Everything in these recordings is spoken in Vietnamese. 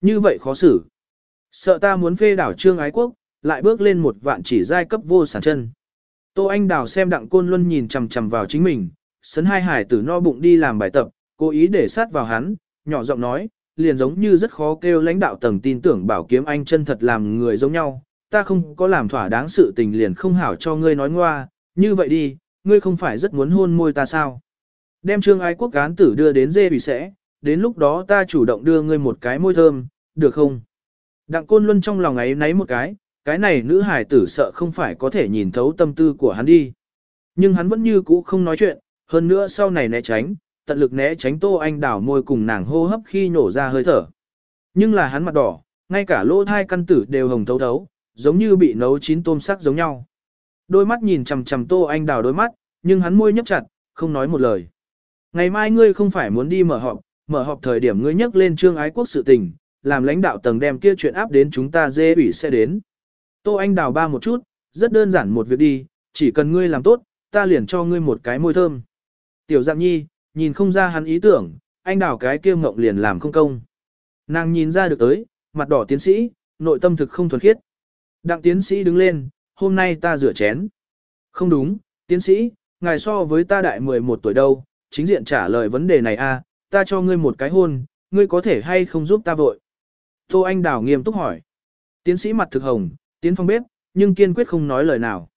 Như vậy khó xử. Sợ ta muốn phê đảo trương ái quốc, lại bước lên một vạn chỉ giai cấp vô sản chân. Tô Anh Đào xem đặng côn luân nhìn chằm chằm vào chính mình, sấn hai hải tử no bụng đi làm bài tập, cố ý để sát vào hắn, nhỏ giọng nói, liền giống như rất khó kêu lãnh đạo tầng tin tưởng bảo kiếm anh chân thật làm người giống nhau, ta không có làm thỏa đáng sự tình liền không hảo cho ngươi nói ngoa, như vậy đi, ngươi không phải rất muốn hôn môi ta sao? Đem trương ái quốc cán tử đưa đến dê bị sẽ, đến lúc đó ta chủ động đưa ngươi một cái môi thơm, được không? Đặng côn luân trong lòng ấy náy một cái, cái này nữ hải tử sợ không phải có thể nhìn thấu tâm tư của hắn đi. Nhưng hắn vẫn như cũ không nói chuyện, hơn nữa sau này né tránh, tận lực né tránh tô anh đảo môi cùng nàng hô hấp khi nổ ra hơi thở. Nhưng là hắn mặt đỏ, ngay cả lỗ thai căn tử đều hồng thấu thấu, giống như bị nấu chín tôm sắc giống nhau. Đôi mắt nhìn chằm chằm tô anh đào đôi mắt, nhưng hắn môi nhấp chặt, không nói một lời. Ngày mai ngươi không phải muốn đi mở họp, mở họp thời điểm ngươi nhắc lên trương ái quốc sự tình, làm lãnh đạo tầng đem kia chuyện áp đến chúng ta dê ủy sẽ đến. Tô Anh đào ba một chút, rất đơn giản một việc đi, chỉ cần ngươi làm tốt, ta liền cho ngươi một cái môi thơm. Tiểu dạng nhi, nhìn không ra hắn ý tưởng, anh đào cái kia mộng liền làm không công. Nàng nhìn ra được tới, mặt đỏ tiến sĩ, nội tâm thực không thuần khiết. Đặng tiến sĩ đứng lên, hôm nay ta rửa chén. Không đúng, tiến sĩ, ngài so với ta đại 11 tuổi đâu, chính diện trả lời vấn đề này a, ta cho ngươi một cái hôn, ngươi có thể hay không giúp ta vội. Tô Anh Đào nghiêm túc hỏi. Tiến sĩ mặt thực hồng, tiến phong bếp, nhưng kiên quyết không nói lời nào.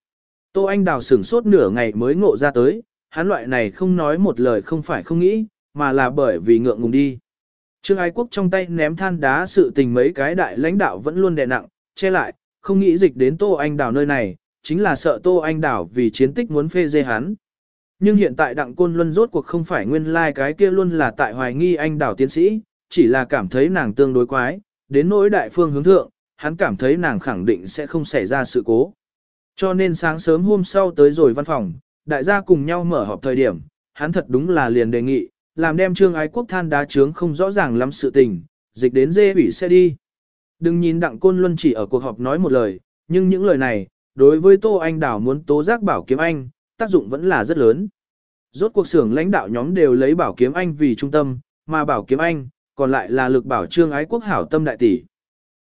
Tô Anh Đào sửng sốt nửa ngày mới ngộ ra tới, hắn loại này không nói một lời không phải không nghĩ, mà là bởi vì ngượng ngùng đi. Trương Ái Quốc trong tay ném than đá sự tình mấy cái đại lãnh đạo vẫn luôn đè nặng, che lại, không nghĩ dịch đến Tô Anh Đào nơi này, chính là sợ Tô Anh Đào vì chiến tích muốn phê dê hắn. Nhưng hiện tại Đặng Côn Luân rốt cuộc không phải nguyên lai like cái kia luôn là tại hoài nghi anh Đào tiến sĩ, chỉ là cảm thấy nàng tương đối quái, đến nỗi đại phương hướng thượng, hắn cảm thấy nàng khẳng định sẽ không xảy ra sự cố. Cho nên sáng sớm hôm sau tới rồi văn phòng, đại gia cùng nhau mở họp thời điểm, hắn thật đúng là liền đề nghị, làm đem trương ái quốc than đá trướng không rõ ràng lắm sự tình, dịch đến dê ủy xe đi. Đừng nhìn đặng côn luân chỉ ở cuộc họp nói một lời, nhưng những lời này, đối với Tô Anh Đảo muốn tố giác bảo kiếm anh, tác dụng vẫn là rất lớn. Rốt cuộc xưởng lãnh đạo nhóm đều lấy bảo kiếm anh vì trung tâm, mà bảo kiếm anh, còn lại là lực bảo trương ái quốc hảo tâm đại tỷ.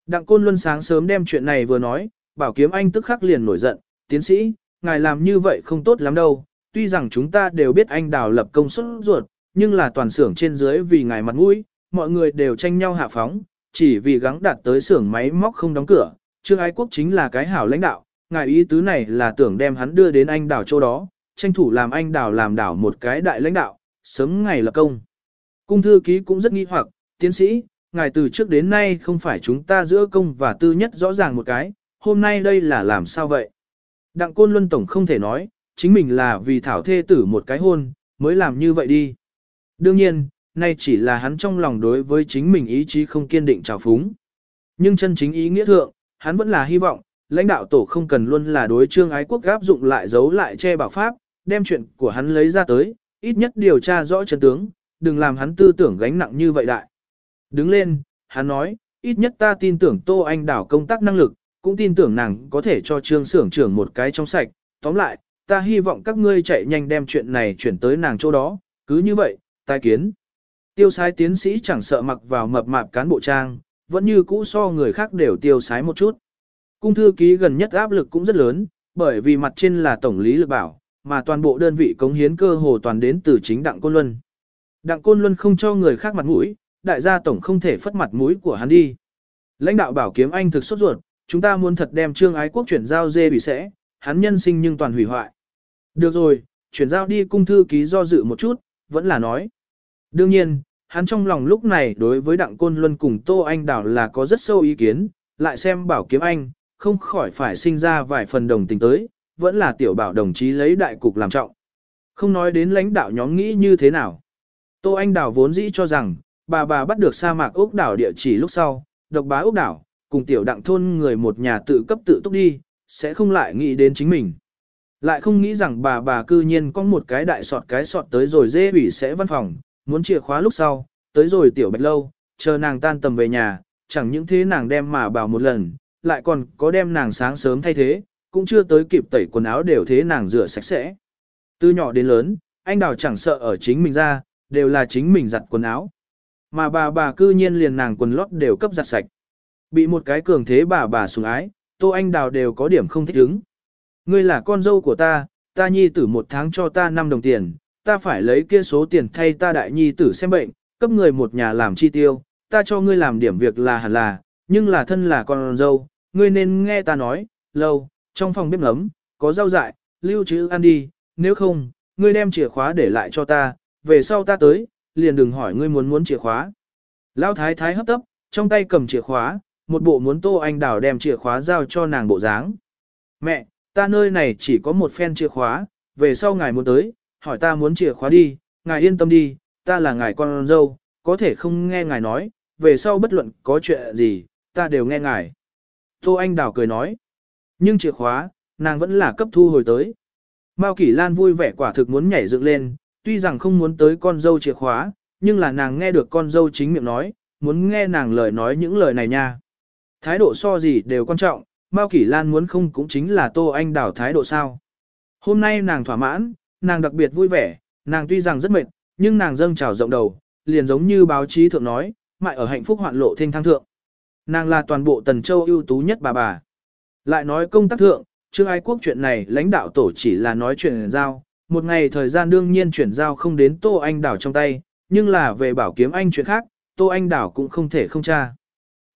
Đặng Côn Luân sáng sớm đem chuyện này vừa nói, bảo kiếm anh tức khắc liền nổi giận, tiến sĩ, ngài làm như vậy không tốt lắm đâu, tuy rằng chúng ta đều biết anh đào lập công suất ruột, nhưng là toàn xưởng trên dưới vì ngài mặt mũi, mọi người đều tranh nhau hạ phóng, chỉ vì gắng đạt tới xưởng máy móc không đóng cửa, Trương Ái Quốc chính là cái hảo lãnh đạo, ngài ý tứ này là tưởng đem hắn đưa đến anh đảo chỗ đó, tranh thủ làm anh đảo làm đảo một cái đại lãnh đạo, sớm ngày lập công. Cung thư ký cũng rất nghi hoặc, tiến sĩ, ngài từ trước đến nay không phải chúng ta giữa công và tư nhất rõ ràng một cái, hôm nay đây là làm sao vậy? Đặng Côn Luân Tổng không thể nói, chính mình là vì thảo thê tử một cái hôn, mới làm như vậy đi. Đương nhiên, nay chỉ là hắn trong lòng đối với chính mình ý chí không kiên định trào phúng. Nhưng chân chính ý nghĩa thượng, hắn vẫn là hy vọng, lãnh đạo tổ không cần luôn là đối trương ái quốc áp dụng lại giấu lại che bảo pháp, đem chuyện của hắn lấy ra tới, ít nhất điều tra rõ chân tướng, đừng làm hắn tư tưởng gánh nặng như vậy đại. Đứng lên, hắn nói, ít nhất ta tin tưởng Tô Anh đảo công tác năng lực, cũng tin tưởng nàng có thể cho trương xưởng trưởng một cái trong sạch. Tóm lại, ta hy vọng các ngươi chạy nhanh đem chuyện này chuyển tới nàng chỗ đó, cứ như vậy, tai kiến. Tiêu sái tiến sĩ chẳng sợ mặc vào mập mạp cán bộ trang, vẫn như cũ so người khác đều tiêu sái một chút. Cung thư ký gần nhất áp lực cũng rất lớn, bởi vì mặt trên là tổng lý lực bảo, mà toàn bộ đơn vị cống hiến cơ hồ toàn đến từ chính Đặng Côn Luân. Đặng Côn Luân không cho người khác mặt mũi, đại gia tổng không thể phất mặt mũi của hắn đi. Lãnh đạo bảo kiếm anh thực sốt ruột, chúng ta muốn thật đem trương ái quốc chuyển giao dê bị sẽ, hắn nhân sinh nhưng toàn hủy hoại. Được rồi, chuyển giao đi cung thư ký do dự một chút, vẫn là nói. Đương nhiên, hắn trong lòng lúc này đối với Đặng Côn Luân cùng Tô Anh Đảo là có rất sâu ý kiến, lại xem bảo kiếm anh, không khỏi phải sinh ra vài phần đồng tình tới, vẫn là tiểu bảo đồng chí lấy đại cục làm trọng. Không nói đến lãnh đạo nhóm nghĩ như thế nào. Tô Anh Đảo vốn dĩ cho rằng, bà bà bắt được sa mạc ốc đảo địa chỉ lúc sau, độc bá ốc đảo, cùng tiểu đặng thôn người một nhà tự cấp tự túc đi, sẽ không lại nghĩ đến chính mình. Lại không nghĩ rằng bà bà cư nhiên có một cái đại sọt cái sọt tới rồi dê ủy sẽ văn phòng, muốn chìa khóa lúc sau, tới rồi tiểu bạch lâu, chờ nàng tan tầm về nhà, chẳng những thế nàng đem mà bảo một lần, lại còn có đem nàng sáng sớm thay thế, cũng chưa tới kịp tẩy quần áo đều thế nàng rửa sạch sẽ. Từ nhỏ đến lớn, anh đào chẳng sợ ở chính mình ra, đều là chính mình giặt quần áo. mà bà bà cư nhiên liền nàng quần lót đều cấp giặt sạch. Bị một cái cường thế bà bà sủng ái, Tô Anh Đào đều có điểm không thích ứng. Ngươi là con dâu của ta, ta nhi tử một tháng cho ta 5 đồng tiền, ta phải lấy kia số tiền thay ta đại nhi tử xem bệnh, cấp người một nhà làm chi tiêu, ta cho ngươi làm điểm việc là hẳn là, nhưng là thân là con dâu, ngươi nên nghe ta nói, lâu, trong phòng bếp ngấm, có rau dại, lưu trữ ăn đi, nếu không, ngươi đem chìa khóa để lại cho ta, về sau ta tới, liền đừng hỏi ngươi muốn muốn chìa khóa. Lão thái thái hấp tấp, trong tay cầm chìa khóa, một bộ muốn Tô Anh Đào đem chìa khóa giao cho nàng bộ dáng. Mẹ, ta nơi này chỉ có một phen chìa khóa, về sau ngài muốn tới, hỏi ta muốn chìa khóa đi, ngài yên tâm đi, ta là ngài con dâu, có thể không nghe ngài nói, về sau bất luận có chuyện gì, ta đều nghe ngài. Tô Anh Đào cười nói, nhưng chìa khóa, nàng vẫn là cấp thu hồi tới. Mao Kỷ Lan vui vẻ quả thực muốn nhảy dựng lên, tuy rằng không muốn tới con dâu chìa khóa, nhưng là nàng nghe được con dâu chính miệng nói, muốn nghe nàng lời nói những lời này nha. Thái độ so gì đều quan trọng, Mao Kỷ Lan muốn không cũng chính là Tô Anh Đào thái độ sao. Hôm nay nàng thỏa mãn, nàng đặc biệt vui vẻ, nàng tuy rằng rất mệt, nhưng nàng dâng trào rộng đầu, liền giống như báo chí thượng nói, mại ở hạnh phúc hoạn lộ thanh thang thượng. Nàng là toàn bộ Tần Châu ưu tú nhất bà bà. Lại nói công tác thượng, Trương Ái Quốc chuyện này lãnh đạo tổ chỉ là nói chuyện giao, một ngày thời gian đương nhiên chuyển giao không đến Tô Anh Đảo trong tay, nhưng là về bảo kiếm anh chuyện khác, Tô Anh Đảo cũng không thể không tra.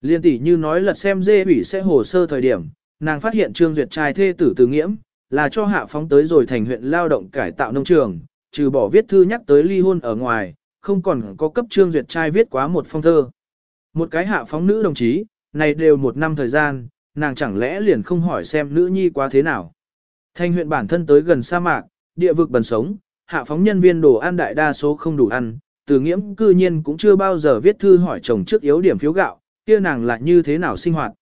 Liên tỷ như nói lật xem dê ủy sẽ hồ sơ thời điểm, nàng phát hiện Trương Duyệt trai thê tử từ nghiễm, là cho hạ phóng tới rồi thành huyện lao động cải tạo nông trường, trừ bỏ viết thư nhắc tới ly hôn ở ngoài, không còn có cấp Trương Duyệt trai viết quá một phong thơ. Một cái hạ phóng nữ đồng chí, này đều một năm thời gian, nàng chẳng lẽ liền không hỏi xem nữ nhi quá thế nào. Thanh huyện bản thân tới gần sa mạc, địa vực bần sống, hạ phóng nhân viên đồ ăn đại đa số không đủ ăn, từ nghiễm cư nhiên cũng chưa bao giờ viết thư hỏi chồng trước yếu điểm phiếu gạo, kia nàng lại như thế nào sinh hoạt.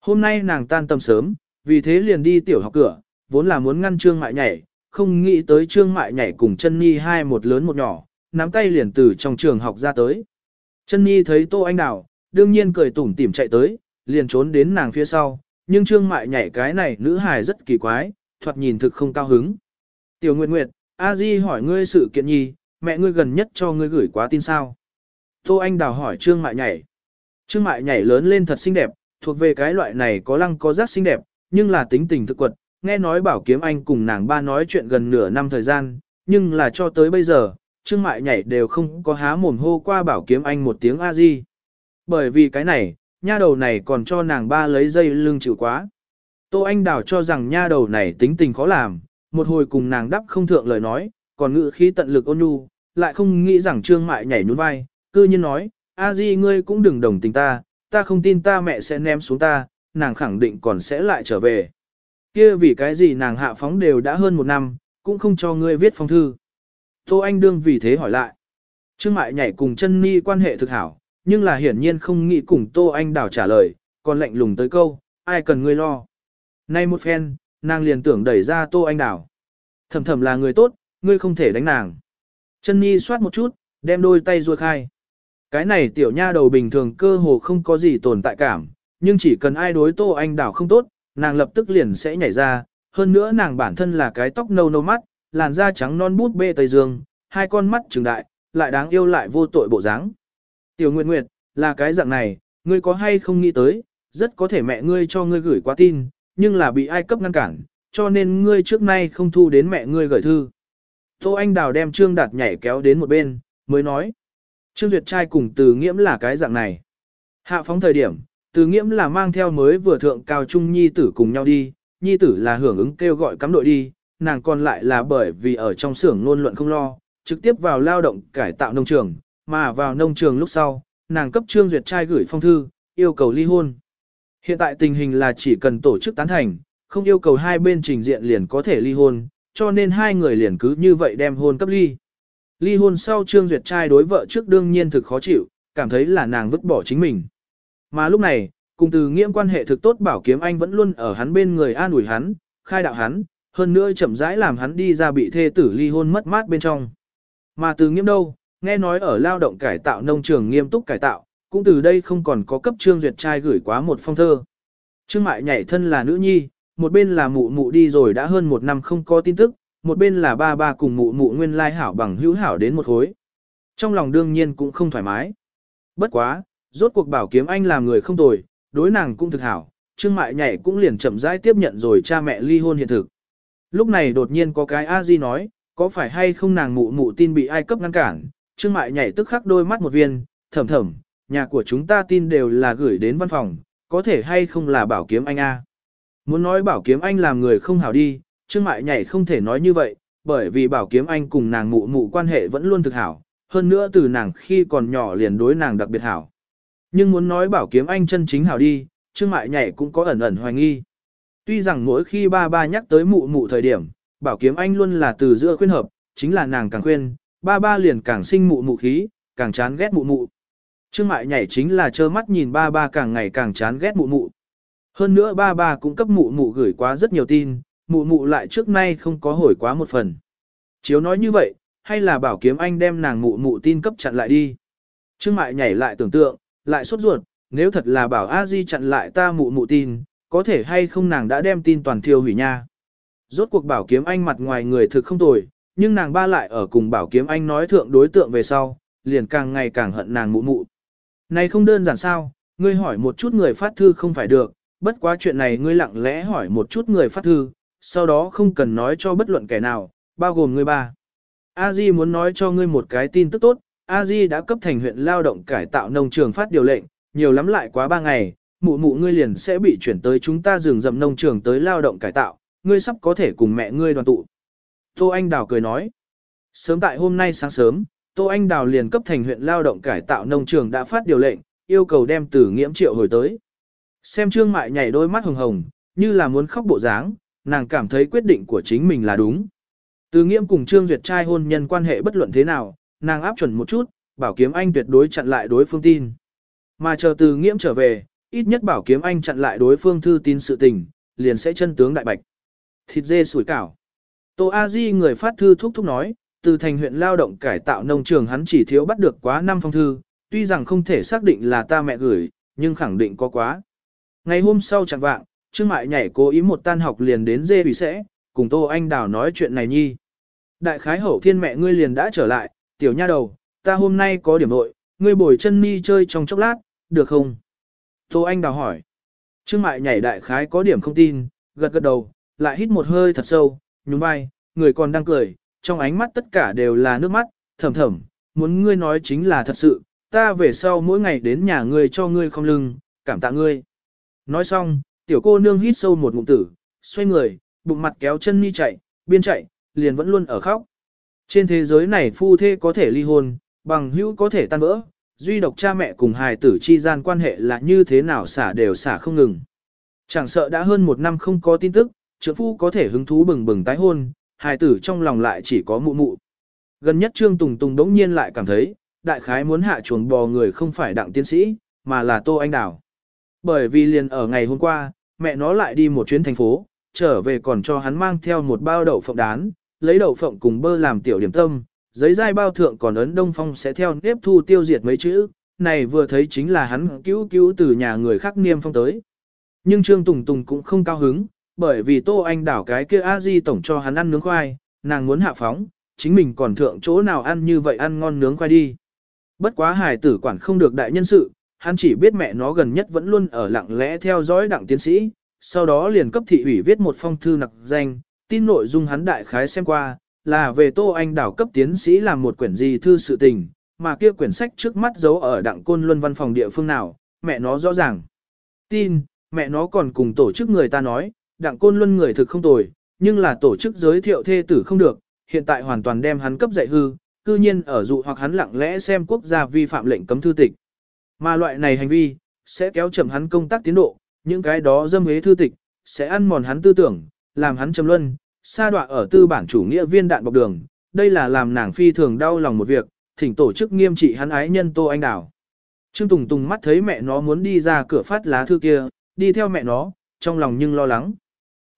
Hôm nay nàng tan tầm sớm, vì thế liền đi tiểu học cửa, vốn là muốn ngăn trương mại nhảy, không nghĩ tới trương mại nhảy cùng chân nhi hai một lớn một nhỏ, nắm tay liền từ trong trường học ra tới. Chân nhi thấy tô anh đào, đương nhiên cười tủm tỉm chạy tới, liền trốn đến nàng phía sau, nhưng trương mại nhảy cái này nữ hài rất kỳ quái, thoạt nhìn thực không cao hứng. Tiểu Nguyệt Nguyệt, A Di hỏi ngươi sự kiện nhi, mẹ ngươi gần nhất cho ngươi gửi quá tin sao. Tô Anh Đào hỏi trương mại nhảy. Trương mại nhảy lớn lên thật xinh đẹp, thuộc về cái loại này có lăng có giác xinh đẹp, nhưng là tính tình thực quật, nghe nói bảo kiếm anh cùng nàng ba nói chuyện gần nửa năm thời gian, nhưng là cho tới bây giờ, trương mại nhảy đều không có há mồm hô qua bảo kiếm anh một tiếng a di. Bởi vì cái này, nha đầu này còn cho nàng ba lấy dây lưng chịu quá. Tô Anh Đào cho rằng nha đầu này tính tình khó làm, một hồi cùng nàng đắp không thượng lời nói, còn ngự khí tận lực ôn nhu, lại không nghĩ rằng trương mại nhảy nhún vai, cư nhiên nói, a di ngươi cũng đừng đồng tình ta, ta không tin ta mẹ sẽ ném xuống ta, nàng khẳng định còn sẽ lại trở về. Kia vì cái gì nàng hạ phóng đều đã hơn một năm, cũng không cho ngươi viết phong thư. Tô Anh Đương vì thế hỏi lại. Trương Mại nhảy cùng chân ni quan hệ thực hảo, nhưng là hiển nhiên không nghĩ cùng Tô Anh Đào trả lời, còn lạnh lùng tới câu, ai cần ngươi lo. Nay một phen, nàng liền tưởng đẩy ra Tô Anh Đào. Thầm thầm là người tốt, ngươi không thể đánh nàng. Chân Nhi soát một chút, đem đôi tay ruôi khai. Cái này tiểu nha đầu bình thường cơ hồ không có gì tồn tại cảm, nhưng chỉ cần ai đối Tô Anh Đào không tốt, nàng lập tức liền sẽ nhảy ra. Hơn nữa nàng bản thân là cái tóc nâu nâu mắt, làn da trắng non bút bê tây dương, hai con mắt trừng đại, lại đáng yêu lại vô tội bộ dáng. Tiểu Nguyệt Nguyệt, là cái dạng này, ngươi có hay không nghĩ tới, rất có thể mẹ ngươi cho ngươi gửi qua tin, nhưng là bị ai cấp ngăn cản, cho nên ngươi trước nay không thu đến mẹ ngươi gửi thư. Tô Anh Đào đem Trương Đạt nhảy kéo đến một bên, mới nói. Trương Duyệt trai cùng từ nghiễm là cái dạng này. Hạ phóng thời điểm, từ nghiễm là mang theo mới vừa thượng cao trung nhi tử cùng nhau đi, nhi tử là hưởng ứng kêu gọi cắm đội đi, nàng còn lại là bởi vì ở trong xưởng ngôn luận không lo, trực tiếp vào lao động cải tạo nông trường, mà vào nông trường lúc sau, nàng cấp Trương Duyệt trai gửi phong thư, yêu cầu ly hôn. Hiện tại tình hình là chỉ cần tổ chức tán thành, không yêu cầu hai bên trình diện liền có thể ly hôn, cho nên hai người liền cứ như vậy đem hôn cấp ly. Ly hôn sau Trương Duyệt trai đối vợ trước đương nhiên thực khó chịu, cảm thấy là nàng vứt bỏ chính mình. Mà lúc này, cùng từ nghiễm quan hệ thực tốt bảo kiếm anh vẫn luôn ở hắn bên người an ủi hắn, khai đạo hắn, hơn nữa chậm rãi làm hắn đi ra bị thê tử ly hôn mất mát bên trong. Mà từ nghiễm đâu, nghe nói ở lao động cải tạo nông trường nghiêm túc cải tạo, cũng từ đây không còn có cấp Trương Duyệt trai gửi quá một phong thơ. Trương Mại nhảy thân là nữ nhi, một bên là mụ mụ đi rồi đã hơn một năm không có tin tức, một bên là ba ba cùng mụ mụ nguyên lai hảo bằng hữu hảo đến một khối. Trong lòng đương nhiên cũng không thoải mái. Bất quá, rốt cuộc bảo kiếm anh làm người không tồi, đối nàng cũng thực hảo, Trương Mại nhảy cũng liền chậm rãi tiếp nhận rồi cha mẹ ly hôn hiện thực. Lúc này đột nhiên có cái A Di nói, có phải hay không nàng mụ mụ tin bị ai cấp ngăn cản, Trương Mại nhảy tức khắc đôi mắt một viên, thầm thầm, nhà của chúng ta tin đều là gửi đến văn phòng, có thể hay không là bảo kiếm anh A. Muốn nói bảo kiếm anh làm người không hảo đi, Trương Mại nhảy không thể nói như vậy, bởi vì bảo kiếm anh cùng nàng mụ mụ quan hệ vẫn luôn thực hảo, hơn nữa từ nàng khi còn nhỏ liền đối nàng đặc biệt hảo. Nhưng muốn nói bảo kiếm anh chân chính hảo đi, Trương Mại nhảy cũng có ẩn ẩn hoài nghi. Tuy rằng mỗi khi ba ba nhắc tới mụ mụ thời điểm, bảo kiếm anh luôn là từ giữa khuyên hợp, chính là nàng càng khuyên, ba ba liền càng sinh mụ mụ khí, càng chán ghét mụ mụ. Trương Mại nhảy chính là trơ mắt nhìn ba ba càng ngày càng chán ghét mụ mụ. Hơn nữa ba ba cũng cấp mụ mụ gửi quá rất nhiều tin, mụ mụ lại trước nay không có hồi quá một phần. Chiếu nói như vậy, hay là bảo kiếm anh đem nàng mụ mụ tin cấp chặn lại đi. Trương Mại nhảy lại tưởng tượng, lại sốt ruột, nếu thật là bảo A Di chặn lại ta mụ mụ tin, có thể hay không nàng đã đem tin toàn thiêu hủy nha. Rốt cuộc bảo kiếm anh mặt ngoài người thực không tồi, nhưng nàng ba lại ở cùng bảo kiếm anh nói thượng đối tượng về sau, liền càng ngày càng hận nàng mụ mụ. Này không đơn giản sao, ngươi hỏi một chút người phát thư không phải được, bất quá chuyện này ngươi lặng lẽ hỏi một chút người phát thư, sau đó không cần nói cho bất luận kẻ nào, bao gồm ngươi ba. A Di muốn nói cho ngươi một cái tin tức tốt, A Di đã cấp thành huyện lao động cải tạo nông trường phát điều lệnh, nhiều lắm lại quá ba ngày, mụ mụ ngươi liền sẽ bị chuyển tới chúng ta rừng rậm nông trường tới lao động cải tạo, ngươi sắp có thể cùng mẹ ngươi đoàn tụ. Tô Anh Đào cười nói, sớm tại hôm nay sáng sớm, Tô Anh Đào liền cấp thành huyện lao động cải tạo nông trường đã phát điều lệnh, yêu cầu đem tử nghiễm triệu hồi tới. Xem trương mại nhảy đôi mắt hồng hồng, như là muốn khóc bộ dáng, nàng cảm thấy quyết định của chính mình là đúng. Từ nghiễm cùng trương duyệt trai hôn nhân quan hệ bất luận thế nào, nàng áp chuẩn một chút, bảo kiếm anh tuyệt đối chặn lại đối phương tin. Mà chờ từ nghiễm trở về, ít nhất bảo kiếm anh chặn lại đối phương thư tin sự tình, liền sẽ chân tướng đại bạch. Thịt dê sủi cảo. Tô A Di người phát thư thúc thúc nói, từ thành huyện lao động cải tạo nông trường hắn chỉ thiếu bắt được quá 5 phong thư, tuy rằng không thể xác định là ta mẹ gửi, nhưng khẳng định có quá. Ngày hôm sau chẳng vạng, Trương Mại nhảy cố ý một tan học liền đến dê ủy sẽ, cùng Tô Anh Đào nói chuyện này nhi. Đại khái hậu thiên mẹ ngươi liền đã trở lại, tiểu nha đầu, ta hôm nay có điểm nội, ngươi bồi chân mi chơi trong chốc lát, được không? Tô Anh Đào hỏi. Trương Mại nhảy đại khái có điểm không tin, gật gật đầu, lại hít một hơi thật sâu, nhún vai, người còn đang cười, trong ánh mắt tất cả đều là nước mắt, thầm thầm, muốn ngươi nói chính là thật sự, ta về sau mỗi ngày đến nhà ngươi cho ngươi không lưng, cảm tạ ngươi. Nói xong, tiểu cô nương hít sâu một ngụm tử, xoay người, bụng mặt kéo chân mi chạy, biên chạy, liền vẫn luôn ở khóc. Trên thế giới này phu thê có thể ly hôn, bằng hữu có thể tan vỡ, duy độc cha mẹ cùng hài tử chi gian quan hệ là như thế nào xả đều xả không ngừng. Chẳng sợ đã hơn một năm không có tin tức, trượng phu có thể hứng thú bừng bừng tái hôn, hài tử trong lòng lại chỉ có mụ mụ. Gần nhất Trương Tùng Tùng đống nhiên lại cảm thấy, đại khái muốn hạ chuồng bò người không phải đặng tiến sĩ, mà là Tô Anh Đào. Bởi vì liền ở ngày hôm qua, mẹ nó lại đi một chuyến thành phố, trở về còn cho hắn mang theo một bao đậu phộng đán, lấy đậu phộng cùng bơ làm tiểu điểm tâm, giấy dai bao thượng còn ấn đông phong sẽ theo nếp thu tiêu diệt mấy chữ, này vừa thấy chính là hắn cứu cứu từ nhà người khác niêm phong tới. Nhưng Trương Tùng Tùng cũng không cao hứng, bởi vì Tô Anh đảo cái kia a di tổng cho hắn ăn nướng khoai, nàng muốn hạ phóng, chính mình còn thượng chỗ nào ăn như vậy ăn ngon nướng khoai đi. Bất quá hải tử quản không được đại nhân sự, hắn chỉ biết mẹ nó gần nhất vẫn luôn ở lặng lẽ theo dõi đặng tiến sĩ, sau đó liền cấp thị ủy viết một phong thư nặc danh, tin nội dung hắn đại khái xem qua, là về Tô Anh đảo cấp tiến sĩ làm một quyển gì thư sự tình, mà kia quyển sách trước mắt giấu ở đặng côn luân văn phòng địa phương nào, mẹ nó rõ ràng. Tin, mẹ nó còn cùng tổ chức người ta nói, đặng côn luân người thực không tồi, nhưng là tổ chức giới thiệu thê tử không được, hiện tại hoàn toàn đem hắn cấp dạy hư, cư nhiên ở dụ hoặc hắn lặng lẽ xem quốc gia vi phạm lệnh cấm thư tịch. Mà loại này hành vi, sẽ kéo chậm hắn công tác tiến độ, những cái đó dâm hế thư tịch, sẽ ăn mòn hắn tư tưởng, làm hắn trầm luân, sa đọa ở tư bản chủ nghĩa viên đạn bọc đường, đây là làm nàng phi thường đau lòng một việc, thỉnh tổ chức nghiêm trị hắn ái nhân Tô Anh Đào. Trương Tùng Tùng mắt thấy mẹ nó muốn đi ra cửa phát lá thư kia, đi theo mẹ nó, trong lòng nhưng lo lắng.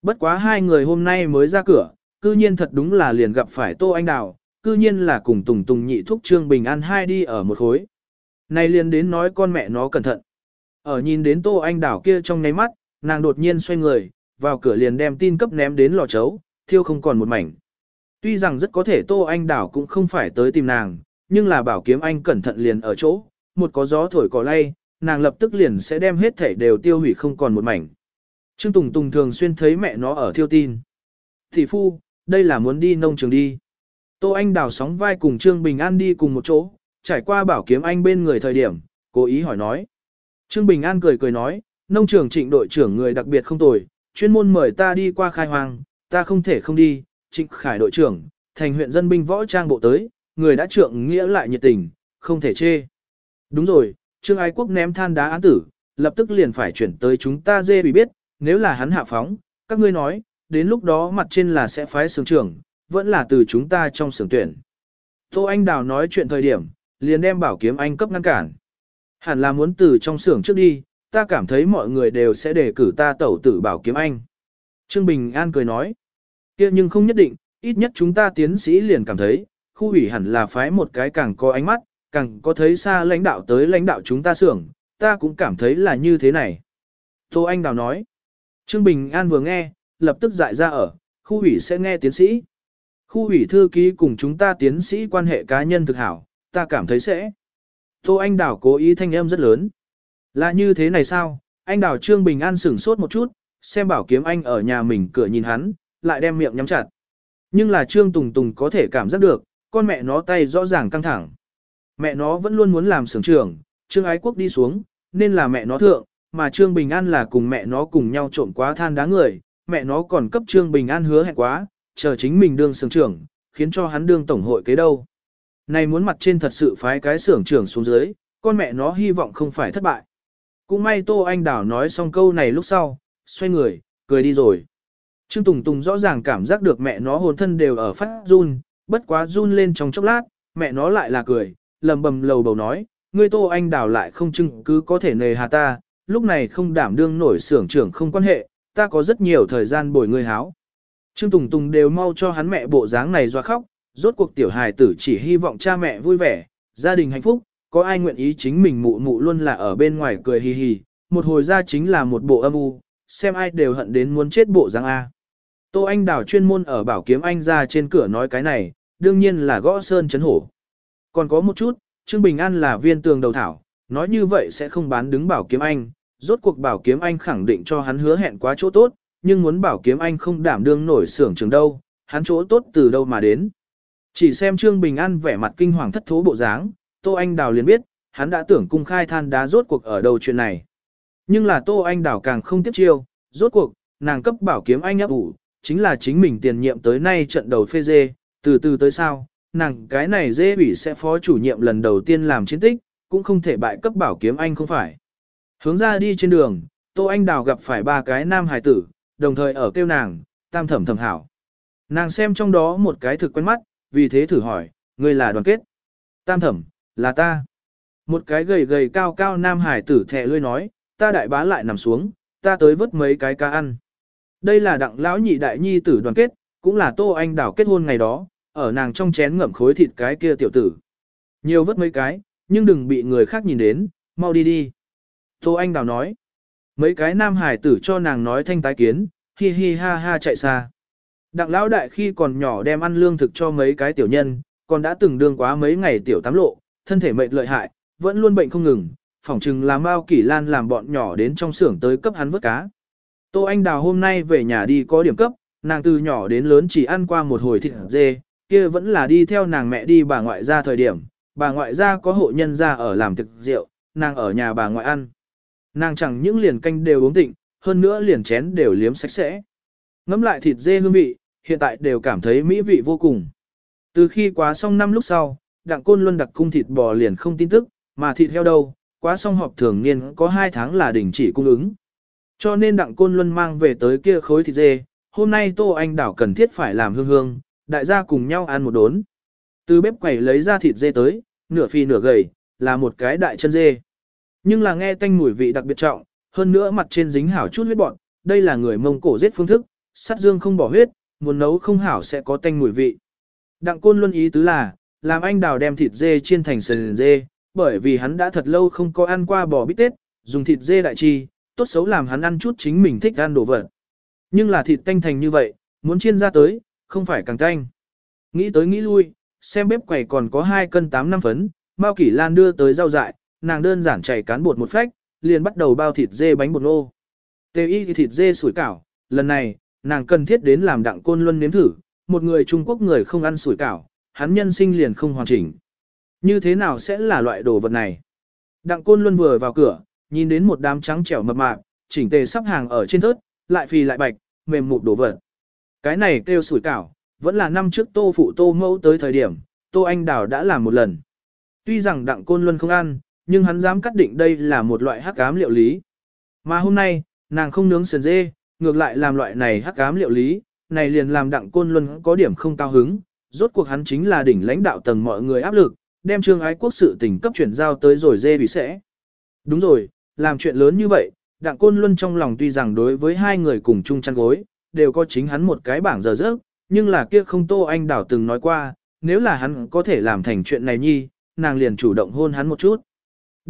Bất quá hai người hôm nay mới ra cửa, cư nhiên thật đúng là liền gặp phải Tô Anh Đào, cư nhiên là cùng Tùng Tùng nhị thúc Trương Bình An hai đi ở một khối. Này liền đến nói con mẹ nó cẩn thận. Ở nhìn đến Tô Anh Đào kia trong ngáy mắt, nàng đột nhiên xoay người, vào cửa liền đem tin cấp ném đến lò chấu, thiêu không còn một mảnh. Tuy rằng rất có thể Tô Anh đảo cũng không phải tới tìm nàng, nhưng là bảo kiếm anh cẩn thận liền ở chỗ, một có gió thổi cỏ lay, nàng lập tức liền sẽ đem hết thể đều tiêu hủy không còn một mảnh. Trương Tùng Tùng thường xuyên thấy mẹ nó ở thiêu tin. Thị phu, đây là muốn đi nông trường đi. Tô Anh đào sóng vai cùng Trương Bình An đi cùng một chỗ, trải qua bảo kiếm anh bên người thời điểm, cố ý hỏi nói. Trương Bình An cười cười nói, nông trường trịnh đội trưởng người đặc biệt không tồi, chuyên môn mời ta đi qua khai hoang, ta không thể không đi, trịnh khải đội trưởng, thành huyện dân binh võ trang bộ tới, người đã trượng nghĩa lại nhiệt tình, không thể chê. Đúng rồi, Trương Ái Quốc ném than đá án tử, lập tức liền phải chuyển tới chúng ta dê bị biết, nếu là hắn hạ phóng, các ngươi nói, đến lúc đó mặt trên là sẽ phái sướng trưởng, vẫn là từ chúng ta trong sưởng tuyển. Tô Anh Đào nói chuyện thời điểm, liền đem bảo kiếm anh cấp ngăn cản. Hẳn là muốn từ trong xưởng trước đi, ta cảm thấy mọi người đều sẽ đề cử ta tẩu tử bảo kiếm anh. Trương Bình An cười nói, kia nhưng không nhất định, ít nhất chúng ta tiến sĩ liền cảm thấy, khu ủy hẳn là phái một cái càng có ánh mắt, càng có thấy xa lãnh đạo tới lãnh đạo chúng ta xưởng, ta cũng cảm thấy là như thế này. Tô Anh Đào nói, Trương Bình An vừa nghe, lập tức dại ra ở, khu ủy sẽ nghe tiến sĩ. Khu ủy thư ký cùng chúng ta tiến sĩ quan hệ cá nhân thực hảo, ta cảm thấy sẽ. Tô Anh đảo cố ý thanh âm rất lớn. Là như thế này sao? Anh đảo Trương Bình An sửng sốt một chút, xem bảo kiếm anh ở nhà mình cửa nhìn hắn, lại đem miệng nhắm chặt. Nhưng là Trương Tùng Tùng có thể cảm giác được, con mẹ nó tay rõ ràng căng thẳng. Mẹ nó vẫn luôn muốn làm sưởng trưởng, Trương Ái Quốc đi xuống, nên là mẹ nó thượng, mà Trương Bình An là cùng mẹ nó cùng nhau trộn quá than đá người, mẹ nó còn cấp Trương Bình An hứa hẹn quá, chờ chính mình đương sưởng trưởng, khiến cho hắn đương tổng hội kế đâu. Này muốn mặt trên thật sự phái cái sưởng trưởng xuống dưới, con mẹ nó hy vọng không phải thất bại. Cũng may Tô Anh Đảo nói xong câu này lúc sau, xoay người, cười đi rồi. Trương Tùng Tùng rõ ràng cảm giác được mẹ nó hồn thân đều ở phát run, bất quá run lên trong chốc lát, mẹ nó lại là cười, lầm bầm lầu bầu nói, ngươi Tô Anh Đảo lại không chừng cứ có thể nề hà ta, lúc này không đảm đương nổi xưởng trưởng không quan hệ, ta có rất nhiều thời gian bồi ngươi háo. Trương Tùng Tùng đều mau cho hắn mẹ bộ dáng này doa khóc, rốt cuộc tiểu hài tử chỉ hy vọng cha mẹ vui vẻ, gia đình hạnh phúc, có ai nguyện ý chính mình mụ mụ luôn là ở bên ngoài cười hì hì, một hồi ra chính là một bộ âm u, xem ai đều hận đến muốn chết bộ dáng A. Tô Anh Đào chuyên môn ở bảo kiếm anh ra trên cửa nói cái này, đương nhiên là gõ sơn chấn hổ. Còn có một chút, Trương Bình An là viên tường đầu thảo, nói như vậy sẽ không bán đứng bảo kiếm anh, rốt cuộc bảo kiếm anh khẳng định cho hắn hứa hẹn quá chỗ tốt, nhưng muốn bảo kiếm anh không đảm đương nổi xưởng trường đâu, hắn chỗ tốt từ đâu mà đến. Chỉ xem Trương Bình An vẻ mặt kinh hoàng thất thố bộ dáng, Tô Anh Đào liền biết, hắn đã tưởng cung khai than đá rốt cuộc ở đầu chuyện này. Nhưng là Tô Anh Đào càng không tiếp chiêu, rốt cuộc, nàng cấp bảo kiếm anh ấp ủ, chính là chính mình tiền nhiệm tới nay trận đầu phê dê, từ từ tới sao, nàng cái này dê ủy sẽ phó chủ nhiệm lần đầu tiên làm chiến tích, cũng không thể bại cấp bảo kiếm anh không phải. Hướng ra đi trên đường, Tô Anh Đào gặp phải ba cái nam hài tử, đồng thời ở kêu nàng, tam thẩm thẩm hảo. Nàng xem trong đó một cái thực quen mắt, vì thế thử hỏi, ngươi là đoàn kết. Tam thẩm, là ta. Một cái gầy gầy cao cao nam hải tử thẻ lươi nói, ta đại bá lại nằm xuống, ta tới vớt mấy cái cá ăn. Đây là đặng lão nhị đại nhi tử đoàn kết, cũng là tô anh đảo kết hôn ngày đó, ở nàng trong chén ngậm khối thịt cái kia tiểu tử. Nhiều vớt mấy cái, nhưng đừng bị người khác nhìn đến, mau đi đi. Tô anh Đào nói, mấy cái nam hải tử cho nàng nói thanh tái kiến, hi hi ha ha chạy xa. Đặng lão đại khi còn nhỏ đem ăn lương thực cho mấy cái tiểu nhân, còn đã từng đương quá mấy ngày tiểu tám lộ, thân thể mệt lợi hại, vẫn luôn bệnh không ngừng, phỏng chừng là Mao kỷ lan làm bọn nhỏ đến trong xưởng tới cấp hắn vớt cá. Tô Anh Đào hôm nay về nhà đi có điểm cấp, nàng từ nhỏ đến lớn chỉ ăn qua một hồi thịt dê, kia vẫn là đi theo nàng mẹ đi bà ngoại ra thời điểm, bà ngoại ra có hộ nhân ra ở làm thực rượu, nàng ở nhà bà ngoại ăn. Nàng chẳng những liền canh đều uống tịnh, hơn nữa liền chén đều liếm sạch sẽ. Ngắm lại thịt dê hương vị, hiện tại đều cảm thấy mỹ vị vô cùng. Từ khi quá xong năm lúc sau, đặng côn luân đặc cung thịt bò liền không tin tức, mà thịt heo đâu, quá xong họp thường niên có 2 tháng là đình chỉ cung ứng. Cho nên đặng côn luân mang về tới kia khối thịt dê, hôm nay Tô Anh đảo cần thiết phải làm hương hương, đại gia cùng nhau ăn một đốn. Từ bếp quẩy lấy ra thịt dê tới, nửa phi nửa gầy, là một cái đại chân dê. Nhưng là nghe tanh mùi vị đặc biệt trọng, hơn nữa mặt trên dính hảo chút huyết bọn, đây là người mông cổ giết phương thức, sát dương không bỏ huyết, muốn nấu không hảo sẽ có tanh mùi vị. Đặng côn luân ý tứ là, làm anh đào đem thịt dê chiên thành sườn dê, bởi vì hắn đã thật lâu không có ăn qua bò bít tết, dùng thịt dê đại chi, tốt xấu làm hắn ăn chút chính mình thích ăn đồ vật. Nhưng là thịt tanh thành như vậy, muốn chiên ra tới, không phải càng tanh. Nghĩ tới nghĩ lui, xem bếp quầy còn có 2 cân 8 năm phấn, Mao Kỷ Lan đưa tới rau dại, nàng đơn giản chảy cán bột một phách, liền bắt đầu bao thịt dê bánh bột nô. Tê y thì thịt dê sủi cảo, lần này, nàng cần thiết đến làm đặng côn luân nếm thử, một người Trung Quốc người không ăn sủi cảo, hắn nhân sinh liền không hoàn chỉnh. Như thế nào sẽ là loại đồ vật này? Đặng côn luân vừa vào cửa, nhìn đến một đám trắng trẻo mập mạp, chỉnh tề sắp hàng ở trên thớt, lại phì lại bạch, mềm mụt đồ vật. Cái này kêu sủi cảo, vẫn là năm trước tô phụ tô mẫu tới thời điểm, tô anh đào đã làm một lần. Tuy rằng đặng côn luân không ăn, nhưng hắn dám cắt định đây là một loại hắc ám liệu lý. Mà hôm nay, nàng không nướng sườn dê, ngược lại làm loại này hắc ám liệu lý, này liền làm đặng côn luân có điểm không cao hứng, rốt cuộc hắn chính là đỉnh lãnh đạo tầng mọi người áp lực, đem trương ái quốc sự tình cấp chuyển giao tới rồi dê bị sẽ. Đúng rồi, làm chuyện lớn như vậy, đặng côn luân trong lòng tuy rằng đối với hai người cùng chung chăn gối, đều có chính hắn một cái bảng giờ giấc, nhưng là kia không tô anh đảo từng nói qua, nếu là hắn có thể làm thành chuyện này nhi, nàng liền chủ động hôn hắn một chút.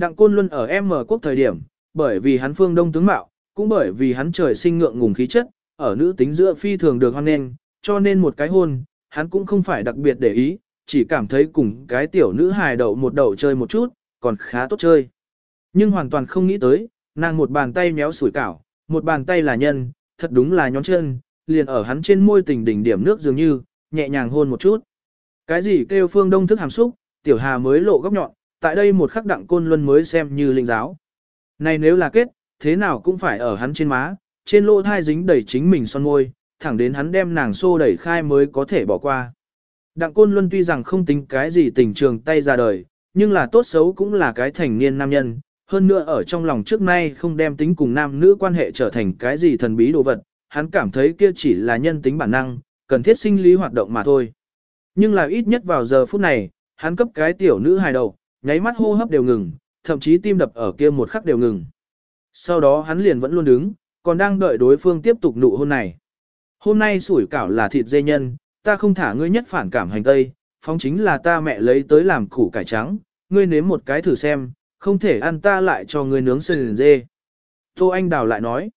Đặng côn luân ở M quốc thời điểm, bởi vì hắn phương đông tướng mạo, cũng bởi vì hắn trời sinh ngượng ngùng khí chất, ở nữ tính giữa phi thường được hoan nghênh, cho nên một cái hôn, hắn cũng không phải đặc biệt để ý, chỉ cảm thấy cùng cái tiểu nữ hài đậu một đậu chơi một chút, còn khá tốt chơi. Nhưng hoàn toàn không nghĩ tới, nàng một bàn tay méo sủi cảo, một bàn tay là nhân, thật đúng là nhón chân, liền ở hắn trên môi tình đỉnh điểm nước dường như, nhẹ nhàng hôn một chút. Cái gì kêu phương đông thức hàm xúc, tiểu hà mới lộ góc nhọn, tại đây một khắc đặng côn luân mới xem như linh giáo. Này nếu là kết, thế nào cũng phải ở hắn trên má, trên lỗ thai dính đầy chính mình son môi, thẳng đến hắn đem nàng xô đẩy khai mới có thể bỏ qua. Đặng Côn Luân tuy rằng không tính cái gì tình trường tay ra đời, nhưng là tốt xấu cũng là cái thành niên nam nhân, hơn nữa ở trong lòng trước nay không đem tính cùng nam nữ quan hệ trở thành cái gì thần bí đồ vật, hắn cảm thấy kia chỉ là nhân tính bản năng, cần thiết sinh lý hoạt động mà thôi. Nhưng là ít nhất vào giờ phút này, hắn cấp cái tiểu nữ hài đầu, nháy mắt hô hấp đều ngừng, thậm chí tim đập ở kia một khắc đều ngừng. Sau đó hắn liền vẫn luôn đứng, còn đang đợi đối phương tiếp tục nụ hôn này. Hôm nay sủi cảo là thịt dê nhân, ta không thả ngươi nhất phản cảm hành tây, phóng chính là ta mẹ lấy tới làm củ cải trắng, ngươi nếm một cái thử xem, không thể ăn ta lại cho ngươi nướng sườn dê. Tô Anh Đào lại nói.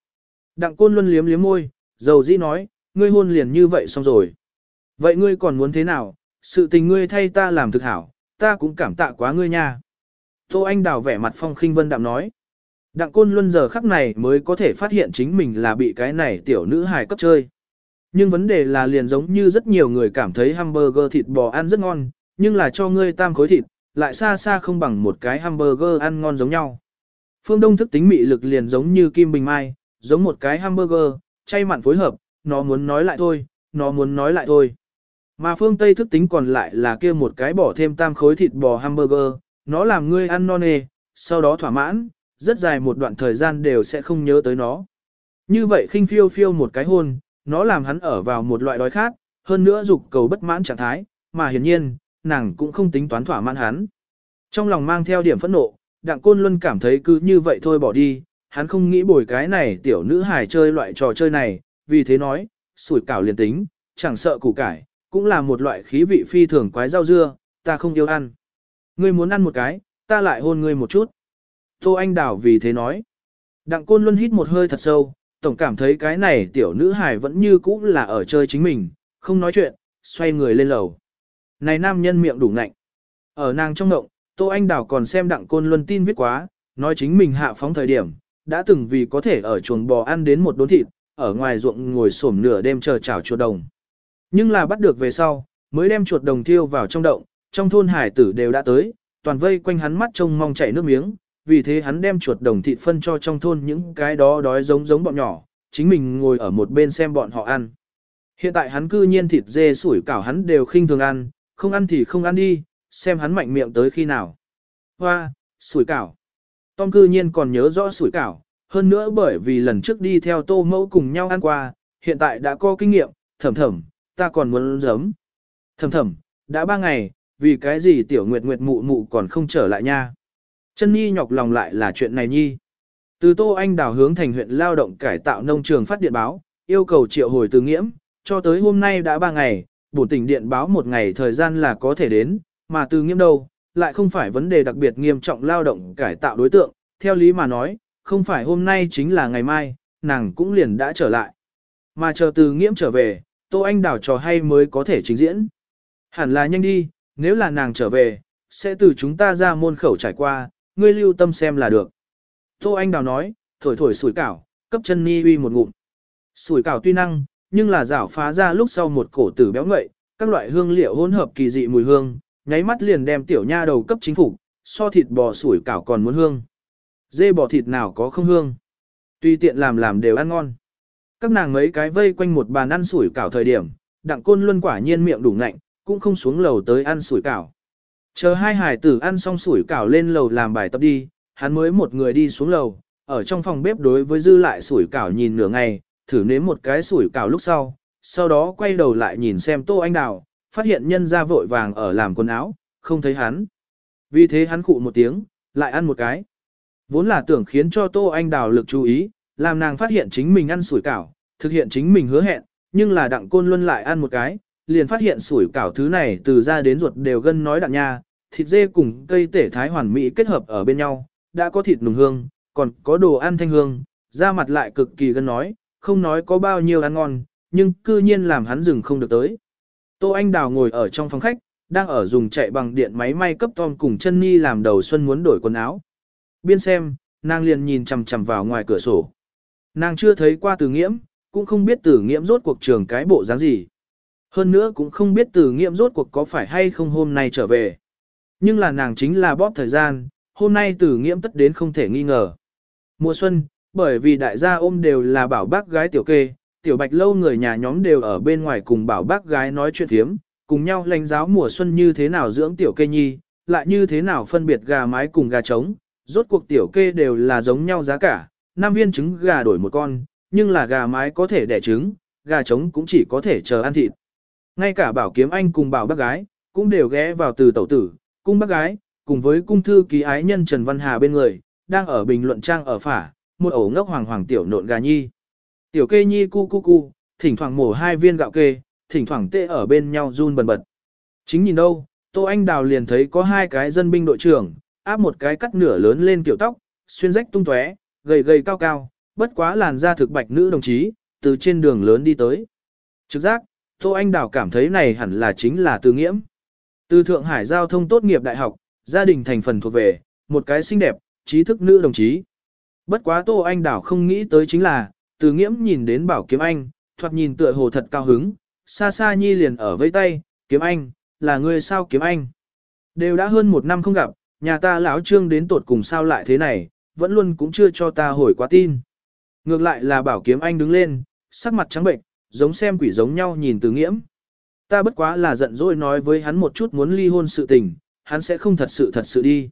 Đặng Côn Luân liếm liếm môi, dầu dĩ nói, ngươi hôn liền như vậy xong rồi. Vậy ngươi còn muốn thế nào, sự tình ngươi thay ta làm thực hảo, ta cũng cảm tạ quá ngươi nha. Tô Anh Đào vẻ mặt phong khinh vân đạm nói. Đặng Côn Luân giờ khắc này mới có thể phát hiện chính mình là bị cái này tiểu nữ hài cấp chơi. Nhưng vấn đề là liền giống như rất nhiều người cảm thấy hamburger thịt bò ăn rất ngon, nhưng là cho ngươi tam khối thịt, lại xa xa không bằng một cái hamburger ăn ngon giống nhau. Phương Đông thức tính mị lực liền giống như kim bình mai, giống một cái hamburger, chay mặn phối hợp, nó muốn nói lại thôi, nó muốn nói lại thôi. Mà phương Tây thức tính còn lại là kia một cái bỏ thêm tam khối thịt bò hamburger, nó làm ngươi ăn non nê, sau đó thỏa mãn, rất dài một đoạn thời gian đều sẽ không nhớ tới nó. Như vậy khinh phiêu phiêu một cái hôn, nó làm hắn ở vào một loại đói khát, hơn nữa dục cầu bất mãn trạng thái, mà hiển nhiên, nàng cũng không tính toán thỏa mãn hắn. Trong lòng mang theo điểm phẫn nộ, Đặng Côn Luân cảm thấy cứ như vậy thôi bỏ đi, hắn không nghĩ bồi cái này tiểu nữ hài chơi loại trò chơi này, vì thế nói, sủi cảo liền tính, chẳng sợ củ cải, cũng là một loại khí vị phi thường quái rau dưa, ta không yêu ăn. Ngươi muốn ăn một cái, ta lại hôn ngươi một chút. Tô Anh Đào vì thế nói. Đặng Côn Luân hít một hơi thật sâu, tổng cảm thấy cái này tiểu nữ hài vẫn như cũ là ở chơi chính mình, không nói chuyện, xoay người lên lầu. Này nam nhân miệng đủ nạnh, Ở nàng trong động, Tô Anh Đào còn xem Đặng Côn Luân tin viết quá, nói chính mình hạ phóng thời điểm, đã từng vì có thể ở chuồng bò ăn đến một đốn thịt, ở ngoài ruộng ngồi xổm nửa đêm chờ chảo chuột đồng. Nhưng là bắt được về sau, mới đem chuột đồng thiêu vào trong động, trong thôn hải tử đều đã tới, toàn vây quanh hắn mắt trông mong chảy nước miếng, vì thế hắn đem chuột đồng thịt phân cho trong thôn những cái đó đói giống giống bọn nhỏ, chính mình ngồi ở một bên xem bọn họ ăn. Hiện tại hắn cư nhiên thịt dê sủi cảo hắn đều khinh thường ăn, không ăn thì không ăn đi, xem hắn mạnh miệng tới khi nào. Hoa, sủi cảo. Tom cư nhiên còn nhớ rõ sủi cảo, hơn nữa bởi vì lần trước đi theo tô mẫu cùng nhau ăn qua, hiện tại đã có kinh nghiệm, thầm thầm, ta còn muốn giấm. Thầm thầm, đã ba ngày, vì cái gì tiểu nguyệt nguyệt mụ mụ còn không trở lại nha. Chân Nhi nhọc lòng lại là chuyện này Nhi. Từ Tô Anh đào hướng thành huyện lao động cải tạo nông trường phát điện báo, yêu cầu triệu hồi từ nghiễm, cho tới hôm nay đã ba ngày, bổn tỉnh điện báo một ngày thời gian là có thể đến, mà từ nghiễm đâu, lại không phải vấn đề đặc biệt nghiêm trọng lao động cải tạo đối tượng, theo lý mà nói, không phải hôm nay chính là ngày mai, nàng cũng liền đã trở lại. Mà chờ từ nghiễm trở về, Tô Anh đào trò hay mới có thể trình diễn. Hẳn là nhanh đi, nếu là nàng trở về, sẽ từ chúng ta ra môn khẩu trải qua, ngươi lưu tâm xem là được. Tô Anh Đào nói, thổi thổi sủi cảo, cấp chân ni uy một ngụm. Sủi cảo tuy năng, nhưng là rảo phá ra lúc sau một cổ tử béo ngậy, các loại hương liệu hỗn hợp kỳ dị mùi hương, nháy mắt liền đem tiểu nha đầu cấp chính phủ, so thịt bò sủi cảo còn muốn hương. Dê bò thịt nào có không hương. Tuy tiện làm làm đều ăn ngon. Các nàng mấy cái vây quanh một bàn ăn sủi cảo thời điểm, đặng côn luân quả nhiên miệng đủ ngạnh, cũng không xuống lầu tới ăn sủi cảo. Chờ hai hải tử ăn xong sủi cảo lên lầu làm bài tập đi, hắn mới một người đi xuống lầu, ở trong phòng bếp đối với dư lại sủi cảo nhìn nửa ngày, thử nếm một cái sủi cảo lúc sau, sau đó quay đầu lại nhìn xem Tô Anh Đào, phát hiện nhân ra vội vàng ở làm quần áo, không thấy hắn. Vì thế hắn khụ một tiếng, lại ăn một cái. Vốn là tưởng khiến cho Tô Anh Đào lực chú ý, làm nàng phát hiện chính mình ăn sủi cảo, thực hiện chính mình hứa hẹn, nhưng là đặng côn luân lại ăn một cái, liền phát hiện sủi cảo thứ này từ ra đến ruột đều gân nói đặng nha, thịt dê cùng cây tể thái hoàn mỹ kết hợp ở bên nhau, đã có thịt nùng hương, còn có đồ ăn thanh hương, da mặt lại cực kỳ gân nói, không nói có bao nhiêu ăn ngon, nhưng cư nhiên làm hắn dừng không được tới. Tô Anh Đào ngồi ở trong phòng khách, đang ở dùng chạy bằng điện máy may cấp Tom cùng chân Ni làm đầu xuân muốn đổi quần áo. Biên xem, nàng liền nhìn chằm chằm vào ngoài cửa sổ. Nàng chưa thấy qua Tử nghiễm, cũng không biết Tử nghiễm rốt cuộc trường cái bộ dáng gì. Hơn nữa cũng không biết Tử nghiễm rốt cuộc có phải hay không hôm nay trở về. Nhưng là nàng chính là bóp thời gian, hôm nay Tử nghiễm tất đến không thể nghi ngờ. Mùa xuân, bởi vì đại gia ôm đều là bảo bác gái tiểu kê, tiểu bạch lâu người nhà nhóm đều ở bên ngoài cùng bảo bác gái nói chuyện thiếm, cùng nhau lãnh giáo mùa xuân như thế nào dưỡng tiểu kê nhi, lại như thế nào phân biệt gà mái cùng gà trống, rốt cuộc tiểu kê đều là giống nhau giá cả, năm viên trứng gà đổi một con, nhưng là gà mái có thể đẻ trứng, gà trống cũng chỉ có thể chờ ăn thịt. Ngay cả bảo kiếm anh cùng bảo bác gái, cũng đều ghé vào từ tẩu tử, cung bác gái, cùng với cung thư ký ái nhân Trần Văn Hà bên người, đang ở bình luận trang ở phả, một ổ ngốc hoàng hoàng tiểu nộn gà nhi. Tiểu kê nhi cu cu cu, thỉnh thoảng mổ hai viên gạo kê, thỉnh thoảng tê ở bên nhau run bần bật. Chính nhìn đâu, Tô Anh Đào liền thấy có hai cái dân binh đội trưởng, áp một cái cắt nửa lớn lên kiểu tóc, xuyên rách tung tóe, gầy gầy cao cao, bất quá làn da thực bạch nữ đồng chí, từ trên đường lớn đi tới. Trực giác, Tô Anh Đào cảm thấy này hẳn là chính là từ nghiễm. Từ Thượng Hải Giao thông tốt nghiệp đại học, gia đình thành phần thuộc về, một cái xinh đẹp, trí thức nữ đồng chí. Bất quá Tô Anh Đào không nghĩ tới chính là, từ nghiễm nhìn đến bảo kiếm anh, thoạt nhìn tựa hồ thật cao hứng, xa xa nhi liền ở vây tay, kiếm anh, là người sao kiếm anh. Đều đã hơn một năm không gặp, nhà ta lão trương đến tột cùng sao lại thế này, vẫn luôn cũng chưa cho ta hồi quá tin. Ngược lại là bảo kiếm anh đứng lên, sắc mặt trắng bệnh, giống xem quỷ giống nhau nhìn từ nghiễm. Ta bất quá là giận dỗi nói với hắn một chút muốn ly hôn sự tình, hắn sẽ không thật sự thật sự đi.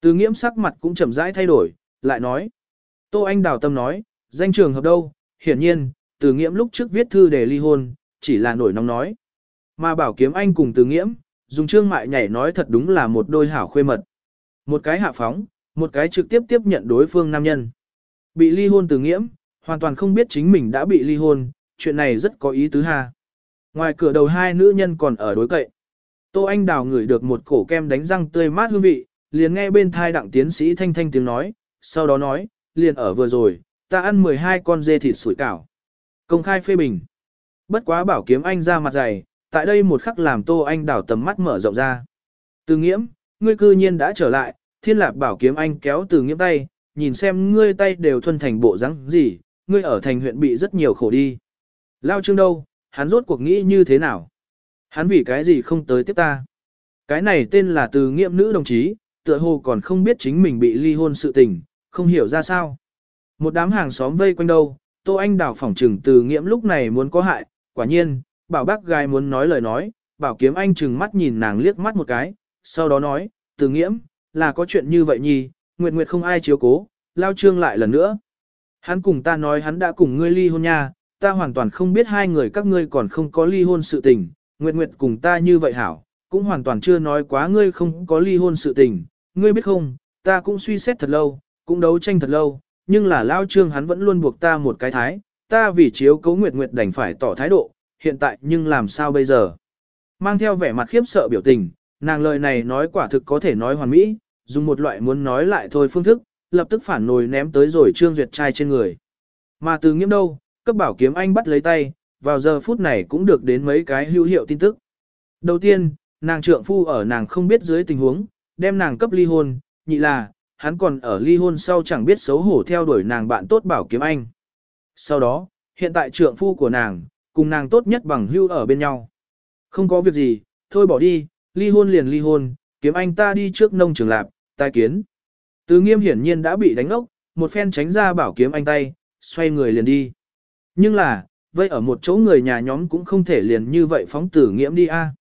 Từ nghiễm sắc mặt cũng chậm rãi thay đổi, lại nói. Tô Anh đào tâm nói, danh trường hợp đâu, hiển nhiên, từ nghiễm lúc trước viết thư để ly hôn, chỉ là nổi nóng nói. Mà bảo kiếm anh cùng từ nghiễm, dùng trương mại nhảy nói thật đúng là một đôi hảo khuê mật. Một cái hạ phóng, một cái trực tiếp tiếp nhận đối phương nam nhân. Bị ly hôn từ nghiễm, hoàn toàn không biết chính mình đã bị ly hôn, chuyện này rất có ý tứ ha. Ngoài cửa đầu hai nữ nhân còn ở đối cậy. Tô Anh Đào ngửi được một cổ kem đánh răng tươi mát hương vị, liền nghe bên thai đặng tiến sĩ thanh thanh tiếng nói, sau đó nói, liền ở vừa rồi, ta ăn 12 con dê thịt sủi cảo. Công khai phê bình. Bất quá bảo kiếm anh ra mặt dày, tại đây một khắc làm Tô Anh Đào tầm mắt mở rộng ra. Từ nghiễm, ngươi cư nhiên đã trở lại, thiên lạp bảo kiếm anh kéo từ nghiễm tay, nhìn xem ngươi tay đều thuần thành bộ rắn gì, ngươi ở thành huyện bị rất nhiều khổ đi. Lao trương đâu, hắn rốt cuộc nghĩ như thế nào? Hắn vì cái gì không tới tiếp ta? Cái này tên là từ nghiệm nữ đồng chí, tựa hồ còn không biết chính mình bị ly hôn sự tình, không hiểu ra sao. Một đám hàng xóm vây quanh đâu, Tô Anh đảo phỏng trừng từ nghiệm lúc này muốn có hại, quả nhiên, bảo bác gái muốn nói lời nói, bảo kiếm anh chừng mắt nhìn nàng liếc mắt một cái, sau đó nói, từ nghiễm, là có chuyện như vậy nhi, nguyệt nguyệt không ai chiếu cố, lao trương lại lần nữa. Hắn cùng ta nói hắn đã cùng ngươi ly hôn nha, ta hoàn toàn không biết hai người các ngươi còn không có ly hôn sự tình, Nguyệt Nguyệt cùng ta như vậy hảo, cũng hoàn toàn chưa nói quá ngươi không có ly hôn sự tình, ngươi biết không, ta cũng suy xét thật lâu, cũng đấu tranh thật lâu, nhưng là lao trương hắn vẫn luôn buộc ta một cái thái, ta vì chiếu cấu Nguyệt Nguyệt đành phải tỏ thái độ, hiện tại nhưng làm sao bây giờ? Mang theo vẻ mặt khiếp sợ biểu tình, nàng lời này nói quả thực có thể nói hoàn mỹ, dùng một loại muốn nói lại thôi phương thức, lập tức phản nồi ném tới rồi trương duyệt trai trên người. Mà từ nghiêm đâu, cấp bảo kiếm anh bắt lấy tay, vào giờ phút này cũng được đến mấy cái hữu hiệu tin tức. Đầu tiên, nàng trượng phu ở nàng không biết dưới tình huống, đem nàng cấp ly hôn, nhị là, hắn còn ở ly hôn sau chẳng biết xấu hổ theo đuổi nàng bạn tốt bảo kiếm anh. Sau đó, hiện tại trượng phu của nàng, cùng nàng tốt nhất bằng hưu ở bên nhau. Không có việc gì, thôi bỏ đi, ly hôn liền ly hôn, kiếm anh ta đi trước nông trường lạp, tai kiến. Từ nghiêm hiển nhiên đã bị đánh ốc, một phen tránh ra bảo kiếm anh tay, xoay người liền đi. Nhưng là, vậy ở một chỗ người nhà nhóm cũng không thể liền như vậy phóng tử nghiễm đi a.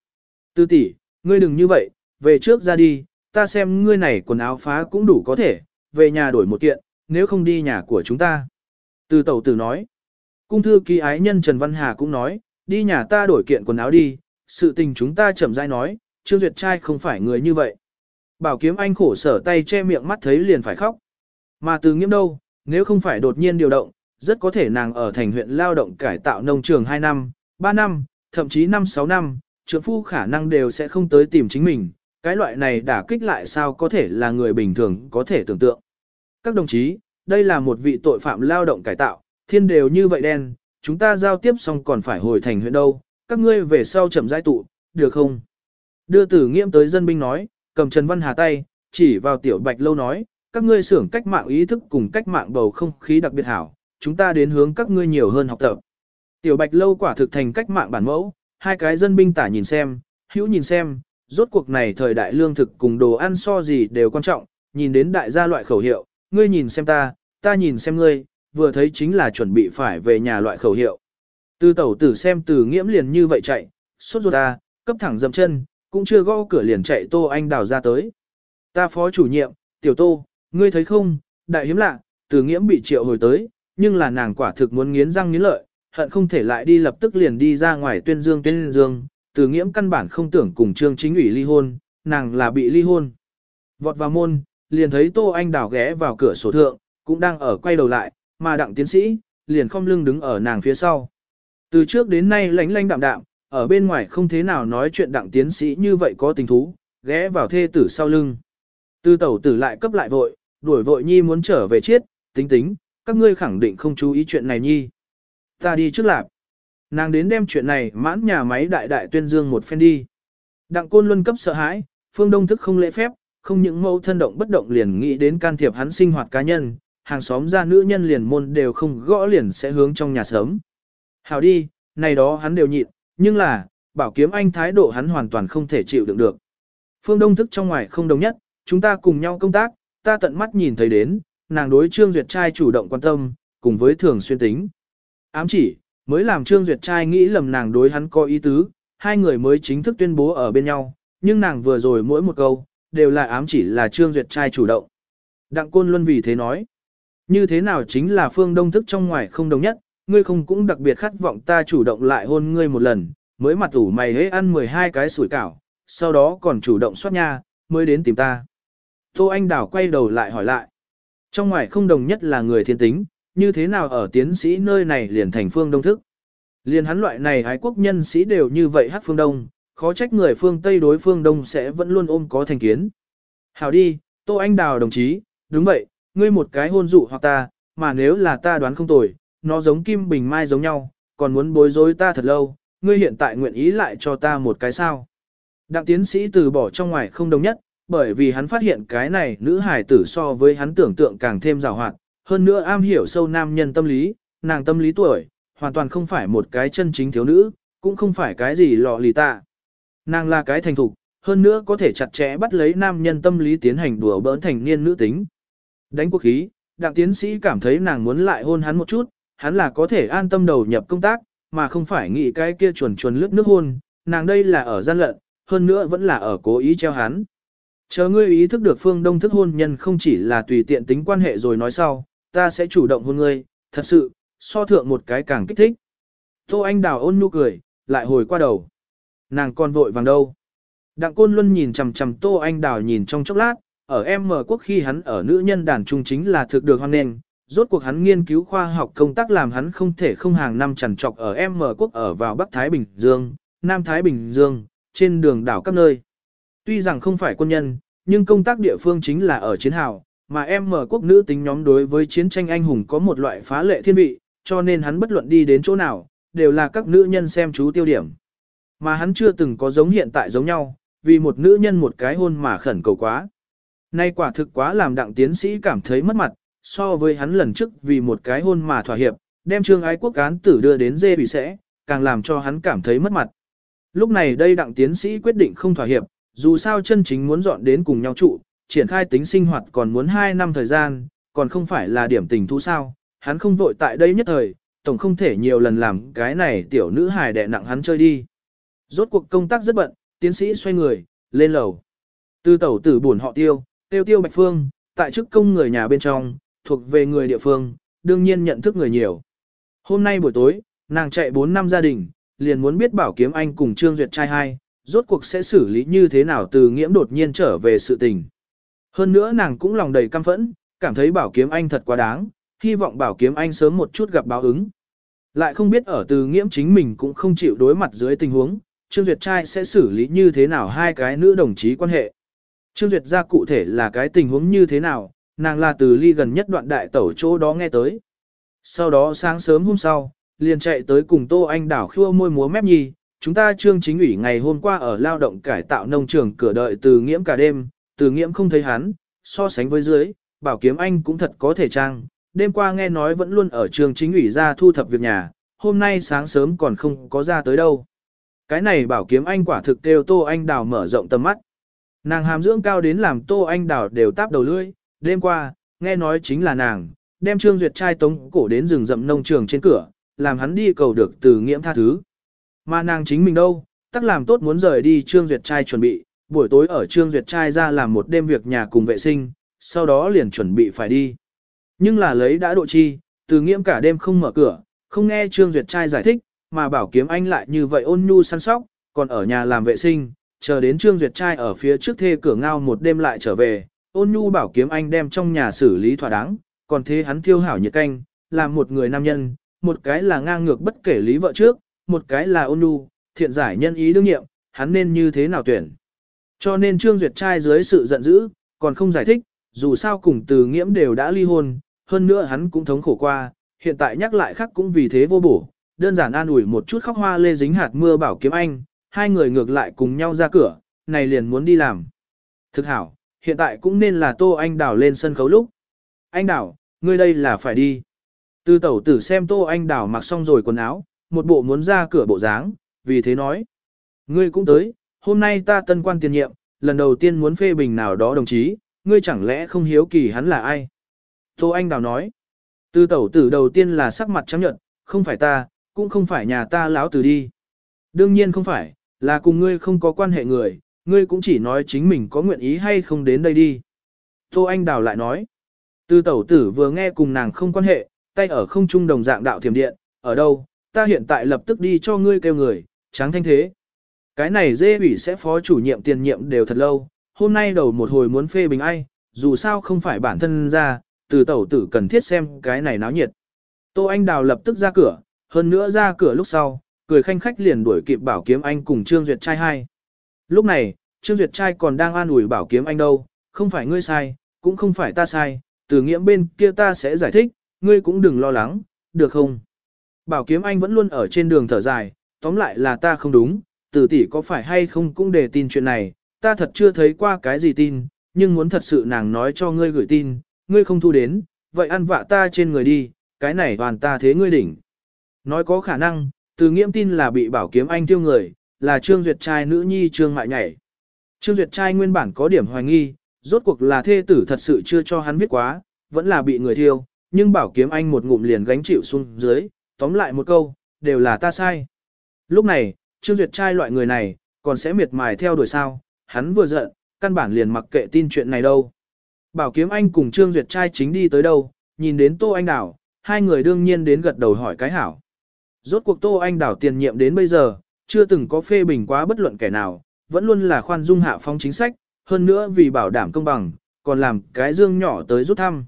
Tư tỷ, ngươi đừng như vậy, về trước ra đi, ta xem ngươi này quần áo phá cũng đủ có thể, về nhà đổi một kiện, nếu không đi nhà của chúng ta. Từ tẩu tử nói, cung thư ký ái nhân Trần Văn Hà cũng nói, đi nhà ta đổi kiện quần áo đi, sự tình chúng ta chậm rãi nói, Trương Duyệt trai không phải người như vậy. Bảo kiếm anh khổ sở tay che miệng mắt thấy liền phải khóc. Mà từ nghiêm đâu, nếu không phải đột nhiên điều động, rất có thể nàng ở thành huyện lao động cải tạo nông trường 2 năm, 3 năm, thậm chí 5-6 năm, trưởng phu khả năng đều sẽ không tới tìm chính mình, cái loại này đả kích lại sao có thể là người bình thường có thể tưởng tượng. Các đồng chí, đây là một vị tội phạm lao động cải tạo, thiên đều như vậy đen, chúng ta giao tiếp xong còn phải hồi thành huyện đâu, các ngươi về sau chậm rãi tụ, được không? Đưa tử nghiễm tới dân binh nói, cầm Trần Văn Hà tay, chỉ vào tiểu bạch lâu nói, các ngươi xưởng cách mạng ý thức cùng cách mạng bầu không khí đặc biệt hảo, chúng ta đến hướng các ngươi nhiều hơn học tập. Tiểu bạch lâu quả thực thành cách mạng bản mẫu, hai cái dân binh tả nhìn xem, hữu nhìn xem, rốt cuộc này thời đại lương thực cùng đồ ăn so gì đều quan trọng, nhìn đến đại gia loại khẩu hiệu, ngươi nhìn xem ta, ta nhìn xem ngươi, vừa thấy chính là chuẩn bị phải về nhà loại khẩu hiệu. tư tẩu tử xem từ nghiễm liền như vậy chạy, suốt ruột ta, cấp thẳng dầm chân, cũng chưa gõ cửa liền chạy tô anh đào ra tới. Ta phó chủ nhiệm, tiểu tô, ngươi thấy không, đại hiếm lạ, từ nghiễm bị triệu hồi tới, nhưng là nàng quả thực muốn nghiến răng nghiến lợi, hận không thể lại đi lập tức liền đi ra ngoài tuyên dương tuyên dương, từ nghiễm căn bản không tưởng cùng trương chính ủy ly hôn, nàng là bị ly hôn. Vọt vào môn, liền thấy Tô Anh Đào ghé vào cửa sổ thượng, cũng đang ở quay đầu lại, mà đặng tiến sĩ, liền không lưng đứng ở nàng phía sau. Từ trước đến nay lánh lánh đạm đạm, ở bên ngoài không thế nào nói chuyện đặng tiến sĩ như vậy có tình thú, ghé vào thê tử sau lưng. tư tẩu tử lại cấp lại vội, đuổi vội nhi muốn trở về chiết, tính tính, các ngươi khẳng định không chú ý chuyện này nhi. Ta đi trước lạp. Nàng đến đem chuyện này mãn nhà máy đại đại tuyên dương một phen đi. Đặng côn luân cấp sợ hãi, phương đông thức không lễ phép, không những mẫu thân động bất động liền nghĩ đến can thiệp hắn sinh hoạt cá nhân, hàng xóm ra nữ nhân liền môn đều không gõ liền sẽ hướng trong nhà sớm. Hào đi, này đó hắn đều nhịn, nhưng là, bảo kiếm anh thái độ hắn hoàn toàn không thể chịu đựng được. Phương Đông thức trong ngoài không đồng nhất, chúng ta cùng nhau công tác, ta tận mắt nhìn thấy đến, nàng đối Trương Duyệt trai chủ động quan tâm, cùng với thường xuyên tính. Ám chỉ, mới làm Trương Duyệt trai nghĩ lầm nàng đối hắn có ý tứ, hai người mới chính thức tuyên bố ở bên nhau, nhưng nàng vừa rồi mỗi một câu, đều là ám chỉ là Trương Duyệt trai chủ động. Đặng Côn Luân vì thế nói, như thế nào chính là phương đông thức trong ngoài không đồng nhất, ngươi không cũng đặc biệt khát vọng ta chủ động lại hôn ngươi một lần, mới mặt ủ mày hế ăn 12 cái sủi cảo, sau đó còn chủ động soát nha, mới đến tìm ta. Tô Anh Đào quay đầu lại hỏi lại. Trong ngoài không đồng nhất là người thiên tính, như thế nào ở tiến sĩ nơi này liền thành phương đông thức. Liền hắn loại này ái quốc nhân sĩ đều như vậy hát phương đông, khó trách người phương Tây đối phương đông sẽ vẫn luôn ôm có thành kiến. Hảo đi, Tô Anh Đào đồng chí, đúng vậy, ngươi một cái hôn dụ hoặc ta, mà nếu là ta đoán không tồi, nó giống kim bình mai giống nhau, còn muốn bối rối ta thật lâu, ngươi hiện tại nguyện ý lại cho ta một cái sao. Đặng tiến sĩ từ bỏ trong ngoài không đồng nhất, bởi vì hắn phát hiện cái này nữ hài tử so với hắn tưởng tượng càng thêm rào hoạt, hơn nữa am hiểu sâu nam nhân tâm lý, nàng tâm lý tuổi, hoàn toàn không phải một cái chân chính thiếu nữ, cũng không phải cái gì lọ lì tạ. Nàng là cái thành thục, hơn nữa có thể chặt chẽ bắt lấy nam nhân tâm lý tiến hành đùa bỡn thành niên nữ tính. Đánh cuộc khí, đặng tiến sĩ cảm thấy nàng muốn lại hôn hắn một chút, hắn là có thể an tâm đầu nhập công tác, mà không phải nghĩ cái kia chuồn chuồn lướt nước hôn, nàng đây là ở gian lận, hơn nữa vẫn là ở cố ý treo hắn. Chờ ngươi ý thức được phương đông thức hôn nhân không chỉ là tùy tiện tính quan hệ rồi nói sau, ta sẽ chủ động hôn ngươi, thật sự, so thượng một cái càng kích thích. Tô Anh Đào ôn nhu cười, lại hồi qua đầu. Nàng còn vội vàng đâu. Đặng Côn Luân nhìn chằm chằm Tô Anh Đào nhìn trong chốc lát, ở em mở quốc khi hắn ở nữ nhân đàn trung chính là thực được hoan nền, rốt cuộc hắn nghiên cứu khoa học công tác làm hắn không thể không hàng năm trằn trọc ở M quốc ở vào Bắc Thái Bình Dương, Nam Thái Bình Dương, trên đường đảo các nơi. Tuy rằng không phải quân nhân, nhưng công tác địa phương chính là ở chiến hào, mà M quốc nữ tính nhóm đối với chiến tranh anh hùng có một loại phá lệ thiên vị, cho nên hắn bất luận đi đến chỗ nào, đều là các nữ nhân xem chú tiêu điểm. Mà hắn chưa từng có giống hiện tại giống nhau, vì một nữ nhân một cái hôn mà khẩn cầu quá. Nay quả thực quá làm đặng tiến sĩ cảm thấy mất mặt, so với hắn lần trước vì một cái hôn mà thỏa hiệp, đem trương ái quốc cán tử đưa đến dê bị sẽ, càng làm cho hắn cảm thấy mất mặt. Lúc này đây đặng tiến sĩ quyết định không thỏa hiệp, dù sao chân chính muốn dọn đến cùng nhau trụ, triển khai tính sinh hoạt còn muốn 2 năm thời gian, còn không phải là điểm tình thu sao, hắn không vội tại đây nhất thời, tổng không thể nhiều lần làm cái này tiểu nữ hài đẹ nặng hắn chơi đi. Rốt cuộc công tác rất bận, tiến sĩ xoay người, lên lầu. tư tẩu tử buồn họ tiêu, tiêu tiêu bạch phương, tại chức công người nhà bên trong, thuộc về người địa phương, đương nhiên nhận thức người nhiều. Hôm nay buổi tối, nàng chạy 4 năm gia đình, liền muốn biết bảo kiếm anh cùng Trương Duyệt trai hai, rốt cuộc sẽ xử lý như thế nào từ nghiễm đột nhiên trở về sự tình. Hơn nữa nàng cũng lòng đầy căm phẫn, cảm thấy bảo kiếm anh thật quá đáng, hy vọng bảo kiếm anh sớm một chút gặp báo ứng. Lại không biết ở từ nghiễm chính mình cũng không chịu đối mặt dưới tình huống, Trương Duyệt trai sẽ xử lý như thế nào hai cái nữ đồng chí quan hệ. Trương Duyệt ra cụ thể là cái tình huống như thế nào, nàng là từ ly gần nhất đoạn đại tẩu chỗ đó nghe tới. Sau đó sáng sớm hôm sau, liền chạy tới cùng Tô Anh đảo khua môi múa mép nhi, chúng ta trương chính ủy ngày hôm qua ở lao động cải tạo nông trường cửa đợi từ nghiễm cả đêm, từ nghiễm không thấy hắn, so sánh với dưới, bảo kiếm anh cũng thật có thể trang, đêm qua nghe nói vẫn luôn ở trường chính ủy ra thu thập việc nhà, hôm nay sáng sớm còn không có ra tới đâu. Cái này bảo kiếm anh quả thực kêu Tô Anh Đào mở rộng tầm mắt. Nàng hàm dưỡng cao đến làm Tô Anh Đào đều táp đầu lưỡi, đêm qua, nghe nói chính là nàng, đem Trương Duyệt trai tống cổ đến rừng rậm nông trường trên cửa, làm hắn đi cầu được từ nghiễm tha thứ. Mà nàng chính mình đâu, tắc làm tốt muốn rời đi Trương Duyệt trai chuẩn bị, buổi tối ở Trương Duyệt trai ra làm một đêm việc nhà cùng vệ sinh, sau đó liền chuẩn bị phải đi. Nhưng là lấy đã độ chi, từ nghiễm cả đêm không mở cửa, không nghe Trương Duyệt trai giải thích, mà bảo kiếm anh lại như vậy ôn nhu săn sóc, còn ở nhà làm vệ sinh, chờ đến Trương Duyệt trai ở phía trước thê cửa ngao một đêm lại trở về, ôn nhu bảo kiếm anh đem trong nhà xử lý thỏa đáng, còn thế hắn thiêu hảo nhiệt canh, làm một người nam nhân, một cái là ngang ngược bất kể lý vợ trước, một cái là ôn nhu, thiện giải nhân ý đương nhiệm, hắn nên như thế nào tuyển. Cho nên Trương Duyệt trai dưới sự giận dữ, còn không giải thích, dù sao cùng từ nghiễm đều đã ly hôn, hơn nữa hắn cũng thống khổ qua, hiện tại nhắc lại khác cũng vì thế vô bổ, đơn giản an ủi một chút khóc hoa lê dính hạt mưa bảo kiếm anh, hai người ngược lại cùng nhau ra cửa, này liền muốn đi làm. Thực hảo, hiện tại cũng nên là Tô Anh Đào lên sân khấu lúc. Anh Đào, ngươi đây là phải đi. tư tẩu tử xem Tô Anh Đào mặc xong rồi quần áo, một bộ muốn ra cửa bộ dáng, vì thế nói. Ngươi cũng tới, hôm nay ta tân quan tiền nhiệm, lần đầu tiên muốn phê bình nào đó đồng chí, ngươi chẳng lẽ không hiếu kỳ hắn là ai? Tô Anh Đào nói. tư tẩu tử đầu tiên là sắc mặt trắng nhợt, không phải ta, cũng không phải nhà ta láo tử đi. Đương nhiên không phải, là cùng ngươi không có quan hệ người, ngươi cũng chỉ nói chính mình có nguyện ý hay không đến đây đi. Tô Anh Đào lại nói. Từ tẩu tử vừa nghe cùng nàng không quan hệ, tay ở không trung đồng dạng đạo thiểm điện, ở đâu, ta hiện tại lập tức đi cho ngươi kêu người, tráng thanh thế. Cái này dê ủy sẽ phó chủ nhiệm tiền nhiệm đều thật lâu, hôm nay đầu một hồi muốn phê bình ai, dù sao không phải bản thân ra, từ tẩu tử cần thiết xem cái này náo nhiệt. Tô Anh Đào lập tức ra cửa, hơn nữa ra cửa lúc sau, cười khanh khách liền đuổi kịp bảo kiếm anh cùng Trương Duyệt trai hai. Lúc này, Trương Duyệt trai còn đang an ủi bảo kiếm anh đâu, không phải ngươi sai, cũng không phải ta sai, từ nghiễm bên kia ta sẽ giải thích, ngươi cũng đừng lo lắng, được không? Bảo kiếm anh vẫn luôn ở trên đường thở dài, tóm lại là ta không đúng, từ tỷ có phải hay không cũng để tin chuyện này, ta thật chưa thấy qua cái gì tin, nhưng muốn thật sự nàng nói cho ngươi gửi tin, ngươi không thu đến, vậy ăn vạ ta trên người đi, cái này toàn ta thế ngươi đỉnh. Nói có khả năng, từ nghiễm tin là bị bảo kiếm anh tiêu người, là Trương Duyệt trai nữ nhi Trương Mại Nhảy. Trương Duyệt trai nguyên bản có điểm hoài nghi, rốt cuộc là thê tử thật sự chưa cho hắn viết quá, vẫn là bị người thiêu, nhưng bảo kiếm anh một ngụm liền gánh chịu xuống dưới, tóm lại một câu, đều là ta sai. Lúc này, Trương Duyệt trai loại người này, còn sẽ miệt mài theo đuổi sao, hắn vừa giận, căn bản liền mặc kệ tin chuyện này đâu. Bảo kiếm anh cùng Trương Duyệt trai chính đi tới đâu, nhìn đến Tô Anh Đảo, hai người đương nhiên đến gật đầu hỏi cái hảo. Rốt cuộc Tô Anh Đảo tiền nhiệm đến bây giờ, chưa từng có phê bình quá bất luận kẻ nào, vẫn luôn là khoan dung hạ phong chính sách, hơn nữa vì bảo đảm công bằng, còn làm cái dương nhỏ tới rút thăm.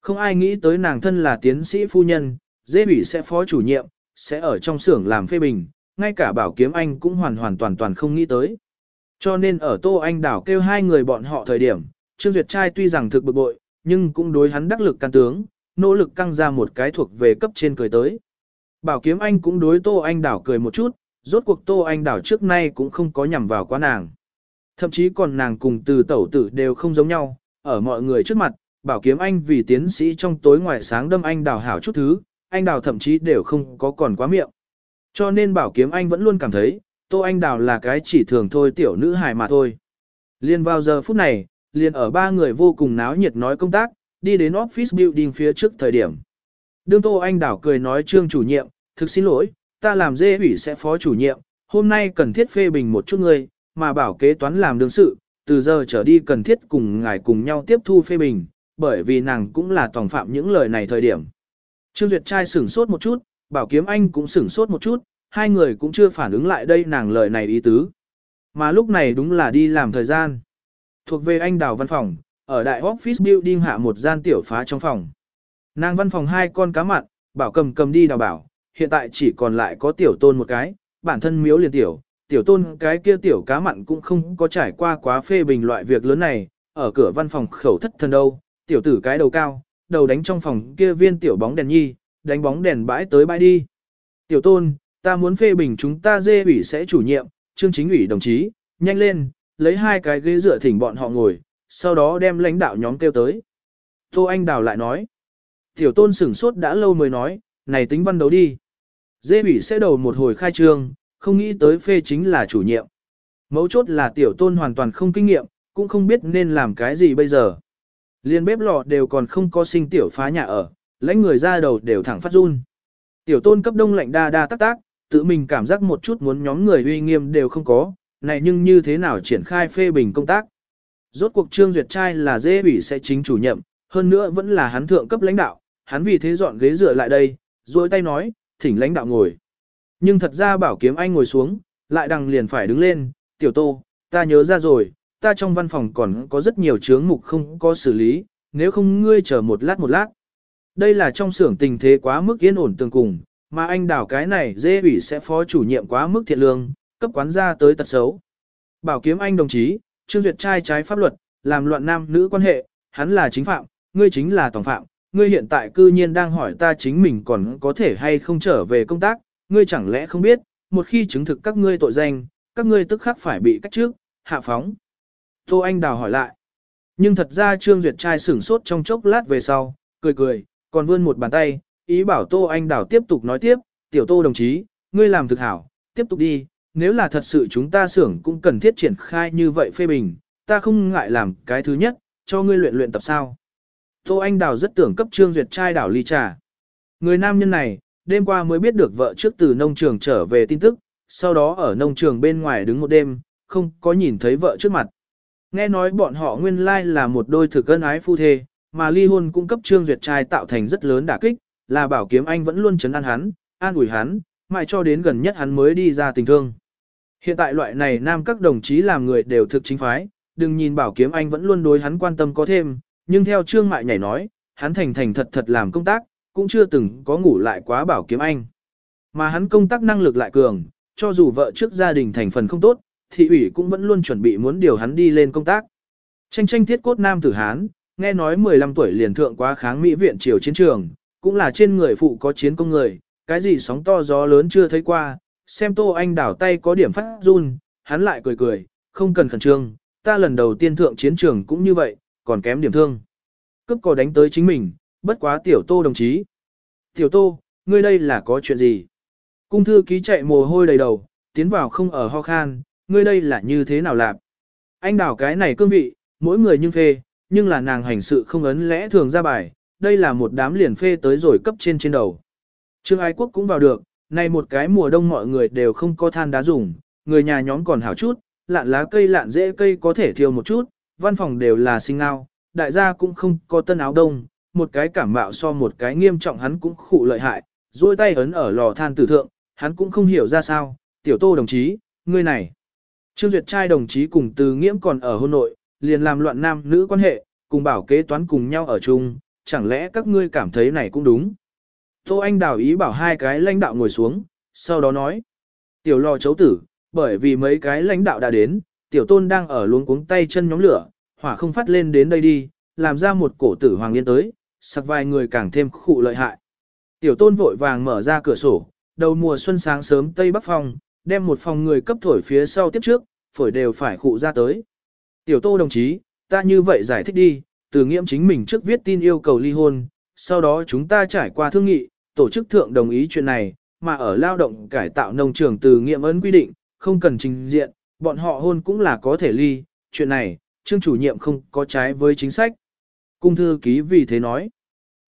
Không ai nghĩ tới nàng thân là tiến sĩ phu nhân, dễ bị sẽ phó chủ nhiệm, sẽ ở trong xưởng làm phê bình, ngay cả bảo kiếm anh cũng hoàn hoàn toàn toàn không nghĩ tới. Cho nên ở Tô Anh Đảo kêu hai người bọn họ thời điểm, Trương Duyệt trai tuy rằng thực bực bội, nhưng cũng đối hắn đắc lực can tướng, nỗ lực căng ra một cái thuộc về cấp trên cười tới. Bảo kiếm anh cũng đối Tô Anh Đảo cười một chút, rốt cuộc Tô Anh Đảo trước nay cũng không có nhằm vào quá nàng. Thậm chí còn nàng cùng từ tẩu tử đều không giống nhau, ở mọi người trước mặt, bảo kiếm anh vì tiến sĩ trong tối ngoài sáng đâm anh đào hảo chút thứ, anh đào thậm chí đều không có còn quá miệng. Cho nên bảo kiếm anh vẫn luôn cảm thấy, tô anh đào là cái chỉ thường thôi tiểu nữ hài mà thôi. Liên vào giờ phút này, liền ở ba người vô cùng náo nhiệt nói công tác, đi đến office building phía trước thời điểm. Đương tô anh đào cười nói trương chủ nhiệm, thực xin lỗi, ta làm dê ủy sẽ phó chủ nhiệm, hôm nay cần thiết phê bình một chút người, mà bảo kế toán làm đương sự, từ giờ trở đi cần thiết cùng ngài cùng nhau tiếp thu phê bình, bởi vì nàng cũng là tòng phạm những lời này thời điểm. Trương Duyệt trai sửng sốt một chút, bảo kiếm anh cũng sửng sốt một chút, hai người cũng chưa phản ứng lại đây nàng lời này ý tứ. Mà lúc này đúng là đi làm thời gian. Thuộc về anh đào văn phòng, ở đại office building hạ một gian tiểu phá trong phòng. Nàng văn phòng hai con cá mặn, bảo cầm cầm đi đào bảo, hiện tại chỉ còn lại có tiểu tôn một cái, bản thân miếu liền tiểu, tiểu tôn cái kia tiểu cá mặn cũng không có trải qua quá phê bình loại việc lớn này, ở cửa văn phòng khẩu thất thần đâu, tiểu tử cái đầu cao, đầu đánh trong phòng kia viên tiểu bóng đèn nhi, đánh bóng đèn bãi tới bãi đi. Tiểu tôn, ta muốn phê bình chúng ta dê ủy sẽ chủ nhiệm, chương chính ủy đồng chí, nhanh lên, lấy hai cái ghế dựa thỉnh bọn họ ngồi, sau đó đem lãnh đạo nhóm kêu tới. Tô Anh Đào lại nói, tiểu tôn sửng sốt đã lâu mới nói, này tính văn đấu đi. Dê bỉ sẽ đầu một hồi khai trương, không nghĩ tới phê chính là chủ nhiệm. Mấu chốt là tiểu tôn hoàn toàn không kinh nghiệm, cũng không biết nên làm cái gì bây giờ. Liên bếp lò đều còn không có sinh tiểu phá nhà ở, lãnh người ra đầu đều thẳng phát run. Tiểu tôn cấp đông lạnh đa đa tác tác, tự mình cảm giác một chút muốn nhóm người uy nghiêm đều không có, này nhưng như thế nào triển khai phê bình công tác. Rốt cuộc trương duyệt trai là dễ bị sẽ chính chủ nhiệm, hơn nữa vẫn là hắn thượng cấp lãnh đạo, hắn vì thế dọn ghế dựa lại đây, rồi tay nói, thỉnh lãnh đạo ngồi. Nhưng thật ra bảo kiếm anh ngồi xuống, lại đằng liền phải đứng lên, tiểu tô, ta nhớ ra rồi, ta trong văn phòng còn có rất nhiều chướng mục không có xử lý, nếu không ngươi chờ một lát một lát. Đây là trong xưởng tình thế quá mức yên ổn tương cùng, mà anh đảo cái này dê ủy sẽ phó chủ nhiệm quá mức thiện lương, cấp quán ra tới tật xấu. Bảo kiếm anh đồng chí, Trương Duyệt trai trái pháp luật, làm loạn nam nữ quan hệ, hắn là chính phạm, ngươi chính là tổng phạm, ngươi hiện tại cư nhiên đang hỏi ta chính mình còn có thể hay không trở về công tác, ngươi chẳng lẽ không biết, một khi chứng thực các ngươi tội danh, các ngươi tức khắc phải bị cách trước, hạ phóng. Tô Anh Đào hỏi lại. Nhưng thật ra Trương Duyệt trai sửng sốt trong chốc lát về sau, cười cười, còn vươn một bàn tay, ý bảo Tô Anh Đào tiếp tục nói tiếp, tiểu Tô đồng chí, ngươi làm thực hảo, tiếp tục đi, nếu là thật sự chúng ta xưởng cũng cần thiết triển khai như vậy phê bình, ta không ngại làm cái thứ nhất, cho ngươi luyện luyện tập sao. Tô Anh Đào rất tưởng cấp Trương Duyệt trai đảo ly trà. Người nam nhân này, đêm qua mới biết được vợ trước từ nông trường trở về tin tức, sau đó ở nông trường bên ngoài đứng một đêm, không có nhìn thấy vợ trước mặt. Nghe nói bọn họ nguyên lai là một đôi thực cân ái phu thê, mà ly hôn cung cấp Trương Duyệt trai tạo thành rất lớn đả kích, là bảo kiếm anh vẫn luôn chấn an hắn, an ủi hắn, mãi cho đến gần nhất hắn mới đi ra tình thương. Hiện tại loại này nam các đồng chí làm người đều thực chính phái, đừng nhìn bảo kiếm anh vẫn luôn đối hắn quan tâm có thêm, nhưng theo Trương Mại nhảy nói, hắn thành thành thật thật làm công tác, cũng chưa từng có ngủ lại quá bảo kiếm anh. Mà hắn công tác năng lực lại cường, cho dù vợ trước gia đình thành phần không tốt, thị ủy cũng vẫn luôn chuẩn bị muốn điều hắn đi lên công tác. Tranh tranh thiết cốt nam tử Hán, nghe nói 15 tuổi liền thượng quá kháng Mỹ viện triều chiến trường, cũng là trên người phụ có chiến công người, cái gì sóng to gió lớn chưa thấy qua, xem Tô Anh đảo tay có điểm phát run, hắn lại cười cười, không cần khẩn trương, ta lần đầu tiên thượng chiến trường cũng như vậy, còn kém điểm thương. Cướp cò đánh tới chính mình, bất quá tiểu Tô đồng chí. Tiểu Tô, ngươi đây là có chuyện gì? Cung thư ký chạy mồ hôi đầy đầu, tiến vào không ở ho khan, ngươi đây là như thế nào làm? Anh đảo cái này cương vị, mỗi người nhưng phê, nhưng là nàng hành sự không ấn lẽ thường ra bài, đây là một đám liền phê tới rồi cấp trên trên đầu. Trương Ái Quốc cũng vào được, nay một cái mùa đông mọi người đều không có than đá dùng, người nhà nhóm còn hảo chút, lạn lá cây lạn dễ cây có thể thiêu một chút, văn phòng đều là sinh ngao, đại gia cũng không có tân áo đông, một cái cảm mạo so một cái nghiêm trọng hắn cũng khụ lợi hại, duỗi tay ấn ở lò than tử thượng, hắn cũng không hiểu ra sao, tiểu tô đồng chí, ngươi này. Trương Duyệt trai đồng chí cùng từ nghiễm còn ở hôn nội, liền làm loạn nam nữ quan hệ, cùng bảo kế toán cùng nhau ở chung, chẳng lẽ các ngươi cảm thấy này cũng đúng. Tô Anh đào ý bảo hai cái lãnh đạo ngồi xuống, sau đó nói. Tiểu lò chấu tử, bởi vì mấy cái lãnh đạo đã đến, tiểu tôn đang ở luống cuống tay chân nhóm lửa, hỏa không phát lên đến đây đi, làm ra một cổ tử hoàng yên tới, sặc vài người càng thêm khụ lợi hại. Tiểu tôn vội vàng mở ra cửa sổ, đầu mùa xuân sáng sớm tây bắc phòng, đem một phòng người cấp thổi phía sau tiếp trước, phổi đều phải khụ ra tới. Tiểu tô đồng chí, ta như vậy giải thích đi, từ nghiệm chính mình trước viết tin yêu cầu ly hôn, sau đó chúng ta trải qua thương nghị, tổ chức thượng đồng ý chuyện này, mà ở lao động cải tạo nông trường từ nghiệm ấn quy định, không cần trình diện, bọn họ hôn cũng là có thể ly, chuyện này, trương chủ nhiệm không có trái với chính sách. Cung thư ký vì thế nói,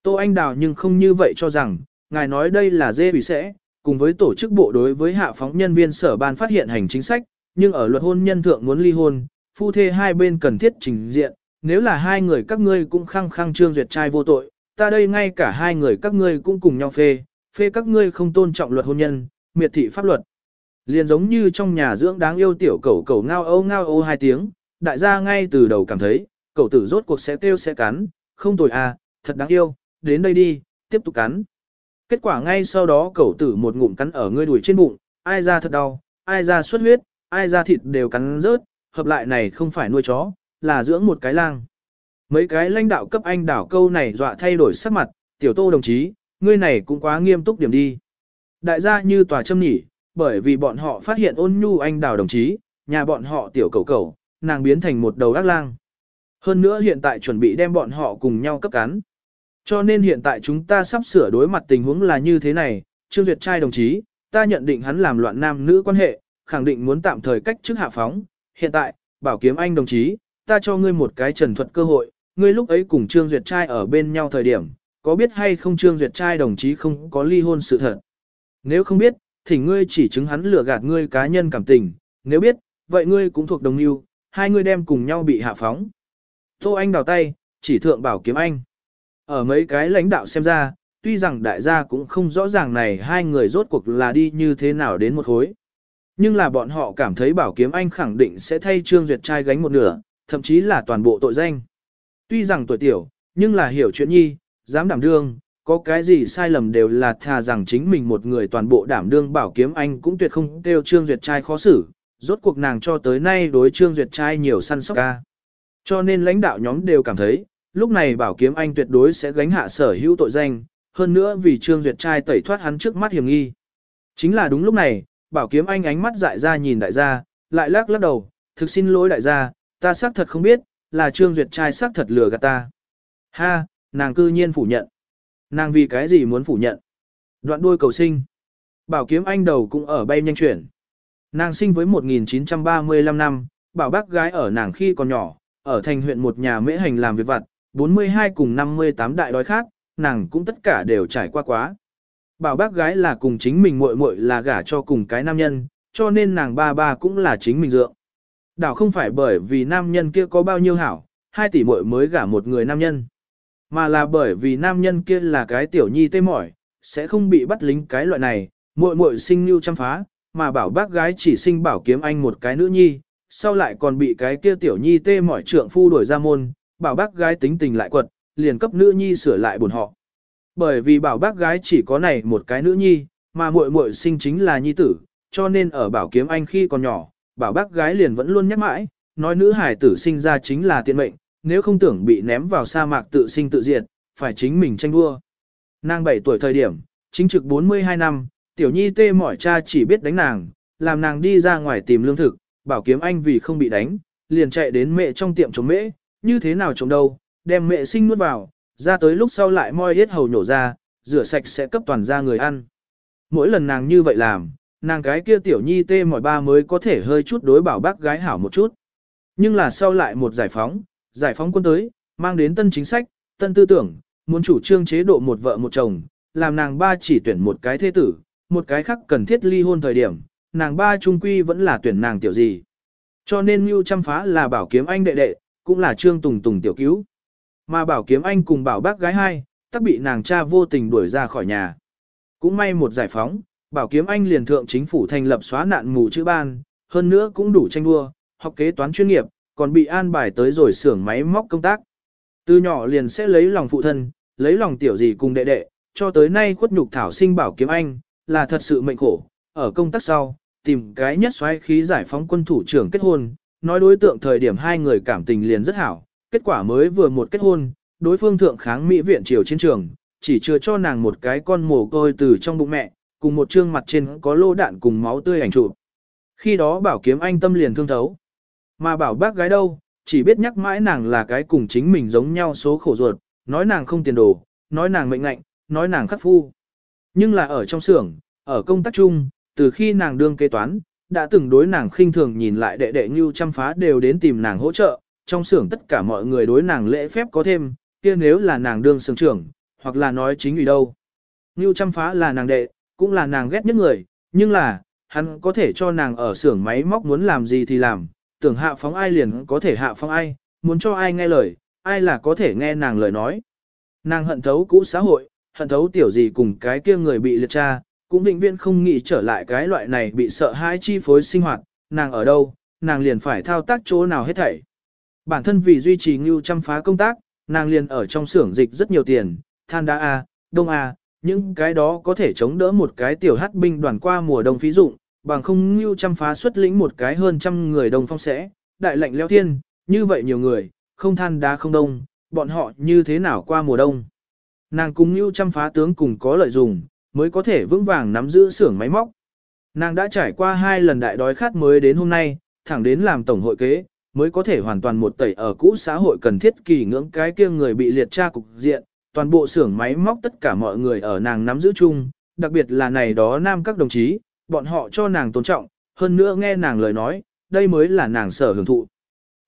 Tô Anh Đào nhưng không như vậy cho rằng, ngài nói đây là dê bị sẽ, cùng với tổ chức bộ đối với hạ phóng nhân viên sở ban phát hiện hành chính sách, nhưng ở luật hôn nhân thượng muốn ly hôn, phu thê hai bên cần thiết trình diện, nếu là hai người các ngươi cũng khăng khăng trương duyệt trai vô tội, ta đây ngay cả hai người các ngươi cũng cùng nhau phê, phê các ngươi không tôn trọng luật hôn nhân, miệt thị pháp luật. Liền giống như trong nhà dưỡng đáng yêu tiểu cẩu cẩu ngao âu ngao ô hai tiếng, đại gia ngay từ đầu cảm thấy, cẩu tử rốt cuộc sẽ kêu sẽ cắn, không tồi à, thật đáng yêu, đến đây đi, tiếp tục cắn. Kết quả ngay sau đó cẩu tử một ngụm cắn ở ngươi đuổi trên bụng, ai ra thật đau, ai ra xuất huyết, ai ra thịt đều cắn rớt, hợp lại này không phải nuôi chó, là dưỡng một cái lang. Mấy cái lãnh đạo cấp anh đảo câu này dọa thay đổi sắc mặt, tiểu tô đồng chí, ngươi này cũng quá nghiêm túc điểm đi. Đại gia như tòa châm nhỉ, bởi vì bọn họ phát hiện ôn nhu anh đào đồng chí, nhà bọn họ tiểu cầu cầu, nàng biến thành một đầu ác lang. Hơn nữa hiện tại chuẩn bị đem bọn họ cùng nhau cấp cán. Cho nên hiện tại chúng ta sắp sửa đối mặt tình huống là như thế này, Trương Duyệt trai đồng chí, ta nhận định hắn làm loạn nam nữ quan hệ, khẳng định muốn tạm thời cách chức hạ phóng. Hiện tại, bảo kiếm anh đồng chí, ta cho ngươi một cái trần thuật cơ hội, ngươi lúc ấy cùng Trương Duyệt trai ở bên nhau thời điểm, có biết hay không Trương Duyệt trai đồng chí không có ly hôn sự thật. Nếu không biết, thì ngươi chỉ chứng hắn lừa gạt ngươi cá nhân cảm tình, nếu biết, vậy ngươi cũng thuộc đồng lưu hai ngươi đem cùng nhau bị hạ phóng. Tô Anh đào tay, chỉ thượng bảo kiếm anh. Ở mấy cái lãnh đạo xem ra, tuy rằng đại gia cũng không rõ ràng này hai người rốt cuộc là đi như thế nào đến một hối. Nhưng là bọn họ cảm thấy bảo kiếm anh khẳng định sẽ thay Trương Duyệt trai gánh một nửa, thậm chí là toàn bộ tội danh. Tuy rằng tuổi tiểu, nhưng là hiểu chuyện nhi, dám đảm đương, có cái gì sai lầm đều là thà rằng chính mình một người toàn bộ đảm đương bảo kiếm anh cũng tuyệt không kêu Trương Duyệt trai khó xử, rốt cuộc nàng cho tới nay đối Trương Duyệt trai nhiều săn sóc ca. Cho nên lãnh đạo nhóm đều cảm thấy, lúc này bảo kiếm anh tuyệt đối sẽ gánh hạ sở hữu tội danh, hơn nữa vì Trương Duyệt trai tẩy thoát hắn trước mắt hiểm nghi. Chính là đúng lúc này, bảo kiếm anh ánh mắt dại ra nhìn đại gia, lại lắc lắc đầu, thực xin lỗi đại gia, ta xác thật không biết, là Trương Duyệt trai xác thật lừa gạt ta. Ha, nàng cư nhiên phủ nhận. Nàng vì cái gì muốn phủ nhận? Đoạn đuôi cầu sinh. Bảo kiếm anh đầu cũng ở bay nhanh chuyển. Nàng sinh với 1935 năm, bảo bác gái ở nàng khi còn nhỏ, ở thành huyện một nhà mễ hành làm việc vặt, 42 cùng 58 đại đói khác, nàng cũng tất cả đều trải qua quá. Bảo bác gái là cùng chính mình muội muội là gả cho cùng cái nam nhân, cho nên nàng ba ba cũng là chính mình dượng. Đảo không phải bởi vì nam nhân kia có bao nhiêu hảo, hai tỷ muội mới gả một người nam nhân. Mà là bởi vì nam nhân kia là cái tiểu nhi tê mỏi, sẽ không bị bắt lính cái loại này, muội muội sinh lưu chăm phá, mà bảo bác gái chỉ sinh bảo kiếm anh một cái nữ nhi, sau lại còn bị cái kia tiểu nhi tê mỏi trượng phu đuổi ra môn, bảo bác gái tính tình lại quật, liền cấp nữ nhi sửa lại buồn họ. Bởi vì bảo bác gái chỉ có này một cái nữ nhi, mà muội muội sinh chính là nhi tử, cho nên ở bảo kiếm anh khi còn nhỏ, bảo bác gái liền vẫn luôn nhắc mãi, nói nữ hải tử sinh ra chính là tiện mệnh, nếu không tưởng bị ném vào sa mạc tự sinh tự diệt, phải chính mình tranh đua. Nàng 7 tuổi thời điểm, chính trực 42 năm, tiểu nhi tê mỏi cha chỉ biết đánh nàng, làm nàng đi ra ngoài tìm lương thực, bảo kiếm anh vì không bị đánh, liền chạy đến mẹ trong tiệm chống mễ, như thế nào chống đâu, đem mẹ sinh nuốt vào, ra tới lúc sau lại moi hết hầu nhổ ra, rửa sạch sẽ cấp toàn ra người ăn. Mỗi lần nàng như vậy làm, nàng cái kia tiểu nhi tê mỏi ba mới có thể hơi chút đối bảo bác gái hảo một chút. Nhưng là sau lại một giải phóng, giải phóng quân tới, mang đến tân chính sách, tân tư tưởng, muốn chủ trương chế độ một vợ một chồng, làm nàng ba chỉ tuyển một cái thế tử, một cái khác cần thiết ly hôn thời điểm, nàng ba trung quy vẫn là tuyển nàng tiểu gì. Cho nên Mưu chăm Phá là bảo kiếm anh đệ đệ, cũng là trương tùng tùng tiểu cứu. Mà bảo kiếm anh cùng bảo bác gái hai, tắc bị nàng cha vô tình đuổi ra khỏi nhà. Cũng may một giải phóng, bảo kiếm anh liền thượng chính phủ thành lập xóa nạn mù chữ ban, hơn nữa cũng đủ tranh đua, học kế toán chuyên nghiệp, còn bị an bài tới rồi xưởng máy móc công tác. Từ nhỏ liền sẽ lấy lòng phụ thân, lấy lòng tiểu gì cùng đệ đệ, cho tới nay khuất nhục thảo sinh bảo kiếm anh, là thật sự mệnh khổ. Ở công tác sau, tìm cái nhất xoáy khí giải phóng quân thủ trưởng kết hôn, nói đối tượng thời điểm hai người cảm tình liền rất hảo, kết quả mới vừa một kết hôn, đối phương thượng kháng Mỹ viện triều chiến trường, chỉ chưa cho nàng một cái con mồ côi từ trong bụng mẹ, cùng một trương mặt trên có lô đạn cùng máu tươi ảnh chụp. Khi đó bảo kiếm anh tâm liền thương thấu. Mà bảo bác gái đâu, chỉ biết nhắc mãi nàng là cái cùng chính mình giống nhau số khổ ruột, nói nàng không tiền đồ, nói nàng mệnh lạnh, nói nàng khắc phu. Nhưng là ở trong xưởng, ở công tác chung, từ khi nàng đương kế toán, đã từng đối nàng khinh thường nhìn lại đệ đệ như chăm phá đều đến tìm nàng hỗ trợ, trong xưởng tất cả mọi người đối nàng lễ phép có thêm, kia nếu là nàng đương xưởng trưởng, hoặc là nói chính ủy đâu. Như chăm phá là nàng đệ, cũng là nàng ghét nhất người, nhưng là, hắn có thể cho nàng ở xưởng máy móc muốn làm gì thì làm, tưởng hạ phóng ai liền có thể hạ phóng ai, muốn cho ai nghe lời, ai là có thể nghe nàng lời nói. Nàng hận thấu cũ xã hội, hận thấu tiểu gì cùng cái kia người bị liệt tra, cũng vĩnh viễn không nghĩ trở lại cái loại này bị sợ hãi chi phối sinh hoạt, nàng ở đâu, nàng liền phải thao tác chỗ nào hết thảy. Bản thân vì duy trì ngưu chăm phá công tác, nàng liền ở trong xưởng dịch rất nhiều tiền, than đá A, đông A, những cái đó có thể chống đỡ một cái tiểu hát binh đoàn qua mùa đông phí dụng, bằng không như trăm phá xuất lĩnh một cái hơn trăm người đồng phong sẽ, đại lệnh leo thiên, như vậy nhiều người, không than đá không đông, bọn họ như thế nào qua mùa đông. Nàng cùng như trăm phá tướng cùng có lợi dùng, mới có thể vững vàng nắm giữ xưởng máy móc. Nàng đã trải qua hai lần đại đói khát mới đến hôm nay, thẳng đến làm tổng hội kế, mới có thể hoàn toàn một tẩy ở cũ xã hội cần thiết kỳ ngưỡng cái kia người bị liệt tra cục diện, toàn bộ xưởng máy móc tất cả mọi người ở nàng nắm giữ chung, đặc biệt là này đó nam các đồng chí, bọn họ cho nàng tôn trọng, hơn nữa nghe nàng lời nói, đây mới là nàng sở hưởng thụ.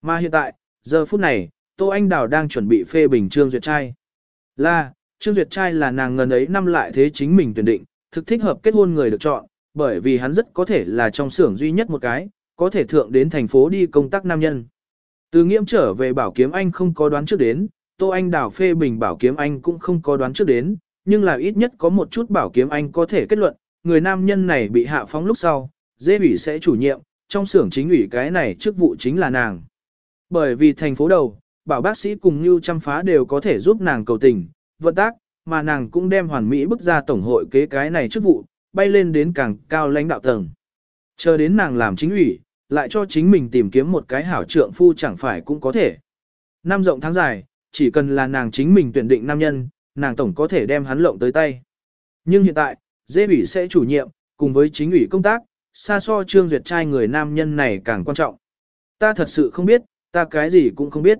Mà hiện tại, giờ phút này, Tô Anh Đào đang chuẩn bị phê bình Trương Duyệt Trai. Là, Trương Duyệt Trai là nàng ngần ấy năm lại thế chính mình tuyển định, thực thích hợp kết hôn người được chọn, bởi vì hắn rất có thể là trong xưởng duy nhất một cái, có thể thượng đến thành phố đi công tác nam nhân. Từ nghiễm trở về bảo kiếm anh không có đoán trước đến, Tô Anh Đào phê bình bảo kiếm anh cũng không có đoán trước đến, nhưng là ít nhất có một chút bảo kiếm anh có thể kết luận, người nam nhân này bị hạ phóng lúc sau, dễ ủy sẽ chủ nhiệm, trong xưởng chính ủy cái này chức vụ chính là nàng. Bởi vì thành phố đầu, bảo bác sĩ cùng như chăm phá đều có thể giúp nàng cầu tình, vận tác, mà nàng cũng đem hoàn mỹ bức ra tổng hội kế cái này chức vụ, bay lên đến càng cao lãnh đạo tầng. Chờ đến nàng làm chính ủy, lại cho chính mình tìm kiếm một cái hảo trượng phu chẳng phải cũng có thể. Năm rộng tháng dài, chỉ cần là nàng chính mình tuyển định nam nhân, nàng tổng có thể đem hắn lộng tới tay. Nhưng hiện tại, dễ ủy sẽ chủ nhiệm, cùng với chính ủy công tác, xa so trương duyệt trai người nam nhân này càng quan trọng. Ta thật sự không biết, ta cái gì cũng không biết.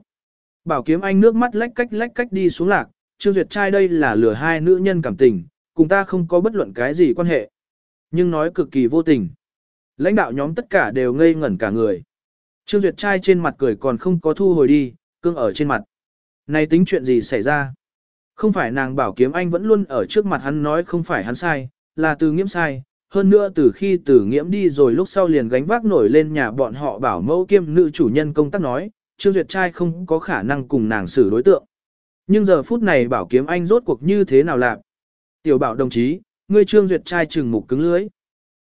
Bảo kiếm anh nước mắt lách cách lách cách đi xuống lạc, trương duyệt trai đây là lừa hai nữ nhân cảm tình, cùng ta không có bất luận cái gì quan hệ. Nhưng nói cực kỳ vô tình. Lãnh đạo nhóm tất cả đều ngây ngẩn cả người. Trương Duyệt trai trên mặt cười còn không có thu hồi đi, cương ở trên mặt. Này tính chuyện gì xảy ra? Không phải nàng bảo kiếm anh vẫn luôn ở trước mặt hắn nói không phải hắn sai, là từ nghiễm sai. Hơn nữa từ khi từ nghiễm đi rồi lúc sau liền gánh vác nổi lên nhà bọn họ bảo mẫu kiêm nữ chủ nhân công tác nói, Trương Duyệt trai không có khả năng cùng nàng xử đối tượng. Nhưng giờ phút này bảo kiếm anh rốt cuộc như thế nào lạc? Tiểu bảo đồng chí, ngươi Trương Duyệt trai trừng mục cứng lưới.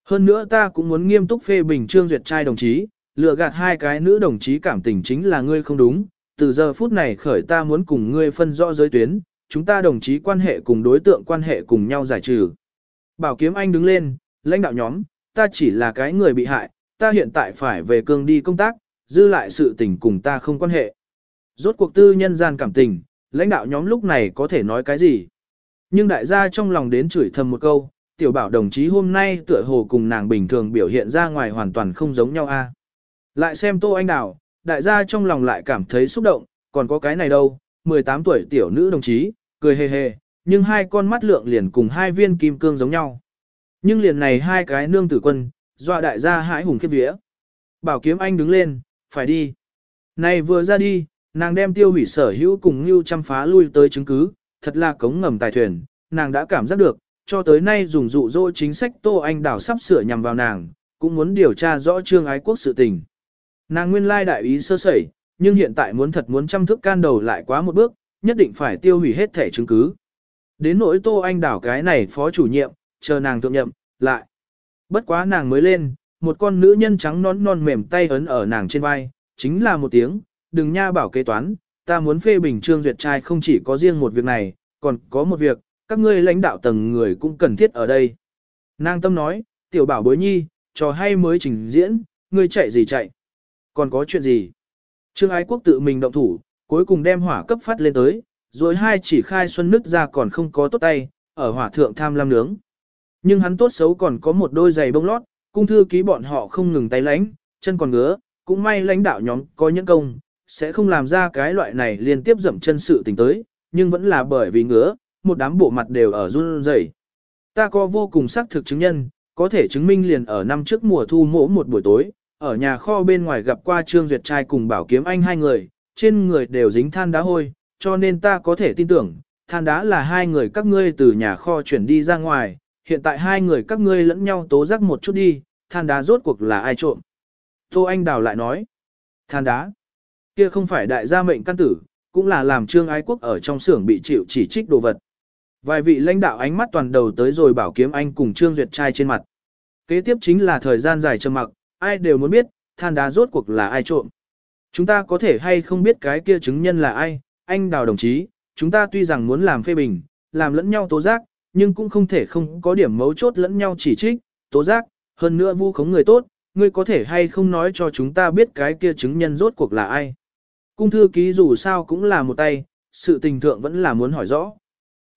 Hơn nữa ta cũng muốn nghiêm túc phê bình Trương Duyệt trai đồng chí, lựa gạt hai cái nữ đồng chí cảm tình chính là ngươi không đúng, từ giờ phút này khởi ta muốn cùng ngươi phân rõ giới tuyến, chúng ta đồng chí quan hệ cùng đối tượng quan hệ cùng nhau giải trừ. Bảo kiếm anh đứng lên, lãnh đạo nhóm, ta chỉ là cái người bị hại, ta hiện tại phải về cương đi công tác, dư lại sự tình cùng ta không quan hệ. Rốt cuộc tư nhân gian cảm tình, lãnh đạo nhóm lúc này có thể nói cái gì? Nhưng đại gia trong lòng đến chửi thầm một câu, tiểu bảo đồng chí hôm nay tựa hồ cùng nàng bình thường biểu hiện ra ngoài hoàn toàn không giống nhau a. À? Lại xem Tô Anh Đào, đại gia trong lòng lại cảm thấy xúc động, còn có cái này đâu, 18 tuổi tiểu nữ đồng chí, cười hề hề, nhưng hai con mắt lượng liền cùng hai viên kim cương giống nhau. Nhưng liền này hai cái nương tử quân, dọa đại gia hãi hùng khiếp vía. Bảo kiếm anh đứng lên, phải đi. Này vừa ra đi, nàng đem tiêu hủy sở hữu cùng như chăm phá lui tới chứng cứ, thật là cống ngầm tài thuyền, nàng đã cảm giác được, cho tới nay dùng dụ dỗ chính sách Tô Anh Đảo sắp sửa nhằm vào nàng, cũng muốn điều tra rõ trương ái quốc sự tình. Nàng nguyên lai đại ý sơ sẩy, nhưng hiện tại muốn thật muốn chăm thức can đầu lại quá một bước, nhất định phải tiêu hủy hết thẻ chứng cứ. Đến nỗi Tô Anh Đảo cái này phó chủ nhiệm, chờ nàng thượng nhậm, lại. Bất quá nàng mới lên, một con nữ nhân trắng non non mềm tay ấn ở nàng trên vai, chính là một tiếng, đừng nha bảo kế toán, ta muốn phê bình trương duyệt trai không chỉ có riêng một việc này, còn có một việc, các ngươi lãnh đạo tầng người cũng cần thiết ở đây. Nàng tâm nói, tiểu bảo bối nhi, trò hay mới trình diễn, ngươi chạy gì chạy. Còn có chuyện gì? Trương Ái Quốc tự mình động thủ, cuối cùng đem hỏa cấp phát lên tới, rồi hai chỉ khai xuân nứt ra còn không có tốt tay, ở hỏa thượng tham lam nướng. Nhưng hắn tốt xấu còn có một đôi giày bông lót, cung thư ký bọn họ không ngừng tay lánh, chân còn ngứa, cũng may lãnh đạo nhóm có những công, sẽ không làm ra cái loại này liên tiếp dậm chân sự tình tới, nhưng vẫn là bởi vì ngứa, một đám bộ mặt đều ở run rẩy. Ta có vô cùng xác thực chứng nhân, có thể chứng minh liền ở năm trước mùa thu mỗ một buổi tối, ở nhà kho bên ngoài gặp qua Trương Duyệt trai cùng Bảo Kiếm Anh hai người, trên người đều dính than đá hôi, cho nên ta có thể tin tưởng, than đá là hai người các ngươi từ nhà kho chuyển đi ra ngoài, hiện tại hai người các ngươi lẫn nhau tố giác một chút đi, than đá rốt cuộc là ai trộm. Tô Anh Đào lại nói, than đá, kia không phải đại gia mệnh căn tử, cũng là làm trương ái quốc ở trong xưởng bị chịu chỉ trích đồ vật. Vài vị lãnh đạo ánh mắt toàn đầu tới rồi bảo kiếm anh cùng trương duyệt trai trên mặt. Kế tiếp chính là thời gian dài trầm mặc, ai đều muốn biết, than đá rốt cuộc là ai trộm. Chúng ta có thể hay không biết cái kia chứng nhân là ai, anh đào đồng chí, chúng ta tuy rằng muốn làm phê bình, làm lẫn nhau tố giác, nhưng cũng không thể không có điểm mấu chốt lẫn nhau chỉ trích, tố giác, hơn nữa vu khống người tốt, ngươi có thể hay không nói cho chúng ta biết cái kia chứng nhân rốt cuộc là ai. Cung thư ký dù sao cũng là một tay, sự tình thượng vẫn là muốn hỏi rõ.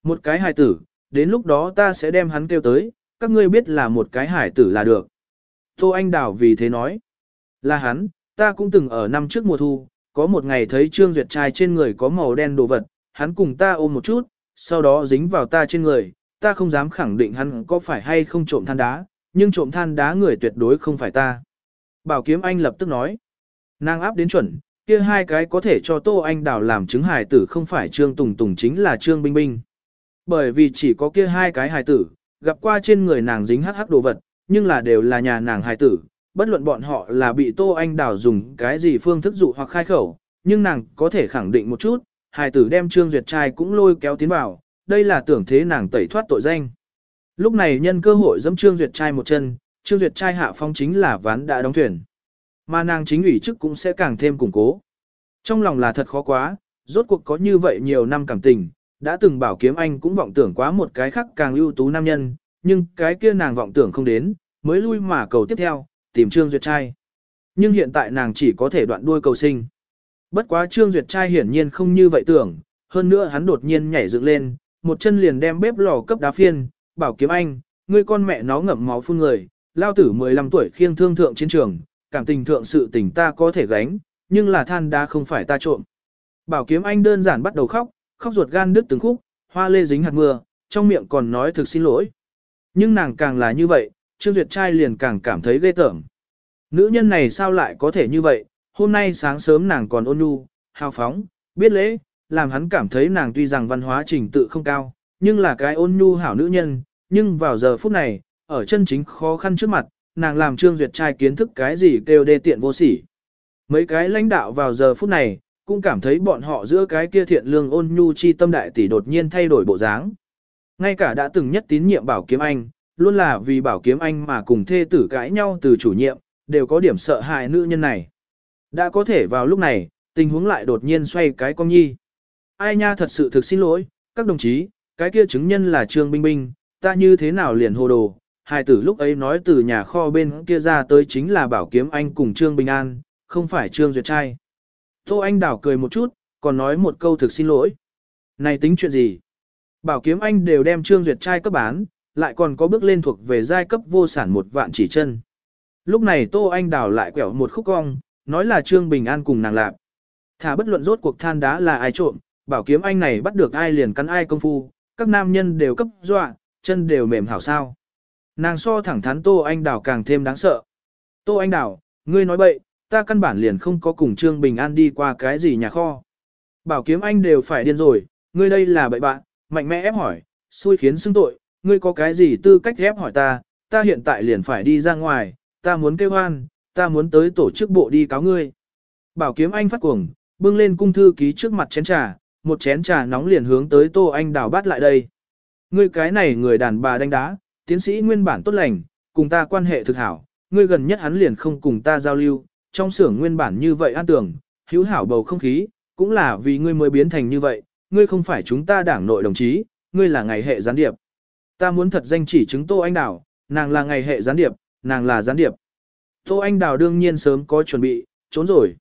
Một cái hài tử, đến lúc đó ta sẽ đem hắn kêu tới, các ngươi biết là một cái hải tử là được. Tô Anh Đào vì thế nói, là hắn, ta cũng từng ở năm trước mùa thu, có một ngày thấy Trương Duyệt trai trên người có màu đen đồ vật, hắn cùng ta ôm một chút, sau đó dính vào ta trên người, ta không dám khẳng định hắn có phải hay không trộm than đá, nhưng trộm than đá người tuyệt đối không phải ta. Bảo Kiếm Anh lập tức nói, nàng áp đến chuẩn, kia hai cái có thể cho Tô Anh Đào làm chứng hài tử không phải Trương Tùng Tùng chính là Trương Binh Binh. Bởi vì chỉ có kia hai cái hài tử, gặp qua trên người nàng dính hắc hắc đồ vật, nhưng là đều là nhà nàng hài tử, bất luận bọn họ là bị Tô Anh Đào dùng cái gì phương thức dụ hoặc khai khẩu, nhưng nàng có thể khẳng định một chút, hài tử đem Trương Duyệt trai cũng lôi kéo tiến vào, đây là tưởng thế nàng tẩy thoát tội danh. Lúc này nhân cơ hội dẫm Trương Duyệt trai một chân, Trương Duyệt trai hạ phong chính là ván đã đóng thuyền. Mà nàng chính ủy chức cũng sẽ càng thêm củng cố. Trong lòng là thật khó quá, rốt cuộc có như vậy nhiều năm cảm tình, đã từng bảo kiếm anh cũng vọng tưởng quá một cái khác càng ưu tú nam nhân, nhưng cái kia nàng vọng tưởng không đến, mới lui mà cầu tiếp theo, tìm Trương Duyệt trai. Nhưng hiện tại nàng chỉ có thể đoạn đuôi cầu sinh. Bất quá Trương Duyệt trai hiển nhiên không như vậy tưởng, hơn nữa hắn đột nhiên nhảy dựng lên, một chân liền đem bếp lò cấp đá phiên, bảo kiếm anh, ngươi con mẹ nó ngậm máu phun người, lao tử 15 tuổi khiêng thương thượng chiến trường, cảm tình thượng sự tình ta có thể gánh, nhưng là than đá không phải ta trộm. Bảo kiếm anh đơn giản bắt đầu khóc, khóc ruột gan đứt từng khúc, hoa lê dính hạt mưa, trong miệng còn nói thực xin lỗi. Nhưng nàng càng là như vậy, Trương Duyệt trai liền càng cảm thấy ghê tởm. Nữ nhân này sao lại có thể như vậy, hôm nay sáng sớm nàng còn ôn nhu, hào phóng, biết lễ, làm hắn cảm thấy nàng tuy rằng văn hóa trình tự không cao, nhưng là cái ôn nhu hảo nữ nhân, nhưng vào giờ phút này, ở chân chính khó khăn trước mặt, nàng làm Trương Duyệt trai kiến thức cái gì kêu đê tiện vô sỉ. Mấy cái lãnh đạo vào giờ phút này, cũng cảm thấy bọn họ giữa cái kia thiện lương ôn nhu chi tâm đại tỷ đột nhiên thay đổi bộ dáng. Ngay cả đã từng nhất tín nhiệm bảo kiếm anh, luôn là vì bảo kiếm anh mà cùng thê tử cãi nhau từ chủ nhiệm, đều có điểm sợ hại nữ nhân này. Đã có thể vào lúc này, tình huống lại đột nhiên xoay cái con nhi. Ai nha thật sự thực xin lỗi, các đồng chí, cái kia chứng nhân là Trương Binh Binh, ta như thế nào liền hồ đồ. Hai tử lúc ấy nói từ nhà kho bên kia ra tới chính là bảo kiếm anh cùng Trương Bình An, không phải Trương Duyệt trai. Tô Anh Đảo cười một chút, còn nói một câu thực xin lỗi. Này tính chuyện gì? Bảo kiếm anh đều đem Trương Duyệt trai cấp bán, lại còn có bước lên thuộc về giai cấp vô sản một vạn chỉ chân. Lúc này Tô Anh Đào lại quẹo một khúc cong, nói là Trương Bình An cùng nàng lạp. Thả bất luận rốt cuộc than đá là ai trộm, bảo kiếm anh này bắt được ai liền cắn ai công phu, các nam nhân đều cấp dọa, chân đều mềm hảo sao. Nàng so thẳng thắn Tô Anh Đào càng thêm đáng sợ. Tô Anh Đào, ngươi nói bậy, ta căn bản liền không có cùng Trương Bình An đi qua cái gì nhà kho. Bảo kiếm anh đều phải điên rồi, ngươi đây là bậy bạn, mạnh mẽ ép hỏi, xui khiến xưng tội, ngươi có cái gì tư cách ép hỏi ta, ta hiện tại liền phải đi ra ngoài, ta muốn kêu hoan, ta muốn tới tổ chức bộ đi cáo ngươi. Bảo kiếm anh phát cuồng, bưng lên cung thư ký trước mặt chén trà, một chén trà nóng liền hướng tới Tô Anh đào bát lại đây. Ngươi cái này người đàn bà đánh đá, tiến sĩ nguyên bản tốt lành, cùng ta quan hệ thực hảo, ngươi gần nhất hắn liền không cùng ta giao lưu, trong xưởng nguyên bản như vậy an tưởng, hữu hảo bầu không khí, cũng là vì ngươi mới biến thành như vậy, ngươi không phải chúng ta đảng nội đồng chí, ngươi là ngày hệ gián điệp. Ta muốn thật danh chỉ chứng Tô Anh Đào, nàng là ngày hệ gián điệp, nàng là gián điệp. Tô Anh Đào đương nhiên sớm có chuẩn bị, trốn rồi.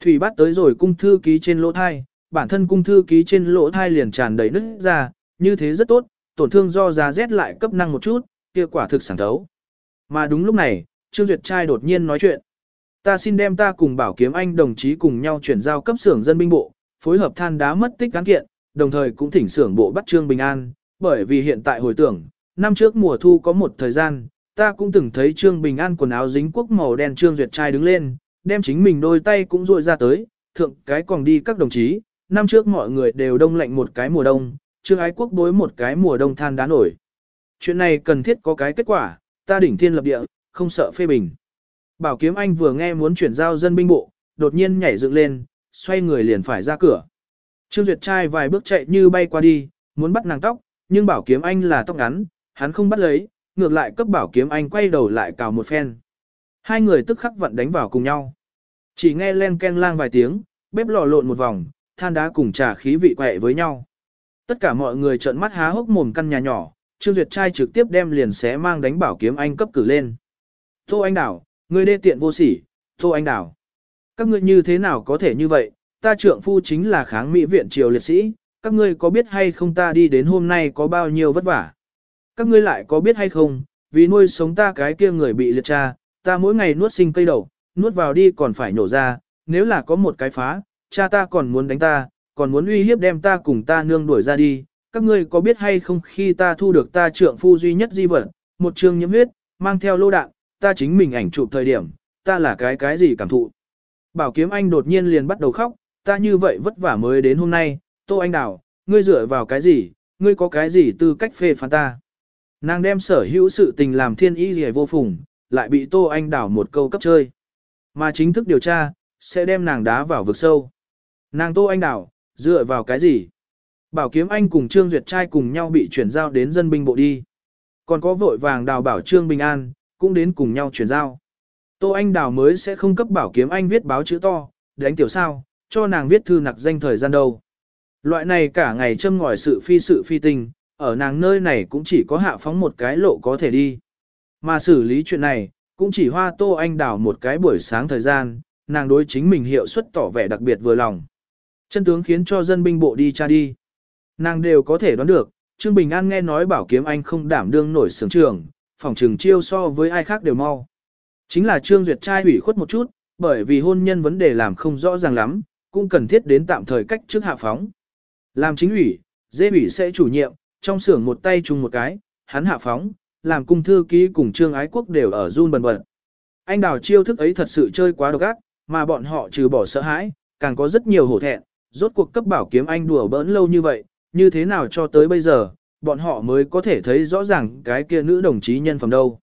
Thủy bắt tới rồi cung thư ký trên lỗ thai, bản thân cung thư ký trên lỗ thai liền tràn đầy nứt ra, như thế rất tốt, tổn thương do giá rét lại cấp năng một chút, kia quả thực sảng thấu. Mà đúng lúc này, Trương Duyệt trai đột nhiên nói chuyện. Ta xin đem ta cùng bảo kiếm anh đồng chí cùng nhau chuyển giao cấp xưởng dân binh bộ, phối hợp than đá mất tích gắn kiện, đồng thời cũng thỉnh xưởng bộ bắt Trương Bình An, bởi vì hiện tại hồi tưởng, năm trước mùa thu có một thời gian, ta cũng từng thấy Trương Bình An quần áo dính quốc màu đen Trương Duyệt trai đứng lên, đem chính mình đôi tay cũng rội ra tới, thượng cái còn đi các đồng chí, năm trước mọi người đều đông lạnh một cái mùa đông, Trương Ái Quốc bối một cái mùa đông than đá nổi. Chuyện này cần thiết có cái kết quả, ta đỉnh thiên lập địa, không sợ phê bình. Bảo Kiếm Anh vừa nghe muốn chuyển giao dân binh bộ, đột nhiên nhảy dựng lên, xoay người liền phải ra cửa. Trương Duyệt trai vài bước chạy như bay qua đi, muốn bắt nàng tóc, nhưng Bảo Kiếm Anh là tóc ngắn, hắn không bắt lấy, ngược lại cấp Bảo Kiếm Anh quay đầu lại cào một phen. Hai người tức khắc vận đánh vào cùng nhau. Chỉ nghe len ken lang vài tiếng, bếp lò lộn một vòng, than đá cùng trà khí vị quẹ với nhau. Tất cả mọi người trợn mắt há hốc mồm căn nhà nhỏ, Trương Duyệt trai trực tiếp đem liền xé mang đánh Bảo Kiếm Anh cấp cử lên. Tô Anh Đảo, người đê tiện vô sỉ, Tô Anh Đảo. Các ngươi như thế nào có thể như vậy, ta trượng phu chính là kháng mỹ viện triều liệt sĩ, các ngươi có biết hay không ta đi đến hôm nay có bao nhiêu vất vả. Các ngươi lại có biết hay không, vì nuôi sống ta cái kia người bị liệt cha, ta mỗi ngày nuốt sinh cây đầu, nuốt vào đi còn phải nổ ra, nếu là có một cái phá, cha ta còn muốn đánh ta, còn muốn uy hiếp đem ta cùng ta nương đuổi ra đi. Các ngươi có biết hay không khi ta thu được ta trượng phu duy nhất di vật, một trường nhiễm huyết, mang theo lô đạn, ta chính mình ảnh chụp thời điểm, ta là cái cái gì cảm thụ. Bảo kiếm anh đột nhiên liền bắt đầu khóc, ta như vậy vất vả mới đến hôm nay, Tô Anh Đào, ngươi dựa vào cái gì, ngươi có cái gì tư cách phê phán ta. Nàng đem sở hữu sự tình làm thiên ý gì vô phùng, lại bị Tô Anh Đào một câu cấp chơi. Mà chính thức điều tra, sẽ đem nàng đá vào vực sâu. Nàng Tô Anh Đào, dựa vào cái gì? Bảo kiếm anh cùng Trương Duyệt trai cùng nhau bị chuyển giao đến dân binh bộ đi. Còn có vội vàng đào bảo Trương Bình An, cũng đến cùng nhau chuyển giao. Tô Anh Đào mới sẽ không cấp bảo kiếm anh viết báo chữ to, đánh tiểu sao, cho nàng viết thư nặc danh thời gian đâu. Loại này cả ngày châm ngòi sự phi sự phi tình, ở nàng nơi này cũng chỉ có hạ phóng một cái lộ có thể đi. Mà xử lý chuyện này, cũng chỉ hoa Tô Anh Đào một cái buổi sáng thời gian, nàng đối chính mình hiệu suất tỏ vẻ đặc biệt vừa lòng. Chân tướng khiến cho dân binh bộ đi tra đi. Nàng đều có thể đoán được, Trương Bình An nghe nói bảo kiếm anh không đảm đương nổi sướng trường, phòng trường chiêu so với ai khác đều mau. Chính là Trương Duyệt trai ủy khuất một chút, bởi vì hôn nhân vấn đề làm không rõ ràng lắm, cũng cần thiết đến tạm thời cách trước hạ phóng. Làm chính ủy, dê ủy sẽ chủ nhiệm, trong xưởng một tay chung một cái, hắn hạ phóng, làm cung thư ký cùng Trương Ái Quốc đều ở run bần bật. Anh đào chiêu thức ấy thật sự chơi quá độc ác, mà bọn họ trừ bỏ sợ hãi, càng có rất nhiều hổ thẹn, rốt cuộc cấp bảo kiếm anh đùa bỡn lâu như vậy, như thế nào cho tới bây giờ, bọn họ mới có thể thấy rõ ràng cái kia nữ đồng chí nhân phẩm đâu.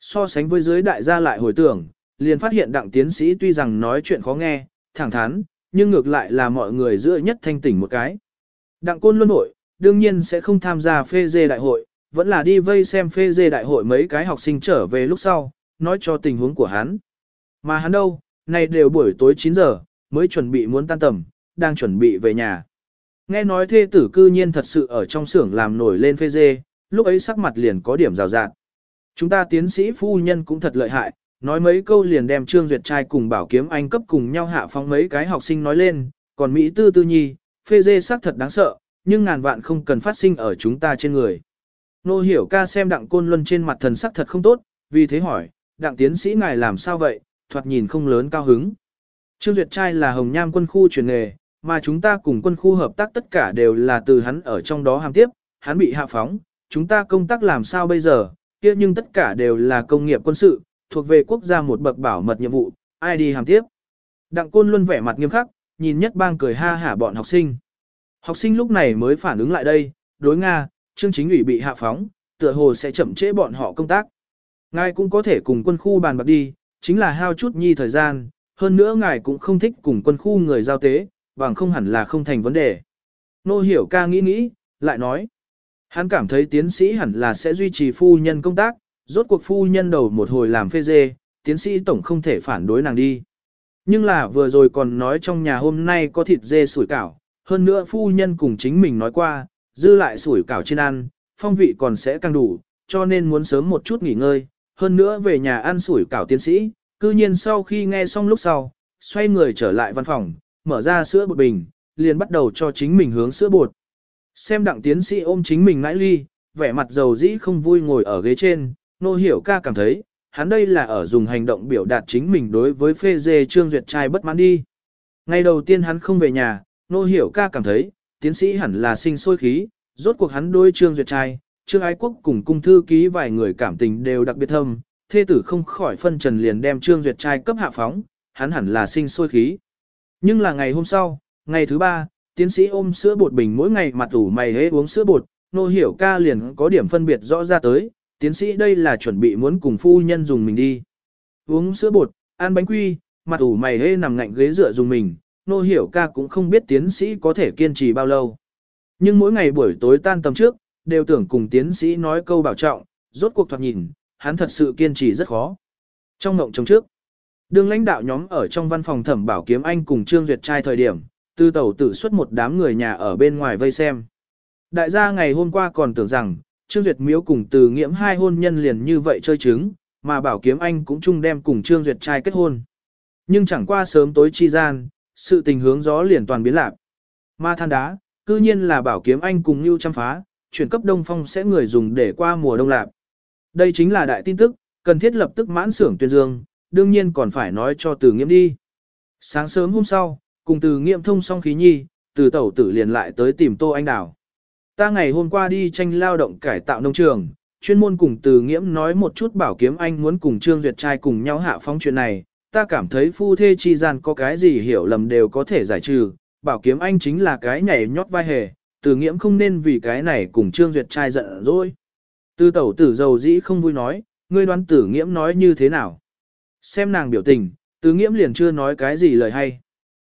So sánh với dưới đại gia lại hồi tưởng, liền phát hiện đặng tiến sĩ tuy rằng nói chuyện khó nghe, thẳng thắn, nhưng ngược lại là mọi người giữa nhất thanh tỉnh một cái. Đặng côn luân hội, đương nhiên sẽ không tham gia phê dê đại hội, vẫn là đi vây xem phê dê đại hội mấy cái học sinh trở về lúc sau, nói cho tình huống của hắn. Mà hắn đâu, này đều buổi tối 9 giờ, mới chuẩn bị muốn tan tầm, đang chuẩn bị về nhà. Nghe nói thê tử cư nhiên thật sự ở trong xưởng làm nổi lên phê dê, lúc ấy sắc mặt liền có điểm rào rạt. Chúng ta tiến sĩ phu nhân cũng thật lợi hại, nói mấy câu liền đem Trương Duyệt trai cùng Bảo Kiếm Anh cấp cùng nhau hạ phong mấy cái học sinh nói lên, còn Mỹ tư tư nhi, phê dê xác thật đáng sợ, nhưng ngàn vạn không cần phát sinh ở chúng ta trên người. Nô hiểu ca xem đặng côn luân trên mặt thần sắc thật không tốt, vì thế hỏi, đặng tiến sĩ ngài làm sao vậy, thoạt nhìn không lớn cao hứng. Trương Duyệt trai là hồng nham quân khu truyền nghề, mà chúng ta cùng quân khu hợp tác tất cả đều là từ hắn ở trong đó hàm tiếp, hắn bị hạ phóng, chúng ta công tác làm sao bây giờ, kia nhưng tất cả đều là công nghiệp quân sự, thuộc về quốc gia một bậc bảo mật nhiệm vụ, ai đi hàm tiếp. Đặng Côn luôn vẻ mặt nghiêm khắc, nhìn nhất bang cười ha hả bọn học sinh. Học sinh lúc này mới phản ứng lại đây, đối Nga, chương chính ủy bị hạ phóng, tựa hồ sẽ chậm trễ bọn họ công tác. Ngài cũng có thể cùng quân khu bàn bạc đi, chính là hao chút nhi thời gian, hơn nữa ngài cũng không thích cùng quân khu người giao tế, bằng không hẳn là không thành vấn đề. Nô hiểu ca nghĩ nghĩ, lại nói. Hắn cảm thấy tiến sĩ hẳn là sẽ duy trì phu nhân công tác, rốt cuộc phu nhân đầu một hồi làm phê dê, tiến sĩ tổng không thể phản đối nàng đi. Nhưng là vừa rồi còn nói trong nhà hôm nay có thịt dê sủi cảo, hơn nữa phu nhân cùng chính mình nói qua, dư lại sủi cảo trên ăn, phong vị còn sẽ càng đủ, cho nên muốn sớm một chút nghỉ ngơi, hơn nữa về nhà ăn sủi cảo tiến sĩ, cư nhiên sau khi nghe xong lúc sau, xoay người trở lại văn phòng, mở ra sữa bột bình, liền bắt đầu cho chính mình hướng sữa bột. Xem đặng tiến sĩ ôm chính mình ngãi ly, vẻ mặt dầu dĩ không vui ngồi ở ghế trên, nô hiểu ca cảm thấy, hắn đây là ở dùng hành động biểu đạt chính mình đối với phê dê Trương Duyệt trai bất mãn đi. Ngày đầu tiên hắn không về nhà, nô hiểu ca cảm thấy, tiến sĩ hẳn là sinh sôi khí, rốt cuộc hắn đôi Trương Duyệt trai, Trương Ái Quốc cùng cung thư ký vài người cảm tình đều đặc biệt thâm, thê tử không khỏi phân trần liền đem Trương Duyệt trai cấp hạ phóng, hắn hẳn là sinh sôi khí. Nhưng là ngày hôm sau, ngày thứ ba, tiến sĩ ôm sữa bột bình mỗi ngày mặt ủ mày hế uống sữa bột, nô hiểu ca liền có điểm phân biệt rõ ra tới, tiến sĩ đây là chuẩn bị muốn cùng phu nhân dùng mình đi. Uống sữa bột, ăn bánh quy, mặt ủ mày hê nằm ngạnh ghế dựa dùng mình, nô hiểu ca cũng không biết tiến sĩ có thể kiên trì bao lâu. Nhưng mỗi ngày buổi tối tan tầm trước, đều tưởng cùng tiến sĩ nói câu bảo trọng, rốt cuộc thoạt nhìn, hắn thật sự kiên trì rất khó. Trong mộng chống trước, đương lãnh đạo nhóm ở trong văn phòng thẩm bảo kiếm anh cùng Trương Duyệt trai thời điểm, tư tẩu tử xuất một đám người nhà ở bên ngoài vây xem. Đại gia ngày hôm qua còn tưởng rằng, Trương Duyệt miếu cùng từ nghiễm hai hôn nhân liền như vậy chơi trứng, mà bảo kiếm anh cũng chung đem cùng Trương Duyệt trai kết hôn. Nhưng chẳng qua sớm tối chi gian, sự tình hướng gió liền toàn biến lạc. Ma than đá, cư nhiên là bảo kiếm anh cùng Nưu chăm phá, chuyển cấp đông phong sẽ người dùng để qua mùa đông lạc. Đây chính là đại tin tức, cần thiết lập tức mãn xưởng tuyên dương, đương nhiên còn phải nói cho từ nghiễm đi. Sáng sớm hôm sau, cùng từ nghiễm thông xong khí nhi, từ tẩu tử liền lại tới tìm Tô Anh Đào. Ta ngày hôm qua đi tranh lao động cải tạo nông trường, chuyên môn cùng từ nghiễm nói một chút bảo kiếm anh muốn cùng Trương Duyệt trai cùng nhau hạ phóng chuyện này, ta cảm thấy phu thê chi gian có cái gì hiểu lầm đều có thể giải trừ, bảo kiếm anh chính là cái nhảy nhót vai hề, từ nghiễm không nên vì cái này cùng Trương Duyệt trai giận rồi. Tư tẩu tử dầu dĩ không vui nói, ngươi đoán tử nghiễm nói như thế nào. Xem nàng biểu tình, từ nghiễm liền chưa nói cái gì lời hay.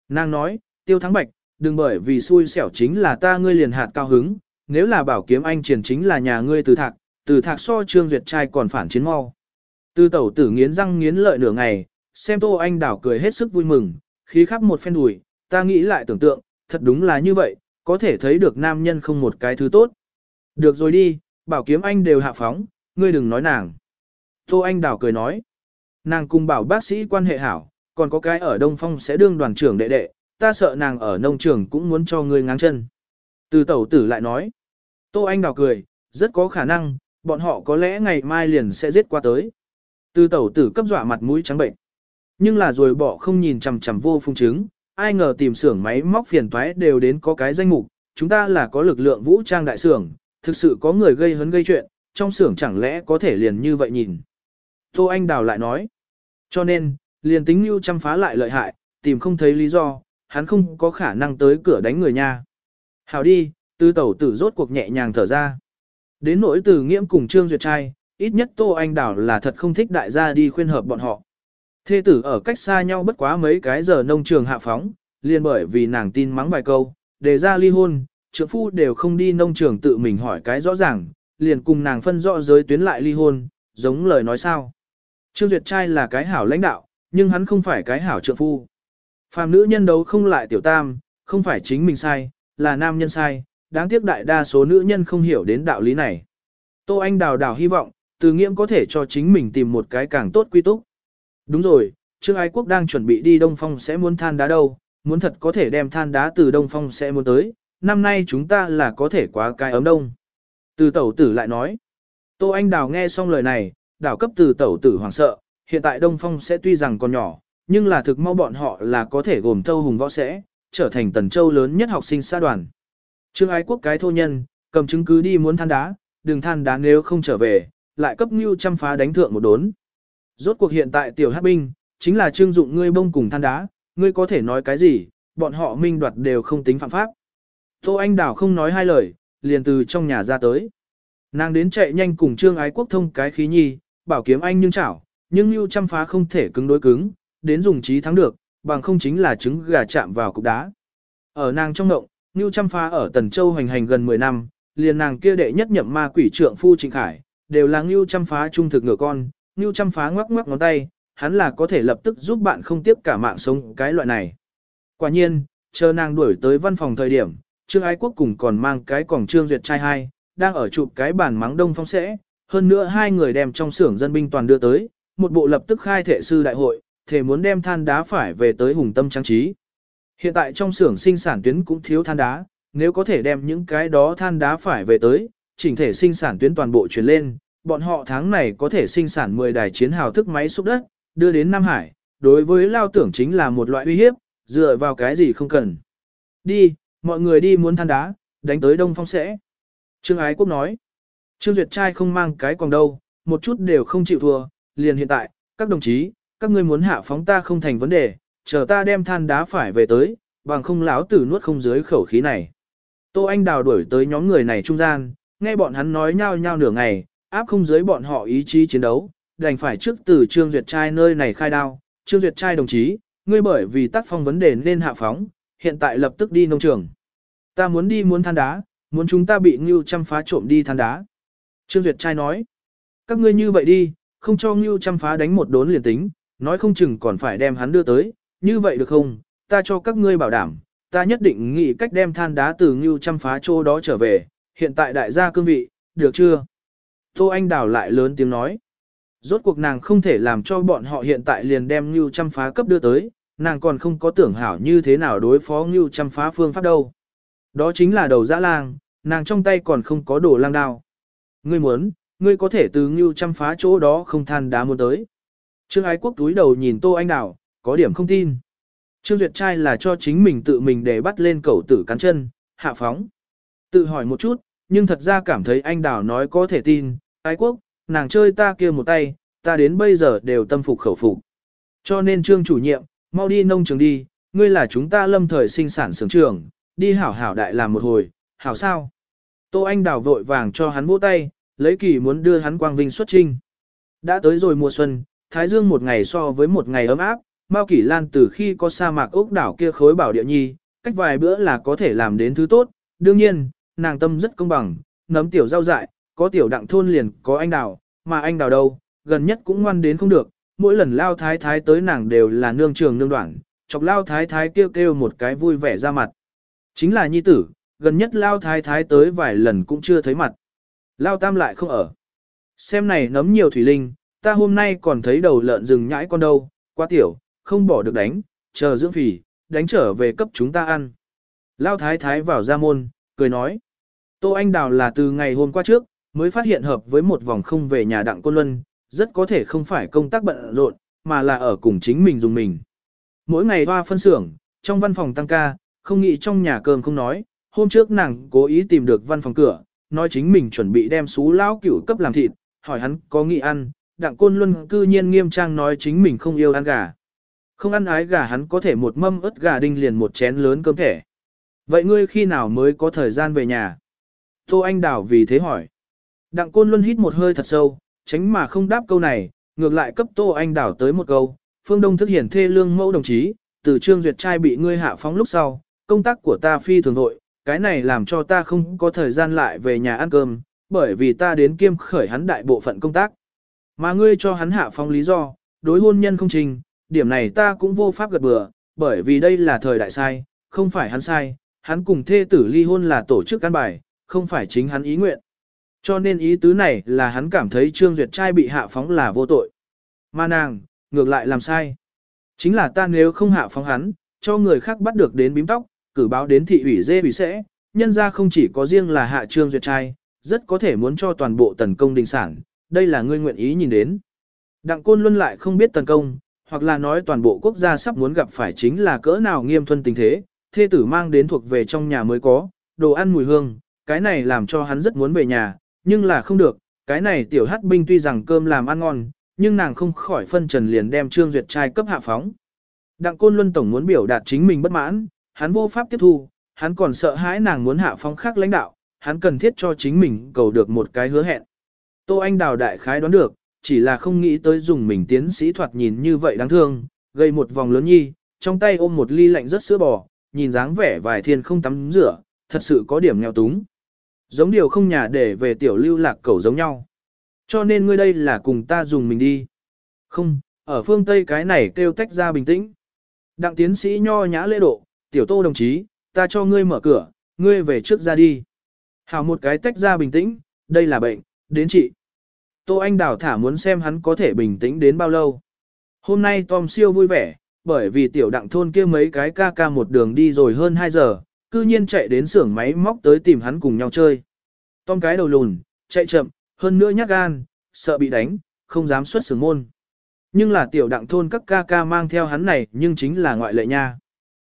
Nàng nói, tiêu thắng bạch, đừng bởi vì xui xẻo chính là ta ngươi liền hạt cao hứng, nếu là bảo kiếm anh triển chính là nhà ngươi từ thạc, từ thạc so trương duyệt trai còn phản chiến mau. Từ tẩu tử nghiến răng nghiến lợi nửa ngày, xem tô anh đảo cười hết sức vui mừng, khí khắp một phen đùi, ta nghĩ lại tưởng tượng, thật đúng là như vậy, có thể thấy được nam nhân không một cái thứ tốt. Được rồi đi, bảo kiếm anh đều hạ phóng, ngươi đừng nói nàng. Tô anh đảo cười nói, nàng cùng bảo bác sĩ quan hệ hảo, còn có cái ở Đông Phong sẽ đương đoàn trưởng đệ đệ, ta sợ nàng ở nông trường cũng muốn cho ngươi ngáng chân. Từ tẩu tử lại nói, Tô Anh đào cười, rất có khả năng, bọn họ có lẽ ngày mai liền sẽ giết qua tới. Từ tẩu tử cấp dọa mặt mũi trắng bệnh. Nhưng là rồi bỏ không nhìn chằm chằm vô phung chứng, ai ngờ tìm xưởng máy móc phiền toái đều đến có cái danh mục, chúng ta là có lực lượng vũ trang đại xưởng, thực sự có người gây hấn gây chuyện, trong xưởng chẳng lẽ có thể liền như vậy nhìn. Tô Anh Đào lại nói, cho nên, liền tính mưu chăm phá lại lợi hại, tìm không thấy lý do, hắn không có khả năng tới cửa đánh người nha. Hảo đi, tư tẩu tử rốt cuộc nhẹ nhàng thở ra. Đến nỗi từ nghiễm cùng Trương Duyệt trai, ít nhất Tô Anh Đảo là thật không thích đại gia đi khuyên hợp bọn họ. Thê tử ở cách xa nhau bất quá mấy cái giờ nông trường hạ phóng, liền bởi vì nàng tin mắng vài câu, để ra ly hôn, trượng phu đều không đi nông trường tự mình hỏi cái rõ ràng, liền cùng nàng phân rõ giới tuyến lại ly hôn, giống lời nói sao. Trương Duyệt trai là cái hảo lãnh đạo, nhưng hắn không phải cái hảo trượng phu. Phàm nữ nhân đấu không lại tiểu tam, không phải chính mình sai, là nam nhân sai, đáng tiếc đại đa số nữ nhân không hiểu đến đạo lý này. Tô Anh đào đào hy vọng, từ nghiễm có thể cho chính mình tìm một cái càng tốt quy túc. Đúng rồi, Trương Ái Quốc đang chuẩn bị đi Đông Phong sẽ muốn than đá đâu, muốn thật có thể đem than đá từ Đông Phong sẽ muốn tới, năm nay chúng ta là có thể quá cái ấm đông. Từ tẩu tử lại nói, Tô Anh đào nghe xong lời này, đảo cấp từ tẩu tử hoảng sợ, hiện tại Đông Phong sẽ tuy rằng còn nhỏ, nhưng là thực mau bọn họ là có thể gồm thâu hùng võ sẽ, trở thành tần châu lớn nhất học sinh xã đoàn. Trương ái quốc cái thô nhân, cầm chứng cứ đi muốn than đá, đừng than đá nếu không trở về, lại cấp mưu chăm phá đánh thượng một đốn. Rốt cuộc hiện tại tiểu hát binh, chính là trương dụng ngươi bông cùng than đá, ngươi có thể nói cái gì, bọn họ minh đoạt đều không tính phạm pháp. Tô Anh Đảo không nói hai lời, liền từ trong nhà ra tới. Nàng đến chạy nhanh cùng trương ái quốc thông cái khí nhi, bảo kiếm anh nhưng chảo, nhưng mưu chăm phá không thể cứng đối cứng, đến dùng trí thắng được, bằng không chính là trứng gà chạm vào cục đá. Ở nàng trong động, Nưu Trăm Phá ở Tần Châu hành hành gần 10 năm, liền nàng kia đệ nhất nhậm ma quỷ trượng phu Trịnh Khải, đều là Nưu Trăm Phá trung thực ngựa con, Nưu Trăm Phá ngoắc ngoắc ngón tay, hắn là có thể lập tức giúp bạn không tiếp cả mạng sống cái loại này. Quả nhiên, chờ nàng đuổi tới văn phòng thời điểm, Trương Ái Quốc cùng còn mang cái còng Trương Duyệt trai hai, đang ở chụp cái bản mắng đông phong sẽ, hơn nữa hai người đem trong xưởng dân binh toàn đưa tới, một bộ lập tức khai thể sư đại hội, thể muốn đem than đá phải về tới hùng tâm trang trí. Hiện tại trong xưởng sinh sản tuyến cũng thiếu than đá, nếu có thể đem những cái đó than đá phải về tới, chỉnh thể sinh sản tuyến toàn bộ chuyển lên, bọn họ tháng này có thể sinh sản 10 đài chiến hào thức máy xúc đất, đưa đến Nam Hải, đối với lao tưởng chính là một loại uy hiếp, dựa vào cái gì không cần. Đi, mọi người đi muốn than đá, đánh tới Đông Phong sẽ. Trương Ái Quốc nói, Trương Duyệt trai không mang cái còn đâu, một chút đều không chịu thua, liền hiện tại, các đồng chí, các ngươi muốn hạ phóng ta không thành vấn đề, chờ ta đem than đá phải về tới, bằng không láo tử nuốt không dưới khẩu khí này. Tô Anh Đào đuổi tới nhóm người này trung gian, nghe bọn hắn nói nhau nhau nửa ngày, áp không dưới bọn họ ý chí chiến đấu, đành phải trước từ Trương Duyệt trai nơi này khai đao. Trương Duyệt trai đồng chí, ngươi bởi vì tác phong vấn đề nên hạ phóng, hiện tại lập tức đi nông trường. Ta muốn đi muốn than đá, muốn chúng ta bị Ngưu chăm phá trộm đi than đá. Trương Duyệt trai nói, các ngươi như vậy đi, không cho Ngưu chăm phá đánh một đốn liền tính, nói không chừng còn phải đem hắn đưa tới, như vậy được không, ta cho các ngươi bảo đảm, ta nhất định nghĩ cách đem than đá từ Ngưu chăm phá chỗ đó trở về, hiện tại đại gia cương vị, được chưa? Tô Anh Đào lại lớn tiếng nói. Rốt cuộc nàng không thể làm cho bọn họ hiện tại liền đem Ngưu chăm phá cấp đưa tới, nàng còn không có tưởng hảo như thế nào đối phó Ngưu chăm phá phương pháp đâu. Đó chính là đầu dã lang, nàng trong tay còn không có đồ lang đao. Ngươi muốn, ngươi có thể từ Ngưu chăm phá chỗ đó không than đá muốn tới. Trương Ái Quốc túi đầu nhìn Tô Anh Đào, có điểm không tin. Trương Duyệt trai là cho chính mình tự mình để bắt lên cầu tử cắn chân, hạ phóng. Tự hỏi một chút, nhưng thật ra cảm thấy anh Đào nói có thể tin, Ái Quốc, nàng chơi ta kia một tay, ta đến bây giờ đều tâm phục khẩu phục. Cho nên Trương chủ nhiệm, mau đi nông trường đi, ngươi là chúng ta lâm thời sinh sản xưởng trường, đi hảo hảo đại làm một hồi, hảo sao? Tô Anh Đào vội vàng cho hắn vỗ tay, lấy kỳ muốn đưa hắn quang vinh xuất trinh. Đã tới rồi mùa xuân, Thái Dương một ngày so với một ngày ấm áp, Mao Kỷ Lan từ khi có sa mạc ốc đảo kia khối bảo địa nhi, cách vài bữa là có thể làm đến thứ tốt, đương nhiên, nàng tâm rất công bằng, nấm tiểu rau dại, có tiểu đặng thôn liền có anh đào, mà anh đào đâu, gần nhất cũng ngoan đến không được, mỗi lần lao thái thái tới nàng đều là nương trường nương đoạn, chọc lao thái thái kêu kêu một cái vui vẻ ra mặt. Chính là nhi tử, gần nhất lao thái thái tới vài lần cũng chưa thấy mặt. Lao tam lại không ở. Xem này nấm nhiều thủy linh, ta hôm nay còn thấy đầu lợn rừng nhãi con đâu, quá tiểu, không bỏ được đánh, chờ dưỡng phì, đánh trở về cấp chúng ta ăn. Lao thái thái vào ra môn, cười nói. Tô Anh Đào là từ ngày hôm qua trước, mới phát hiện hợp với một vòng không về nhà đặng côn luân, rất có thể không phải công tác bận rộn, mà là ở cùng chính mình dùng mình. Mỗi ngày hoa phân xưởng, trong văn phòng tăng ca, không nghĩ trong nhà cơm không nói, hôm trước nàng cố ý tìm được văn phòng cửa, nói chính mình chuẩn bị đem xú lão cửu cấp làm thịt, hỏi hắn có nghĩ ăn, đặng côn luân cư nhiên nghiêm trang nói chính mình không yêu ăn gà. Không ăn ái gà hắn có thể một mâm ớt gà đinh liền một chén lớn cơm thẻ. Vậy ngươi khi nào mới có thời gian về nhà? Tô Anh Đào vì thế hỏi. Đặng Côn Luân hít một hơi thật sâu, tránh mà không đáp câu này, ngược lại cấp Tô Anh Đào tới một câu. Phương Đông thức hiển thê lương mẫu đồng chí, từ trương duyệt trai bị ngươi hạ phóng lúc sau, công tác của ta phi thường nội, cái này làm cho ta không có thời gian lại về nhà ăn cơm, bởi vì ta đến kiêm khởi hắn đại bộ phận công tác. Mà ngươi cho hắn hạ phong lý do, đối hôn nhân không trình, điểm này ta cũng vô pháp gật bừa, bởi vì đây là thời đại sai, không phải hắn sai, hắn cùng thê tử ly hôn là tổ chức căn bài, không phải chính hắn ý nguyện. Cho nên ý tứ này là hắn cảm thấy Trương Duyệt trai bị hạ phóng là vô tội. Mà nàng, ngược lại làm sai. Chính là ta nếu không hạ phóng hắn, cho người khác bắt được đến bím tóc, cử báo đến thị ủy dê bị sẽ, nhân ra không chỉ có riêng là hạ Trương Duyệt trai, rất có thể muốn cho toàn bộ tần công đình sản, đây là ngươi nguyện ý nhìn đến. Đặng Côn Luân lại không biết tấn công, hoặc là nói toàn bộ quốc gia sắp muốn gặp phải chính là cỡ nào nghiêm thuần tình thế, thê tử mang đến thuộc về trong nhà mới có, đồ ăn mùi hương, cái này làm cho hắn rất muốn về nhà, nhưng là không được, cái này tiểu hát binh tuy rằng cơm làm ăn ngon, nhưng nàng không khỏi phân trần liền đem Trương Duyệt trai cấp hạ phóng. Đặng Côn Luân Tổng muốn biểu đạt chính mình bất mãn, hắn vô pháp tiếp thu, hắn còn sợ hãi nàng muốn hạ phóng khác lãnh đạo, hắn cần thiết cho chính mình cầu được một cái hứa hẹn. Tô Anh Đào đại khái đoán được, chỉ là không nghĩ tới dùng mình tiến sĩ thoạt nhìn như vậy đáng thương, gây một vòng lớn nhi, trong tay ôm một ly lạnh rất sữa bò, nhìn dáng vẻ vài thiên không tắm rửa, thật sự có điểm nghèo túng. Giống điều không nhà để về tiểu lưu lạc cầu giống nhau. Cho nên ngươi đây là cùng ta dùng mình đi. Không, ở phương Tây cái này kêu tách ra bình tĩnh. Đặng tiến sĩ nho nhã lễ độ, tiểu tô đồng chí, ta cho ngươi mở cửa, ngươi về trước ra đi. Hảo một cái tách ra bình tĩnh, đây là bệnh, đến chị. Tô Anh Đào thả muốn xem hắn có thể bình tĩnh đến bao lâu. Hôm nay Tom siêu vui vẻ, bởi vì tiểu đặng thôn kia mấy cái ca ca một đường đi rồi hơn 2 giờ, cư nhiên chạy đến xưởng máy móc tới tìm hắn cùng nhau chơi. Tom cái đầu lùn, chạy chậm, hơn nữa nhát gan, sợ bị đánh, không dám xuất xưởng môn. Nhưng là tiểu đặng thôn các ca ca mang theo hắn này nhưng chính là ngoại lệ nha.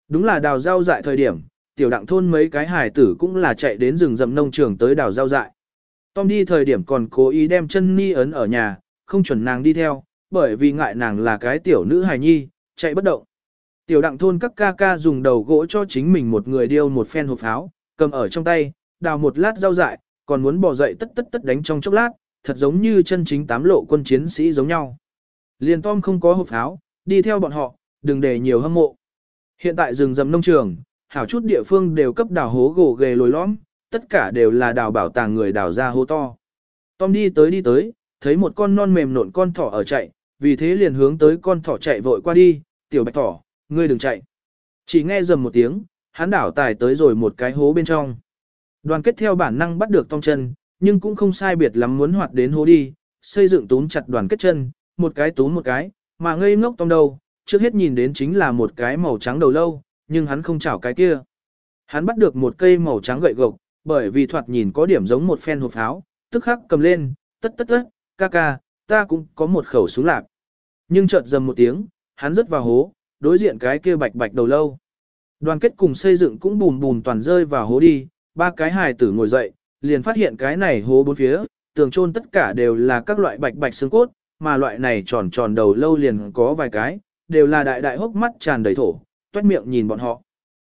Đúng là đào rau dại thời điểm, tiểu đặng thôn mấy cái hải tử cũng là chạy đến rừng rậm nông trường tới đào rau dại. Tom đi thời điểm còn cố ý đem chân ni ấn ở nhà, không chuẩn nàng đi theo, bởi vì ngại nàng là cái tiểu nữ hài nhi, chạy bất động. Tiểu đặng thôn các ca ca dùng đầu gỗ cho chính mình một người điêu một phen hộp pháo, cầm ở trong tay, đào một lát rau dại, còn muốn bỏ dậy tất tất tất đánh trong chốc lát, thật giống như chân chính tám lộ quân chiến sĩ giống nhau. Liền Tom không có hộp pháo, đi theo bọn họ, đừng để nhiều hâm mộ. Hiện tại rừng rậm nông trường, hảo chút địa phương đều cấp đào hố gỗ ghề lồi lõm, tất cả đều là đào bảo tàng người đào ra hố to. Tom đi tới đi tới, thấy một con non mềm nộn con thỏ ở chạy, vì thế liền hướng tới con thỏ chạy vội qua đi, tiểu bạch thỏ, ngươi đừng chạy. Chỉ nghe rầm một tiếng, hắn đảo tài tới rồi một cái hố bên trong. Đoàn kết theo bản năng bắt được Tom chân, nhưng cũng không sai biệt lắm muốn hoạt đến hố đi, xây dựng túm chặt đoàn kết chân, một cái túm một cái, mà ngây ngốc Tom đầu, trước hết nhìn đến chính là một cái màu trắng đầu lâu, nhưng hắn không chảo cái kia. Hắn bắt được một cây màu trắng gậy gộc, bởi vì thoạt nhìn có điểm giống một phen hộp pháo, tức khắc cầm lên, tất tất tất, ca ca, ta cũng có một khẩu súng lạc. Nhưng chợt dầm một tiếng, hắn rớt vào hố, đối diện cái kia bạch bạch đầu lâu. Đoàn kết cùng xây dựng cũng bùn bùn toàn rơi vào hố đi, ba cái hài tử ngồi dậy, liền phát hiện cái này hố bốn phía, tường trôn tất cả đều là các loại bạch bạch xương cốt, mà loại này tròn tròn đầu lâu liền có vài cái, đều là đại đại hốc mắt tràn đầy thổ, toét miệng nhìn bọn họ.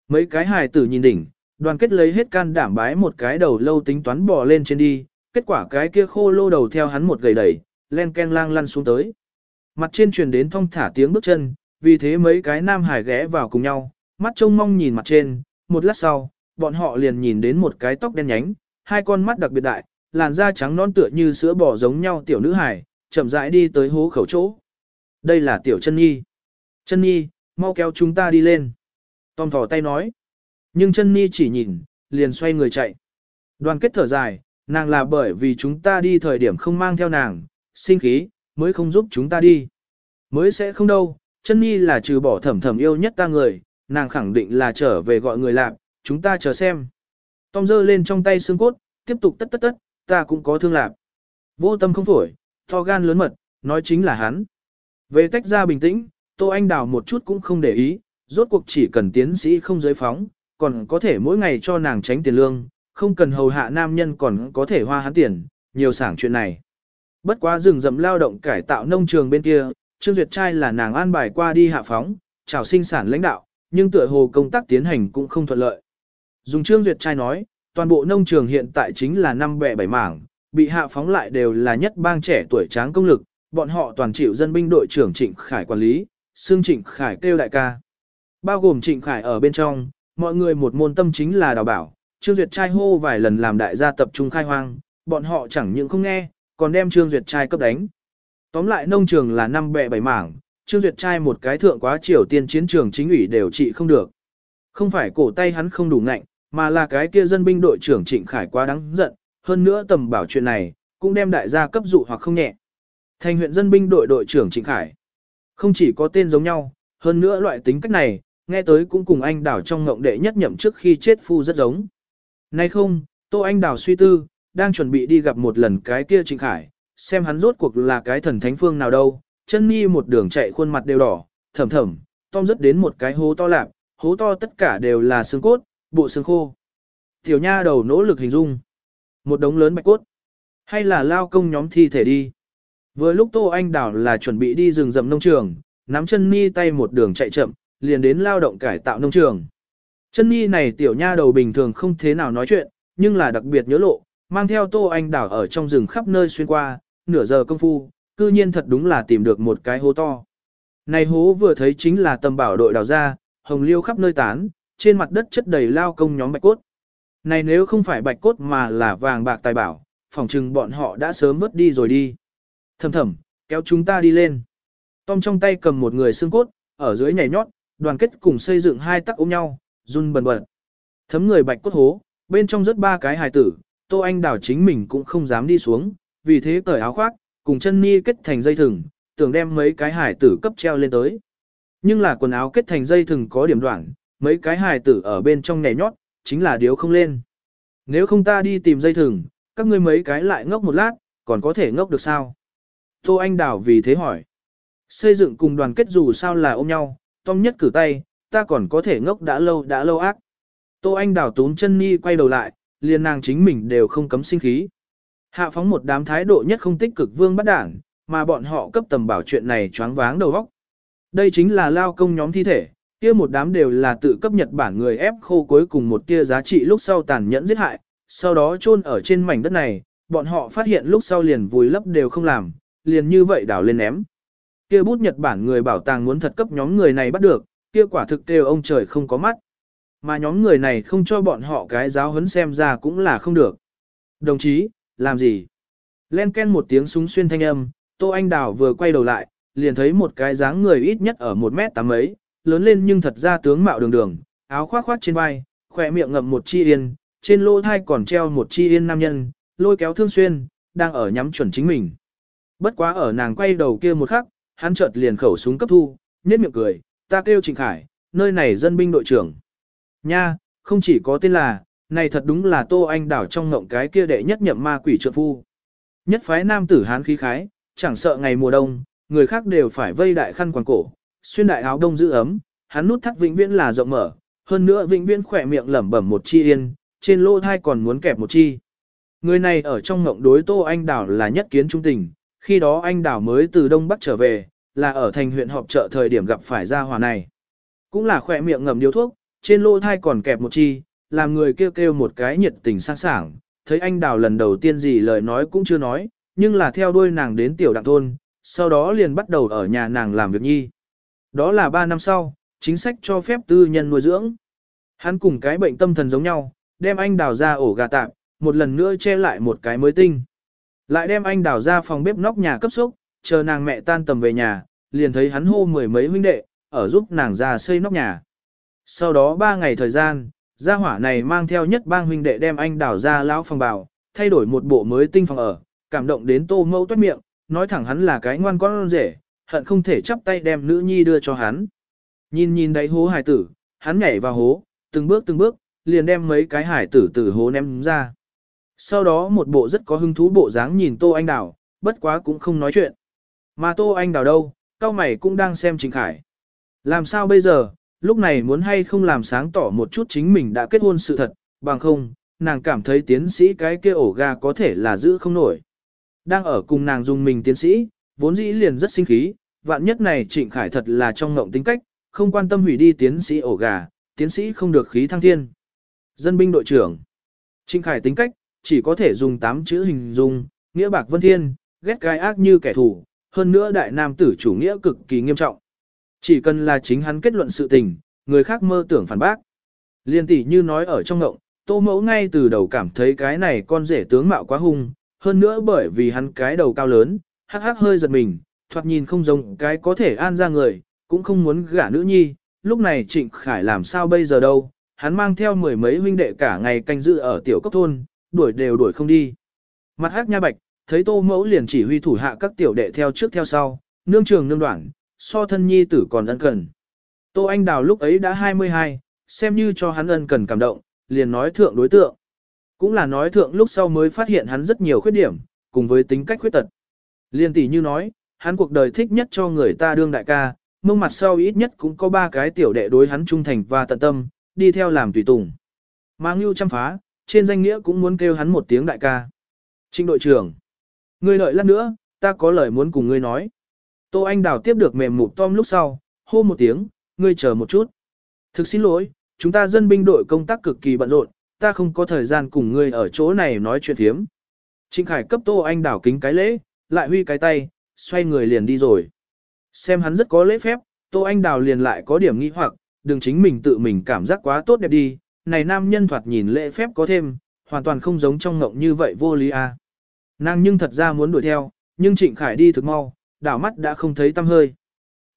Mấy cái hài tử nhìn đỉnh, đoàn kết lấy hết can đảm bái một cái đầu lâu tính toán bò lên trên đi, kết quả cái kia khô lô đầu theo hắn một gầy đẩy, len ken lang lăn xuống tới. Mặt trên truyền đến thong thả tiếng bước chân, vì thế mấy cái nam hải ghé vào cùng nhau, mắt trông mong nhìn mặt trên, một lát sau, bọn họ liền nhìn đến một cái tóc đen nhánh, hai con mắt đặc biệt đại, làn da trắng non tựa như sữa bò giống nhau tiểu nữ hải, chậm rãi đi tới hố khẩu chỗ. Đây là tiểu chân nhi. Chân nhi, mau kéo chúng ta đi lên. Tom thỏ tay nói. Nhưng chân nhi chỉ nhìn, liền xoay người chạy. Đoàn kết thở dài, nàng là bởi vì chúng ta đi thời điểm không mang theo nàng, sinh khí, mới không giúp chúng ta đi. Mới sẽ không đâu, chân nhi là trừ bỏ thẩm thẩm yêu nhất ta người, nàng khẳng định là trở về gọi người làm, chúng ta chờ xem. Tom giơ lên trong tay xương cốt, tiếp tục tất tất tất, ta cũng có thương lạc. Vô tâm không phổi, to gan lớn mật, nói chính là hắn. Về tách ra bình tĩnh, Tô Anh Đào một chút cũng không để ý, rốt cuộc chỉ cần tiến sĩ không giới phóng, còn có thể mỗi ngày cho nàng tránh tiền lương, không cần hầu hạ nam nhân còn có thể hoa hắn tiền, nhiều sảng chuyện này. Bất quá rừng rậm lao động cải tạo nông trường bên kia, Trương Duyệt trai là nàng an bài qua đi hạ phóng, chào sinh sản lãnh đạo, nhưng tựa hồ công tác tiến hành cũng không thuận lợi. Dùng Trương Duyệt trai nói, toàn bộ nông trường hiện tại chính là năm bẻ bảy mảng, bị hạ phóng lại đều là nhất bang trẻ tuổi tráng công lực, bọn họ toàn chịu dân binh đội trưởng Trịnh Khải quản lý, xương Trịnh Khải kêu đại ca. Bao gồm Trịnh Khải ở bên trong, mọi người một môn tâm chính là đào bảo, Trương Duyệt trai hô vài lần làm đại gia tập trung khai hoang, bọn họ chẳng những không nghe, còn đem Trương Duyệt trai cấp đánh. Tóm lại nông trường là năm bè bảy mảng, Trương Duyệt trai một cái thượng quá triều tiên chiến trường chính ủy đều trị không được. Không phải cổ tay hắn không đủ ngạnh, mà là cái kia dân binh đội trưởng Trịnh Khải quá đáng giận, hơn nữa tầm bảo chuyện này, cũng đem đại gia cấp dụ hoặc không nhẹ. Thành huyện dân binh đội đội trưởng Trịnh Khải. Không chỉ có tên giống nhau, hơn nữa loại tính cách này, nghe tới cũng cùng anh đảo trong ngộng đệ nhất nhậm trước khi chết phu rất giống. Nay không, Tô Anh Đào suy tư, đang chuẩn bị đi gặp một lần cái kia Trịnh Khải, xem hắn rốt cuộc là cái thần thánh phương nào đâu, chân mi một đường chạy khuôn mặt đều đỏ, thầm thầm, Tom rất đến một cái hố to lạp, hố to tất cả đều là xương cốt, bộ xương khô. Tiểu nha đầu nỗ lực hình dung. Một đống lớn bạch cốt. Hay là lao công nhóm thi thể đi. Vừa lúc Tô Anh Đào là chuẩn bị đi rừng rậm nông trường, nắm chân mi tay một đường chạy chậm, liền đến lao động cải tạo nông trường. Chân nhi này tiểu nha đầu bình thường không thế nào nói chuyện, nhưng là đặc biệt nhớ lộ, mang theo Tô Anh Đào ở trong rừng khắp nơi xuyên qua, nửa giờ công phu, cư nhiên thật đúng là tìm được một cái hố to. Này hố vừa thấy chính là tầm bảo đội đào ra, hồng liêu khắp nơi tán, trên mặt đất chất đầy lao công nhóm bạch cốt. Này nếu không phải bạch cốt mà là vàng bạc tài bảo, phòng chừng bọn họ đã sớm vứt đi rồi đi. Thầm thầm, kéo chúng ta đi lên. Tom trong tay cầm một người xương cốt, ở dưới nhảy nhót, đoàn kết cùng xây dựng hai tắc ôm nhau, run bần bật. Thấm người bạch cốt hố, bên trong rất ba cái hài tử, Tô Anh đảo chính mình cũng không dám đi xuống, vì thế cởi áo khoác, cùng chân ni kết thành dây thừng, tưởng đem mấy cái hài tử cấp treo lên tới. Nhưng là quần áo kết thành dây thừng có điểm đoạn, mấy cái hài tử ở bên trong nhảy nhót, chính là điếu không lên. Nếu không ta đi tìm dây thừng, các ngươi mấy cái lại ngốc một lát, Còn có thể ngốc được sao? Tô Anh đảo vì thế hỏi. Xây dựng cùng đoàn kết dù sao là ôm nhau, Tom nhất cử tay, ta còn có thể ngốc đã lâu đã lâu ác. Tô Anh Đào túm chân ni quay đầu lại, liền nàng chính mình đều không cấm sinh khí. Hạ phóng một đám thái độ nhất không tích cực vương bắt đảng, mà bọn họ cấp tầm bảo chuyện này choáng váng đầu óc. Đây chính là lao công nhóm thi thể, kia một đám đều là tự cấp Nhật Bản người ép khô cuối cùng một tia giá trị lúc sau tàn nhẫn giết hại, sau đó chôn ở trên mảnh đất này, bọn họ phát hiện lúc sau liền vùi lấp đều không làm, liền như vậy đảo lên ném. Kia bút Nhật Bản người bảo tàng muốn thật cấp nhóm người này bắt được, kia quả thực đều ông trời không có mắt. Mà nhóm người này không cho bọn họ cái giáo huấn xem ra cũng là không được. Đồng chí, làm gì? Len ken một tiếng súng xuyên thanh âm, Tô Anh Đào vừa quay đầu lại, liền thấy một cái dáng người ít nhất ở một mét tám ấy, lớn lên nhưng thật ra tướng mạo đường đường, áo khoác khoác trên vai, khỏe miệng ngậm một chi yên, trên lỗ thai còn treo một chi yên nam nhân, lôi kéo thương xuyên, đang ở nhắm chuẩn chính mình. Bất quá ở nàng quay đầu kia một khắc, hắn chợt liền khẩu súng cấp thu, nhếch miệng cười, ta kêu Trịnh Khải, nơi này dân binh đội trưởng. Nha, không chỉ có tên là, này thật đúng là Tô Anh đảo trong ngộng cái kia đệ nhất nhậm ma quỷ trượng phu. Nhất phái nam tử hán khí khái, chẳng sợ ngày mùa đông, người khác đều phải vây đại khăn quàng cổ, xuyên đại áo đông giữ ấm, hắn nút thắt vĩnh viễn là rộng mở, hơn nữa vĩnh viễn khỏe miệng lẩm bẩm một chi yên, trên lỗ thai còn muốn kẹp một chi. Người này ở trong ngộng đối Tô Anh Đảo là nhất kiến trung tình, khi đó anh Đảo mới từ Đông Bắc trở về, là ở thành huyện họp chợ thời điểm gặp phải gia hòa này. Cũng là khỏe miệng ngầm điếu thuốc, trên lỗ thai còn kẹp một chi, làm người kêu kêu một cái nhiệt tình sẵn sàng. thấy anh Đào lần đầu tiên gì lời nói cũng chưa nói, nhưng là theo đuôi nàng đến tiểu đặng thôn, sau đó liền bắt đầu ở nhà nàng làm việc nhi. Đó là 3 năm sau, chính sách cho phép tư nhân nuôi dưỡng. Hắn cùng cái bệnh tâm thần giống nhau, đem anh đào ra ổ gà tạm, một lần nữa che lại một cái mới tinh. Lại đem anh đào ra phòng bếp nóc nhà cấp sốc, chờ nàng mẹ tan tầm về nhà, liền thấy hắn hô mười mấy huynh đệ, ở giúp nàng ra xây nóc nhà. Sau đó ba ngày thời gian, gia hỏa này mang theo nhất bang huynh đệ đem anh đào ra lão phòng bảo, thay đổi một bộ mới tinh phòng ở, cảm động đến tô mâu toát miệng, nói thẳng hắn là cái ngoan con rể, hận không thể chắp tay đem nữ nhi đưa cho hắn. Nhìn nhìn đáy hố hải tử, hắn nhảy vào hố, từng bước từng bước, liền đem mấy cái hải tử từ hố ném ra. Sau đó một bộ rất có hứng thú bộ dáng nhìn Tô Anh Đào, bất quá cũng không nói chuyện. Mà Tô Anh Đào đâu, cao mày cũng đang xem Trình Khải. Làm sao bây giờ, lúc này muốn hay không làm sáng tỏ một chút chính mình đã kết hôn sự thật, bằng không, nàng cảm thấy tiến sĩ cái kia ổ gà có thể là giữ không nổi. Đang ở cùng nàng dùng mình tiến sĩ, vốn dĩ liền rất sinh khí, vạn nhất này Trịnh Khải thật là trong ngộng tính cách, không quan tâm hủy đi tiến sĩ ổ gà, tiến sĩ không được khí thăng thiên. Dân binh đội trưởng. Trịnh Khải tính cách, chỉ có thể dùng 8 chữ hình dung, nghĩa bạc vân thiên, ghét gai ác như kẻ thù, hơn nữa đại nam tử chủ nghĩa cực kỳ nghiêm trọng. Chỉ cần là chính hắn kết luận sự tình, người khác mơ tưởng phản bác. Liên tỷ như nói ở trong ngộng, tô mẫu ngay từ đầu cảm thấy cái này con rể tướng mạo quá hung, hơn nữa bởi vì hắn cái đầu cao lớn, hắc hắc hơi giật mình, thoạt nhìn không giống cái có thể an ra người, cũng không muốn gả nữ nhi, lúc này Trịnh Khải làm sao bây giờ đâu, hắn mang theo mười mấy huynh đệ cả ngày canh giữ ở tiểu cấp thôn, đuổi đều đuổi không đi. Mặt hát nha bạch, thấy tô mẫu liền chỉ huy thủ hạ các tiểu đệ theo trước theo sau, nương trường nương đoạn, so thân nhi tử còn ân cần. Tô Anh Đào lúc ấy đã 22, xem như cho hắn ân cần cảm động, liền nói thượng đối tượng. Cũng là nói thượng lúc sau mới phát hiện hắn rất nhiều khuyết điểm, cùng với tính cách khuyết tật. Liên tỷ như nói, hắn cuộc đời thích nhất cho người ta đương đại ca, mông mặt sau ít nhất cũng có ba cái tiểu đệ đối hắn trung thành và tận tâm, đi theo làm tùy tùng. Mang lưu chăm phá, trên danh nghĩa cũng muốn kêu hắn một tiếng đại ca. trịnh đội trưởng, ngươi đợi lát nữa, ta có lời muốn cùng ngươi nói. Tô Anh Đào tiếp được mềm mục Tom lúc sau, hô một tiếng, ngươi chờ một chút. Thực xin lỗi, chúng ta dân binh đội công tác cực kỳ bận rộn, ta không có thời gian cùng ngươi ở chỗ này nói chuyện thiếm. Trịnh Khải cấp Tô Anh Đào kính cái lễ, lại huy cái tay, xoay người liền đi rồi. Xem hắn rất có lễ phép, Tô Anh Đào liền lại có điểm nghi hoặc, đừng chính mình tự mình cảm giác quá tốt đẹp đi, này nam nhân thoạt nhìn lễ phép có thêm, hoàn toàn không giống trong ngộng như vậy vô lý a. À. Nàng nhưng thật ra muốn đuổi theo, nhưng Trịnh Khải đi thực mau, đảo mắt đã không thấy tăm hơi.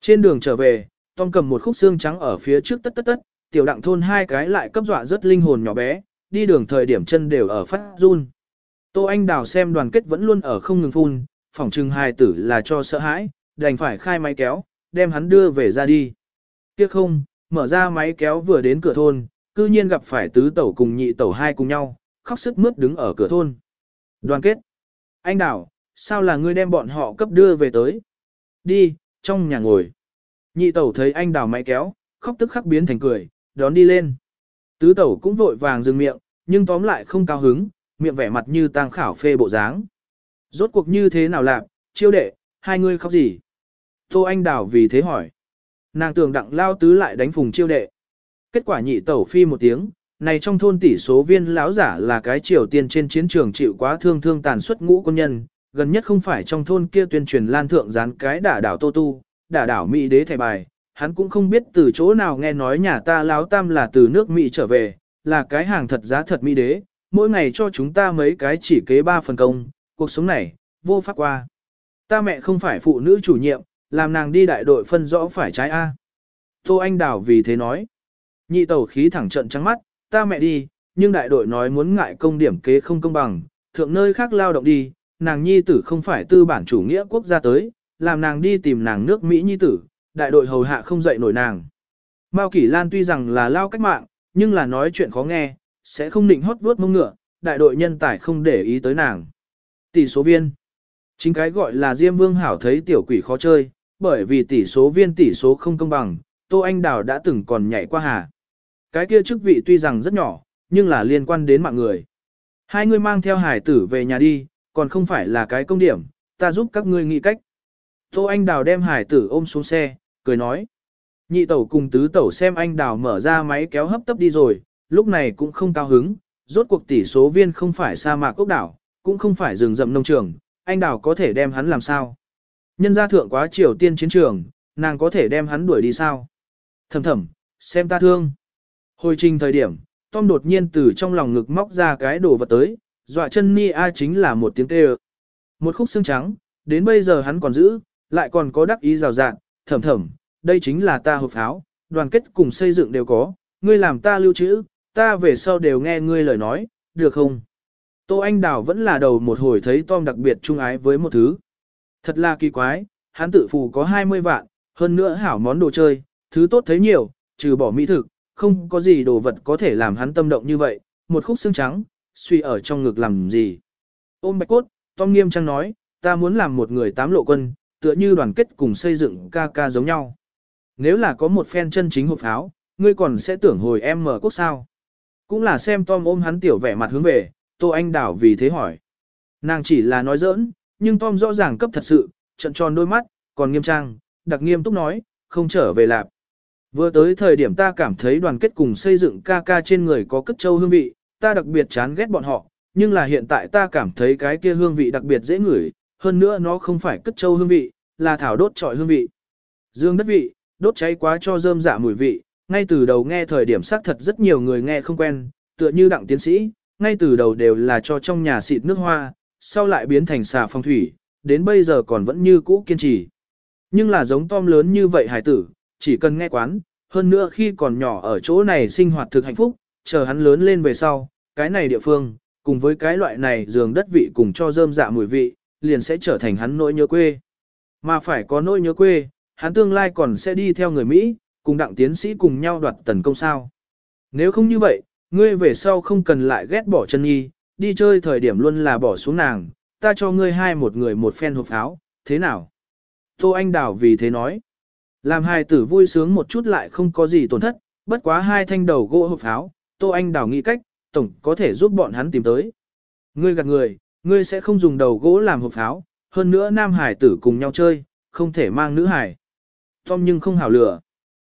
Trên đường trở về, Tom cầm một khúc xương trắng ở phía trước tất tất tất, tiểu đặng thôn hai cái lại cấp dọa rất linh hồn nhỏ bé, đi đường thời điểm chân đều ở phát run. Tô Anh Đào xem đoàn kết vẫn luôn ở không ngừng phun, phỏng trừng hài tử là cho sợ hãi, đành phải khai máy kéo, đem hắn đưa về ra đi. Tiếc không, mở ra máy kéo vừa đến cửa thôn, cư nhiên gặp phải tứ tẩu cùng nhị tẩu hai cùng nhau, khóc sức mướt đứng ở cửa thôn. Đoàn kết. Anh Đào, sao là ngươi đem bọn họ cấp đưa về tới? Đi, trong nhà ngồi. Nhị tẩu thấy anh đào máy kéo, khóc tức khắc biến thành cười, đón đi lên. Tứ tẩu cũng vội vàng dừng miệng, nhưng tóm lại không cao hứng, miệng vẻ mặt như tang khảo phê bộ dáng. Rốt cuộc như thế nào lạc, chiêu đệ, hai ngươi khóc gì? Tô Anh Đào vì thế hỏi. Nàng tưởng đặng lao tứ lại đánh phùng chiêu đệ. Kết quả nhị tẩu phi một tiếng, này trong thôn tỷ số viên lão giả là cái triều tiên trên chiến trường chịu quá thương thương tàn suất ngũ quân nhân, gần nhất không phải trong thôn kia tuyên truyền lan thượng dán cái đả đảo Tô Tu, đả đảo Mỹ đế thẻ bài, hắn cũng không biết từ chỗ nào nghe nói nhà ta láo tam là từ nước Mỹ trở về, là cái hàng thật giá thật Mỹ đế, mỗi ngày cho chúng ta mấy cái chỉ kế ba phần công, cuộc sống này, vô pháp qua. Ta mẹ không phải phụ nữ chủ nhiệm, làm nàng đi đại đội phân rõ phải trái A. Tô Anh đảo vì thế nói, nhị tẩu khí thẳng trận trắng mắt, ta mẹ đi, nhưng đại đội nói muốn ngại công điểm kế không công bằng, thượng nơi khác lao động đi, nàng nhi tử không phải tư bản chủ nghĩa quốc gia tới, làm nàng đi tìm nàng nước Mỹ nhi tử, đại đội hầu hạ không dậy nổi nàng. Mao Kỷ Lan tuy rằng là lao cách mạng, nhưng là nói chuyện khó nghe, sẽ không định hót vuốt mông ngựa, đại đội nhân tài không để ý tới nàng. Tỷ số viên. Chính cái gọi là Diêm Vương Hảo thấy tiểu quỷ khó chơi, bởi vì tỷ số viên tỷ số không công bằng, Tô Anh Đào đã từng còn nhảy qua hà. Cái kia chức vị tuy rằng rất nhỏ, nhưng là liên quan đến mạng người. Hai người mang theo hải tử về nhà đi, còn không phải là cái công điểm, ta giúp các ngươi nghĩ cách. Tô Anh Đào đem hải tử ôm xuống xe, cười nói. Nhị tẩu cùng tứ tẩu xem anh Đào mở ra máy kéo hấp tấp đi rồi, lúc này cũng không cao hứng, rốt cuộc tỷ số viên không phải sa mạc ốc đảo, cũng không phải rừng rậm nông trường, anh Đào có thể đem hắn làm sao. Nhân gia thượng quá triều tiên chiến trường, nàng có thể đem hắn đuổi đi sao. Thầm thầm, xem ta thương. Hồi trình thời điểm, Tom đột nhiên từ trong lòng ngực móc ra cái đồ vật tới, dọa chân Ni A chính là một tiếng kêu. Một khúc xương trắng, đến bây giờ hắn còn giữ, lại còn có đắc ý rào rạng, thầm thầm, đây chính là ta hộp pháo, đoàn kết cùng xây dựng đều có, ngươi làm ta lưu trữ, ta về sau đều nghe ngươi lời nói, được không? Tô Anh Đào vẫn là đầu một hồi thấy Tom đặc biệt trung ái với một thứ. Thật là kỳ quái, hắn tự phù có 20 vạn, hơn nữa hảo món đồ chơi, thứ tốt thấy nhiều, trừ bỏ mỹ thực, không có gì đồ vật có thể làm hắn tâm động như vậy, một khúc xương trắng, suy ở trong ngực làm gì. Ôm bạch cốt, Tom nghiêm trang nói, ta muốn làm một người tám lộ quân, tựa như đoàn kết cùng xây dựng ca ca giống nhau. Nếu là có một phen chân chính hộp áo, ngươi còn sẽ tưởng hồi em mở cốt sao. Cũng là xem Tom ôm hắn tiểu vẻ mặt hướng về, Tô Anh Đảo vì thế hỏi. Nàng chỉ là nói giỡn, nhưng Tom rõ ràng cấp thật sự, trận tròn đôi mắt, còn nghiêm trang, đặc nghiêm túc nói, không trở về lạp. Vừa tới thời điểm ta cảm thấy đoàn kết cùng xây dựng ca ca trên người có cất châu hương vị, ta đặc biệt chán ghét bọn họ, nhưng là hiện tại ta cảm thấy cái kia hương vị đặc biệt dễ ngửi, hơn nữa nó không phải cất châu hương vị, là thảo đốt trọi hương vị. Dương đất vị, đốt cháy quá cho rơm dạ mùi vị, ngay từ đầu nghe thời điểm xác thật rất nhiều người nghe không quen, tựa như đặng tiến sĩ, ngay từ đầu đều là cho trong nhà xịt nước hoa, sau lại biến thành xà phong thủy, đến bây giờ còn vẫn như cũ kiên trì. Nhưng là giống Tom lớn như vậy hải tử, chỉ cần nghe quán, hơn nữa khi còn nhỏ ở chỗ này sinh hoạt thực hạnh phúc, chờ hắn lớn lên về sau, cái này địa phương, cùng với cái loại này giường đất vị cùng cho rơm dạ mùi vị, liền sẽ trở thành hắn nỗi nhớ quê. Mà phải có nỗi nhớ quê, hắn tương lai còn sẽ đi theo người Mỹ, cùng đặng tiến sĩ cùng nhau đoạt tần công sao. Nếu không như vậy, ngươi về sau không cần lại ghét bỏ chân nhi, đi chơi thời điểm luôn là bỏ xuống nàng, ta cho ngươi hai một người một phen hộp áo, thế nào? Tô Anh Đào vì thế nói. Làm hai tử vui sướng một chút lại không có gì tổn thất, bất quá hai thanh đầu gỗ hộp pháo, Tô Anh Đào nghĩ cách, tổng có thể giúp bọn hắn tìm tới. Ngươi gạt người, ngươi sẽ không dùng đầu gỗ làm hộp pháo, hơn nữa nam hải tử cùng nhau chơi, không thể mang nữ hải. Tom nhưng không hảo lửa.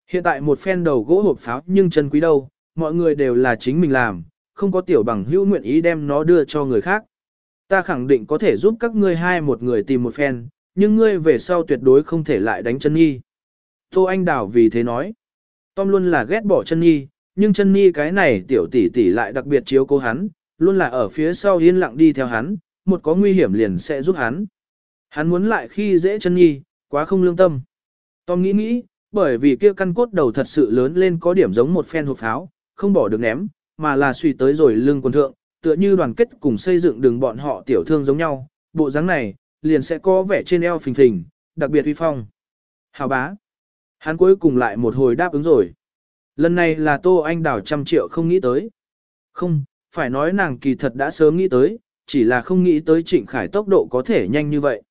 Hiện tại một phen đầu gỗ hộp pháo nhưng chân quý đâu, mọi người đều là chính mình làm, không có tiểu bằng hữu nguyện ý đem nó đưa cho người khác. Ta khẳng định có thể giúp các ngươi hai một người tìm một phen, nhưng ngươi về sau tuyệt đối không thể lại đánh chân y. Tô Anh Đào vì thế nói, Tom luôn là ghét bỏ chân nhi, nhưng chân nhi cái này tiểu tỷ tỷ lại đặc biệt chiếu cố hắn, luôn là ở phía sau yên lặng đi theo hắn, một có nguy hiểm liền sẽ giúp hắn. Hắn muốn lại khi dễ chân nhi, quá không lương tâm. Tom nghĩ nghĩ, bởi vì kia căn cốt đầu thật sự lớn lên có điểm giống một phen hộp pháo, không bỏ được ném, mà là suy tới rồi lưng quần thượng, tựa như đoàn kết cùng xây dựng đường bọn họ tiểu thương giống nhau, bộ dáng này, liền sẽ có vẻ trên eo phình phình, đặc biệt uy phong. Hào bá. Hắn cuối cùng lại một hồi đáp ứng rồi. Lần này là Tô Anh đảo trăm triệu không nghĩ tới. Không, phải nói nàng kỳ thật đã sớm nghĩ tới, chỉ là không nghĩ tới Trịnh Khải tốc độ có thể nhanh như vậy.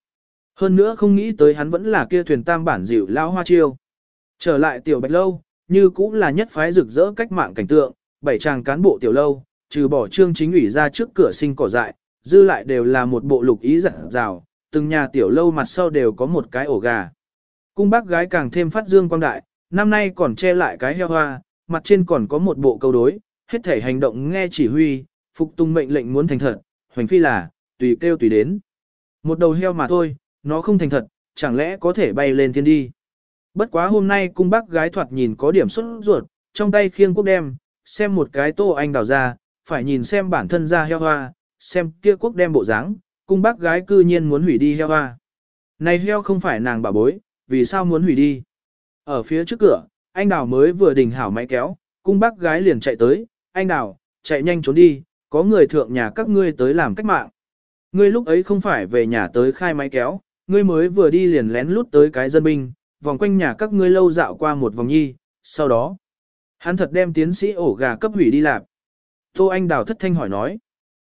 Hơn nữa không nghĩ tới hắn vẫn là kia thuyền tam bản dịu lao hoa chiêu. Trở lại tiểu bạch lâu, như cũng là nhất phái rực rỡ cách mạng cảnh tượng, bảy chàng cán bộ tiểu lâu, trừ bỏ trương chính ủy ra trước cửa sinh cỏ dại, dư lại đều là một bộ lục ý dặn rào, từng nhà tiểu lâu mặt sau đều có một cái ổ gà. Cung bác gái càng thêm phát dương quang đại, năm nay còn che lại cái heo hoa, mặt trên còn có một bộ câu đối, hết thể hành động nghe chỉ huy, phục tung mệnh lệnh muốn thành thật, hoành phi là, tùy kêu tùy đến. Một đầu heo mà thôi, nó không thành thật, chẳng lẽ có thể bay lên thiên đi. Bất quá hôm nay cung bác gái thoạt nhìn có điểm xuất ruột, trong tay khiêng quốc đem, xem một cái tô anh đào ra, phải nhìn xem bản thân ra heo hoa, xem kia quốc đem bộ dáng, cung bác gái cư nhiên muốn hủy đi heo hoa. Này heo không phải nàng bà bối, vì sao muốn hủy đi? Ở phía trước cửa, anh đào mới vừa đình hảo máy kéo, cung bác gái liền chạy tới, anh đào, chạy nhanh trốn đi, có người thượng nhà các ngươi tới làm cách mạng. Ngươi lúc ấy không phải về nhà tới khai máy kéo, ngươi mới vừa đi liền lén lút tới cái dân binh, vòng quanh nhà các ngươi lâu dạo qua một vòng nhi, sau đó, hắn thật đem tiến sĩ ổ gà cấp hủy đi làm. Tô Anh Đào thất thanh hỏi nói,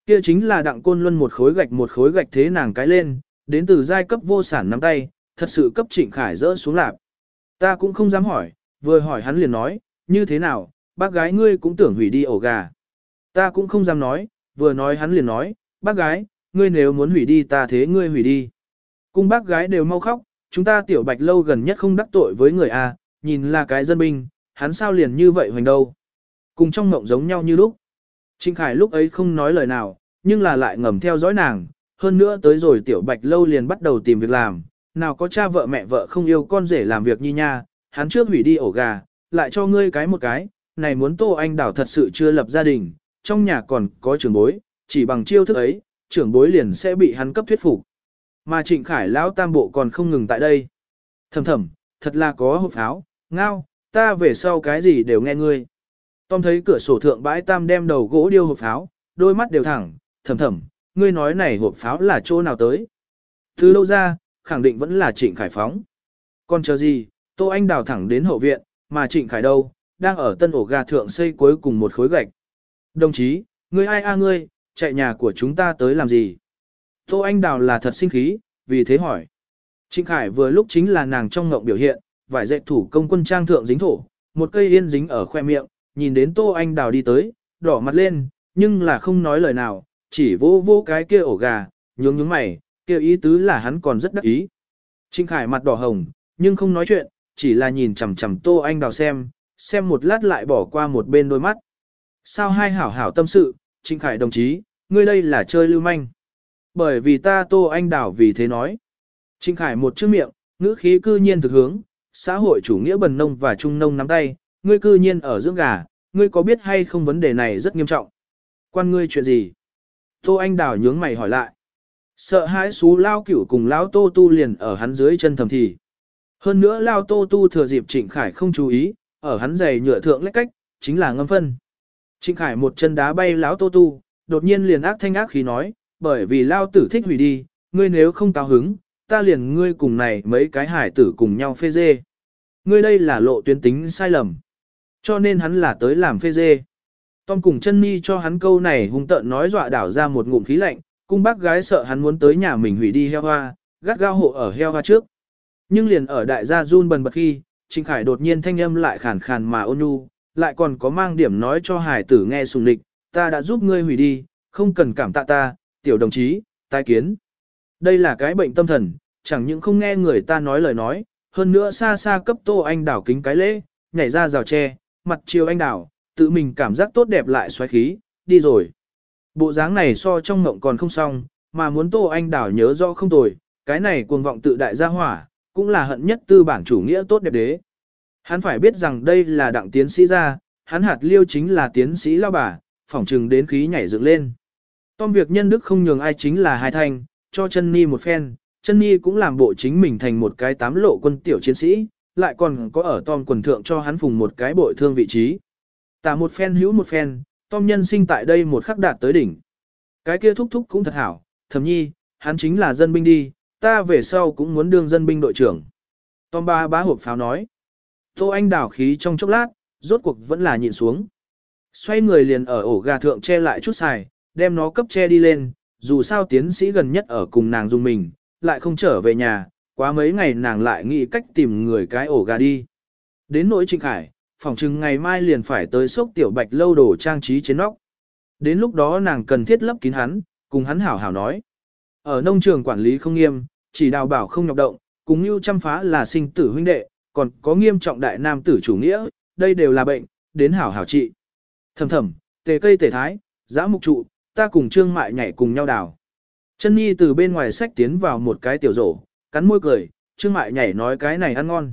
kia chính là đặng côn luân một khối gạch một khối gạch thế nàng cái lên, đến từ giai cấp vô sản nắm tay, thật sự cấp trịnh khải rỡ xuống lạp. Ta cũng không dám hỏi, vừa hỏi hắn liền nói, như thế nào, bác gái ngươi cũng tưởng hủy đi ổ gà. Ta cũng không dám nói, vừa nói hắn liền nói, bác gái, ngươi nếu muốn hủy đi ta thế ngươi hủy đi. Cung bác gái đều mau khóc, chúng ta tiểu bạch lâu gần nhất không đắc tội với người A, nhìn là cái dân binh, hắn sao liền như vậy hoành đâu. Cùng trong mộng giống nhau như lúc. Trịnh Khải lúc ấy không nói lời nào, nhưng là lại ngầm theo dõi nàng, hơn nữa tới rồi tiểu bạch lâu liền bắt đầu tìm việc làm, nào có cha vợ mẹ vợ không yêu con rể làm việc như nha, hắn trước hủy đi ổ gà, lại cho ngươi cái một cái, này muốn Tô Anh Đảo thật sự chưa lập gia đình, trong nhà còn có trưởng bối, chỉ bằng chiêu thức ấy, trưởng bối liền sẽ bị hắn cấp thuyết phục. Mà Trịnh Khải lão tam bộ còn không ngừng tại đây. Thầm thầm, thật là có hộp pháo, ngao, ta về sau cái gì đều nghe ngươi. Tom thấy cửa sổ thượng bãi tam đem đầu gỗ điêu hộp pháo, đôi mắt đều thẳng, thầm thầm, ngươi nói này hộp pháo là chỗ nào tới. Từ lâu ra, khẳng định vẫn là Trịnh Khải phóng. Còn chờ gì, Tô Anh đào thẳng đến hậu viện, mà Trịnh Khải đâu, đang ở tân ổ gà thượng xây cuối cùng một khối gạch. Đồng chí, ngươi ai a ngươi, chạy nhà của chúng ta tới làm gì? Tô Anh Đào là thật sinh khí, vì thế hỏi. Trịnh Khải vừa lúc chính là nàng trong ngộng biểu hiện, vải dệt thủ công quân trang thượng dính thổ, một cây yên dính ở khoe miệng, nhìn đến Tô Anh Đào đi tới, đỏ mặt lên, nhưng là không nói lời nào, chỉ vô vô cái kia ổ gà, nhướng nhướng mày, kêu ý tứ là hắn còn rất đắc ý. trinh Khải mặt đỏ hồng, nhưng không nói chuyện, chỉ là nhìn chằm chằm Tô Anh Đào xem, xem một lát lại bỏ qua một bên đôi mắt. Sao hai hảo hảo tâm sự, trinh Khải đồng chí, ngươi đây là chơi lưu manh. Bởi vì ta Tô Anh Đào vì thế nói. trinh Khải một chữ miệng, ngữ khí cư nhiên thực hướng, xã hội chủ nghĩa bần nông và trung nông nắm tay, ngươi cư nhiên ở dưỡng gà, ngươi có biết hay không vấn đề này rất nghiêm trọng. Quan ngươi chuyện gì? Tô Anh Đào nhướng mày hỏi lại. Sợ hãi xú lao cửu cùng lão tô tu liền ở hắn dưới chân thầm thì. Hơn nữa lao tô tu thừa dịp trịnh khải không chú ý, ở hắn giày nhựa thượng lách cách, chính là ngâm phân. Trịnh khải một chân đá bay lão tô tu, đột nhiên liền ác thanh ác khí nói, bởi vì lao tử thích hủy đi, ngươi nếu không cao hứng, ta liền ngươi cùng này mấy cái hải tử cùng nhau phê dê. Ngươi đây là lộ tuyến tính sai lầm. Cho nên hắn là tới làm phê dê. Tom cùng chân mi cho hắn câu này hung tợn nói dọa đảo ra một ngụm khí lạnh, cung bác gái sợ hắn muốn tới nhà mình hủy đi heo hoa, gắt gao hộ ở heo hoa trước. Nhưng liền ở đại gia run bần bật khi, Trịnh Khải đột nhiên thanh âm lại khàn khàn mà ôn nhu, lại còn có mang điểm nói cho hải tử nghe sùng lịch, ta đã giúp ngươi hủy đi, không cần cảm tạ ta, tiểu đồng chí, tai kiến. Đây là cái bệnh tâm thần, chẳng những không nghe người ta nói lời nói, hơn nữa xa xa cấp tô anh đảo kính cái lễ, nhảy ra rào tre, mặt chiều anh đảo, tự mình cảm giác tốt đẹp lại xoáy khí, đi rồi. Bộ dáng này so trong ngộng còn không xong, mà muốn tô anh đảo nhớ rõ không tồi, cái này cuồng vọng tự đại gia hỏa, cũng là hận nhất tư bản chủ nghĩa tốt đẹp đế. Hắn phải biết rằng đây là đặng tiến sĩ gia, hắn hạt liêu chính là tiến sĩ lao bà, phỏng trừng đến khí nhảy dựng lên. Tom việc nhân đức không nhường ai chính là hai thanh, cho chân ni một phen, chân ni cũng làm bộ chính mình thành một cái tám lộ quân tiểu chiến sĩ, lại còn có ở Tom quần thượng cho hắn phùng một cái bội thương vị trí. Tả một phen hữu một phen, Tom nhân sinh tại đây một khắc đạt tới đỉnh. Cái kia thúc thúc cũng thật hảo, thầm nhi, hắn chính là dân binh đi, ta về sau cũng muốn đương dân binh đội trưởng. Tom ba bá hộp pháo nói. Tô Anh đảo khí trong chốc lát, rốt cuộc vẫn là nhìn xuống. Xoay người liền ở ổ gà thượng che lại chút xài, đem nó cấp che đi lên, dù sao tiến sĩ gần nhất ở cùng nàng dùng mình, lại không trở về nhà, quá mấy ngày nàng lại nghĩ cách tìm người cái ổ gà đi. Đến nỗi Trịnh Khải, Phỏng chừng ngày mai liền phải tới sốc tiểu bạch lâu đồ trang trí trên nóc. Đến lúc đó nàng cần thiết lấp kín hắn, cùng hắn hảo hảo nói. Ở nông trường quản lý không nghiêm, chỉ đào bảo không nhọc động, cùng như chăm phá là sinh tử huynh đệ, còn có nghiêm trọng đại nam tử chủ nghĩa, đây đều là bệnh, đến hảo hảo trị. Thầm thầm, tề cây tề thái, giã mục trụ, ta cùng trương mại nhảy cùng nhau đào. Chân nhi từ bên ngoài sách tiến vào một cái tiểu rổ, cắn môi cười, trương mại nhảy nói cái này ăn ngon.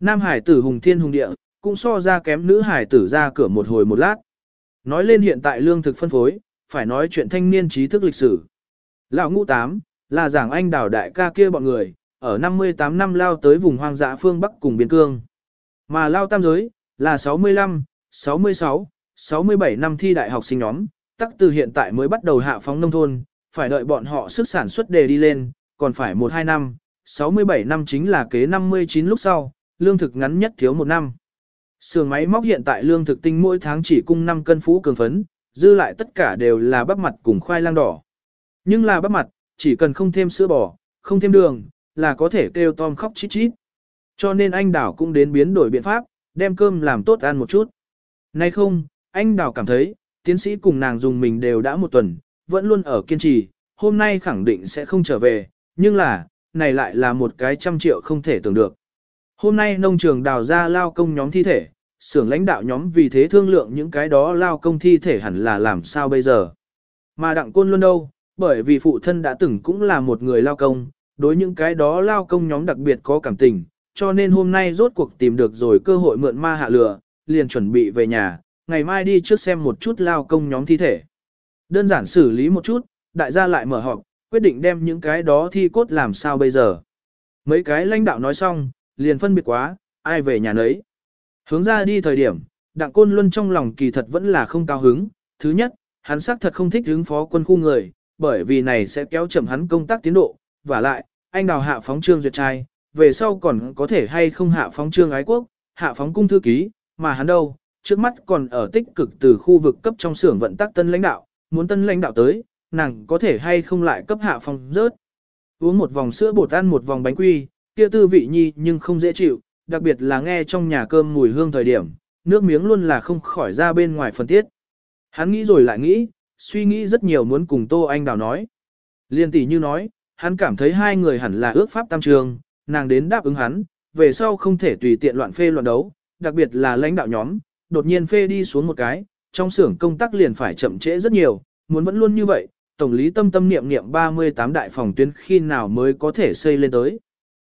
Nam hải tử hùng thiên hùng địa, cũng so ra kém nữ hải tử ra cửa một hồi một lát. Nói lên hiện tại lương thực phân phối, phải nói chuyện thanh niên trí thức lịch sử. Lão ngũ tám, là giảng anh đào đại ca kia bọn người, ở 58 năm lao tới vùng hoang dã phương Bắc cùng biên cương. Mà lao tam giới, là 65, 66, 67 năm thi đại học sinh nhóm, tắc từ hiện tại mới bắt đầu hạ phóng nông thôn, phải đợi bọn họ sức sản xuất đề đi lên, còn phải 1-2 năm, 67 năm chính là kế 59 lúc sau, lương thực ngắn nhất thiếu một năm. Sườn máy móc hiện tại lương thực tinh mỗi tháng chỉ cung 5 cân phú cường phấn, dư lại tất cả đều là bắp mặt cùng khoai lang đỏ. Nhưng là bắp mặt, chỉ cần không thêm sữa bò, không thêm đường, là có thể kêu Tom khóc chít chít. Cho nên anh Đảo cũng đến biến đổi biện pháp, đem cơm làm tốt ăn một chút. Nay không, anh Đảo cảm thấy, tiến sĩ cùng nàng dùng mình đều đã một tuần, vẫn luôn ở kiên trì, hôm nay khẳng định sẽ không trở về, nhưng là, này lại là một cái trăm triệu không thể tưởng được. Hôm nay nông trường đào ra lao công nhóm thi thể, xưởng lãnh đạo nhóm vì thế thương lượng những cái đó lao công thi thể hẳn là làm sao bây giờ. Mà đặng côn luôn đâu, bởi vì phụ thân đã từng cũng là một người lao công, đối những cái đó lao công nhóm đặc biệt có cảm tình, cho nên hôm nay rốt cuộc tìm được rồi cơ hội mượn ma hạ lửa, liền chuẩn bị về nhà, ngày mai đi trước xem một chút lao công nhóm thi thể. Đơn giản xử lý một chút, đại gia lại mở họp, quyết định đem những cái đó thi cốt làm sao bây giờ. Mấy cái lãnh đạo nói xong, liền phân biệt quá, ai về nhà nấy. Hướng ra đi thời điểm, Đặng Côn Luân trong lòng kỳ thật vẫn là không cao hứng. Thứ nhất, hắn xác thật không thích hướng phó quân khu người, bởi vì này sẽ kéo chậm hắn công tác tiến độ. Và lại, anh đào hạ phóng trương duyệt trai, về sau còn có thể hay không hạ phóng trương ái quốc, hạ phóng cung thư ký, mà hắn đâu, trước mắt còn ở tích cực từ khu vực cấp trong xưởng vận tắc tân lãnh đạo, muốn tân lãnh đạo tới, nàng có thể hay không lại cấp hạ phóng rớt. Uống một vòng sữa bột ăn một vòng bánh quy, kia tư vị nhi nhưng không dễ chịu, đặc biệt là nghe trong nhà cơm mùi hương thời điểm, nước miếng luôn là không khỏi ra bên ngoài phân tiết. Hắn nghĩ rồi lại nghĩ, suy nghĩ rất nhiều muốn cùng Tô Anh Đào nói. Liên tỷ như nói, hắn cảm thấy hai người hẳn là ước pháp tam trường, nàng đến đáp ứng hắn, về sau không thể tùy tiện loạn phê loạn đấu, đặc biệt là lãnh đạo nhóm, đột nhiên phê đi xuống một cái, trong xưởng công tác liền phải chậm trễ rất nhiều, muốn vẫn luôn như vậy, tổng lý tâm tâm niệm niệm 38 đại phòng tuyến khi nào mới có thể xây lên tới.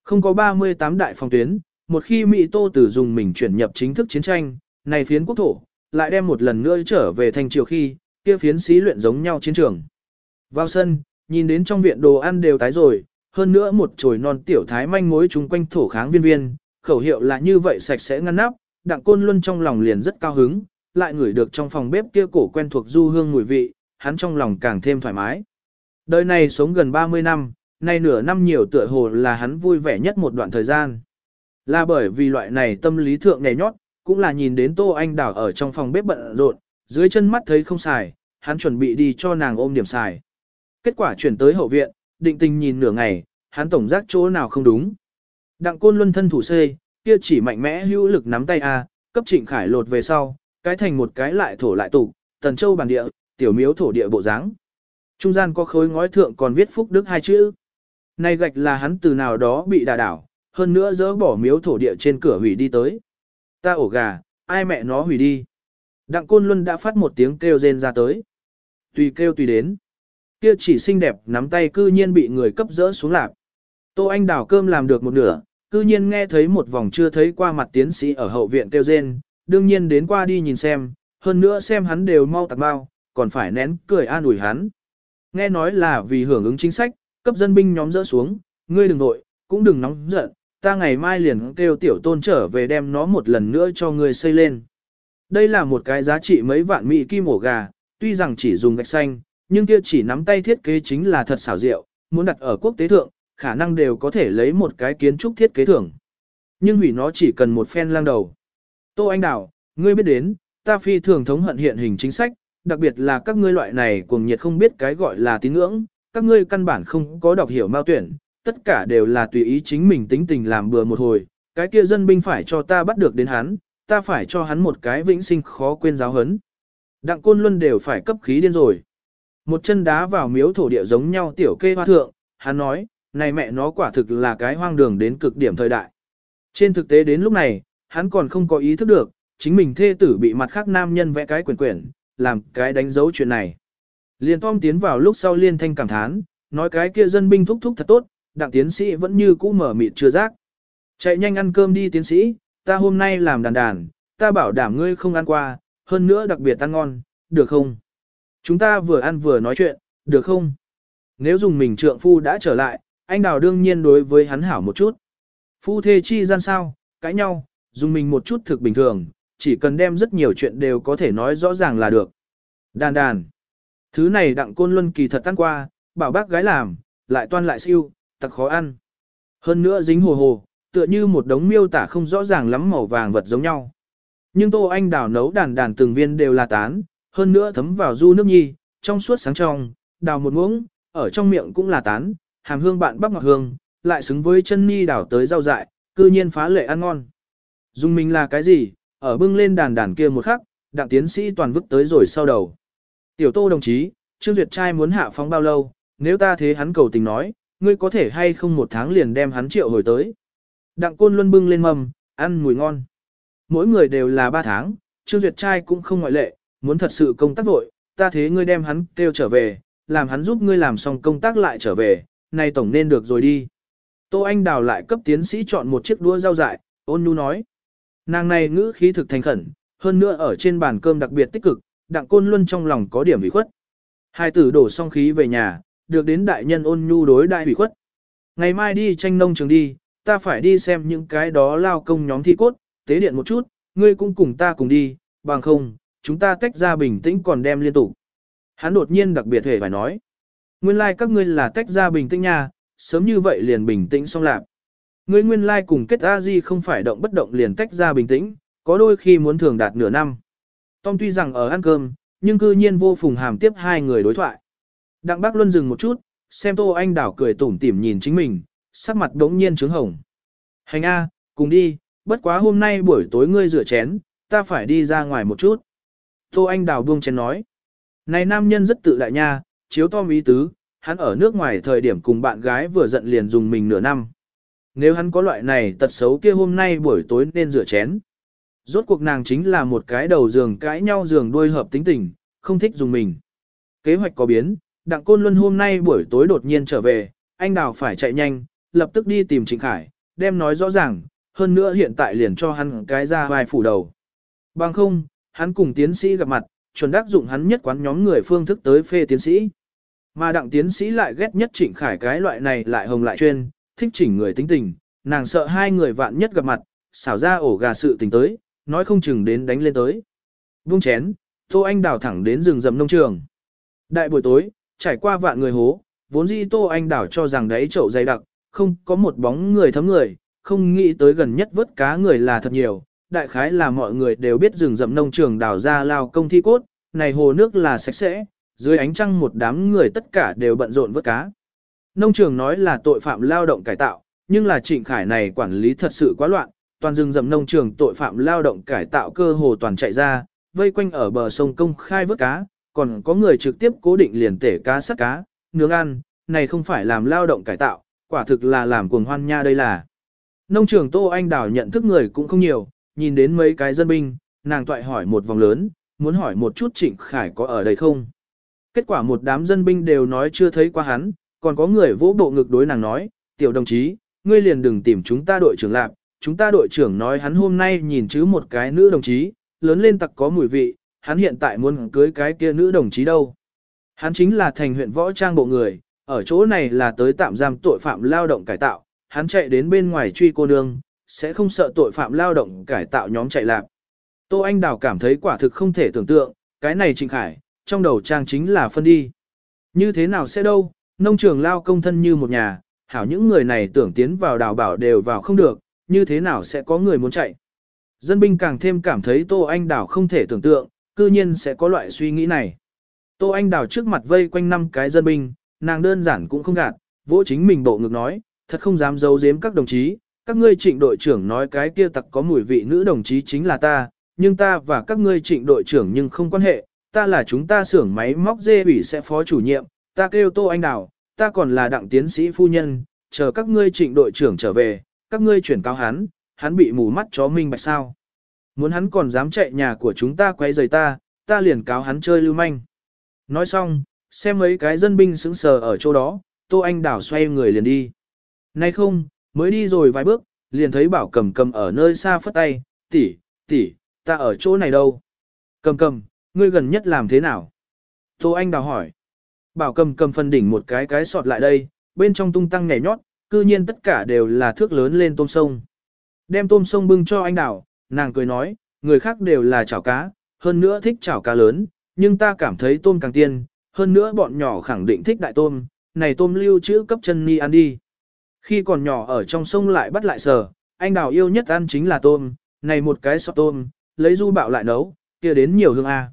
Không có 38 đại phòng tuyến, một khi Mỹ Tô Tử dùng mình chuyển nhập chính thức chiến tranh, này phiến quốc thổ, lại đem một lần nữa trở về thành triều khi, kia phiến xí luyện giống nhau chiến trường. Vào sân, nhìn đến trong viện đồ ăn đều tái rồi, hơn nữa một chồi non tiểu thái manh mối chúng quanh thổ kháng viên viên, khẩu hiệu là như vậy sạch sẽ ngăn nắp, đặng côn luân trong lòng liền rất cao hứng, lại ngửi được trong phòng bếp kia cổ quen thuộc du hương mùi vị, hắn trong lòng càng thêm thoải mái. Đời này sống gần 30 năm, nay nửa năm nhiều tựa hồ là hắn vui vẻ nhất một đoạn thời gian. Là bởi vì loại này tâm lý thượng nhảy nhót, cũng là nhìn đến Tô Anh Đào ở trong phòng bếp bận rộn, dưới chân mắt thấy không xài, hắn chuẩn bị đi cho nàng ôm điểm xài. Kết quả chuyển tới hậu viện, định tình nhìn nửa ngày, hắn tổng giác chỗ nào không đúng. Đặng côn luân thân thủ xê, kia chỉ mạnh mẽ hữu lực nắm tay A, cấp trịnh khải lột về sau, cái thành một cái lại thổ lại tụ, tần châu bản địa, tiểu miếu thổ địa bộ dáng. Trung gian có khối ngói thượng còn viết phúc đức hai chữ. Này gạch là hắn từ nào đó bị đà đảo, hơn nữa dỡ bỏ miếu thổ địa trên cửa hủy đi tới. Ta ổ gà, ai mẹ nó hủy đi. Đặng Côn Luân đã phát một tiếng kêu rên ra tới. Tùy kêu tùy đến. Kia chỉ xinh đẹp nắm tay cư nhiên bị người cấp dỡ xuống lạp. Tô Anh đảo cơm làm được một nửa, cư nhiên nghe thấy một vòng chưa thấy qua mặt tiến sĩ ở hậu viện kêu rên, đương nhiên đến qua đi nhìn xem, hơn nữa xem hắn đều mau tạc bao, còn phải nén cười an ủi hắn. Nghe nói là vì hưởng ứng chính sách, cấp dân binh nhóm dỡ xuống, ngươi đừng nội, cũng đừng nóng giận, ta ngày mai liền kêu tiểu tôn trở về đem nó một lần nữa cho ngươi xây lên. Đây là một cái giá trị mấy vạn mỹ kim ổ gà, tuy rằng chỉ dùng gạch xanh, nhưng kia chỉ nắm tay thiết kế chính là thật xảo diệu, muốn đặt ở quốc tế thượng, khả năng đều có thể lấy một cái kiến trúc thiết kế thưởng. Nhưng hủy nó chỉ cần một phen lang đầu. Tô Anh Đào, ngươi biết đến, ta phi thường thống hận hiện hình chính sách, đặc biệt là các ngươi loại này cuồng nhiệt không biết cái gọi là tín ngưỡng, các ngươi căn bản không có đọc hiểu mao tuyển, tất cả đều là tùy ý chính mình tính tình làm bừa một hồi, cái kia dân binh phải cho ta bắt được đến hắn, ta phải cho hắn một cái vĩnh sinh khó quên giáo hấn. Đặng côn luân đều phải cấp khí điên rồi. Một chân đá vào miếu thổ địa giống nhau tiểu kê hoa thượng, hắn nói, này mẹ nó quả thực là cái hoang đường đến cực điểm thời đại. Trên thực tế đến lúc này, hắn còn không có ý thức được, chính mình thê tử bị mặt khác nam nhân vẽ cái quyển quyển, làm cái đánh dấu chuyện này. Liên Tom tiến vào lúc sau liên thanh cảm thán, nói cái kia dân binh thúc thúc thật tốt, đặng tiến sĩ vẫn như cũ mở mịt chưa giác. Chạy nhanh ăn cơm đi tiến sĩ, ta hôm nay làm đàn đàn, ta bảo đảm ngươi không ăn qua, hơn nữa đặc biệt ăn ngon, được không? Chúng ta vừa ăn vừa nói chuyện, được không? Nếu dùng mình trượng phu đã trở lại, anh đào đương nhiên đối với hắn hảo một chút. Phu thê chi gian sao, cãi nhau, dùng mình một chút thực bình thường, chỉ cần đem rất nhiều chuyện đều có thể nói rõ ràng là được. Đàn đàn. Thứ này đặng côn luân kỳ thật tan qua, bảo bác gái làm, lại toan lại siêu, thật khó ăn. Hơn nữa dính hồ hồ, tựa như một đống miêu tả không rõ ràng lắm màu vàng vật giống nhau. Nhưng Tô Anh đào nấu đàn đàn từng viên đều là tán, hơn nữa thấm vào du nước nhi, trong suốt sáng trong, đào một muỗng, ở trong miệng cũng là tán, hàm hương bạn bắp ngọt hương, lại xứng với chân nhi đào tới rau dại, cư nhiên phá lệ ăn ngon. Dùng mình là cái gì, ở bưng lên đàn đàn kia một khắc, đặng tiến sĩ toàn vứt tới rồi sau đầu. Tiểu tô đồng chí, Trương Duyệt trai muốn hạ phóng bao lâu, nếu ta thế hắn cầu tình nói, ngươi có thể hay không một tháng liền đem hắn triệu hồi tới. Đặng côn luân bưng lên mầm, ăn mùi ngon. Mỗi người đều là ba tháng, Trương Duyệt trai cũng không ngoại lệ, muốn thật sự công tác vội, ta thế ngươi đem hắn kêu trở về, làm hắn giúp ngươi làm xong công tác lại trở về, này tổng nên được rồi đi. Tô Anh Đào lại cấp tiến sĩ chọn một chiếc đũa rau dại, ôn nhu nói. Nàng này ngữ khí thực thành khẩn, hơn nữa ở trên bàn cơm đặc biệt tích cực, đặng côn luân trong lòng có điểm ủy khuất. Hai tử đổ xong khí về nhà, được đến đại nhân ôn nhu đối đại ủy khuất. Ngày mai đi tranh nông trường đi, ta phải đi xem những cái đó lao công nhóm thi cốt, tế điện một chút, ngươi cũng cùng ta cùng đi, bằng không, chúng ta tách ra bình tĩnh còn đem liên tục. Hắn đột nhiên đặc biệt hề phải nói. Nguyên lai like các ngươi là tách ra bình tĩnh nha, sớm như vậy liền bình tĩnh xong lạc. Ngươi nguyên lai like cùng kết a di không phải động bất động liền tách ra bình tĩnh, có đôi khi muốn thường đạt nửa năm. Tom tuy rằng ở ăn cơm, nhưng cư nhiên vô phùng hàm tiếp hai người đối thoại. Đặng bác Luân dừng một chút, xem Tô Anh Đảo cười tủm tỉm nhìn chính mình, sắc mặt đống nhiên trướng hồng. Hành A, cùng đi, bất quá hôm nay buổi tối ngươi rửa chén, ta phải đi ra ngoài một chút. Tô Anh Đào buông chén nói. Này nam nhân rất tự đại nha, chiếu Tom ý tứ, hắn ở nước ngoài thời điểm cùng bạn gái vừa giận liền dùng mình nửa năm. Nếu hắn có loại này tật xấu kia hôm nay buổi tối nên rửa chén. Rốt cuộc nàng chính là một cái đầu giường cãi nhau giường đuôi hợp tính tình, không thích dùng mình. Kế hoạch có biến, Đặng Côn Luân hôm nay buổi tối đột nhiên trở về, anh Đào phải chạy nhanh, lập tức đi tìm Trịnh Khải, đem nói rõ ràng, hơn nữa hiện tại liền cho hắn cái ra vai phủ đầu. Bằng không, hắn cùng tiến sĩ gặp mặt, chuẩn đắc dụng hắn nhất quán nhóm người phương thức tới phê tiến sĩ. Mà đặng tiến sĩ lại ghét nhất Trịnh Khải cái loại này lại hồng lại chuyên, thích chỉnh người tính tình, nàng sợ hai người vạn nhất gặp mặt, xảo ra ổ gà sự tình tới, nói không chừng đến đánh lên tới. Vung chén, Tô Anh đảo thẳng đến rừng rầm nông trường. Đại buổi tối, trải qua vạn người hố, vốn dĩ Tô Anh đảo cho rằng đấy chậu dày đặc, không có một bóng người thấm người, không nghĩ tới gần nhất vớt cá người là thật nhiều. Đại khái là mọi người đều biết rừng rậm nông trường đảo ra lao công thi cốt, này hồ nước là sạch sẽ, dưới ánh trăng một đám người tất cả đều bận rộn vớt cá. Nông trường nói là tội phạm lao động cải tạo, nhưng là trịnh khải này quản lý thật sự quá loạn, toàn rừng rậm nông trường tội phạm lao động cải tạo cơ hồ toàn chạy ra, vây quanh ở bờ sông công khai vớt cá, còn có người trực tiếp cố định liền tể cá sắt cá, nướng ăn, này không phải làm lao động cải tạo, quả thực là làm cuồng hoan nha đây là. Nông trường Tô Anh Đào nhận thức người cũng không nhiều, nhìn đến mấy cái dân binh, nàng toại hỏi một vòng lớn, muốn hỏi một chút Trịnh Khải có ở đây không. Kết quả một đám dân binh đều nói chưa thấy qua hắn, còn có người vỗ bộ ngực đối nàng nói, tiểu đồng chí, ngươi liền đừng tìm chúng ta đội trưởng lạc, chúng ta đội trưởng nói hắn hôm nay nhìn chứ một cái nữ đồng chí, lớn lên tặc có mùi vị, hắn hiện tại muốn cưới cái kia nữ đồng chí đâu. Hắn chính là thành huyện võ trang bộ người, ở chỗ này là tới tạm giam tội phạm lao động cải tạo, hắn chạy đến bên ngoài truy cô nương, sẽ không sợ tội phạm lao động cải tạo nhóm chạy lạc. Tô Anh Đào cảm thấy quả thực không thể tưởng tượng, cái này Trịnh Khải, trong đầu trang chính là phân đi. Như thế nào sẽ đâu, nông trường lao công thân như một nhà, hảo những người này tưởng tiến vào đào bảo đều vào không được, như thế nào sẽ có người muốn chạy. Dân binh càng thêm cảm thấy Tô Anh Đào không thể tưởng tượng, cư nhiên sẽ có loại suy nghĩ này. Tô Anh Đào trước mặt vây quanh năm cái dân binh, nàng đơn giản cũng không gạt, vỗ chính mình bộ ngực nói, thật không dám giấu giếm các đồng chí, các ngươi trịnh đội trưởng nói cái kia tặc có mùi vị nữ đồng chí chính là ta, nhưng ta và các ngươi trịnh đội trưởng nhưng không quan hệ, ta là chúng ta xưởng máy móc dê ủy sẽ phó chủ nhiệm, ta kêu Tô Anh Đào, ta còn là đặng tiến sĩ phu nhân, chờ các ngươi trịnh đội trưởng trở về, các ngươi chuyển cáo hắn, hắn bị mù mắt chó minh bạch sao. Muốn hắn còn dám chạy nhà của chúng ta quay rời ta, ta liền cáo hắn chơi lưu manh. Nói xong, xem mấy cái dân binh sững sờ ở chỗ đó, Tô Anh Đảo xoay người liền đi. Nay không, mới đi rồi vài bước, liền thấy bảo cầm cầm ở nơi xa phất tay, tỷ, tỷ, ta ở chỗ này đâu? Cầm cầm, ngươi gần nhất làm thế nào? Tô Anh Đào hỏi. Bảo cầm cầm phần đỉnh một cái cái sọt lại đây, bên trong tung tăng nhảy nhót, cư nhiên tất cả đều là thước lớn lên tôm sông. Đem tôm sông bưng cho anh Đào, nàng cười nói, người khác đều là chảo cá, hơn nữa thích chảo cá lớn, nhưng ta cảm thấy tôm càng tiên, hơn nữa bọn nhỏ khẳng định thích đại tôm, này tôm lưu trữ cấp chân ni ăn đi. Khi còn nhỏ ở trong sông lại bắt lại sờ, anh đào yêu nhất ăn chính là tôm, này một cái sọt tôm, lấy du bạo lại nấu, kia đến nhiều hương A.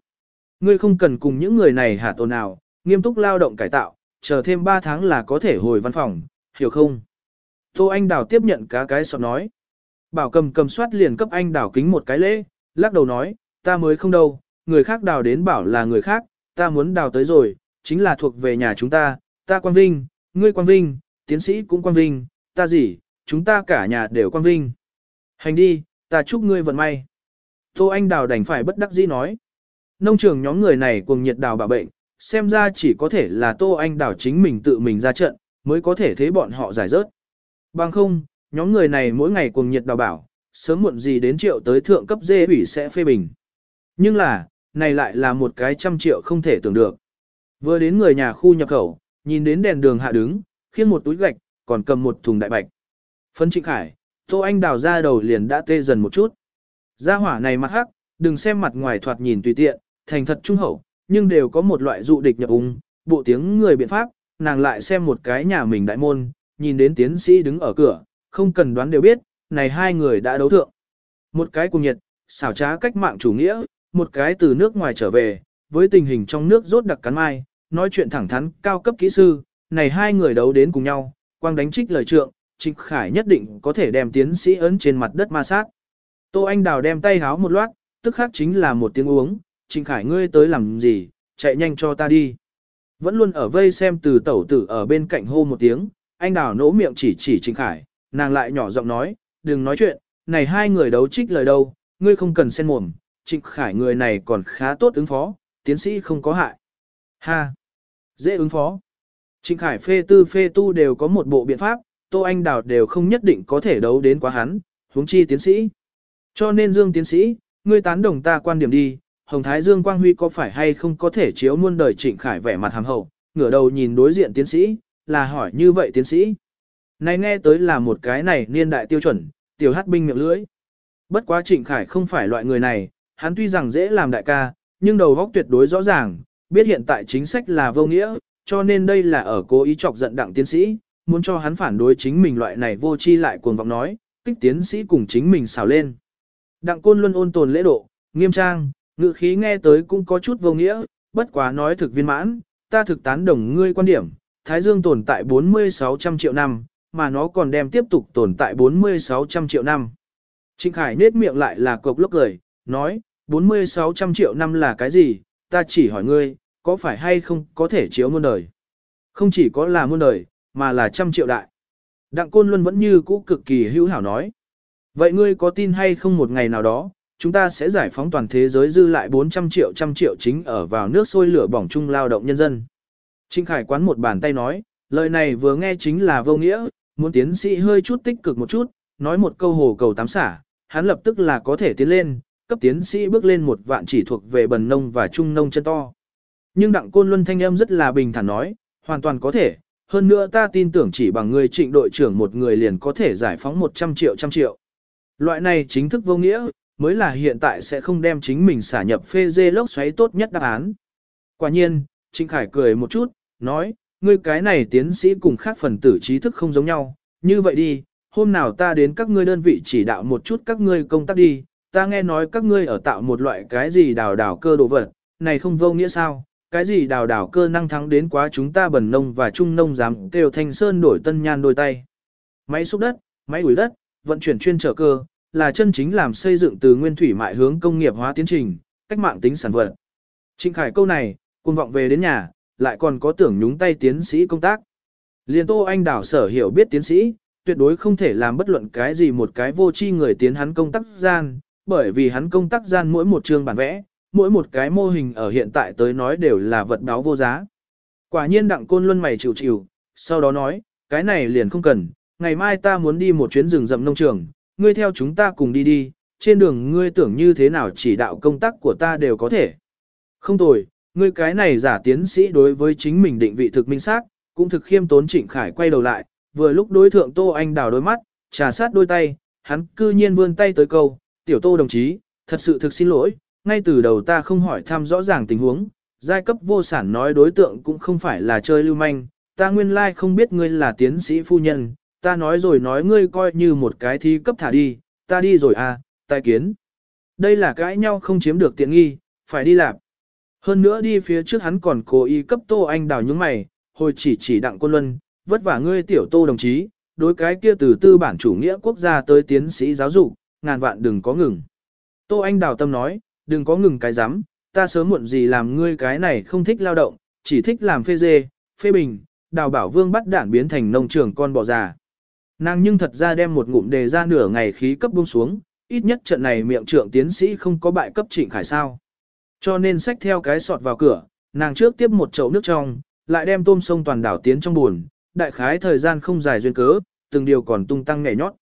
Ngươi không cần cùng những người này hạ tồn nào, nghiêm túc lao động cải tạo, chờ thêm 3 tháng là có thể hồi văn phòng, hiểu không? Tô Anh Đào tiếp nhận cá cái sọt nói. Bảo cầm cầm soát liền cấp anh đào kính một cái lễ, lắc đầu nói, ta mới không đâu, người khác đào đến bảo là người khác, ta muốn đào tới rồi, chính là thuộc về nhà chúng ta, ta quan vinh, ngươi quan vinh, tiến sĩ cũng quan vinh, ta gì, chúng ta cả nhà đều quan vinh. Hành đi, ta chúc ngươi vận may. Tô Anh Đào đành phải bất đắc dĩ nói. Nông trường nhóm người này cùng nhiệt đào bảo bệnh, xem ra chỉ có thể là Tô Anh Đào chính mình tự mình ra trận, mới có thể thế bọn họ giải rớt. Bằng không, nhóm người này mỗi ngày cuồng nhiệt đào bảo, sớm muộn gì đến triệu tới thượng cấp dê ủy sẽ phê bình. Nhưng là, này lại là một cái trăm triệu không thể tưởng được. Vừa đến người nhà khu nhập khẩu, nhìn đến đèn đường hạ đứng, khiêng một túi gạch, còn cầm một thùng đại bạch. Phân trịnh khải, Tô Anh đào ra đầu liền đã tê dần một chút. Gia hỏa này mặt hắc, đừng xem mặt ngoài thoạt nhìn tùy tiện, thành thật trung hậu, nhưng đều có một loại dụ địch nhập ung, bộ tiếng người biện pháp, nàng lại xem một cái nhà mình đại môn, nhìn đến tiến sĩ đứng ở cửa, không cần đoán đều biết, này hai người đã đấu thượng. Một cái cùng nhiệt, xảo trá cách mạng chủ nghĩa, một cái từ nước ngoài trở về, với tình hình trong nước rốt đặc cắn mai, nói chuyện thẳng thắn, cao cấp kỹ sư, này hai người đấu đến cùng nhau, quang đánh trích lời trượng, Trịnh Khải nhất định có thể đem tiến sĩ ấn trên mặt đất ma sát. Tô Anh Đào đem tay háo một loát, tức khác chính là một tiếng uống, Trịnh Khải ngươi tới làm gì, chạy nhanh cho ta đi. Vẫn luôn ở vây xem từ tẩu tử ở bên cạnh hô một tiếng, anh Đào nỗ miệng chỉ chỉ Trịnh Khải, nàng lại nhỏ giọng nói, đừng nói chuyện, này hai người đấu trích lời đâu, ngươi không cần xen mồm, Trịnh Khải người này còn khá tốt ứng phó, tiến sĩ không có hại. Ha! Dễ ứng phó. Trịnh Khải phê tư phê tu đều có một bộ biện pháp, Tô Anh Đào đều không nhất định có thể đấu đến quá hắn, huống chi tiến sĩ. Cho nên Dương tiến sĩ, ngươi tán đồng ta quan điểm đi, Hồng Thái Dương Quang Huy có phải hay không có thể chiếu muôn đời Trịnh Khải vẻ mặt hàm hậu, ngửa đầu nhìn đối diện tiến sĩ, là hỏi như vậy tiến sĩ. Này nghe tới là một cái này niên đại tiêu chuẩn, tiểu hát binh miệng lưỡi. Bất quá Trịnh Khải không phải loại người này, hắn tuy rằng dễ làm đại ca, nhưng đầu góc tuyệt đối rõ ràng, biết hiện tại chính sách là vô nghĩa, cho nên đây là ở cố ý chọc giận đặng tiến sĩ, muốn cho hắn phản đối chính mình loại này vô chi lại cuồng vọng nói, kích tiến sĩ cùng chính mình xào lên. Đặng côn luôn ôn tồn lễ độ, nghiêm trang, ngữ khí nghe tới cũng có chút vô nghĩa, bất quá nói thực viên mãn, ta thực tán đồng ngươi quan điểm, Thái Dương tồn tại 4600 triệu năm, mà nó còn đem tiếp tục tồn tại 4600 triệu năm. Trịnh Khải nết miệng lại là cục lốc cười, nói, 4600 triệu năm là cái gì, ta chỉ hỏi ngươi, có phải hay không có thể chiếu muôn đời. Không chỉ có là muôn đời, mà là trăm triệu đại. Đặng Côn Luân vẫn như cũ cực kỳ hữu hảo nói. Vậy ngươi có tin hay không một ngày nào đó, chúng ta sẽ giải phóng toàn thế giới dư lại 400 triệu trăm triệu chính ở vào nước sôi lửa bỏng chung lao động nhân dân. Trinh Khải quán một bàn tay nói, lời này vừa nghe chính là vô nghĩa, muốn tiến sĩ hơi chút tích cực một chút, nói một câu hồ cầu tám xả, hắn lập tức là có thể tiến lên, cấp tiến sĩ bước lên một vạn chỉ thuộc về bần nông và trung nông chân to. Nhưng đặng côn luân thanh âm rất là bình thản nói, hoàn toàn có thể, hơn nữa ta tin tưởng chỉ bằng người trịnh đội trưởng một người liền có thể giải phóng 100 triệu trăm triệu. Loại này chính thức vô nghĩa, mới là hiện tại sẽ không đem chính mình xả nhập phê dê lốc xoáy tốt nhất đáp án. Quả nhiên, Trịnh Khải cười một chút, nói, ngươi cái này tiến sĩ cùng khác phần tử trí thức không giống nhau, như vậy đi, hôm nào ta đến các ngươi đơn vị chỉ đạo một chút các ngươi công tác đi, ta nghe nói các ngươi ở tạo một loại cái gì đào đào cơ đồ vật, này không vô nghĩa sao, cái gì đào đảo cơ năng thắng đến quá chúng ta bẩn nông và trung nông dám kêu thanh sơn đổi tân nhan đôi tay. Máy xúc đất, máy ủi đất, vận chuyển chuyên trở cơ, là chân chính làm xây dựng từ nguyên thủy mại hướng công nghiệp hóa tiến trình, cách mạng tính sản vật. Trịnh Khải câu này, cuồng vọng về đến nhà, lại còn có tưởng nhúng tay tiến sĩ công tác. Liên Tô Anh Đảo sở hiểu biết tiến sĩ, tuyệt đối không thể làm bất luận cái gì một cái vô tri người tiến hắn công tác gian, bởi vì hắn công tác gian mỗi một chương bản vẽ, mỗi một cái mô hình ở hiện tại tới nói đều là vật báo vô giá. Quả nhiên đặng côn luân mày chịu chịu, sau đó nói, cái này liền không cần, ngày mai ta muốn đi một chuyến rừng rậm nông trường, ngươi theo chúng ta cùng đi đi, trên đường ngươi tưởng như thế nào chỉ đạo công tác của ta đều có thể. Không tồi, ngươi cái này giả tiến sĩ đối với chính mình định vị thực minh xác, cũng thực khiêm tốn Trịnh Khải quay đầu lại, vừa lúc đối thượng Tô Anh đào đôi mắt, trà sát đôi tay, hắn cư nhiên vươn tay tới câu, tiểu Tô đồng chí, thật sự thực xin lỗi, ngay từ đầu ta không hỏi thăm rõ ràng tình huống, giai cấp vô sản nói đối tượng cũng không phải là chơi lưu manh, ta nguyên lai like không biết ngươi là tiến sĩ phu nhân, ta nói rồi nói ngươi coi như một cái thi cấp thả đi, ta đi rồi à, tai kiến. Đây là cãi nhau không chiếm được tiện nghi, phải đi làm. Hơn nữa đi phía trước hắn còn cố ý cấp Tô Anh đào những mày, hồi chỉ chỉ đặng quân luân, vất vả ngươi tiểu Tô đồng chí, đối cái kia từ tư bản chủ nghĩa quốc gia tới tiến sĩ giáo dục, ngàn vạn đừng có ngừng. Tô Anh đào tâm nói, đừng có ngừng cái rắm ta sớm muộn gì làm ngươi cái này không thích lao động, chỉ thích làm phê dê, phê bình, đào bảo vương bắt đản biến thành nông trường con bò già. Nàng nhưng thật ra đem một ngụm đề ra nửa ngày khí cấp buông xuống, ít nhất trận này miệng trưởng tiến sĩ không có bại cấp trịnh khải sao. Cho nên xách theo cái sọt vào cửa, nàng trước tiếp một chậu nước trong, lại đem tôm sông toàn đảo tiến trong buồn, đại khái thời gian không dài duyên cớ, từng điều còn tung tăng nhảy nhót.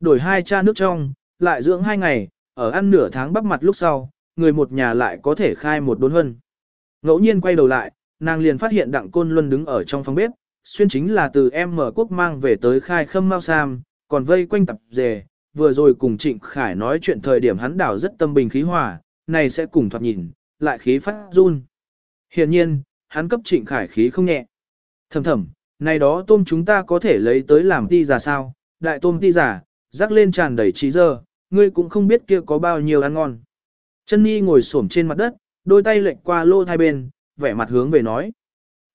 Đổi hai cha nước trong, lại dưỡng hai ngày, ở ăn nửa tháng bắp mặt lúc sau, người một nhà lại có thể khai một đốn hân. Ngẫu nhiên quay đầu lại, nàng liền phát hiện đặng côn luân đứng ở trong phòng bếp, xuyên chính là từ em mở quốc mang về tới khai khâm mau sam, còn vây quanh tập dề, vừa rồi cùng Trịnh Khải nói chuyện thời điểm hắn đảo rất tâm bình khí hòa, này sẽ cùng thoạt nhìn, lại khí phát run. Hiện nhiên, hắn cấp Trịnh Khải khí không nhẹ. Thầm thầm, này đó tôm chúng ta có thể lấy tới làm ti giả sao, đại tôm ti giả, rắc lên tràn đầy trí giờ, ngươi cũng không biết kia có bao nhiêu ăn ngon. Chân Nhi ngồi xổm trên mặt đất, đôi tay lệch qua lô hai bên, vẻ mặt hướng về nói.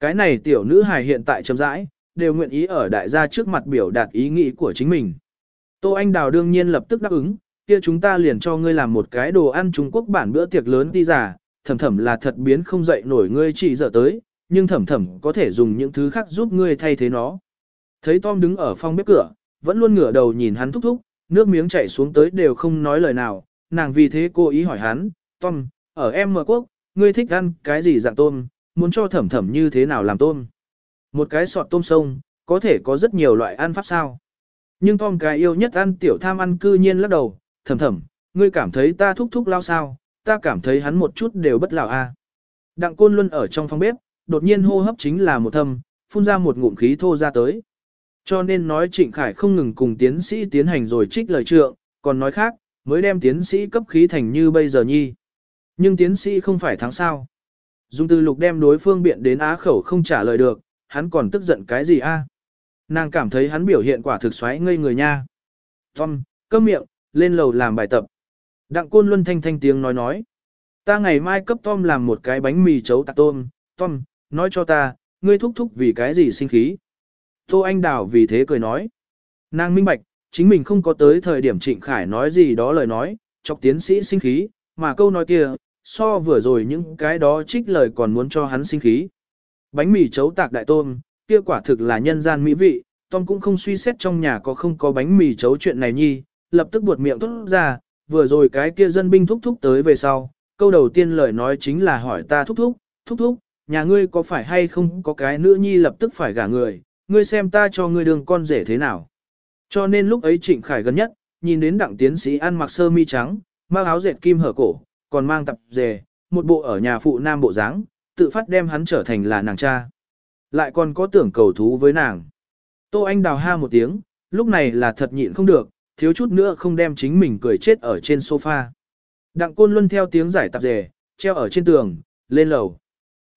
Cái này tiểu nữ hài hiện tại chấm rãi, đều nguyện ý ở đại gia trước mặt biểu đạt ý nghĩ của chính mình. Tô Anh Đào đương nhiên lập tức đáp ứng, kia chúng ta liền cho ngươi làm một cái đồ ăn Trung Quốc bản bữa tiệc lớn đi giả, thầm thầm là thật biến không dậy nổi ngươi chỉ giờ tới, nhưng thầm thầm có thể dùng những thứ khác giúp ngươi thay thế nó. Thấy Tom đứng ở phòng bếp cửa, vẫn luôn ngửa đầu nhìn hắn thúc thúc, nước miếng chảy xuống tới đều không nói lời nào, nàng vì thế cô ý hỏi hắn, Tom, ở em mở quốc, ngươi thích ăn cái gì dạng tôm, muốn cho thẩm thẩm như thế nào làm tôm. Một cái sọt tôm sông, có thể có rất nhiều loại ăn pháp sao. Nhưng Tom cái yêu nhất ăn tiểu tham ăn cư nhiên lắc đầu, thầm thầm, ngươi cảm thấy ta thúc thúc lao sao, ta cảm thấy hắn một chút đều bất lão a. Đặng Côn Luân ở trong phòng bếp, đột nhiên hô hấp chính là một thâm, phun ra một ngụm khí thô ra tới. Cho nên nói Trịnh Khải không ngừng cùng tiến sĩ tiến hành rồi trích lời trượng, còn nói khác, mới đem tiến sĩ cấp khí thành như bây giờ nhi. Nhưng tiến sĩ không phải thắng sao. Dung tư lục đem đối phương biện đến á khẩu không trả lời được, hắn còn tức giận cái gì a? Nàng cảm thấy hắn biểu hiện quả thực xoáy ngây người nha. Tom, câm miệng, lên lầu làm bài tập. Đặng côn luân thanh thanh tiếng nói nói. Ta ngày mai cấp Tom làm một cái bánh mì chấu tạc tôm. Tom, nói cho ta, ngươi thúc thúc vì cái gì sinh khí. Tô Anh Đào vì thế cười nói. Nàng minh bạch, chính mình không có tới thời điểm Trịnh Khải nói gì đó lời nói, chọc tiến sĩ sinh khí, mà câu nói kia, so vừa rồi những cái đó trích lời còn muốn cho hắn sinh khí. Bánh mì chấu tạc đại tôm, kia quả thực là nhân gian mỹ vị, Tom cũng không suy xét trong nhà có không có bánh mì chấu chuyện này nhi, lập tức buột miệng thốt ra, vừa rồi cái kia dân binh thúc thúc tới về sau, câu đầu tiên lời nói chính là hỏi ta thúc thúc, thúc thúc, nhà ngươi có phải hay không có cái nữ nhi lập tức phải gả người, ngươi xem ta cho ngươi đường con rể thế nào. Cho nên lúc ấy Trịnh Khải gần nhất, nhìn đến đặng tiến sĩ ăn mặc sơ mi trắng, mang áo dệt kim hở cổ, còn mang tập dề, một bộ ở nhà phụ nam bộ dáng, tự phát đem hắn trở thành là nàng cha. Lại còn có tưởng cầu thú với nàng. Tô Anh đào ha một tiếng, lúc này là thật nhịn không được, thiếu chút nữa không đem chính mình cười chết ở trên sofa. Đặng côn luân theo tiếng giải tạp dề, treo ở trên tường, lên lầu.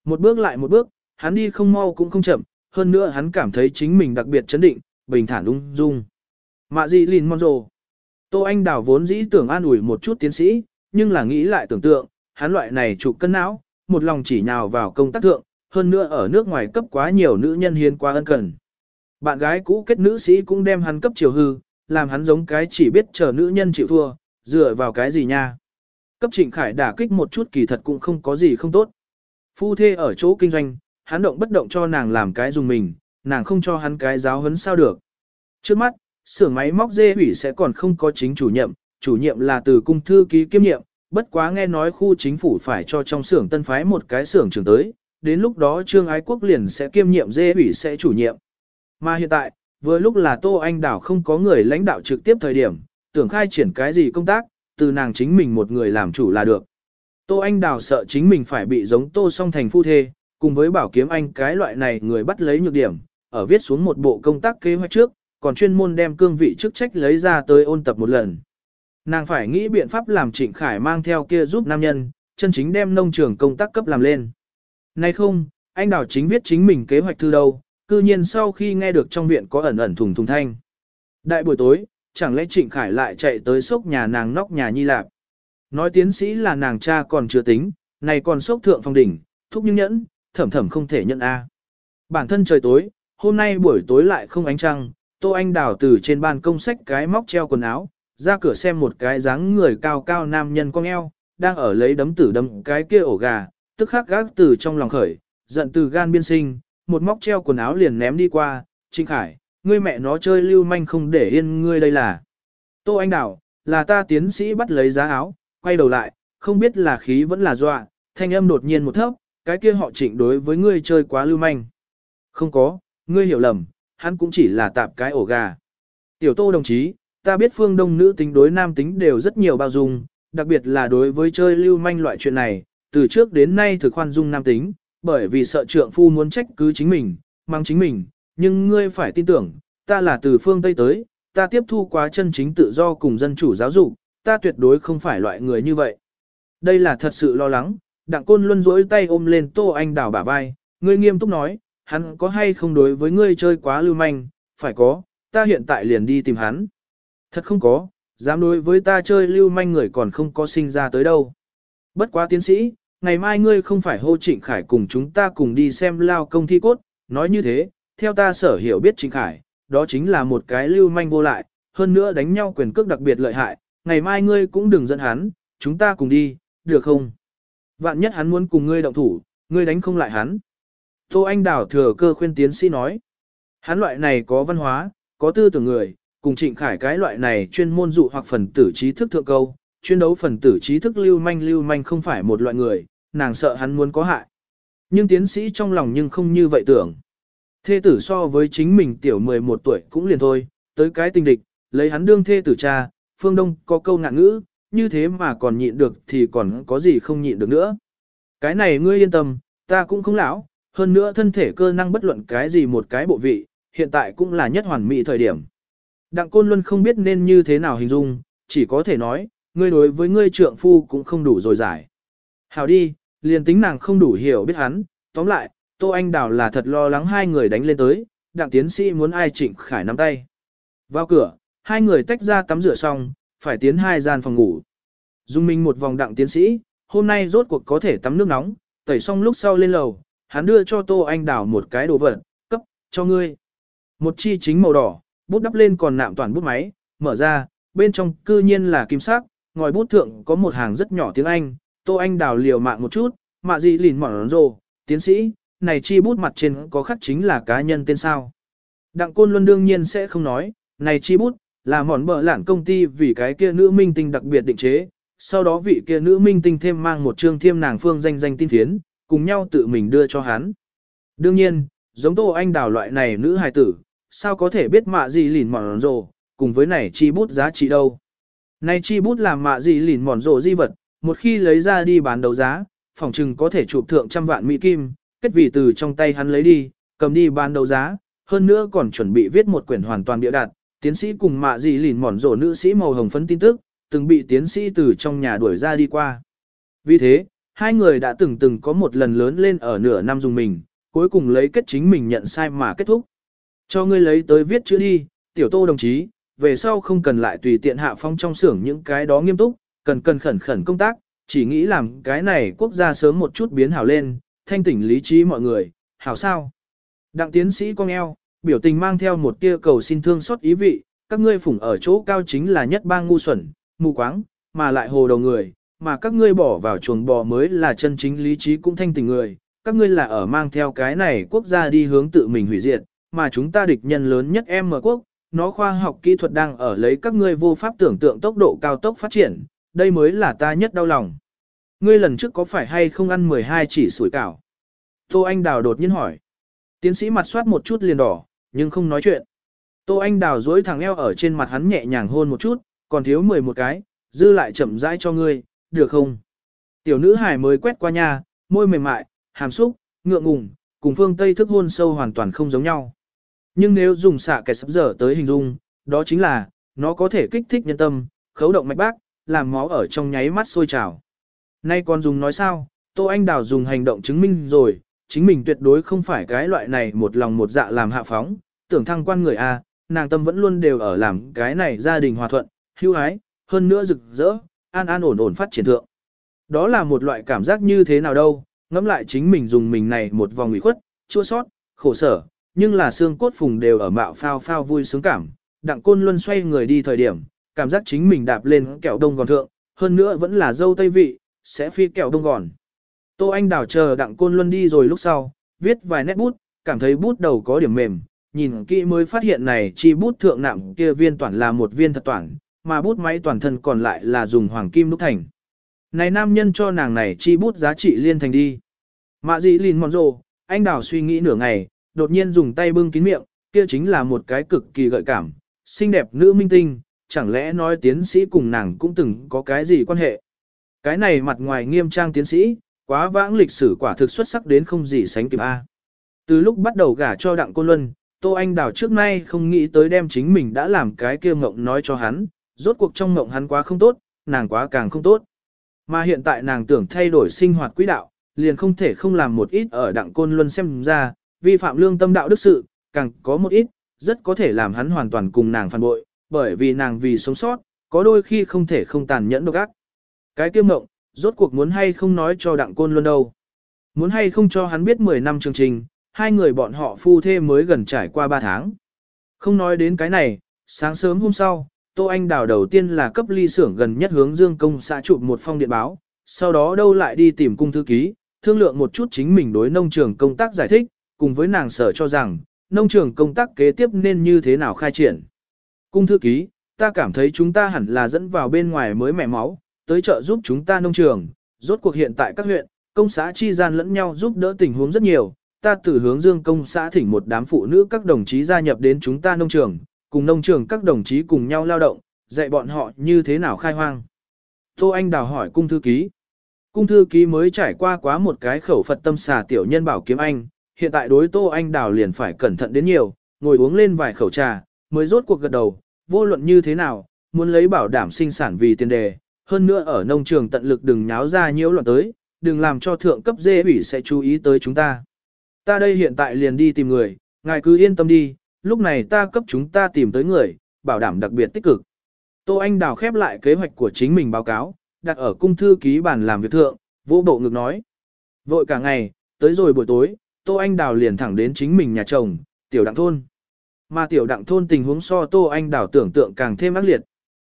Một bước lại một bước, hắn đi không mau cũng không chậm, hơn nữa hắn cảm thấy chính mình đặc biệt chấn định, bình thản ung dung. Mạ gì lìn mòn rồ. Tô Anh Đào vốn dĩ tưởng an ủi một chút tiến sĩ, nhưng là nghĩ lại tưởng tượng, hắn loại này trụ cân não, một lòng chỉ nhào vào công tác thượng, hơn nữa ở nước ngoài cấp quá nhiều nữ nhân hiến quá ân cần. Bạn gái cũ kết nữ sĩ cũng đem hắn cấp chiều hư, làm hắn giống cái chỉ biết chờ nữ nhân chịu thua, dựa vào cái gì nha. Cấp trịnh khải đả kích một chút kỳ thật cũng không có gì không tốt. Phu thê ở chỗ kinh doanh, hắn động bất động cho nàng làm cái dùng mình, nàng không cho hắn cái giáo huấn sao được. Trước mắt, xưởng máy móc dê hủy sẽ còn không có chính chủ nhiệm, chủ nhiệm là từ cung thư ký kiêm nhiệm, bất quá nghe nói khu chính phủ phải cho trong xưởng tân phái một cái xưởng trường tới, đến lúc đó Trương Ái Quốc liền sẽ kiêm nhiệm dê ủy sẽ chủ nhiệm. Mà hiện tại, vừa lúc là Tô Anh Đảo không có người lãnh đạo trực tiếp thời điểm, tưởng khai triển cái gì công tác, từ nàng chính mình một người làm chủ là được. Tô Anh Đào sợ chính mình phải bị giống Tô song thành phu thê, cùng với bảo kiếm anh cái loại này người bắt lấy nhược điểm, ở viết xuống một bộ công tác kế hoạch trước, còn chuyên môn đem cương vị chức trách lấy ra tới ôn tập một lần. Nàng phải nghĩ biện pháp làm Trịnh Khải mang theo kia giúp nam nhân, chân chính đem nông trường công tác cấp làm lên. Nay không, anh đào chính viết chính mình kế hoạch thư đâu, cư nhiên sau khi nghe được trong viện có ẩn ẩn thùng thùng thanh. Đại buổi tối, chẳng lẽ Trịnh Khải lại chạy tới sốc nhà nàng nóc nhà nhi lạp. Nói tiến sĩ là nàng cha còn chưa tính, này còn sốc thượng phong đỉnh, thúc nhưng nhẫn, thẩm thẩm không thể nhận A. Bản thân trời tối, hôm nay buổi tối lại không ánh trăng, Tô Anh đào từ trên ban công sách cái móc treo quần áo, ra cửa xem một cái dáng người cao cao nam nhân cong eo, đang ở lấy đấm tử đấm cái kia ổ gà, tức khắc gác từ trong lòng khởi, giận từ gan biên sinh, một móc treo quần áo liền ném đi qua, Trinh Khải, ngươi mẹ nó chơi lưu manh không để yên ngươi đây là. Tô Anh Đào, là ta tiến sĩ bắt lấy giá áo, quay đầu lại, không biết là khí vẫn là dọa, thanh âm đột nhiên một thấp, cái kia họ trịnh đối với ngươi chơi quá lưu manh. Không có, ngươi hiểu lầm, hắn cũng chỉ là tạp cái ổ gà. Tiểu tô đồng chí, ta biết phương đông nữ tính đối nam tính đều rất nhiều bao dung, đặc biệt là đối với chơi lưu manh loại chuyện này, từ trước đến nay thực khoan dung nam tính, bởi vì sợ trượng phu muốn trách cứ chính mình, mang chính mình, nhưng ngươi phải tin tưởng, ta là từ phương Tây tới, ta tiếp thu quá chân chính tự do cùng dân chủ giáo dục, ta tuyệt đối không phải loại người như vậy. Đây là thật sự lo lắng, đặng côn luân rỗi tay ôm lên tô anh đảo bả vai, ngươi nghiêm túc nói, hắn có hay không đối với ngươi chơi quá lưu manh, phải có, ta hiện tại liền đi tìm hắn. Thật không có, dám đối với ta chơi lưu manh người còn không có sinh ra tới đâu. Bất quá tiến sĩ, ngày mai ngươi không phải hô Trịnh Khải cùng chúng ta cùng đi xem lao công thi cốt, nói như thế, theo ta sở hiểu biết Trịnh Khải, đó chính là một cái lưu manh vô lại, hơn nữa đánh nhau quyền cước đặc biệt lợi hại, ngày mai ngươi cũng đừng dẫn hắn, chúng ta cùng đi, được không? Vạn nhất hắn muốn cùng ngươi động thủ, ngươi đánh không lại hắn. Tô Anh Đào thừa cơ khuyên tiến sĩ nói, hắn loại này có văn hóa, có tư tưởng người, cùng Trịnh Khải cái loại này chuyên môn dụ hoặc phần tử trí thức thượng câu, chuyên đấu phần tử trí thức lưu manh lưu manh không phải một loại người, nàng sợ hắn muốn có hại. Nhưng tiến sĩ trong lòng nhưng không như vậy tưởng. Thê tử so với chính mình tiểu 11 tuổi cũng liền thôi, tới cái tình địch, lấy hắn đương thê tử cha, phương đông có câu ngạn ngữ, như thế mà còn nhịn được thì còn có gì không nhịn được nữa. Cái này ngươi yên tâm, ta cũng không lão, hơn nữa thân thể cơ năng bất luận cái gì một cái bộ vị, hiện tại cũng là nhất hoàn mỹ thời điểm. Đặng Côn Luân không biết nên như thế nào hình dung, chỉ có thể nói, ngươi đối với ngươi trượng phu cũng không đủ rồi giải. Hào đi, liền tính nàng không đủ hiểu biết hắn, tóm lại, Tô Anh Đào là thật lo lắng hai người đánh lên tới, đặng tiến sĩ muốn ai trịnh khải nắm tay. Vào cửa, hai người tách ra tắm rửa xong, phải tiến hai gian phòng ngủ. Dung minh một vòng đặng tiến sĩ, hôm nay rốt cuộc có thể tắm nước nóng, tẩy xong lúc sau lên lầu, hắn đưa cho Tô Anh Đào một cái đồ vật, cấp, cho ngươi. Một chi chính màu đỏ, bút đắp lên còn nạm toàn bút máy, mở ra, bên trong cư nhiên là kim sắc, ngòi bút thượng có một hàng rất nhỏ tiếng Anh, Tô Anh Đào liều mạng một chút, mạ gì lìn mỏng rồ, tiến sĩ, này chi bút mặt trên có khắc chính là cá nhân tên sao. Đặng Côn Luân đương nhiên sẽ không nói, này chi bút, là mòn bờ lạn công ty vì cái kia nữ minh tinh đặc biệt định chế, sau đó vị kia nữ minh tinh thêm mang một chương thiêm nàng phương danh danh tin phiến, cùng nhau tự mình đưa cho hắn. Đương nhiên, giống Tô Anh Đào loại này nữ hài tử, sao có thể biết mạ gì lìn mòn rồ, cùng với này chi bút giá trị đâu. Này chi bút làm mạ gì lìn mòn rồ di vật, một khi lấy ra đi bán đấu giá, phòng trừng có thể chụp thượng trăm vạn mỹ kim, kết vì từ trong tay hắn lấy đi, cầm đi bán đấu giá, hơn nữa còn chuẩn bị viết một quyển hoàn toàn bịa đặt, tiến sĩ cùng mạ gì lìn mòn rồ nữ sĩ màu hồng phấn tin tức, từng bị tiến sĩ từ trong nhà đuổi ra đi qua. Vì thế, hai người đã từng từng có một lần lớn lên ở nửa năm dùng mình, cuối cùng lấy kết chính mình nhận sai mà kết thúc. Cho ngươi lấy tới viết chữ đi, tiểu tô đồng chí, về sau không cần lại tùy tiện hạ phong trong xưởng những cái đó nghiêm túc, cần cần khẩn khẩn công tác, chỉ nghĩ làm cái này quốc gia sớm một chút biến hảo lên, thanh tỉnh lý trí mọi người, hảo sao. Đặng tiến sĩ con eo, biểu tình mang theo một tia cầu xin thương xót ý vị, các ngươi phủng ở chỗ cao chính là nhất bang ngu xuẩn, mù quáng, mà lại hồ đầu người, mà các ngươi bỏ vào chuồng bò mới là chân chính lý trí cũng thanh tỉnh người, các ngươi là ở mang theo cái này quốc gia đi hướng tự mình hủy diệt, mà chúng ta địch nhân lớn nhất em mở quốc, nó khoa học kỹ thuật đang ở lấy các ngươi vô pháp tưởng tượng tốc độ cao tốc phát triển, đây mới là ta nhất đau lòng. Ngươi lần trước có phải hay không ăn 12 chỉ sủi cảo? Tô Anh Đào đột nhiên hỏi. Tiến sĩ mặt soát một chút liền đỏ, nhưng không nói chuyện. Tô Anh Đào dối thẳng eo ở trên mặt hắn nhẹ nhàng hôn một chút, còn thiếu 11 cái, dư lại chậm rãi cho ngươi, được không? Tiểu nữ hải mới quét qua nhà, môi mềm mại, hàm xúc, ngượng ngùng, cùng phương Tây thức hôn sâu hoàn toàn không giống nhau. Nhưng nếu dùng xạ kẻ sắp dở tới hình dung, đó chính là, nó có thể kích thích nhân tâm, khấu động mạch bác, làm máu ở trong nháy mắt sôi trào. Nay còn dùng nói sao, Tô Anh Đào dùng hành động chứng minh rồi, chính mình tuyệt đối không phải cái loại này một lòng một dạ làm hạ phóng, tưởng thăng quan người A, nàng tâm vẫn luôn đều ở làm cái này gia đình hòa thuận, hưu ái, hơn nữa rực rỡ, an an ổn ổn phát triển thượng. Đó là một loại cảm giác như thế nào đâu, ngẫm lại chính mình dùng mình này một vòng ủy khuất, chua sót, khổ sở, nhưng là xương cốt phùng đều ở mạo phao phao vui sướng cảm. Đặng côn luân xoay người đi thời điểm, cảm giác chính mình đạp lên kẹo đông gòn thượng, hơn nữa vẫn là dâu tây vị, sẽ phi kẹo đông gòn. Tô Anh đảo chờ đặng côn luân đi rồi lúc sau, viết vài nét bút, cảm thấy bút đầu có điểm mềm, nhìn kỹ mới phát hiện này chi bút thượng nặng kia viên toàn là một viên thật toàn, mà bút máy toàn thân còn lại là dùng hoàng kim đúc thành. Này nam nhân cho nàng này chi bút giá trị liên thành đi. Mạ dị lìn mòn rồ, anh đảo suy nghĩ nửa ngày, đột nhiên dùng tay bưng kín miệng, kia chính là một cái cực kỳ gợi cảm, xinh đẹp nữ minh tinh, chẳng lẽ nói tiến sĩ cùng nàng cũng từng có cái gì quan hệ. Cái này mặt ngoài nghiêm trang tiến sĩ, quá vãng lịch sử quả thực xuất sắc đến không gì sánh kịp A. Từ lúc bắt đầu gả cho Đặng Côn Luân, Tô Anh Đào trước nay không nghĩ tới đem chính mình đã làm cái kia mộng nói cho hắn, rốt cuộc trong mộng hắn quá không tốt, nàng quá càng không tốt. Mà hiện tại nàng tưởng thay đổi sinh hoạt quỹ đạo, liền không thể không làm một ít ở Đặng Côn Luân xem ra, vi phạm lương tâm đạo đức sự, càng có một ít, rất có thể làm hắn hoàn toàn cùng nàng phản bội, bởi vì nàng vì sống sót, có đôi khi không thể không tàn nhẫn độc ác. Cái kiêm mộng, rốt cuộc muốn hay không nói cho đặng côn luôn đâu. Muốn hay không cho hắn biết 10 năm chương trình, hai người bọn họ phu thê mới gần trải qua 3 tháng. Không nói đến cái này, sáng sớm hôm sau, Tô Anh Đào đầu tiên là cấp ly xưởng gần nhất hướng Dương Công xã chụp một phong điện báo, sau đó đâu lại đi tìm cung thư ký, thương lượng một chút chính mình đối nông trường công tác giải thích, cùng với nàng sở cho rằng, nông trường công tác kế tiếp nên như thế nào khai triển. Cung thư ký, ta cảm thấy chúng ta hẳn là dẫn vào bên ngoài mới mẻ máu, tới trợ giúp chúng ta nông trường, rốt cuộc hiện tại các huyện, công xã chi gian lẫn nhau giúp đỡ tình huống rất nhiều, ta từ hướng dương công xã thỉnh một đám phụ nữ các đồng chí gia nhập đến chúng ta nông trường, cùng nông trường các đồng chí cùng nhau lao động, dạy bọn họ như thế nào khai hoang. Tô Anh đào hỏi cung thư ký. Cung thư ký mới trải qua quá một cái khẩu Phật tâm xà tiểu nhân bảo kiếm anh, hiện tại đối Tô Anh đào liền phải cẩn thận đến nhiều, ngồi uống lên vài khẩu trà, mới rốt cuộc gật đầu, vô luận như thế nào, muốn lấy bảo đảm sinh sản vì tiền đề, hơn nữa ở nông trường tận lực đừng nháo ra nhiễu loạn tới, đừng làm cho thượng cấp dê ủy sẽ chú ý tới chúng ta. Ta đây hiện tại liền đi tìm người, ngài cứ yên tâm đi, lúc này ta cấp chúng ta tìm tới người, bảo đảm đặc biệt tích cực. Tô Anh Đào khép lại kế hoạch của chính mình báo cáo, đặt ở cung thư ký bản làm việc thượng, vô bộ ngực nói. Vội cả ngày, tới rồi buổi tối, Tô Anh Đào liền thẳng đến chính mình nhà chồng, tiểu đặng thôn. Mà tiểu đặng thôn tình huống so Tô Anh Đào tưởng tượng càng thêm ác liệt.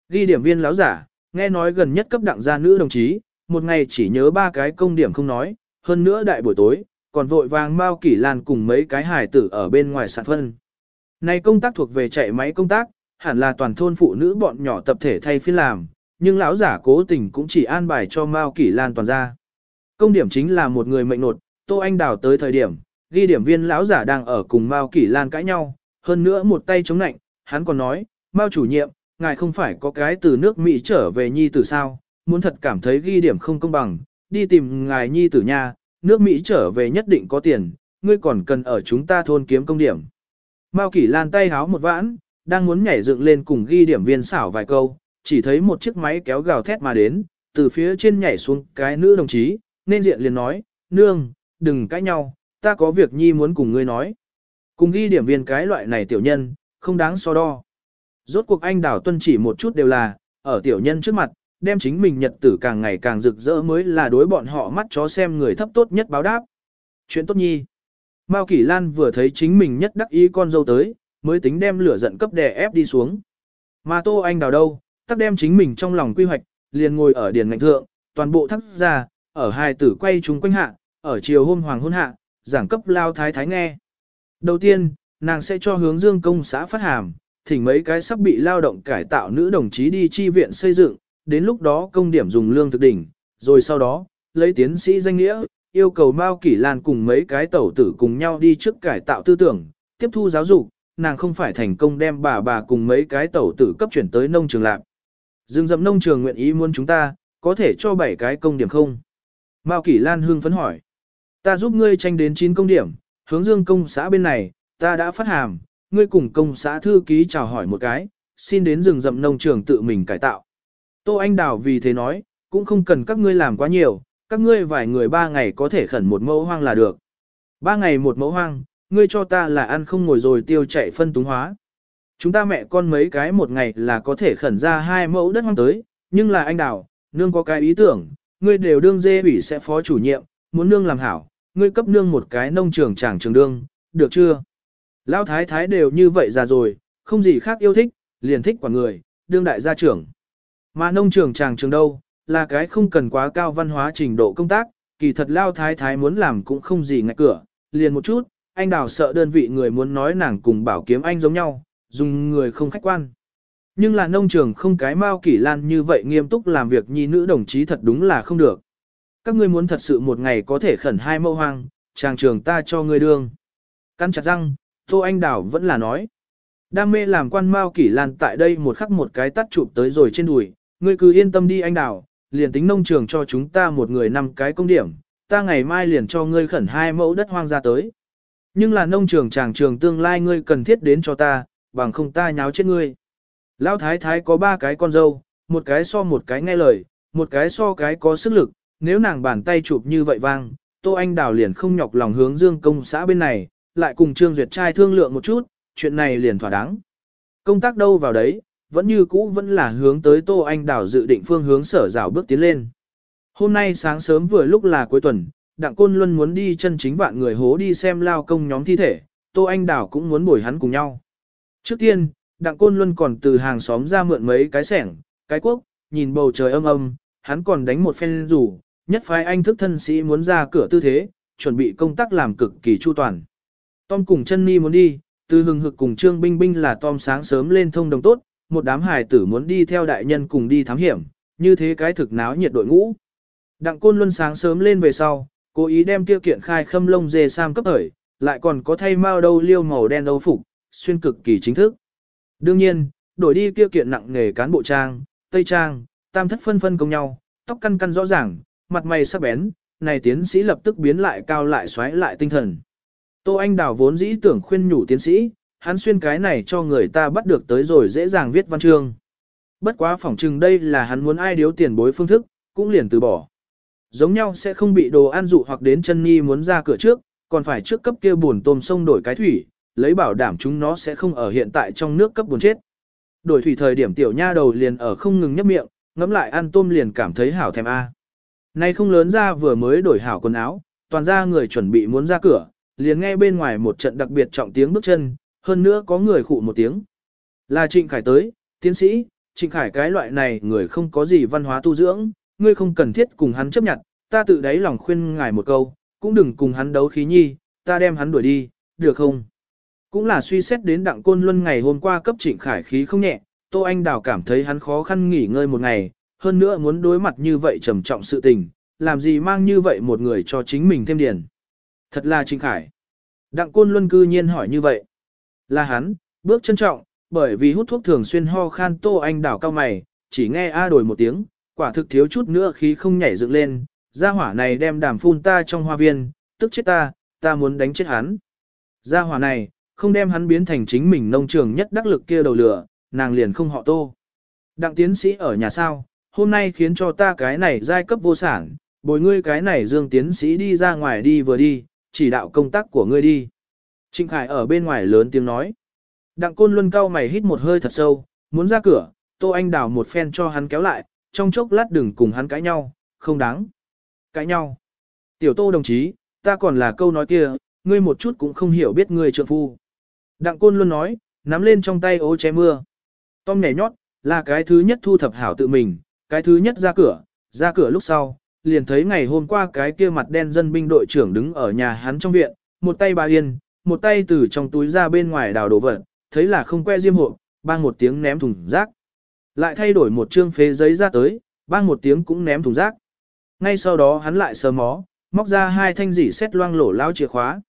Ghi điểm viên láo giả, nghe nói gần nhất cấp đặng gia nữ đồng chí, một ngày chỉ nhớ ba cái công điểm không nói, hơn nữa đại buổi tối, còn vội vàng mau kỷ lan cùng mấy cái hài tử ở bên ngoài sản phân. Này công tác thuộc về chạy máy công tác, hẳn là toàn thôn phụ nữ bọn nhỏ tập thể thay phiên làm, nhưng lão giả cố tình cũng chỉ an bài cho Mao Kỷ Lan toàn ra. Công điểm chính là một người mệnh nột, Tô Anh Đào tới thời điểm, ghi điểm viên lão giả đang ở cùng Mao Kỷ Lan cãi nhau, hơn nữa một tay chống nạnh, hắn còn nói, Mao chủ nhiệm, ngài không phải có cái từ nước Mỹ trở về nhi tử sao, muốn thật cảm thấy ghi điểm không công bằng, đi tìm ngài nhi tử nha, nước Mỹ trở về nhất định có tiền, ngươi còn cần ở chúng ta thôn kiếm công điểm. Mao Kỷ Lan tay háo một vãn, đang muốn nhảy dựng lên cùng ghi điểm viên xảo vài câu, chỉ thấy một chiếc máy kéo gào thét mà đến, từ phía trên nhảy xuống cái nữ đồng chí, nên diện liền nói, nương, đừng cãi nhau, ta có việc nhi muốn cùng ngươi nói. Cùng ghi điểm viên cái loại này tiểu nhân, không đáng so đo. Rốt cuộc anh đảo tuân chỉ một chút đều là, ở tiểu nhân trước mặt, đem chính mình nhật tử càng ngày càng rực rỡ mới là đối bọn họ mắt chó xem người thấp tốt nhất báo đáp. Chuyện tốt nhi. Mao Kỷ Lan vừa thấy chính mình nhất đắc ý con dâu tới, mới tính đem lửa giận cấp đè ép đi xuống. Mà Tô Anh đào đâu, tắc đem chính mình trong lòng quy hoạch, liền ngồi ở điền ngạnh thượng, toàn bộ thắt ra, ở hai tử quay chúng quanh hạ, ở chiều hôm hoàng hôn hạ, giảng cấp lao thái thái nghe. Đầu tiên, nàng sẽ cho hướng dương công xã phát hàm, thỉnh mấy cái sắp bị lao động cải tạo nữ đồng chí đi chi viện xây dựng, đến lúc đó công điểm dùng lương thực đỉnh, rồi sau đó, lấy tiến sĩ danh nghĩa, yêu cầu Mao Kỷ Lan cùng mấy cái tẩu tử cùng nhau đi trước cải tạo tư tưởng, tiếp thu giáo dục, nàng không phải thành công đem bà bà cùng mấy cái tẩu tử cấp chuyển tới nông trường lạc. Dương dậm nông trường nguyện ý muốn chúng ta, có thể cho 7 cái công điểm không? Mao Kỷ Lan hương phấn hỏi. Ta giúp ngươi tranh đến 9 công điểm, hướng dương công xã bên này, ta đã phát hàm, ngươi cùng công xã thư ký chào hỏi một cái, xin đến rừng rậm nông trường tự mình cải tạo. Tô Anh Đào vì thế nói, cũng không cần các ngươi làm quá nhiều, các ngươi vài người ba ngày có thể khẩn một mẫu hoang là được. Ba ngày một mẫu hoang, ngươi cho ta là ăn không ngồi rồi tiêu chạy phân túng hóa. Chúng ta mẹ con mấy cái một ngày là có thể khẩn ra hai mẫu đất hoang tới, nhưng là anh Đào, nương có cái ý tưởng, ngươi đều đương dê ủy sẽ phó chủ nhiệm, muốn nương làm hảo, ngươi cấp nương một cái nông trường chàng trường đương, được chưa? Lão thái thái đều như vậy già rồi, không gì khác yêu thích, liền thích quả người, đương đại gia trưởng. Mà nông trường chàng trường đâu, là cái không cần quá cao văn hóa trình độ công tác, kỳ thật Lao thái thái muốn làm cũng không gì ngại cửa, liền một chút, anh đào sợ đơn vị người muốn nói nàng cùng bảo kiếm anh giống nhau, dùng người không khách quan. Nhưng là nông trường không cái Mao Kỷ Lan như vậy nghiêm túc làm việc nhi nữ đồng chí thật đúng là không được. Các ngươi muốn thật sự một ngày có thể khẩn hai mẫu hoang, chàng trường ta cho ngươi đương. Căn chặt răng, Tô Anh Đảo vẫn là nói. Đam mê làm quan Mao Kỷ Lan tại đây một khắc một cái tắt chụp tới rồi trên đùi, ngươi cứ yên tâm đi anh Đảo, liền tính nông trường cho chúng ta một người năm cái công điểm, ta ngày mai liền cho ngươi khẩn hai mẫu đất hoang ra tới. Nhưng là nông trường chàng trường tương lai ngươi cần thiết đến cho ta, bằng không ta nháo chết ngươi. Lão thái thái có ba cái con dâu, một cái so một cái nghe lời, một cái so cái có sức lực, nếu nàng bàn tay chụp như vậy vang, Tô Anh Đào liền không nhọc lòng hướng dương công xã bên này, lại cùng Trương Duyệt trai thương lượng một chút, chuyện này liền thỏa đáng. Công tác đâu vào đấy, vẫn như cũ vẫn là hướng tới Tô Anh Đào dự định phương hướng sở rào bước tiến lên. Hôm nay sáng sớm vừa lúc là cuối tuần, Đặng Côn Luân muốn đi chân chính vạn người hố đi xem lao công nhóm thi thể, Tô Anh Đào cũng muốn bồi hắn cùng nhau. Trước tiên, Đặng Côn Luân còn từ hàng xóm ra mượn mấy cái sẻng, cái quốc, nhìn bầu trời âm âm, hắn còn đánh một phen rủ, nhất phái anh thức thân sĩ muốn ra cửa tư thế, chuẩn bị công tác làm cực kỳ chu toàn. Tom cùng chân ni muốn đi, từ hừng hực cùng Trương Binh Binh là Tom sáng sớm lên thông đồng tốt, một đám hài tử muốn đi theo đại nhân cùng đi thám hiểm, như thế cái thực náo nhiệt đội ngũ. Đặng Côn Luân sáng sớm lên về sau, cố ý đem kia kiện khai khâm lông dê sam cấp thời, lại còn có thay mao đâu liêu màu đen đấu phục, xuyên cực kỳ chính thức. Đương nhiên, đổi đi kia kiện nặng nghề cán bộ trang, tây trang, tam thất phân phân công nhau, tóc căn căn rõ ràng, mặt mày sắc bén, này tiến sĩ lập tức biến lại cao lại xoáy lại tinh thần. Tô Anh Đào vốn dĩ tưởng khuyên nhủ tiến sĩ, hắn xuyên cái này cho người ta bắt được tới rồi dễ dàng viết văn chương. Bất quá phỏng chừng đây là hắn muốn ai điếu tiền bối phương thức, cũng liền từ bỏ. Giống nhau sẽ không bị đồ ăn dụ hoặc đến chân nhi muốn ra cửa trước, còn phải trước cấp kia buồn tôm sông đổi cái thủy, lấy bảo đảm chúng nó sẽ không ở hiện tại trong nước cấp buồn chết. Đổi thủy thời điểm tiểu nha đầu liền ở không ngừng nhấp miệng, ngấm lại ăn tôm liền cảm thấy hảo thèm a. Nay không lớn ra vừa mới đổi hảo quần áo, toàn ra người chuẩn bị muốn ra cửa, liền nghe bên ngoài một trận đặc biệt trọng tiếng bước chân, hơn nữa có người khụ một tiếng. Là Trịnh Khải tới, tiến sĩ, Trịnh Khải cái loại này người không có gì văn hóa tu dưỡng, ngươi không cần thiết cùng hắn chấp nhận, ta tự đáy lòng khuyên ngài một câu, cũng đừng cùng hắn đấu khí nhi, ta đem hắn đuổi đi, được không? Cũng là suy xét đến đặng côn luân ngày hôm qua cấp Trịnh Khải khí không nhẹ, Tô Anh Đào cảm thấy hắn khó khăn nghỉ ngơi một ngày, hơn nữa muốn đối mặt như vậy trầm trọng sự tình, làm gì mang như vậy một người cho chính mình thêm điền. Thật là Trịnh Khải. Đặng Côn Luân cư nhiên hỏi như vậy. Là hắn, bước trân trọng, bởi vì hút thuốc thường xuyên ho khan Tô Anh đảo cao mày, chỉ nghe A đổi một tiếng, quả thực thiếu chút nữa khí không nhảy dựng lên, gia hỏa này đem đàm phun ta trong hoa viên, tức chết ta, ta muốn đánh chết hắn. Gia hỏa này, không đem hắn biến thành chính mình nông trường nhất đắc lực kia đầu lửa, nàng liền không họ Tô. Đặng tiến sĩ ở nhà sao, hôm nay khiến cho ta cái này giai cấp vô sản, bồi ngươi cái này dương tiến sĩ đi ra ngoài đi vừa đi, chỉ đạo công tác của ngươi đi. Trịnh Khải ở bên ngoài lớn tiếng nói. Đặng Côn Luân cao mày hít một hơi thật sâu, muốn ra cửa, Tô Anh đào một phen cho hắn kéo lại, trong chốc lát đừng cùng hắn cãi nhau, không đáng. Cãi nhau. Tiểu tô đồng chí, ta còn là câu nói kia, ngươi một chút cũng không hiểu biết ngươi trượng phu. Đặng côn luôn nói, nắm lên trong tay ô che mưa. Tom nhảy nhót, là cái thứ nhất thu thập hảo tự mình, cái thứ nhất ra cửa, ra cửa lúc sau, liền thấy ngày hôm qua cái kia mặt đen dân binh đội trưởng đứng ở nhà hắn trong viện, một tay bà yên, một tay từ trong túi ra bên ngoài đào đồ vật, thấy là không que diêm hộ, bang một tiếng ném thùng rác. Lại thay đổi một trương phế giấy ra tới, bang một tiếng cũng ném thùng rác. Ngay sau đó hắn lại sờ mó, móc ra hai thanh dỉ xét loang lổ lao chìa khóa.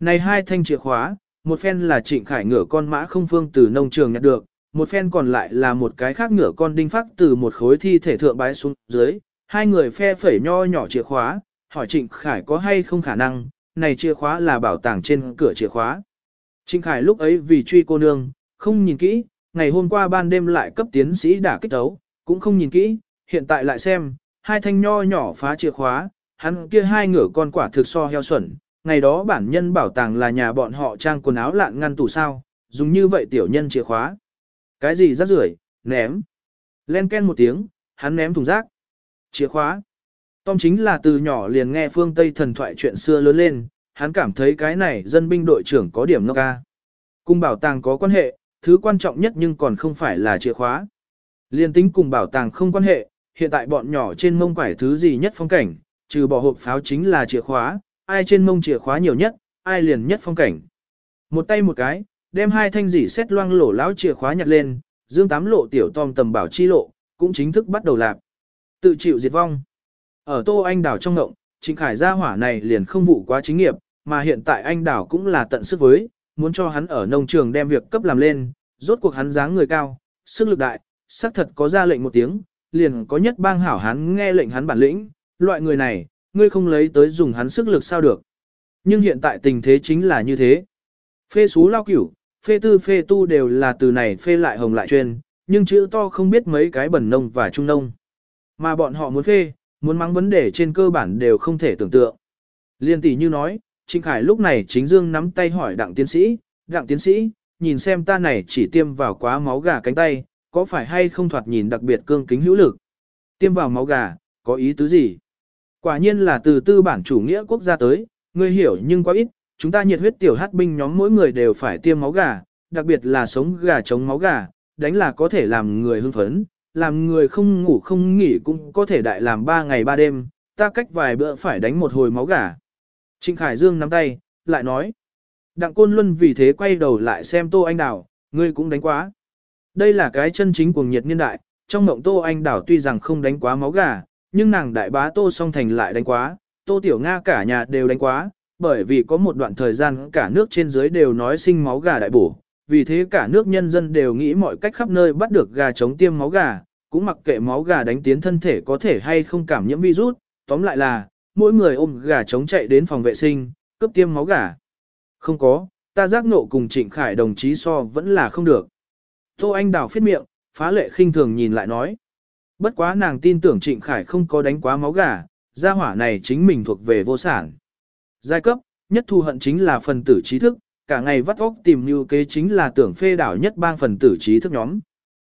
Này hai thanh chìa khóa, một phen là trịnh khải ngựa con mã không phương từ nông trường nhặt được, một phen còn lại là một cái khác ngửa con đinh phát từ một khối thi thể thượng bái xuống dưới, hai người phe phẩy nho nhỏ chìa khóa, hỏi trịnh khải có hay không khả năng, này chìa khóa là bảo tàng trên cửa chìa khóa. Trịnh khải lúc ấy vì truy cô nương, không nhìn kỹ, ngày hôm qua ban đêm lại cấp tiến sĩ đã kích đấu, cũng không nhìn kỹ, hiện tại lại xem, hai thanh nho nhỏ phá chìa khóa, hắn kia hai ngửa con quả thực so heo xuẩn, ngày đó bản nhân bảo tàng là nhà bọn họ trang quần áo lạn ngăn tủ sao, dùng như vậy tiểu nhân chìa khóa. Cái gì rác rưởi, ném. Len ken một tiếng, hắn ném thùng rác. Chìa khóa. Tom chính là từ nhỏ liền nghe phương Tây thần thoại chuyện xưa lớn lên, hắn cảm thấy cái này dân binh đội trưởng có điểm ngốc ca. Cùng bảo tàng có quan hệ, thứ quan trọng nhất nhưng còn không phải là chìa khóa. Liên tính cùng bảo tàng không quan hệ, hiện tại bọn nhỏ trên mông quải thứ gì nhất phong cảnh, trừ bỏ hộp pháo chính là chìa khóa, ai trên mông chìa khóa nhiều nhất, ai liền nhất phong cảnh. Một tay một cái, đem hai thanh dỉ xét loang lổ lão chìa khóa nhặt lên, dương tám lộ tiểu tom tầm bảo chi lộ, cũng chính thức bắt đầu lạc. Tự chịu diệt vong. Ở Tô Anh Đảo trong ngộng, Trịnh Khải gia hỏa này liền không vụ quá chính nghiệp, mà hiện tại anh Đảo cũng là tận sức với, muốn cho hắn ở nông trường đem việc cấp làm lên, rốt cuộc hắn dáng người cao, sức lực đại, xác thật có ra lệnh một tiếng, liền có nhất bang hảo hắn nghe lệnh hắn bản lĩnh, loại người này, ngươi không lấy tới dùng hắn sức lực sao được. Nhưng hiện tại tình thế chính là như thế. Phê xú lao cửu, phê tư phê tu đều là từ này phê lại hồng lại truyền, nhưng chữ to không biết mấy cái bẩn nông và trung nông. Mà bọn họ muốn phê, muốn mắng vấn đề trên cơ bản đều không thể tưởng tượng. Liên tỷ như nói, Trịnh Khải lúc này chính dương nắm tay hỏi đặng tiến sĩ, đặng tiến sĩ, nhìn xem ta này chỉ tiêm vào quá máu gà cánh tay, có phải hay không thoạt nhìn đặc biệt cương kính hữu lực? Tiêm vào máu gà, có ý tứ gì? Quả nhiên là từ tư bản chủ nghĩa quốc gia tới, ngươi hiểu nhưng quá ít, chúng ta nhiệt huyết tiểu hát binh nhóm mỗi người đều phải tiêm máu gà, đặc biệt là sống gà chống máu gà, đánh là có thể làm người hưng phấn, làm người không ngủ không nghỉ cũng có thể đại làm 3 ngày 3 đêm, ta cách vài bữa phải đánh một hồi máu gà. Trịnh Khải Dương nắm tay, lại nói. Đặng Côn Luân vì thế quay đầu lại xem Tô Anh Đào, ngươi cũng đánh quá. Đây là cái chân chính cuồng nhiệt niên đại, trong mộng Tô Anh Đào tuy rằng không đánh quá máu gà, nhưng nàng đại bá Tô Song Thành lại đánh quá, Tô Tiểu Nga cả nhà đều đánh quá, bởi vì có một đoạn thời gian cả nước trên dưới đều nói sinh máu gà đại bổ, vì thế cả nước nhân dân đều nghĩ mọi cách khắp nơi bắt được gà chống tiêm máu gà, cũng mặc kệ máu gà đánh tiến thân thể có thể hay không cảm nhiễm virus, tóm lại là, mỗi người ôm gà chống chạy đến phòng vệ sinh, cướp tiêm máu gà. Không có, ta giác nộ cùng Trịnh Khải đồng chí so vẫn là không được. Tô Anh Đào phiết miệng, phá lệ khinh thường nhìn lại nói. Bất quá nàng tin tưởng Trịnh Khải không có đánh quá máu gà, gia hỏa này chính mình thuộc về vô sản. Giai cấp, nhất thù hận chính là phần tử trí thức, cả ngày vắt óc tìm như kế chính là tưởng phê đảo nhất bang phần tử trí thức nhóm.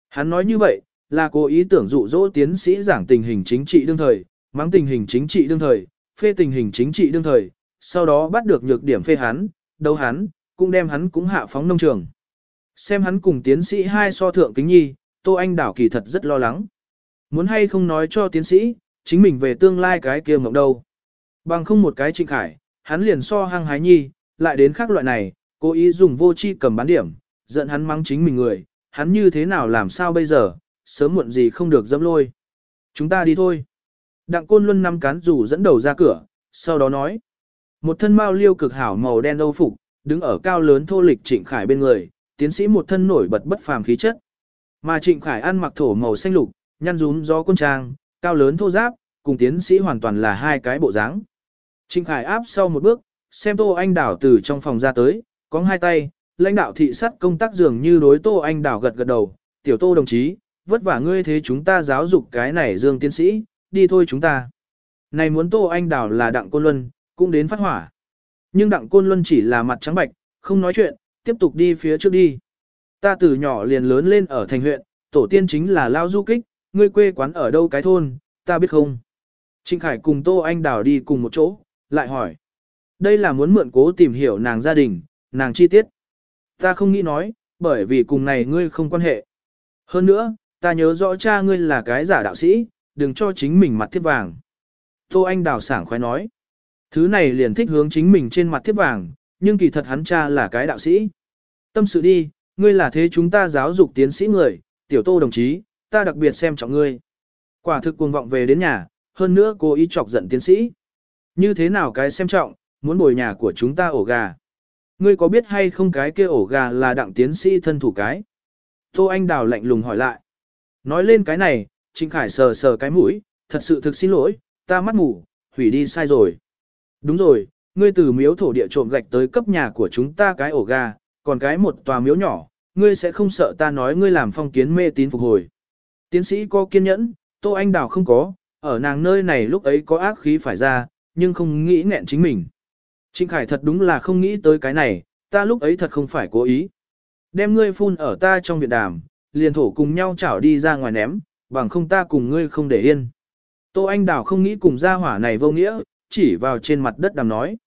Hắn nói như vậy, là cố ý tưởng dụ dỗ tiến sĩ giảng tình hình chính trị đương thời, mang tình hình chính trị đương thời, phê tình hình chính trị đương thời, sau đó bắt được nhược điểm phê hắn, đấu hắn, cũng đem hắn cũng hạ phóng nông trường. Xem hắn cùng tiến sĩ hai so thượng kính nhi, Tô Anh Đảo kỳ thật rất lo lắng. Muốn hay không nói cho tiến sĩ, chính mình về tương lai cái kia mộng đâu. Bằng không một cái trịnh khải, hắn liền so hăng hái nhi, lại đến khác loại này, cố ý dùng vô chi cầm bán điểm, giận hắn mắng chính mình người, hắn như thế nào làm sao bây giờ, sớm muộn gì không được dâm lôi. Chúng ta đi thôi. Đặng côn luân năm cán rủ dẫn đầu ra cửa, sau đó nói. Một thân mao liêu cực hảo màu đen âu phục, đứng ở cao lớn thô lịch trịnh khải bên người, tiến sĩ một thân nổi bật bất phàm khí chất. Mà trịnh khải ăn mặc thổ màu xanh lục, nhăn rúm gió quân trang, cao lớn thô giáp, cùng tiến sĩ hoàn toàn là hai cái bộ dáng. Trịnh khải áp sau một bước, xem tô anh đảo từ trong phòng ra tới, có hai tay, lãnh đạo thị sát công tác dường như đối tô anh đảo gật gật đầu, tiểu tô đồng chí, vất vả ngươi thế chúng ta giáo dục cái này dương tiến sĩ, đi thôi chúng ta. Này muốn tô anh đảo là đặng côn luân, cũng đến phát hỏa. Nhưng đặng côn luân chỉ là mặt trắng bạch, không nói chuyện, tiếp tục đi phía trước đi. Ta từ nhỏ liền lớn lên ở thành huyện, tổ tiên chính là lao du kích, ngươi quê quán ở đâu cái thôn, ta biết không? Trịnh Khải cùng Tô Anh đảo đi cùng một chỗ, lại hỏi. Đây là muốn mượn cố tìm hiểu nàng gia đình, nàng chi tiết. Ta không nghĩ nói, bởi vì cùng này ngươi không quan hệ. Hơn nữa, ta nhớ rõ cha ngươi là cái giả đạo sĩ, đừng cho chính mình mặt thiết vàng. Tô Anh Đào sảng khoái nói. Thứ này liền thích hướng chính mình trên mặt thiết vàng, nhưng kỳ thật hắn cha là cái đạo sĩ. Tâm sự đi, ngươi là thế chúng ta giáo dục tiến sĩ người, tiểu tô đồng chí, ta đặc biệt xem trọng ngươi. Quả thực cuồng vọng về đến nhà, hơn nữa cô ý chọc giận tiến sĩ. Như thế nào cái xem trọng, muốn bồi nhà của chúng ta ổ gà. Ngươi có biết hay không cái kia ổ gà là đặng tiến sĩ thân thủ cái? Tô Anh Đào lạnh lùng hỏi lại. Nói lên cái này, Trịnh Khải sờ sờ cái mũi, thật sự thực xin lỗi, ta mắt ngủ, hủy đi sai rồi. Đúng rồi, ngươi từ miếu thổ địa trộm gạch tới cấp nhà của chúng ta cái ổ gà, còn cái một tòa miếu nhỏ, ngươi sẽ không sợ ta nói ngươi làm phong kiến mê tín phục hồi. Tiến sĩ có kiên nhẫn, Tô Anh Đào không có, ở nàng nơi này lúc ấy có ác khí phải ra, nhưng không nghĩ nghẹn chính mình. Trịnh Khải thật đúng là không nghĩ tới cái này, ta lúc ấy thật không phải cố ý. Đem ngươi phun ở ta trong viện đàm, liền thổ cùng nhau chảo đi ra ngoài ném, bằng không ta cùng ngươi không để yên. Tô Anh Đào không nghĩ cùng gia hỏa này vô nghĩa, chỉ vào trên mặt đất đàm nói.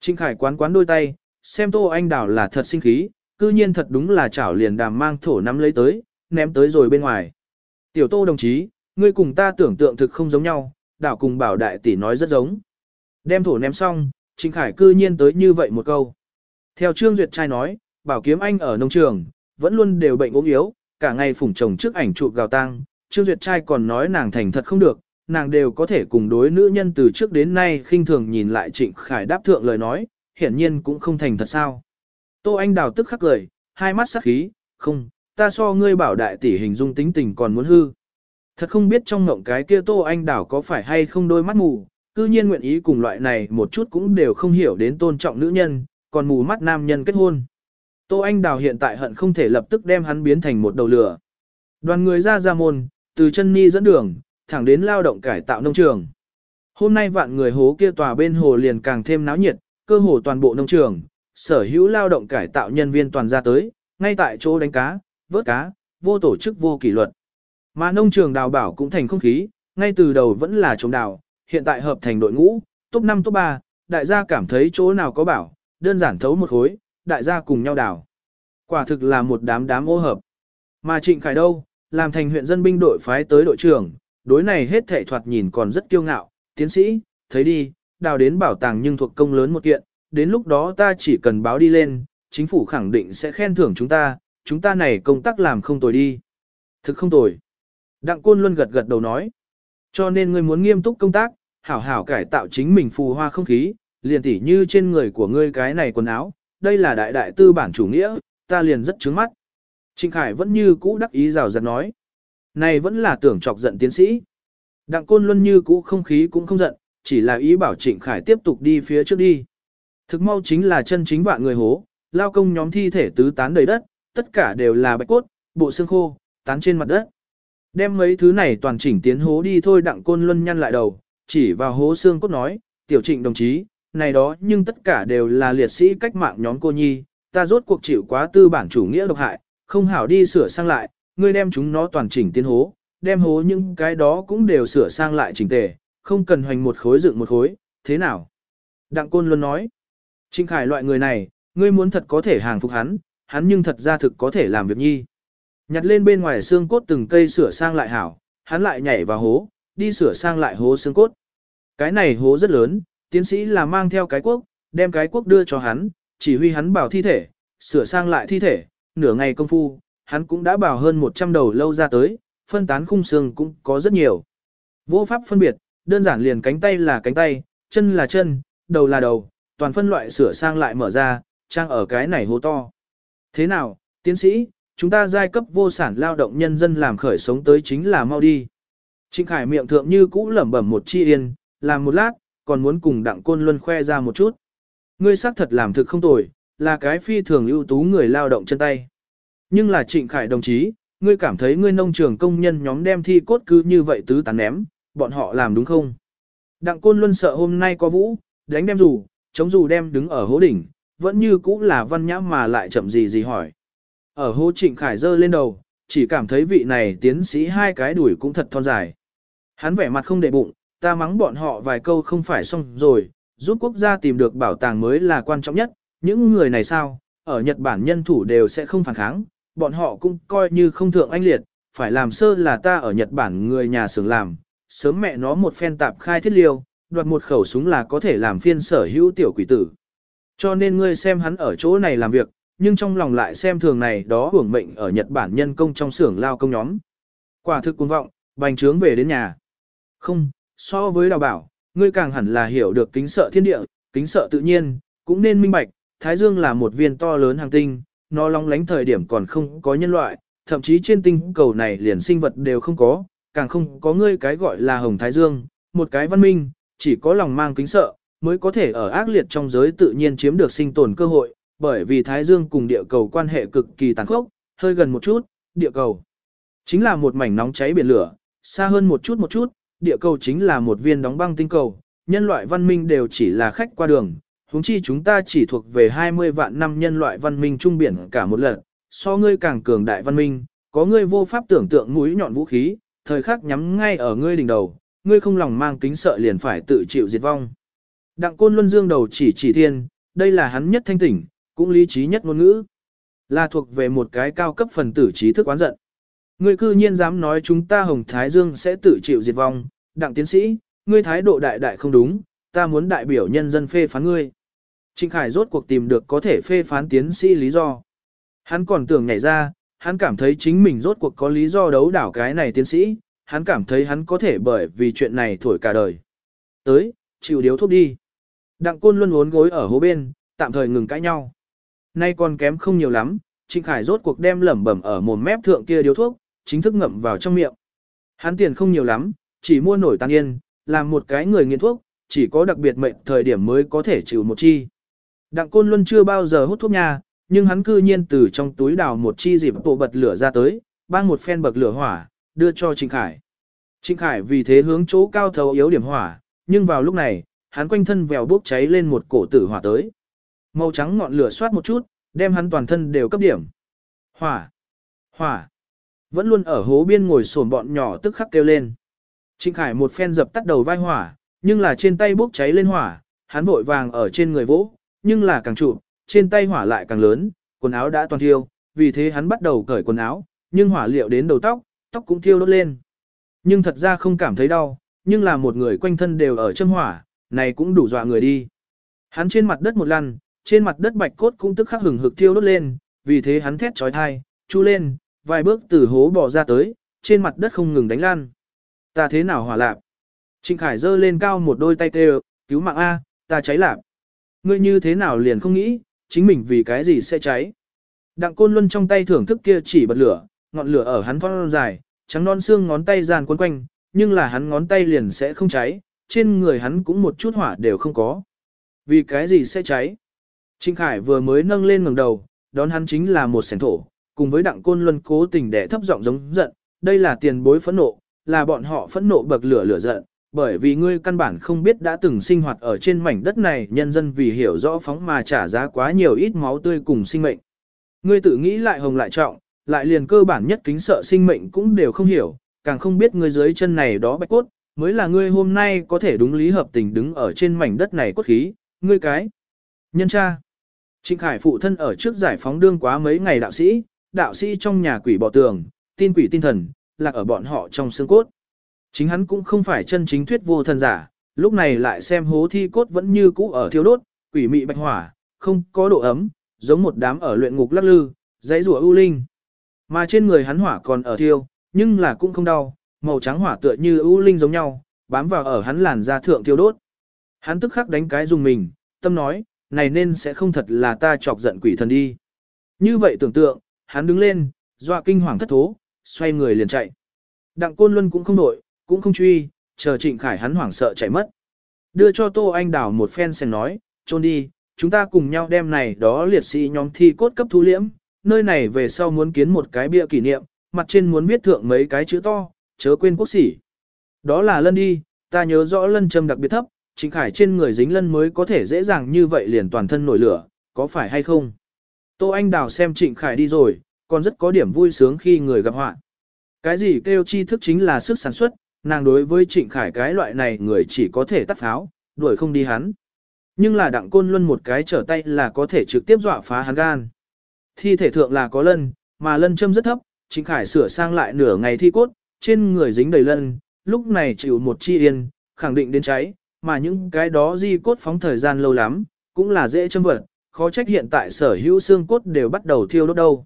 Trịnh Khải quán quán đôi tay, xem Tô Anh Đào là thật sinh khí, cư nhiên thật đúng là chảo liền đàm mang thổ nắm lấy tới, ném tới rồi bên ngoài. Tiểu Tô đồng chí, ngươi cùng ta tưởng tượng thực không giống nhau, đảo cùng bảo đại tỷ nói rất giống. Đem thổ ném xong, Trịnh Khải cư nhiên tới như vậy một câu. Theo Trương Duyệt trai nói, bảo kiếm anh ở nông trường, vẫn luôn đều bệnh ốm yếu, cả ngày phủng chồng trước ảnh chụp gào tang. Trương Duyệt trai còn nói nàng thành thật không được, nàng đều có thể cùng đối nữ nhân từ trước đến nay khinh thường nhìn lại Trịnh Khải đáp thượng lời nói, hiển nhiên cũng không thành thật sao. Tô Anh Đào tức khắc cười, hai mắt sắc khí, không, ta so ngươi bảo đại tỷ hình dung tính tình còn muốn hư. Thật không biết trong ngộng cái kia Tô Anh Đảo có phải hay không đôi mắt mù, cư nhiên nguyện ý cùng loại này một chút cũng đều không hiểu đến tôn trọng nữ nhân, còn mù mắt nam nhân kết hôn. Tô Anh Đào hiện tại hận không thể lập tức đem hắn biến thành một đầu lửa. Đoàn người ra ra môn, từ chân ni dẫn đường, thẳng đến lao động cải tạo nông trường. Hôm nay vạn người hố kia tòa bên hồ liền càng thêm náo nhiệt, cơ hồ toàn bộ nông trường, sở hữu lao động cải tạo nhân viên toàn ra tới, ngay tại chỗ đánh cá, vớt cá, vô tổ chức vô kỷ luật. Mà nông trường đào bảo cũng thành không khí, ngay từ đầu vẫn là chống đào, hiện tại hợp thành đội ngũ, top 5 top 3, đại gia cảm thấy chỗ nào có bảo, đơn giản thấu một khối, đại gia cùng nhau đào. Quả thực là một đám đám ô hợp. Mà Trịnh Khải đâu, làm thành huyện dân binh đội phái tới đội trưởng, đối này hết thảy thoạt nhìn còn rất kiêu ngạo, tiến sĩ, thấy đi, đào đến bảo tàng nhưng thuộc công lớn một kiện, đến lúc đó ta chỉ cần báo đi lên, chính phủ khẳng định sẽ khen thưởng chúng ta, chúng ta này công tác làm không tồi đi. Thực không tồi. Đặng Côn Luân gật gật đầu nói. Cho nên ngươi muốn nghiêm túc công tác, hảo hảo cải tạo chính mình phù hoa không khí, liền tỉ như trên người của ngươi cái này quần áo, đây là đại đại tư bản chủ nghĩa, ta liền rất trướng mắt. Trịnh Khải vẫn như cũ đắc ý rào rạt nói. Này vẫn là tưởng chọc giận tiến sĩ. Đặng Côn Luân như cũ không khí cũng không giận, chỉ là ý bảo Trịnh Khải tiếp tục đi phía trước đi. Thực mau chính là chân chính vạn người hố, lao công nhóm thi thể tứ tán đầy đất, tất cả đều là bạch cốt, bộ xương khô, tán trên mặt đất. Đem mấy thứ này toàn chỉnh tiến hố đi thôi đặng côn luân nhăn lại đầu, chỉ vào hố xương cốt nói, tiểu trịnh đồng chí, này đó nhưng tất cả đều là liệt sĩ cách mạng nhóm cô nhi, ta rốt cuộc chịu quá tư bản chủ nghĩa độc hại, không hảo đi sửa sang lại, ngươi đem chúng nó toàn chỉnh tiến hố, đem hố những cái đó cũng đều sửa sang lại chỉnh tề, không cần hoành một khối dựng một khối, thế nào? Đặng Côn luôn nói, Trịnh Khải loại người này, ngươi muốn thật có thể hàng phục hắn, hắn nhưng thật ra thực có thể làm việc nhi. Nhặt lên bên ngoài xương cốt từng cây sửa sang lại hảo, hắn lại nhảy vào hố, đi sửa sang lại hố xương cốt. Cái này hố rất lớn, tiến sĩ là mang theo cái quốc, đem cái quốc đưa cho hắn, chỉ huy hắn bảo thi thể, sửa sang lại thi thể, nửa ngày công phu, hắn cũng đã bảo hơn 100 đầu lâu ra tới, phân tán khung xương cũng có rất nhiều. Vô pháp phân biệt, đơn giản liền cánh tay là cánh tay, chân là chân, đầu là đầu, toàn phân loại sửa sang lại mở ra, trang ở cái này hố to. Thế nào, tiến sĩ, chúng ta giai cấp vô sản lao động nhân dân làm khởi sống tới chính là mau đi. Trịnh Khải miệng thượng như cũ lẩm bẩm một chi yên, làm một lát, còn muốn cùng đặng côn luân khoe ra một chút. Ngươi xác thật làm thực không tồi, là cái phi thường ưu tú người lao động chân tay. Nhưng là Trịnh Khải đồng chí, ngươi cảm thấy ngươi nông trường công nhân nhóm đem thi cốt cứ như vậy tứ tán ném, bọn họ làm đúng không? Đặng côn luân sợ hôm nay có vũ, đánh đem dù, chống dù đem đứng ở hố đỉnh, vẫn như cũ là văn nhã mà lại chậm gì gì hỏi. Ở hố trịnh khải giơ lên đầu, chỉ cảm thấy vị này tiến sĩ hai cái đuổi cũng thật thon dài. Hắn vẻ mặt không để bụng, ta mắng bọn họ vài câu không phải xong rồi, giúp quốc gia tìm được bảo tàng mới là quan trọng nhất, những người này sao, ở Nhật Bản nhân thủ đều sẽ không phản kháng, bọn họ cũng coi như không thượng anh liệt, phải làm sơ là ta ở Nhật Bản người nhà xưởng làm, sớm mẹ nó một phen tạp khai thiết liêu, đoạt một khẩu súng là có thể làm phiên sở hữu tiểu quỷ tử. Cho nên ngươi xem hắn ở chỗ này làm việc, nhưng trong lòng lại xem thường này đó hưởng mệnh ở Nhật Bản nhân công trong xưởng lao công nhóm. Quả thực cuồng vọng, bành trướng về đến nhà. Không, so với đào bảo, ngươi càng hẳn là hiểu được kính sợ thiên địa, kính sợ tự nhiên, cũng nên minh bạch, Thái Dương là một viên to lớn hàng tinh, nó long lánh thời điểm còn không có nhân loại, thậm chí trên tinh cầu này liền sinh vật đều không có, càng không có ngươi cái gọi là hồng Thái Dương, một cái văn minh, chỉ có lòng mang kính sợ, mới có thể ở ác liệt trong giới tự nhiên chiếm được sinh tồn cơ hội, bởi vì Thái Dương cùng địa cầu quan hệ cực kỳ tàn khốc, hơi gần một chút, địa cầu chính là một mảnh nóng cháy biển lửa, xa hơn một chút một chút, địa cầu chính là một viên đóng băng tinh cầu, nhân loại văn minh đều chỉ là khách qua đường, huống chi chúng ta chỉ thuộc về 20 vạn năm nhân loại văn minh trung biển cả một lần, so ngươi càng cường đại văn minh, có ngươi vô pháp tưởng tượng mũi nhọn vũ khí, thời khắc nhắm ngay ở ngươi đỉnh đầu, ngươi không lòng mang kính sợ liền phải tự chịu diệt vong. Đặng Côn Luân Dương đầu chỉ chỉ thiên, đây là hắn nhất thanh tỉnh, cũng lý trí nhất ngôn ngữ. Là thuộc về một cái cao cấp phần tử trí thức oán giận. Ngươi cư nhiên dám nói chúng ta Hồng Thái Dương sẽ tự chịu diệt vong, đặng tiến sĩ, ngươi thái độ đại đại không đúng, ta muốn đại biểu nhân dân phê phán ngươi. Trịnh Khải rốt cuộc tìm được có thể phê phán tiến sĩ lý do. Hắn còn tưởng nhảy ra, hắn cảm thấy chính mình rốt cuộc có lý do đấu đảo cái này tiến sĩ, hắn cảm thấy hắn có thể bởi vì chuyện này thổi cả đời. Tới, chịu điếu thuốc đi. Đặng côn luôn uốn gối ở hố bên, tạm thời ngừng cãi nhau. Nay còn kém không nhiều lắm, Trịnh Khải rốt cuộc đem lẩm bẩm ở mồm mép thượng kia điếu thuốc, chính thức ngậm vào trong miệng. Hắn tiền không nhiều lắm, chỉ mua nổi tan yên, làm một cái người nghiện thuốc, chỉ có đặc biệt mệnh thời điểm mới có thể chịu một chi. Đặng Côn Luân chưa bao giờ hút thuốc nha, nhưng hắn cư nhiên từ trong túi đào một chi dịp bộ bật lửa ra tới, bang một phen bậc lửa hỏa, đưa cho Trịnh Khải. Trịnh Khải vì thế hướng chỗ cao thấu yếu điểm hỏa, nhưng vào lúc này, hắn quanh thân vèo bốc cháy lên một cổ tử hỏa tới. Màu trắng ngọn lửa xoát một chút, đem hắn toàn thân đều cấp điểm. Hỏa! Hỏa! Vẫn luôn ở hố biên ngồi sồn bọn nhỏ tức khắc kêu lên. Trịnh Khải một phen dập tắt đầu vai hỏa, nhưng là trên tay bốc cháy lên hỏa, hắn vội vàng ở trên người vỗ, nhưng là càng trụ, trên tay hỏa lại càng lớn, quần áo đã toàn thiêu, vì thế hắn bắt đầu cởi quần áo, nhưng hỏa liệu đến đầu tóc, tóc cũng thiêu đốt lên. Nhưng thật ra không cảm thấy đau, nhưng là một người quanh thân đều ở châm hỏa, này cũng đủ dọa người đi. Hắn trên mặt đất một lần, trên mặt đất bạch cốt cũng tức khắc hừng hực thiêu đốt lên, vì thế hắn thét trói thai, chu lên, vài bước từ hố bò ra tới, trên mặt đất không ngừng đánh lan. Ta thế nào hỏa lạp? Trịnh Khải giơ lên cao một đôi tay kêu, cứu mạng A, ta cháy lạp. Ngươi như thế nào liền không nghĩ, chính mình vì cái gì sẽ cháy. Đặng Côn Luân trong tay thưởng thức kia chỉ bật lửa, ngọn lửa ở hắn phong dài, trắng non xương ngón tay dàn quấn quanh, nhưng là hắn ngón tay liền sẽ không cháy, trên người hắn cũng một chút hỏa đều không có. Vì cái gì sẽ cháy? Trịnh Khải vừa mới nâng lên ngẩng đầu, đón hắn chính là một sẻn thổ, cùng với Đặng Côn Luân cố tình để thấp giọng giống giận, đây là tiền bối phẫn nộ, là bọn họ phẫn nộ bậc lửa lửa giận, bởi vì ngươi căn bản không biết đã từng sinh hoạt ở trên mảnh đất này nhân dân vì hiểu rõ phóng mà trả giá quá nhiều ít máu tươi cùng sinh mệnh. Ngươi tự nghĩ lại hồng lại trọng, lại liền cơ bản nhất kính sợ sinh mệnh cũng đều không hiểu, càng không biết ngươi dưới chân này đó bạch cốt, mới là ngươi hôm nay có thể đúng lý hợp tình đứng ở trên mảnh đất này cốt khí, ngươi cái. Nhân cha. Trịnh Khải phụ thân ở trước giải phóng đương quá mấy ngày đạo sĩ, đạo sĩ trong nhà quỷ bỏ tường, tin quỷ tin thần, lạc ở bọn họ trong xương cốt. Chính hắn cũng không phải chân chính thuyết vô thần giả, lúc này lại xem hố thi cốt vẫn như cũ ở thiêu đốt, quỷ mị bạch hỏa, không có độ ấm, giống một đám ở luyện ngục lắc lư, dãy rùa ưu linh. Mà trên người hắn hỏa còn ở thiêu, nhưng là cũng không đau, màu trắng hỏa tựa như ưu linh giống nhau, bám vào ở hắn làn da thượng thiêu đốt. Hắn tức khắc đánh cái dùng mình, tâm nói, này nên sẽ không thật là ta chọc giận quỷ thần đi. Như vậy tưởng tượng, hắn đứng lên, dọa kinh hoàng thất thố, xoay người liền chạy. Đặng Côn Luân cũng không đổi, cũng không truy, chờ Trịnh Khải hắn hoảng sợ chạy mất. Đưa cho Tô Anh Đảo một phen sen nói, trôn đi, chúng ta cùng nhau đem này đó liệt sĩ nhóm thi cốt cấp thu liễm, nơi này về sau muốn kiến một cái bia kỷ niệm, mặt trên muốn viết thượng mấy cái chữ to, chớ quên quốc sĩ. Đó là lân đi, ta nhớ rõ lân châm đặc biệt thấp, Trịnh Khải trên người dính lân mới có thể dễ dàng như vậy liền toàn thân nổi lửa, có phải hay không? Tô Anh Đào xem Trịnh Khải đi rồi, còn rất có điểm vui sướng khi người gặp họa. Cái gì kêu chi thức chính là sức sản xuất, nàng đối với Trịnh Khải cái loại này người chỉ có thể tắt pháo, đuổi không đi hắn. Nhưng là đặng côn luân một cái trở tay là có thể trực tiếp dọa phá hắn gan. Thi thể thượng là có lân, mà lân châm rất thấp, Trịnh Khải sửa sang lại nửa ngày thi cốt, trên người dính đầy lân, lúc này chịu một chi yên, khẳng định đến cháy, mà những cái đó di cốt phóng thời gian lâu lắm, cũng là dễ châm vật, khó trách hiện tại sở hữu xương cốt đều bắt đầu thiêu đốt đâu.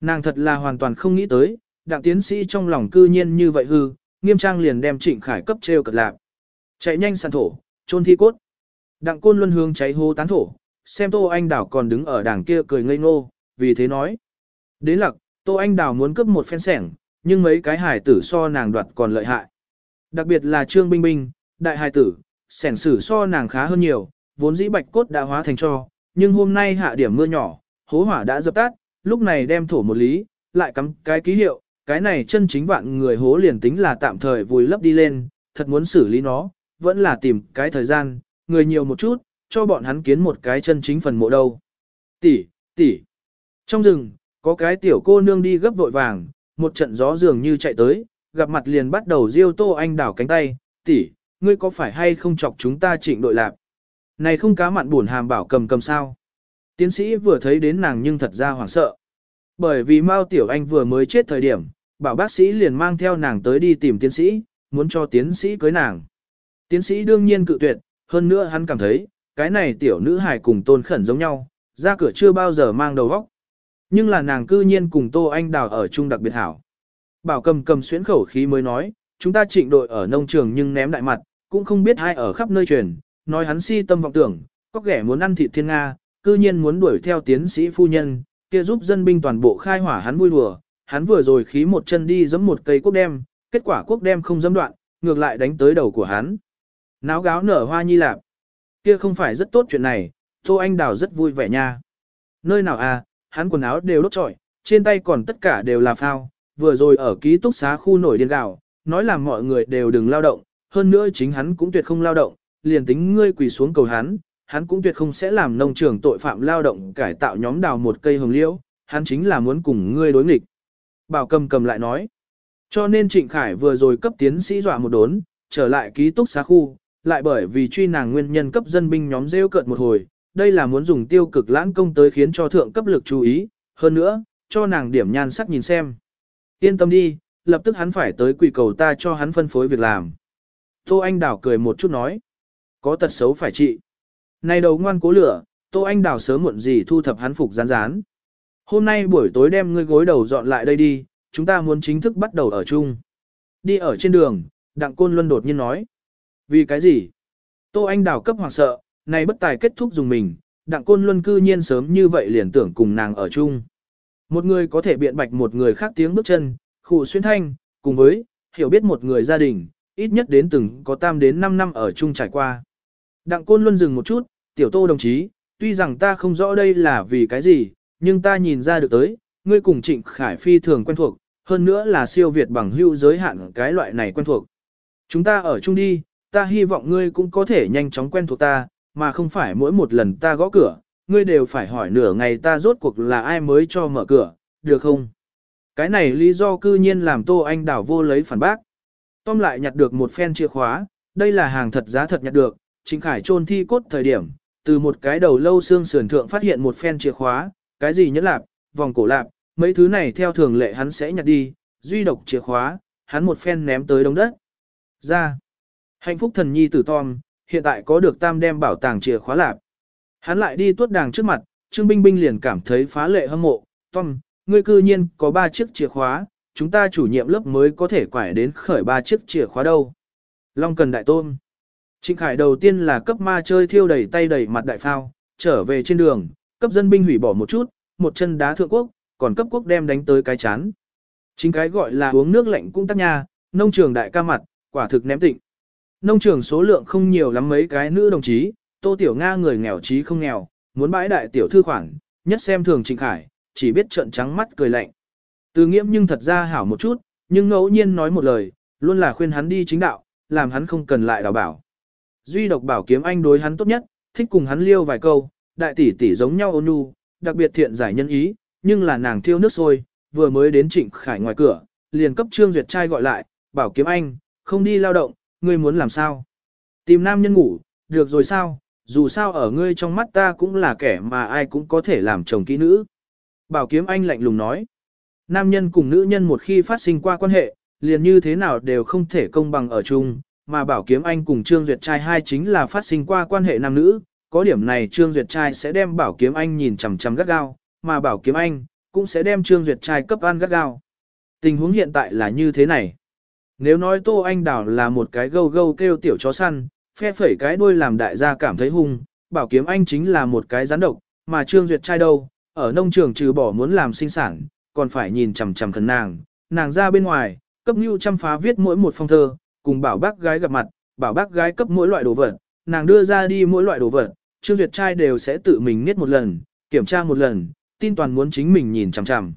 Nàng thật là hoàn toàn không nghĩ tới, đặng tiến sĩ trong lòng cư nhiên như vậy hư, nghiêm trang liền đem trịnh khải cấp treo cật lạc. Chạy nhanh sàn thổ, trôn thi cốt. Đặng côn luân hướng cháy hô tán thổ, xem tô anh đảo còn đứng ở đảng kia cười ngây ngô, vì thế nói. Đến lặc, tô anh đảo muốn cướp một phen sẻng, nhưng mấy cái hải tử so nàng đoạt còn lợi hại. Đặc biệt là Trương Binh Binh, đại hải tử, sẻng sử so nàng khá hơn nhiều, vốn dĩ bạch cốt đã hóa thành cho, nhưng hôm nay hạ điểm mưa nhỏ, hố hỏa đã dập tắt, lúc này đem thổ một lý, lại cắm cái ký hiệu, cái này chân chính vạn người hố liền tính là tạm thời vùi lấp đi lên, thật muốn xử lý nó, vẫn là tìm cái thời gian, người nhiều một chút, cho bọn hắn kiến một cái chân chính phần mộ đâu. Tỷ, tỷ. Trong rừng, có cái tiểu cô nương đi gấp vội vàng, một trận gió dường như chạy tới, gặp mặt liền bắt đầu riêu tô anh đảo cánh tay, tỷ, ngươi có phải hay không chọc chúng ta trịnh đội lạp? Này không cá mặn buồn hàm bảo cầm cầm sao? Tiến sĩ vừa thấy đến nàng nhưng thật ra hoảng sợ. Bởi vì Mao Tiểu Anh vừa mới chết thời điểm, bảo bác sĩ liền mang theo nàng tới đi tìm tiến sĩ, muốn cho tiến sĩ cưới nàng. Tiến sĩ đương nhiên cự tuyệt, hơn nữa hắn cảm thấy, cái này tiểu nữ hài cùng tôn khẩn giống nhau, ra cửa chưa bao giờ mang đầu vóc. Nhưng là nàng cư nhiên cùng Tô Anh Đào ở chung đặc biệt hảo. Bảo cầm cầm xuyến khẩu khí mới nói, chúng ta trịnh đội ở nông trường nhưng ném đại mặt, cũng không biết ai ở khắp nơi truyền, nói hắn si tâm vọng tưởng, có ghẻ muốn ăn thịt thiên Nga, cư nhiên muốn đuổi theo tiến sĩ phu nhân, kia giúp dân binh toàn bộ khai hỏa hắn vui đùa, hắn vừa rồi khí một chân đi giẫm một cây quốc đem, kết quả quốc đem không giẫm đoạn, ngược lại đánh tới đầu của hắn. Náo gáo nở hoa nhi lạp. Kia không phải rất tốt chuyện này, Tô Anh Đào rất vui vẻ nha. Nơi nào à, hắn quần áo đều đốt trọi, trên tay còn tất cả đều là phao, vừa rồi ở ký túc xá khu nổi điên gạo, nói là mọi người đều đừng lao động, hơn nữa chính hắn cũng tuyệt không lao động, liền tính ngươi quỳ xuống cầu hắn, hắn cũng tuyệt không sẽ làm nông trường tội phạm lao động cải tạo nhóm đào một cây hồng liễu, hắn chính là muốn cùng ngươi đối nghịch. Bảo cầm cầm lại nói, cho nên Trịnh Khải vừa rồi cấp tiến sĩ dọa một đốn, trở lại ký túc xá khu, lại bởi vì truy nàng nguyên nhân cấp dân binh nhóm rêu cợt một hồi, đây là muốn dùng tiêu cực lãng công tới khiến cho thượng cấp lực chú ý, hơn nữa, cho nàng điểm nhan sắc nhìn xem. Yên tâm đi, lập tức hắn phải tới quỳ cầu ta cho hắn phân phối việc làm. Tô Anh Đảo cười một chút nói, có tật xấu phải trị. Này đầu ngoan cố lửa, Tô Anh đào sớm muộn gì thu thập hắn phục rán rán. Hôm nay buổi tối đem ngươi gối đầu dọn lại đây đi, chúng ta muốn chính thức bắt đầu ở chung. Đi ở trên đường, Đặng Côn Luân đột nhiên nói. Vì cái gì? Tô Anh Đào cấp hoàng sợ, này bất tài kết thúc dùng mình, Đặng Côn Luân cư nhiên sớm như vậy liền tưởng cùng nàng ở chung. Một người có thể biện bạch một người khác tiếng bước chân, khụ xuyên thanh, cùng với, hiểu biết một người gia đình, ít nhất đến từng có tam đến 5 năm ở chung trải qua. Đặng Côn Luân dừng một chút, tiểu tô đồng chí, tuy rằng ta không rõ đây là vì cái gì, nhưng ta nhìn ra được tới, ngươi cùng Trịnh Khải Phi thường quen thuộc, hơn nữa là siêu việt bằng hưu giới hạn cái loại này quen thuộc. Chúng ta ở chung đi, ta hy vọng ngươi cũng có thể nhanh chóng quen thuộc ta, mà không phải mỗi một lần ta gõ cửa, ngươi đều phải hỏi nửa ngày ta rốt cuộc là ai mới cho mở cửa, được không? Cái này lý do cư nhiên làm Tô Anh đảo vô lấy phản bác. Tom lại nhặt được một phen chìa khóa, đây là hàng thật giá thật nhặt được, Trịnh Khải trôn thi cốt thời điểm, từ một cái đầu lâu xương sườn thượng phát hiện một phen chìa khóa, cái gì nhẫn lạp, vòng cổ lạp, mấy thứ này theo thường lệ hắn sẽ nhặt đi, duy độc chìa khóa, hắn một phen ném tới đống đất. Ra. Hạnh phúc thần nhi tử Tom, hiện tại có được tam đem bảo tàng chìa khóa lạp. Hắn lại đi tuốt đàng trước mặt, Trương Binh Binh liền cảm thấy phá lệ hâm mộ, Tom, ngươi cư nhiên có ba chiếc chìa khóa, chúng ta chủ nhiệm lớp mới có thể quải đến khởi ba chiếc chìa khóa đâu. Long cần đại tôm. Trịnh Khải đầu tiên là cấp ma chơi thiêu đầy tay đầy mặt đại phao, trở về trên đường, cấp dân binh hủy bỏ một chút, một chân đá thượng quốc, còn cấp quốc đem đánh tới cái chán. Chính cái gọi là uống nước lạnh cũng tắc nha, nông trường đại ca mặt, quả thực ném tịnh. Nông trường số lượng không nhiều lắm mấy cái nữ đồng chí, Tô Tiểu Nga người nghèo trí không nghèo, muốn bãi đại tiểu thư khoản, nhất xem thường Trịnh Khải, chỉ biết trợn trắng mắt cười lạnh. Từ nghiễm nhưng thật ra hảo một chút, nhưng ngẫu nhiên nói một lời, luôn là khuyên hắn đi chính đạo, làm hắn không cần lại đào bảo. Duy độc bảo kiếm anh đối hắn tốt nhất, thích cùng hắn liêu vài câu, đại tỷ tỷ giống nhau ôn nhu, đặc biệt thiện giải nhân ý, nhưng là nàng thiêu nước sôi, vừa mới đến Trịnh Khải ngoài cửa, liền cấp Trương Duyệt trai gọi lại, bảo kiếm anh, không đi lao động, ngươi muốn làm sao? Tìm nam nhân ngủ, được rồi sao, dù sao ở ngươi trong mắt ta cũng là kẻ mà ai cũng có thể làm chồng kỹ nữ. Bảo kiếm anh lạnh lùng nói, nam nhân cùng nữ nhân một khi phát sinh qua quan hệ, liền như thế nào đều không thể công bằng ở chung, mà bảo kiếm anh cùng Trương Duyệt trai hai chính là phát sinh qua quan hệ nam nữ, có điểm này Trương Duyệt trai sẽ đem bảo kiếm anh nhìn chằm chằm gắt gao, mà bảo kiếm anh cũng sẽ đem Trương Duyệt trai cấp ăn gắt gao. Tình huống hiện tại là như thế này. Nếu nói Tô Anh Đào là một cái gâu gâu kêu tiểu chó săn, phe phẩy cái đuôi làm đại gia cảm thấy hung, bảo kiếm anh chính là một cái rắn độc, mà Trương Duyệt trai đâu, ở nông trường trừ bỏ muốn làm sinh sản, còn phải nhìn chằm chằm thần nàng, nàng ra bên ngoài, cấp nhu chăm phá viết mỗi một phong thơ, cùng bảo bác gái gặp mặt, bảo bác gái cấp mỗi loại đồ vật, nàng đưa ra đi mỗi loại đồ vật, Trương Duyệt trai đều sẽ tự mình niết một lần, kiểm tra một lần, tin toàn muốn chính mình nhìn chằm chằm.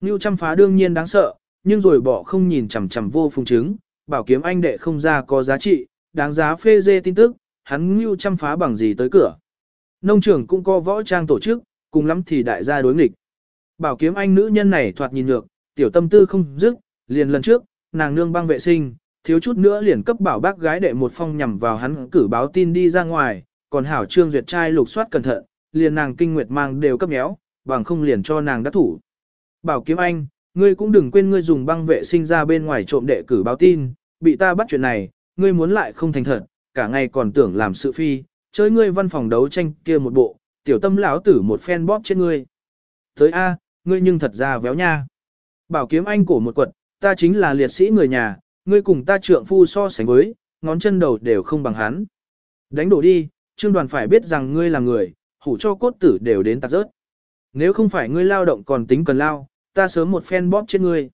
Nưu chăm phá đương nhiên đáng sợ, nhưng rồi bỏ không nhìn chằm chằm vô phùng chứng, bảo kiếm anh đệ không ra có giá trị, đáng giá phê dê tin tức, hắn Nưu chăm phá bằng gì tới cửa. Nông trường cũng có võ trang tổ chức, cùng lắm thì đại gia đối nghịch. Bảo kiếm anh nữ nhân này thoạt nhìn được, tiểu tâm tư không dứt, liền lần trước, nàng nương băng vệ sinh, thiếu chút nữa liền cấp bảo bác gái đệ một phong nhằm vào hắn cử báo tin đi ra ngoài, còn hảo trương duyệt trai lục soát cẩn thận, liền nàng kinh nguyệt mang đều cấp méo, bằng không liền cho nàng đắc thủ. Bảo kiếm anh, ngươi cũng đừng quên ngươi dùng băng vệ sinh ra bên ngoài trộm đệ cử báo tin, bị ta bắt chuyện này, ngươi muốn lại không thành thật, cả ngày còn tưởng làm sự phi, chơi ngươi văn phòng đấu tranh kia một bộ, tiểu tâm lão tử một phen bóp trên ngươi. Tới A, ngươi nhưng thật ra véo nha. Bảo kiếm anh cổ một quật, ta chính là liệt sĩ người nhà, ngươi cùng ta trượng phu so sánh với, ngón chân đầu đều không bằng hắn. Đánh đổ đi, trương đoàn phải biết rằng ngươi là người, hủ cho cốt tử đều đến tạc rớt. Nếu không phải ngươi lao động còn tính cần lao, ta sớm một phen bóp trên ngươi.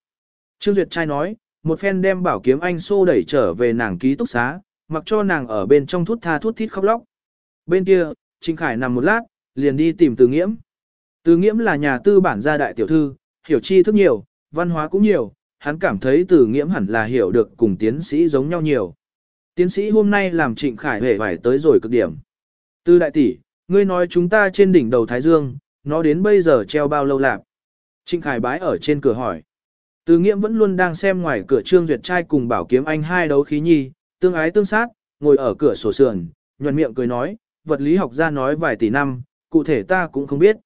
Trương Duyệt trai nói, một phen đem bảo kiếm anh xô đẩy trở về nàng ký túc xá, mặc cho nàng ở bên trong thút tha thút thít khóc lóc. Bên kia, Trinh Khải nằm một lát, liền đi tìm Từ Nghiễm. Từ Nghiễm là nhà tư bản gia đại tiểu thư, hiểu chi thức nhiều, văn hóa cũng nhiều, hắn cảm thấy Từ Nghiễm hẳn là hiểu được cùng tiến sĩ giống nhau nhiều. Tiến sĩ hôm nay làm Trịnh Khải hề phải tới rồi cực điểm. Từ đại tỷ, ngươi nói chúng ta trên đỉnh đầu Thái Dương, nó đến bây giờ treo bao lâu lạc? Trịnh Khải bái ở trên cửa hỏi. Từ Nghiễm vẫn luôn đang xem ngoài cửa Trương Duyệt trai cùng Bảo Kiếm Anh hai đấu khí nhi, tương ái tương sát, ngồi ở cửa sổ sườn, nhuận miệng cười nói, vật lý học gia nói vài tỷ năm, cụ thể ta cũng không biết.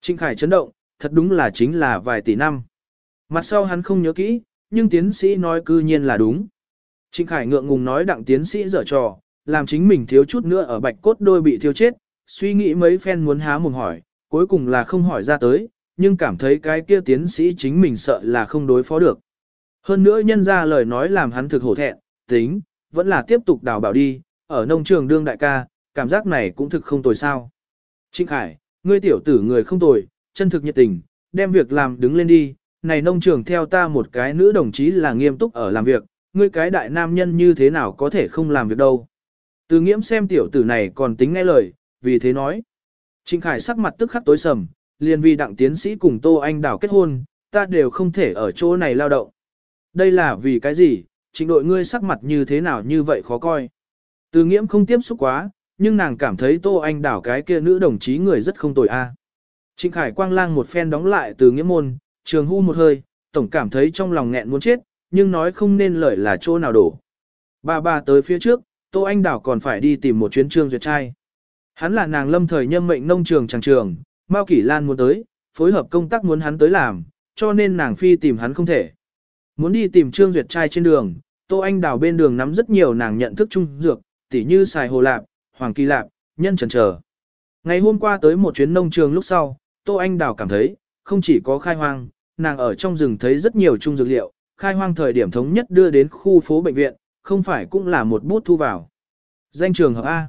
Trịnh Khải chấn động, thật đúng là chính là vài tỷ năm. Mặt sau hắn không nhớ kỹ, nhưng tiến sĩ nói cư nhiên là đúng. Trịnh Khải ngượng ngùng nói đặng tiến sĩ dở trò, làm chính mình thiếu chút nữa ở bạch cốt đôi bị thiêu chết, suy nghĩ mấy phen muốn há mồm hỏi, cuối cùng là không hỏi ra tới, nhưng cảm thấy cái kia tiến sĩ chính mình sợ là không đối phó được. Hơn nữa nhân ra lời nói làm hắn thực hổ thẹn, tính, vẫn là tiếp tục đào bảo đi, ở nông trường đương đại ca, cảm giác này cũng thực không tồi sao. Trịnh Khải, ngươi tiểu tử người không tồi, chân thực nhiệt tình, đem việc làm đứng lên đi, này nông trường theo ta một cái nữ đồng chí là nghiêm túc ở làm việc, ngươi cái đại nam nhân như thế nào có thể không làm việc đâu. Từ nghiễm xem tiểu tử này còn tính nghe lời, vì thế nói. Trịnh Khải sắc mặt tức khắc tối sầm, liền vì đặng tiến sĩ cùng Tô Anh Đào kết hôn, ta đều không thể ở chỗ này lao động. Đây là vì cái gì, trịnh đội ngươi sắc mặt như thế nào như vậy khó coi. Từ nghiễm không tiếp xúc quá, nhưng nàng cảm thấy Tô Anh Đào cái kia nữ đồng chí người rất không tồi a. Trịnh Khải quang lang một phen đóng lại từ nghiễm môn, trường hưu một hơi, tổng cảm thấy trong lòng nghẹn muốn chết, nhưng nói không nên lời là chỗ nào đổ. Bà bà tới phía trước, Tô Anh Đào còn phải đi tìm một chuyến trương duyệt trai. Hắn là nàng lâm thời nhâm mệnh nông trường tràng trường, Mao Kỷ Lan muốn tới, phối hợp công tác muốn hắn tới làm, cho nên nàng phi tìm hắn không thể. Muốn đi tìm Trương Duyệt trai trên đường, Tô Anh Đào bên đường nắm rất nhiều nàng nhận thức trung dược, tỉ như xài hồ lạp, hoàng kỳ lạp, nhân trần trở. Ngày hôm qua tới một chuyến nông trường lúc sau, Tô Anh Đào cảm thấy, không chỉ có khai hoang, nàng ở trong rừng thấy rất nhiều trung dược liệu, khai hoang thời điểm thống nhất đưa đến khu phố bệnh viện, không phải cũng là một bút thu vào. Danh trường hợp A.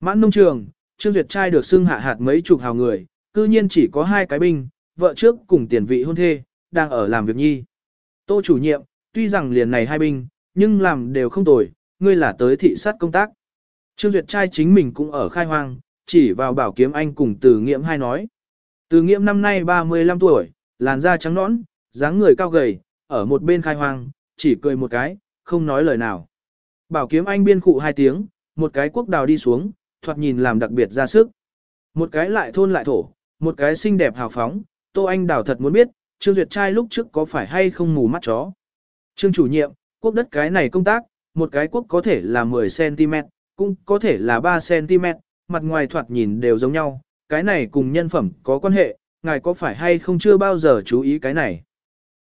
Mãn nông trường, Trương Duyệt trai được xưng hạ hạt mấy chục hào người, cư nhiên chỉ có hai cái binh, vợ trước cùng tiền vị hôn thê, đang ở làm việc nhi. Tô chủ nhiệm, tuy rằng liền này hai binh, nhưng làm đều không tồi, ngươi là tới thị sát công tác. Trương Duyệt trai chính mình cũng ở khai hoang, chỉ vào bảo kiếm anh cùng từ nghiệm hai nói. Từ nghiệm năm nay 35 tuổi, làn da trắng nõn, dáng người cao gầy, ở một bên khai hoang, chỉ cười một cái, không nói lời nào. Bảo kiếm anh biên cụ hai tiếng, một cái quốc đào đi xuống, thoạt nhìn làm đặc biệt ra sức. Một cái lại thôn lại thổ, một cái xinh đẹp hào phóng, Tô Anh Đào thật muốn biết, Trương Duyệt trai lúc trước có phải hay không mù mắt chó. Trương chủ nhiệm, quốc đất cái này công tác, một cái quốc có thể là 10cm, cũng có thể là 3cm, mặt ngoài thoạt nhìn đều giống nhau, cái này cùng nhân phẩm có quan hệ, ngài có phải hay không chưa bao giờ chú ý cái này.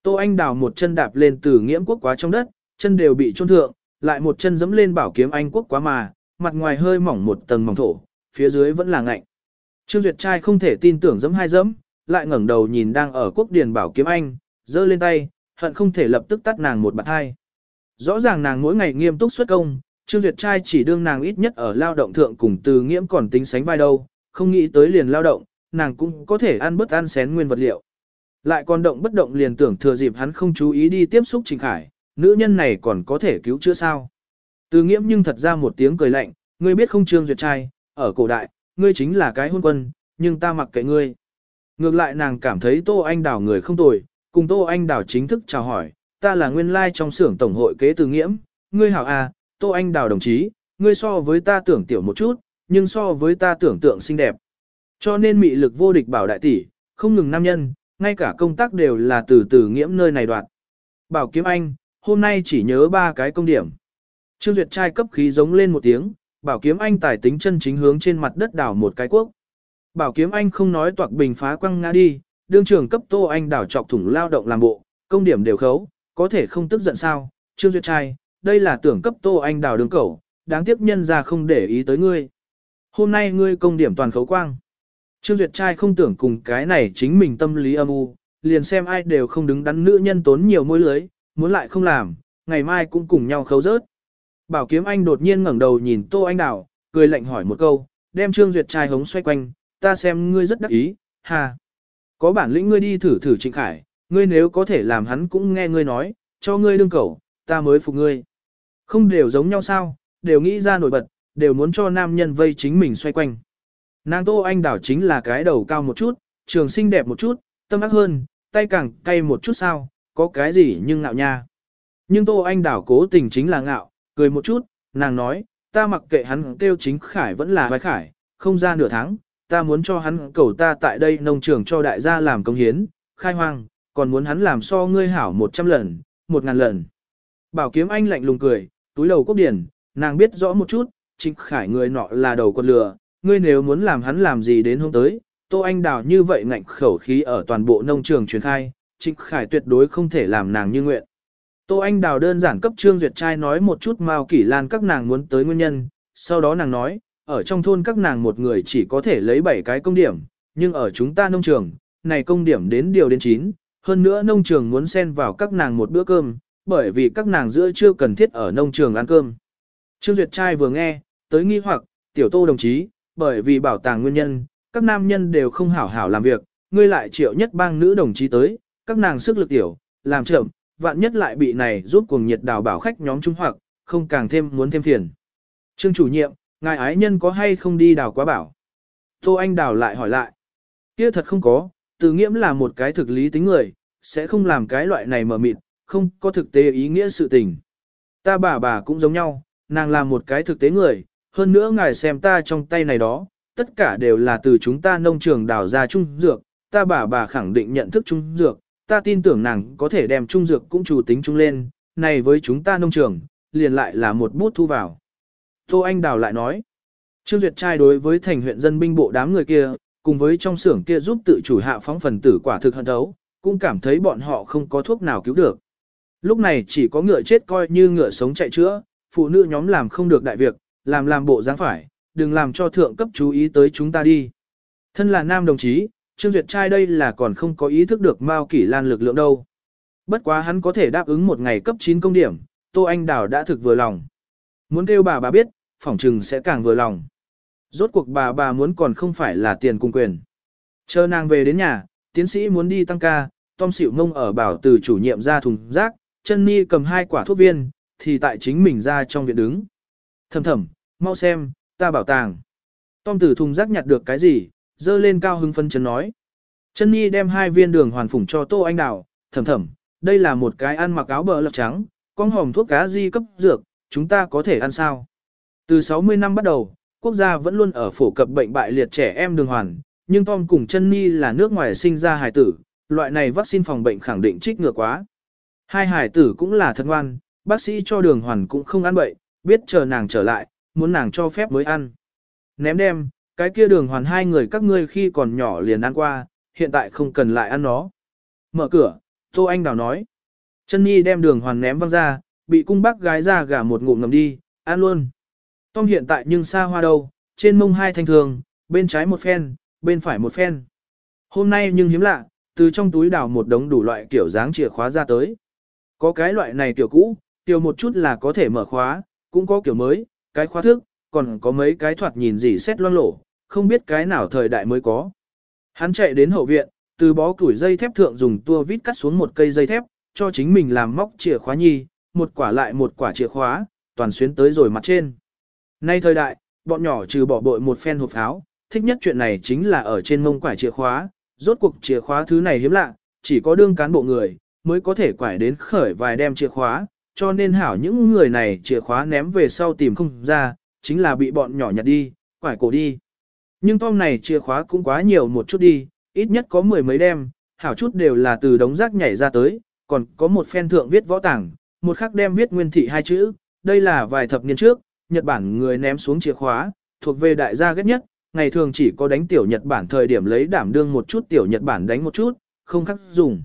Tô Anh đào một chân đạp lên từ nghiễm quốc quá trong đất, chân đều bị trôn thượng, lại một chân dẫm lên bảo kiếm Anh quốc quá mà, mặt ngoài hơi mỏng một tầng mỏng thổ, phía dưới vẫn là ngạnh. Trương Duyệt trai không thể tin tưởng dẫm hai dẫm, lại ngẩng đầu nhìn đang ở quốc điền bảo kiếm Anh, giơ lên tay, hận không thể lập tức tắt nàng một bạt hai. Rõ ràng nàng mỗi ngày nghiêm túc xuất công, Trương Duyệt trai chỉ đương nàng ít nhất ở lao động thượng cùng từ nghiễm còn tính sánh vai đâu, không nghĩ tới liền lao động, nàng cũng có thể ăn bất ăn xén nguyên vật liệu. Lại còn động bất động liền tưởng thừa dịp hắn không chú ý đi tiếp xúc Trình Khải, nữ nhân này còn có thể cứu chữa sao. Từ nghiễm nhưng thật ra một tiếng cười lạnh, ngươi biết không Trương Duyệt trai, ở cổ đại, ngươi chính là cái hôn quân, nhưng ta mặc kệ ngươi. Ngược lại nàng cảm thấy Tô Anh Đào người không tồi, cùng Tô Anh Đào chính thức chào hỏi, ta là nguyên lai trong xưởng tổng hội kế từ nghiễm, ngươi hảo à, Tô Anh Đào đồng chí, ngươi so với ta tưởng tiểu một chút, nhưng so với ta tưởng tượng xinh đẹp. Cho nên mị lực vô địch bảo đại tỷ, không ngừng nam nhân, ngay cả công tác đều là từ từ nghiễm nơi này đoạt. Bảo kiếm anh, hôm nay chỉ nhớ ba cái công điểm. Trương Duyệt trai cấp khí giống lên một tiếng, bảo kiếm anh tài tính chân chính hướng trên mặt đất đảo một cái quốc. Bảo kiếm anh không nói toạc bình phá quăng ngã đi, đương trưởng cấp tô anh đảo chọc thủng lao động làm bộ, công điểm đều khấu, có thể không tức giận sao, Trương Duyệt trai, đây là tưởng cấp tô anh đảo đường cẩu, đáng tiếc nhân ra không để ý tới ngươi. Hôm nay ngươi công điểm toàn khấu quang. Trương Duyệt trai không tưởng cùng cái này chính mình tâm lý âm u, liền xem ai đều không đứng đắn nữ nhân tốn nhiều môi lưới, muốn lại không làm, ngày mai cũng cùng nhau khấu rớt. Bảo kiếm anh đột nhiên ngẩng đầu nhìn Tô Anh Đào, cười lạnh hỏi một câu, đem Trương Duyệt trai hống xoay quanh, ta xem ngươi rất đắc ý, ha. Có bản lĩnh ngươi đi thử thử Trịnh Khải, ngươi nếu có thể làm hắn cũng nghe ngươi nói, cho ngươi đương cầu, ta mới phục ngươi. Không đều giống nhau sao, đều nghĩ ra nổi bật, đều muốn cho nam nhân vây chính mình xoay quanh. Nàng Tô Anh Đảo chính là cái đầu cao một chút, trường xinh đẹp một chút, tâm ác hơn, tay càng cay một chút sao, có cái gì nhưng ngạo nha. Nhưng Tô Anh Đảo cố tình chính là ngạo, cười một chút, nàng nói, ta mặc kệ hắn kêu chính khải vẫn là vai khải, không ra nửa tháng, ta muốn cho hắn cầu ta tại đây nông trường cho đại gia làm công hiến, khai hoang, còn muốn hắn làm so ngươi hảo một trăm lần, một ngàn lần. Bảo kiếm anh lạnh lùng cười, túi đầu cốc điển, nàng biết rõ một chút, chính khải người nọ là đầu con lừa, ngươi nếu muốn làm hắn làm gì đến hôm tới, Tô Anh Đào như vậy ngạnh khẩu khí ở toàn bộ nông trường truyền khai, Trịnh Khải tuyệt đối không thể làm nàng như nguyện. Tô Anh Đào đơn giản cấp Trương Duyệt trai nói một chút Mao Kỷ Lan các nàng muốn tới nguyên nhân, sau đó nàng nói, ở trong thôn các nàng một người chỉ có thể lấy 7 cái công điểm, nhưng ở chúng ta nông trường, này công điểm đến điều đến 9, hơn nữa nông trường muốn xen vào các nàng một bữa cơm, bởi vì các nàng giữa chưa cần thiết ở nông trường ăn cơm. Trương Duyệt trai vừa nghe, tới nghi hoặc, tiểu tô đồng chí, bởi vì bảo tàng nguyên nhân, các nam nhân đều không hảo hảo làm việc, ngươi lại triệu nhất bang nữ đồng chí tới, các nàng sức lực tiểu, làm chậm, vạn nhất lại bị này giúp cuồng nhiệt đào bảo khách nhóm trung hoặc, không càng thêm muốn thêm phiền. Trương chủ nhiệm, ngài ái nhân có hay không đi đào quá bảo? Tô Anh đào lại hỏi lại. kia thật không có, từ nghiễm là một cái thực lý tính người, sẽ không làm cái loại này mở mịt, không có thực tế ý nghĩa sự tình. Ta bà bà cũng giống nhau, nàng là một cái thực tế người, hơn nữa ngài xem ta trong tay này đó, tất cả đều là từ chúng ta nông trường đào ra trung dược, ta bà bà khẳng định nhận thức trung dược, ta tin tưởng nàng có thể đem trung dược cũng chủ tính trung lên, này với chúng ta nông trường, liền lại là một bút thu vào. Tô Anh Đào lại nói, Trương Duyệt trai đối với thành huyện dân binh bộ đám người kia, cùng với trong xưởng kia giúp tự chủ hạ phóng phần tử quả thực hận thấu, cũng cảm thấy bọn họ không có thuốc nào cứu được. Lúc này chỉ có ngựa chết coi như ngựa sống chạy chữa, phụ nữ nhóm làm không được đại việc, làm làm bộ dáng phải, đừng làm cho thượng cấp chú ý tới chúng ta đi. Thân là nam đồng chí, Trương Duyệt trai đây là còn không có ý thức được Mao Kỷ Lan lực lượng đâu. Bất quá hắn có thể đáp ứng một ngày cấp 9 công điểm, Tô Anh Đào đã thực vừa lòng. Muốn kêu bà bà biết, phỏng trừng sẽ càng vừa lòng. Rốt cuộc bà bà muốn còn không phải là tiền cung quyền. Chờ nàng về đến nhà, tiến sĩ muốn đi tăng ca, Tom xỉu ngông ở bảo từ chủ nhiệm ra thùng rác, chân ni cầm hai quả thuốc viên, thì tại chính mình ra trong viện đứng. Thầm thầm, mau xem, ta bảo tàng. Tom từ thùng rác nhặt được cái gì, dơ lên cao hưng phân chấn nói. Chân Nhi đem hai viên đường hoàn phủng cho Tô Anh Đào, thầm thầm, đây là một cái ăn mặc áo bờ lọc trắng, con hòm thuốc cá di cấp dược, chúng ta có thể ăn sao. Từ 60 năm bắt đầu, quốc gia vẫn luôn ở phổ cập bệnh bại liệt trẻ em đường hoàn, nhưng Tom cùng chân Nhi là nước ngoài sinh ra hài tử, loại này vaccine phòng bệnh khẳng định trích ngừa quá. Hai hải tử cũng là thật ngoan, bác sĩ cho đường hoàn cũng không ăn bậy, biết chờ nàng trở lại, muốn nàng cho phép mới ăn. Ném đem, cái kia đường hoàn hai người các ngươi khi còn nhỏ liền ăn qua, hiện tại không cần lại ăn nó. Mở cửa, Tô Anh Đào nói. Chân Nhi đem đường hoàn ném văng ra, bị cung bác gái ra gả một ngụm ngầm đi, ăn luôn. Tom hiện tại nhưng xa hoa đâu, trên mông hai thanh thường, bên trái một phen, bên phải một phen. Hôm nay nhưng hiếm lạ, từ trong túi đào một đống đủ loại kiểu dáng chìa khóa ra tới. Có cái loại này tiểu cũ, tiểu một chút là có thể mở khóa, cũng có kiểu mới, cái khóa thức, còn có mấy cái thoạt nhìn gì xét loang lổ, không biết cái nào thời đại mới có. Hắn chạy đến hậu viện, từ bó củi dây thép thượng dùng tua vít cắt xuống một cây dây thép, cho chính mình làm móc chìa khóa nhi, một quả lại một quả chìa khóa, toàn xuyến tới rồi mặt trên. Nay thời đại, bọn nhỏ trừ bỏ bội một phen hộp pháo, thích nhất chuyện này chính là ở trên mông quải chìa khóa, rốt cuộc chìa khóa thứ này hiếm lạ, chỉ có đương cán bộ người, mới có thể quải đến khởi vài đem chìa khóa, cho nên hảo những người này chìa khóa ném về sau tìm không ra, chính là bị bọn nhỏ nhặt đi, quải cổ đi. Nhưng Tom này chìa khóa cũng quá nhiều một chút đi, ít nhất có mười mấy đem, hảo chút đều là từ đống rác nhảy ra tới, còn có một phen thượng viết võ tảng, một khắc đem viết nguyên thị hai chữ, đây là vài thập niên trước, Nhật Bản người ném xuống chìa khóa, thuộc về đại gia ghét nhất, ngày thường chỉ có đánh tiểu Nhật Bản thời điểm lấy đảm đương một chút tiểu Nhật Bản đánh một chút, không khắc dùng.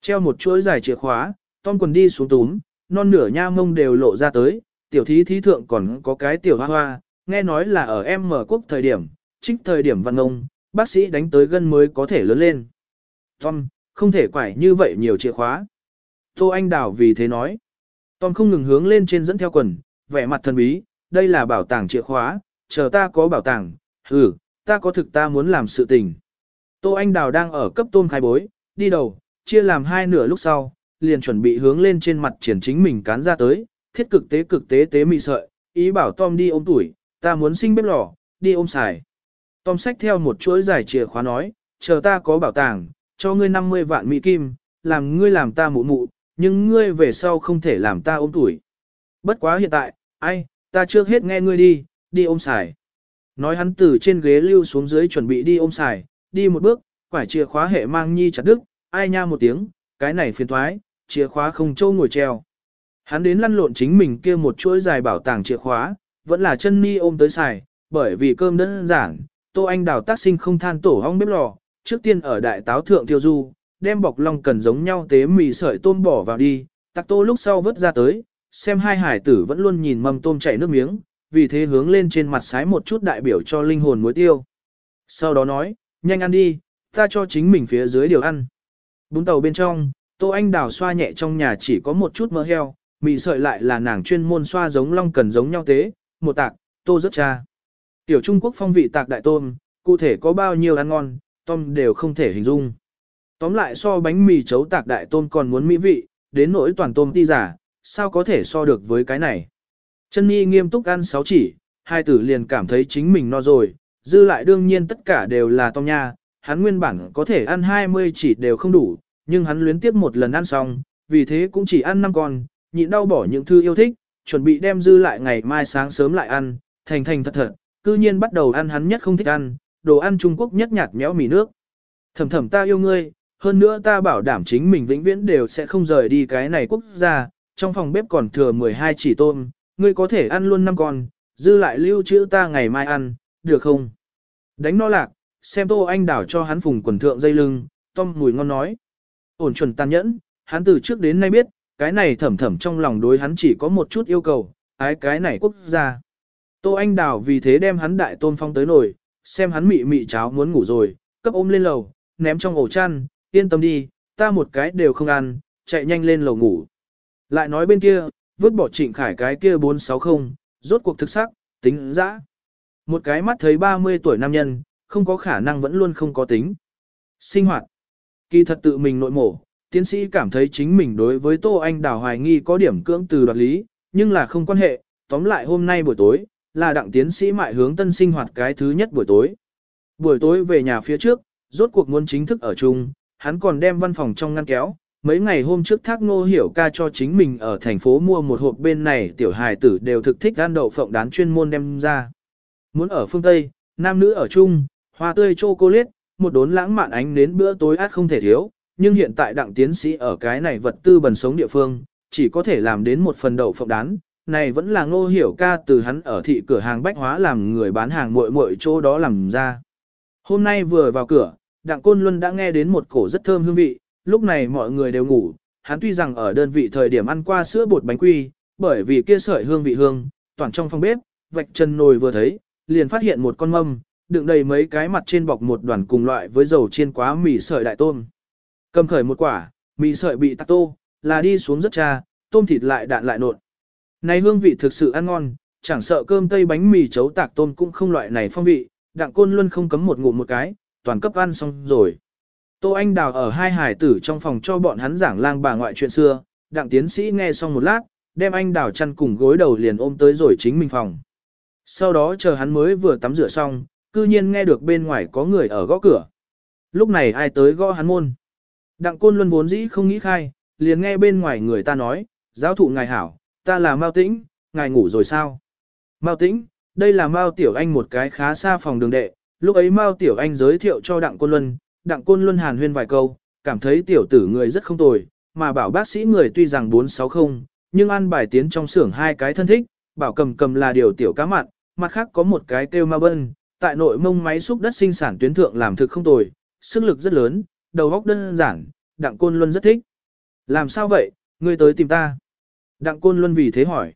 Treo một chuỗi dài chìa khóa, Tom quần đi xuống túm, non nửa nha mông đều lộ ra tới, tiểu thí thí thượng còn có cái tiểu hoa hoa, nghe nói là ở em mở quốc thời điểm, trích thời điểm văn ngông, bác sĩ đánh tới gân mới có thể lớn lên. Tom, không thể quải như vậy nhiều chìa khóa. Tô Anh Đào vì thế nói. Tom không ngừng hướng lên trên dẫn theo quần, vẻ mặt thần bí, đây là bảo tàng chìa khóa, chờ ta có bảo tàng, ừ, ta có thực ta muốn làm sự tình. Tô Anh Đào đang ở cấp tôm khai bối, đi đầu, chia làm hai nửa lúc sau, liền chuẩn bị hướng lên trên mặt triển chính mình cán ra tới, thiết cực tế cực tế tế mị sợi, ý bảo Tom đi ôm tuổi, ta muốn sinh bếp lò, đi ôm xài. Tom xách theo một chuỗi giải chìa khóa nói, chờ ta có bảo tàng, cho ngươi 50 vạn mỹ kim, làm ngươi làm ta mụ mụ, nhưng ngươi về sau không thể làm ta ôm tuổi. Bất quá hiện tại, ai, ta chưa hết nghe ngươi đi, đi ôm xài. Nói hắn từ trên ghế lưu xuống dưới chuẩn bị đi ôm xài, đi một bước, quải chìa khóa hệ mang nhi chặt đứt, ai nha một tiếng, cái này phiền thoái, chìa khóa không trâu ngồi treo. Hắn đến lăn lộn chính mình kia một chuỗi dài bảo tàng chìa khóa, vẫn là chân ni ôm tới xài, bởi vì cơm đơn giản, Tô Anh đào tác sinh không than tổ hong bếp lò, trước tiên ở đại táo thượng tiêu du, đem bọc long cần giống nhau tế mì sợi tôm bỏ vào đi, tắc tô lúc sau vớt ra tới, xem hai hải tử vẫn luôn nhìn mâm tôm chảy nước miếng, vì thế hướng lên trên mặt sái một chút đại biểu cho linh hồn muối tiêu. Sau đó nói, nhanh ăn đi, ta cho chính mình phía dưới điều ăn. Bún tàu bên trong, Tô Anh đào xoa nhẹ trong nhà chỉ có một chút mỡ heo, mì sợi lại là nàng chuyên môn xoa giống long cần giống nhau tế, một tạc, tô rất cha. Tiểu Trung Quốc phong vị tạc đại tôm, cụ thể có bao nhiêu ăn ngon, tôm đều không thể hình dung. Tóm lại so bánh mì chấu tạc đại tôm còn muốn mỹ vị, đến nỗi toàn tôm ti giả, sao có thể so được với cái này. Chân Nhi nghiêm túc ăn sáu chỉ, hai tử liền cảm thấy chính mình no rồi, dư lại đương nhiên tất cả đều là tôm nha, hắn nguyên bản có thể ăn 20 chỉ đều không đủ, nhưng hắn luyến tiếp một lần ăn xong, vì thế cũng chỉ ăn 5 con, nhịn đau bỏ những thứ yêu thích, chuẩn bị đem dư lại ngày mai sáng sớm lại ăn, thành thành thật thật, cư nhiên bắt đầu ăn hắn nhất không thích ăn, đồ ăn Trung Quốc nhất nhạt méo mì nước. Thầm thầm ta yêu ngươi, hơn nữa ta bảo đảm chính mình vĩnh viễn đều sẽ không rời đi cái này quốc gia, trong phòng bếp còn thừa 12 chỉ tôm, ngươi có thể ăn luôn 5 con, dư lại lưu trữ ta ngày mai ăn, được không? Đánh no lạc, xem tô anh đảo cho hắn phùng quần thượng dây lưng, Tom mùi ngon nói. Ổn chuẩn tàn nhẫn, hắn từ trước đến nay biết, cái này thầm thầm trong lòng đối hắn chỉ có một chút yêu cầu, ái cái này quốc gia. Tô Anh Đào vì thế đem hắn đại tôn phong tới nồi, xem hắn mị mị cháo muốn ngủ rồi, cấp ôm lên lầu, ném trong ổ chăn, yên tâm đi, ta một cái đều không ăn, chạy nhanh lên lầu ngủ. Lại nói bên kia, vứt bỏ trịnh khải cái kia 460, rốt cuộc thực sắc, tính dã. Một cái mắt thấy 30 tuổi nam nhân, không có khả năng vẫn luôn không có tính. Sinh hoạt. Kỳ thật tự mình nội mổ, tiến sĩ cảm thấy chính mình đối với Tô Anh Đào hoài nghi có điểm cưỡng từ đoạt lý, nhưng là không quan hệ, tóm lại hôm nay buổi tối, là đặng tiến sĩ mại hướng tân sinh hoạt cái thứ nhất buổi tối. Buổi tối về nhà phía trước, rốt cuộc muốn chính thức ở chung, hắn còn đem văn phòng trong ngăn kéo. Mấy ngày hôm trước thác ngô hiểu ca cho chính mình ở thành phố mua một hộp bên này tiểu hài tử đều thực thích ăn đậu phộng đán chuyên môn đem ra. Muốn ở phương Tây, nam nữ ở chung, hoa tươi chocolate, một đốn lãng mạn ánh đến bữa tối át không thể thiếu, nhưng hiện tại đặng tiến sĩ ở cái này vật tư bần sống địa phương, chỉ có thể làm đến một phần đậu phộng đán, này vẫn là ngô hiểu ca từ hắn ở thị cửa hàng bách hóa làm người bán hàng muội muội chỗ đó làm ra. Hôm nay vừa vào cửa, đặng côn luân đã nghe đến một cổ rất thơm hương vị, lúc này mọi người đều ngủ, hắn tuy rằng ở đơn vị thời điểm ăn qua sữa bột bánh quy, bởi vì kia sợi hương vị hương, toàn trong phòng bếp, vạch chân nồi vừa thấy, liền phát hiện một con mâm, đựng đầy mấy cái mặt trên bọc một đoàn cùng loại với dầu chiên quá mì sợi đại tôm. Cầm khởi một quả, mì sợi bị tắc tô, là đi xuống rất cha, tôm thịt lại đạn lại nộn. Này hương vị thực sự ăn ngon, chẳng sợ cơm tây bánh mì chấu tạc tôm cũng không loại này phong vị, đặng côn luôn không cấm một ngụm một cái, toàn cấp ăn xong rồi. Tô Anh Đào ở hai hải tử trong phòng cho bọn hắn giảng lang bà ngoại chuyện xưa, đặng tiến sĩ nghe xong một lát, đem anh Đào chăn cùng gối đầu liền ôm tới rồi chính mình phòng. Sau đó chờ hắn mới vừa tắm rửa xong, cư nhiên nghe được bên ngoài có người ở gõ cửa. Lúc này ai tới gõ hắn môn. Đặng côn luân vốn dĩ không nghĩ khai, liền nghe bên ngoài người ta nói, giáo thụ ngài hảo, ta là Mao Tĩnh, ngài ngủ rồi sao? Mao Tĩnh, đây là Mao Tiểu Anh một cái khá xa phòng đường đệ, lúc ấy Mao Tiểu Anh giới thiệu cho Đặng Côn Luân, Đặng Côn Luân hàn huyên vài câu, cảm thấy tiểu tử người rất không tồi, mà bảo bác sĩ người tuy rằng 460, nhưng ăn bài tiến trong xưởng hai cái thân thích, bảo cầm cầm là điều tiểu cá mặn, mặt khác có một cái kêu ma bân, tại nội mông máy xúc đất sinh sản tuyến thượng làm thực không tồi, sức lực rất lớn, đầu óc đơn giản, Đặng Côn Luân rất thích. Làm sao vậy, ngươi tới tìm ta? Đặng Côn Luân vì thế hỏi.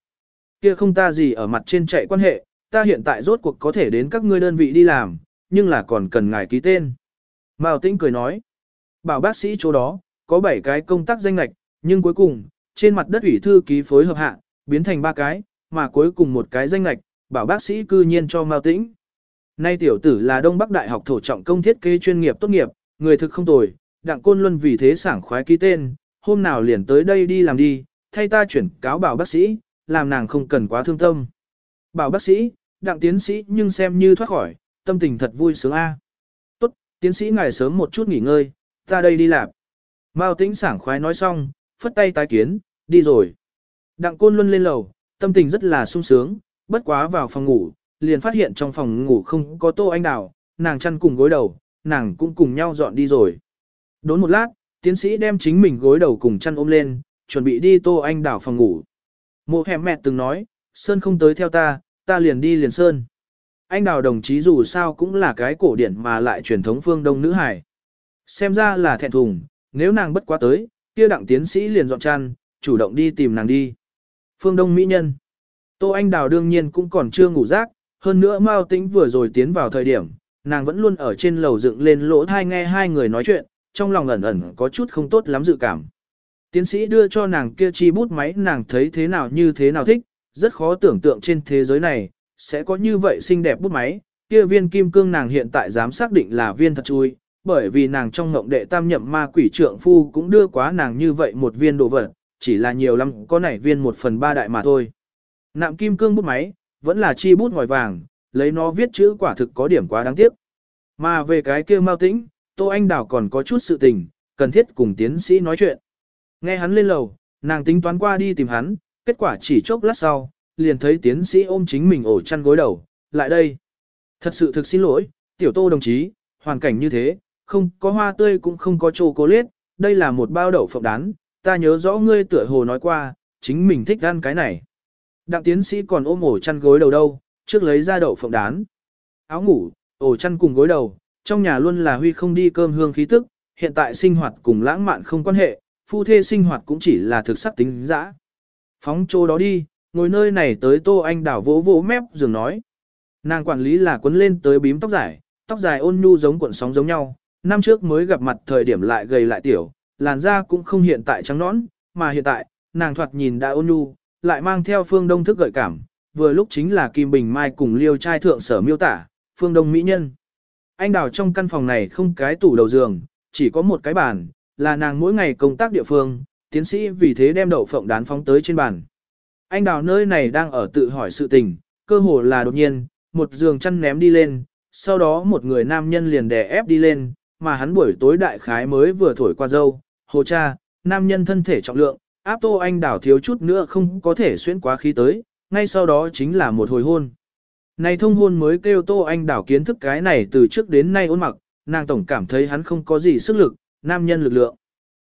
Kia không ta gì ở mặt trên chạy quan hệ, ta hiện tại rốt cuộc có thể đến các ngươi đơn vị đi làm, nhưng là còn cần ngài ký tên. Mao Tĩnh cười nói. Bảo bác sĩ chỗ đó, có 7 cái công tác danh lạch, nhưng cuối cùng, trên mặt đất ủy thư ký phối hợp hạ, biến thành ba cái, mà cuối cùng một cái danh lạch, bảo bác sĩ cư nhiên cho Mao Tĩnh. Nay tiểu tử là Đông Bắc Đại học thổ trọng công thiết kế chuyên nghiệp tốt nghiệp, người thực không tồi, đặng côn luân vì thế sảng khoái ký tên, hôm nào liền tới đây đi làm đi, thay ta chuyển cáo bảo bác sĩ, làm nàng không cần quá thương tâm. Bảo bác sĩ, đặng tiến sĩ nhưng xem như thoát khỏi, tâm tình thật vui sướng a. Tốt, tiến sĩ ngài sớm một chút nghỉ ngơi, ta đây đi làm. Mao tĩnh sảng khoái nói xong, phất tay tái kiến, đi rồi. Đặng côn luân lên lầu, tâm tình rất là sung sướng, bất quá vào phòng ngủ, liền phát hiện trong phòng ngủ không có tô anh đào, nàng chăn cùng gối đầu, nàng cũng cùng nhau dọn đi rồi. Đốn một lát, tiến sĩ đem chính mình gối đầu cùng chăn ôm lên, chuẩn bị đi tô anh đào phòng ngủ. Mộ hẻm mẹ từng nói, Sơn không tới theo ta, ta liền đi liền Sơn. Anh đào đồng chí dù sao cũng là cái cổ điển mà lại truyền thống phương đông nữ hải. Xem ra là thẹn thùng, nếu nàng bất quá tới, kia đặng tiến sĩ liền dọn chăn, chủ động đi tìm nàng đi. Phương đông mỹ nhân. Tô Anh Đào đương nhiên cũng còn chưa ngủ rác, hơn nữa Mao Tĩnh vừa rồi tiến vào thời điểm, nàng vẫn luôn ở trên lầu dựng lên lỗ thai nghe hai người nói chuyện, trong lòng ẩn ẩn có chút không tốt lắm dự cảm. Tiến sĩ đưa cho nàng kia chi bút máy nàng thấy thế nào như thế nào thích, rất khó tưởng tượng trên thế giới này, sẽ có như vậy xinh đẹp bút máy, kia viên kim cương nàng hiện tại dám xác định là viên thật chui, bởi vì nàng trong ngộng đệ tam nhậm ma quỷ trượng phu cũng đưa quá nàng như vậy một viên đồ vật, chỉ là nhiều lắm có nảy viên một phần ba đại mà thôi. Nạm kim cương bút máy, vẫn là chi bút ngòi vàng, lấy nó viết chữ quả thực có điểm quá đáng tiếc. Mà về cái kia mau tĩnh, Tô Anh Đào còn có chút sự tình, cần thiết cùng tiến sĩ nói chuyện. Nghe hắn lên lầu, nàng tính toán qua đi tìm hắn, kết quả chỉ chốc lát sau, liền thấy tiến sĩ ôm chính mình ổ chăn gối đầu, lại đây. Thật sự thực xin lỗi, tiểu tô đồng chí, hoàn cảnh như thế, không có hoa tươi cũng không có chô cô liết, đây là một bao đậu phộng đán, ta nhớ rõ ngươi tựa hồ nói qua, chính mình thích ăn cái này. Đặng tiến sĩ còn ôm ổ chăn gối đầu đâu, trước lấy ra đậu phộng đán. Áo ngủ, ổ chăn cùng gối đầu, trong nhà luôn là huy không đi cơm hương khí tức, hiện tại sinh hoạt cùng lãng mạn không quan hệ, phu thê sinh hoạt cũng chỉ là thực sắc tính dã. Phóng chỗ đó đi, ngồi nơi này tới Tô Anh đảo vỗ vỗ mép giường nói. Nàng quản lý là quấn lên tới bím tóc dài, tóc dài ôn nhu giống cuộn sóng giống nhau, năm trước mới gặp mặt thời điểm lại gầy lại tiểu, làn da cũng không hiện tại trắng nõn, mà hiện tại, nàng thoạt nhìn đã ôn nhu, lại mang theo phương đông thức gợi cảm, vừa lúc chính là Kim Bình Mai cùng liêu trai thượng sở miêu tả, phương đông mỹ nhân. Anh đào trong căn phòng này không cái tủ đầu giường, chỉ có một cái bàn, là nàng mỗi ngày công tác địa phương, tiến sĩ vì thế đem đậu phộng đán phóng tới trên bàn. Anh đào nơi này đang ở tự hỏi sự tình, cơ hồ là đột nhiên, một giường chăn ném đi lên, sau đó một người nam nhân liền đè ép đi lên, mà hắn buổi tối đại khái mới vừa thổi qua dâu, hồ cha, nam nhân thân thể trọng lượng, áp tô anh đảo thiếu chút nữa không có thể xuyên quá khí tới, ngay sau đó chính là một hồi hôn. Này thông hôn mới kêu tô anh đảo kiến thức cái này từ trước đến nay ôn mặc, nàng tổng cảm thấy hắn không có gì sức lực, nam nhân lực lượng.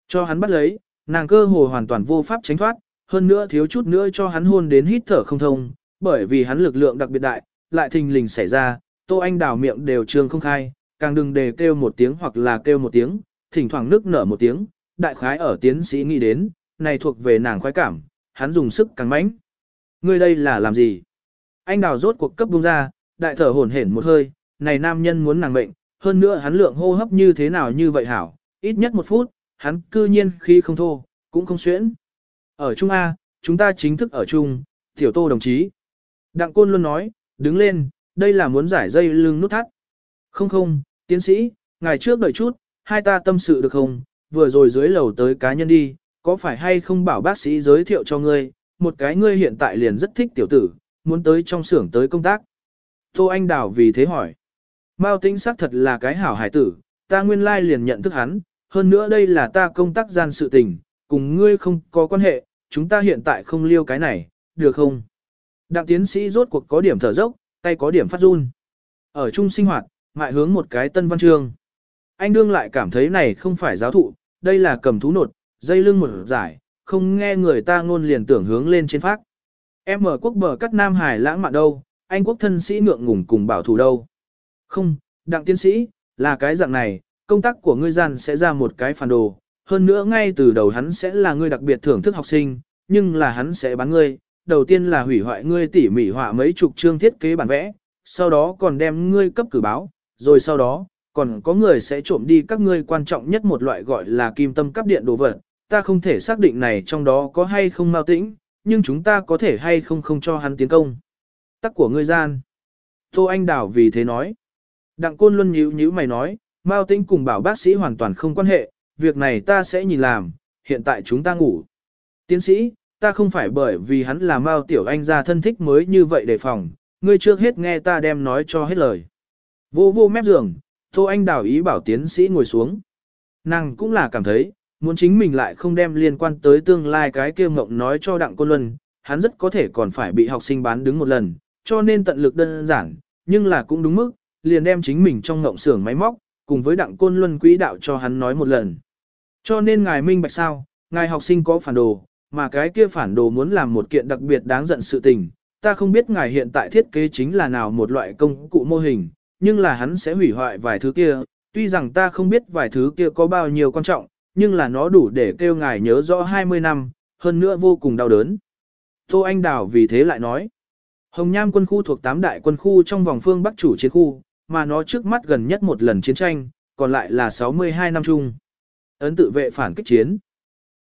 Cho hắn bắt lấy, nàng cơ hồ hoàn toàn vô pháp tránh thoát, hơn nữa thiếu chút nữa cho hắn hôn đến hít thở không thông, bởi vì hắn lực lượng đặc biệt đại, lại thình lình xảy ra, Tô Anh đảo miệng đều trương không khai, càng đừng để kêu một tiếng hoặc là kêu một tiếng, thỉnh thoảng nước nở một tiếng, đại khái ở tiến sĩ nghĩ đến, này thuộc về nàng khoái cảm, hắn dùng sức càng mãnh. Ngươi đây là làm gì? Anh đào rốt cuộc cấp bung ra, đại thở hổn hển một hơi, này nam nhân muốn nàng mệnh, hơn nữa hắn lượng hô hấp như thế nào như vậy hảo, ít nhất một phút, hắn cư nhiên khi không thô, cũng không xuyễn. Ở Trung A, chúng ta chính thức ở Trung, tiểu tô đồng chí. Đặng Côn luôn nói, đứng lên, đây là muốn giải dây lưng nút thắt. Không không, tiến sĩ, ngày trước đợi chút, hai ta tâm sự được không, vừa rồi dưới lầu tới cá nhân đi, có phải hay không bảo bác sĩ giới thiệu cho ngươi, một cái ngươi hiện tại liền rất thích tiểu tử, muốn tới trong xưởng tới công tác. Tô Anh Đào vì thế hỏi. Mao Tĩnh xác thật là cái hảo hải tử, ta nguyên lai liền nhận thức hắn, hơn nữa đây là ta công tác gian sự tình, cùng ngươi không có quan hệ, chúng ta hiện tại không liêu cái này, được không? Đặng tiến sĩ rốt cuộc có điểm thở dốc, tay có điểm phát run. Ở chung sinh hoạt, mại hướng một cái tân văn chương. Anh đương lại cảm thấy này không phải giáo thụ, đây là cầm thú nột, dây lưng một giải, không nghe người ta ngôn liền tưởng hướng lên trên phát. Em ở quốc bờ cắt Nam Hải lãng mạn đâu, anh quốc thân sĩ ngượng ngùng cùng bảo thủ đâu. Không, đặng tiến sĩ, là cái dạng này, công tác của ngươi gian sẽ ra một cái phản đồ, hơn nữa ngay từ đầu hắn sẽ là ngươi đặc biệt thưởng thức học sinh, nhưng là hắn sẽ bán ngươi, đầu tiên là hủy hoại ngươi tỉ mỉ họa mấy chục chương thiết kế bản vẽ, sau đó còn đem ngươi cấp cử báo, rồi sau đó, còn có người sẽ trộm đi các ngươi quan trọng nhất một loại gọi là kim tâm cấp điện đồ vật, ta không thể xác định này trong đó có hay không mau tĩnh, nhưng chúng ta có thể hay không không cho hắn tiến công. Tắc của ngươi gian. Tô Anh Đảo vì thế nói. Đặng Côn Luân nhíu nhíu mày nói, Mao Tĩnh cùng bảo bác sĩ hoàn toàn không quan hệ, việc này ta sẽ nhìn làm, hiện tại chúng ta ngủ. Tiến sĩ, ta không phải bởi vì hắn là Mao Tiểu Anh ra thân thích mới như vậy đề phòng, ngươi trước hết nghe ta đem nói cho hết lời. Vô vô mép giường, Tô Anh đảo ý bảo tiến sĩ ngồi xuống. Nàng cũng là cảm thấy, muốn chính mình lại không đem liên quan tới tương lai cái kia mộng nói cho Đặng Côn Luân, hắn rất có thể còn phải bị học sinh bán đứng một lần, cho nên tận lực đơn giản, nhưng là cũng đúng mức, liền đem chính mình trong ngộng xưởng máy móc, cùng với Đặng Côn Luân quỹ đạo cho hắn nói một lần. Cho nên ngài minh bạch sao, ngài học sinh có phản đồ, mà cái kia phản đồ muốn làm một kiện đặc biệt đáng giận sự tình, ta không biết ngài hiện tại thiết kế chính là nào một loại công cụ mô hình, nhưng là hắn sẽ hủy hoại vài thứ kia, tuy rằng ta không biết vài thứ kia có bao nhiêu quan trọng, nhưng là nó đủ để kêu ngài nhớ rõ 20 năm, hơn nữa vô cùng đau đớn. Tô Anh Đào vì thế lại nói, Hồng Nham quân khu thuộc 8 đại quân khu trong vòng phương Bắc chủ chiến khu, mà nó trước mắt gần nhất một lần chiến tranh, còn lại là 62 năm chung. Ấn tự vệ phản kích chiến.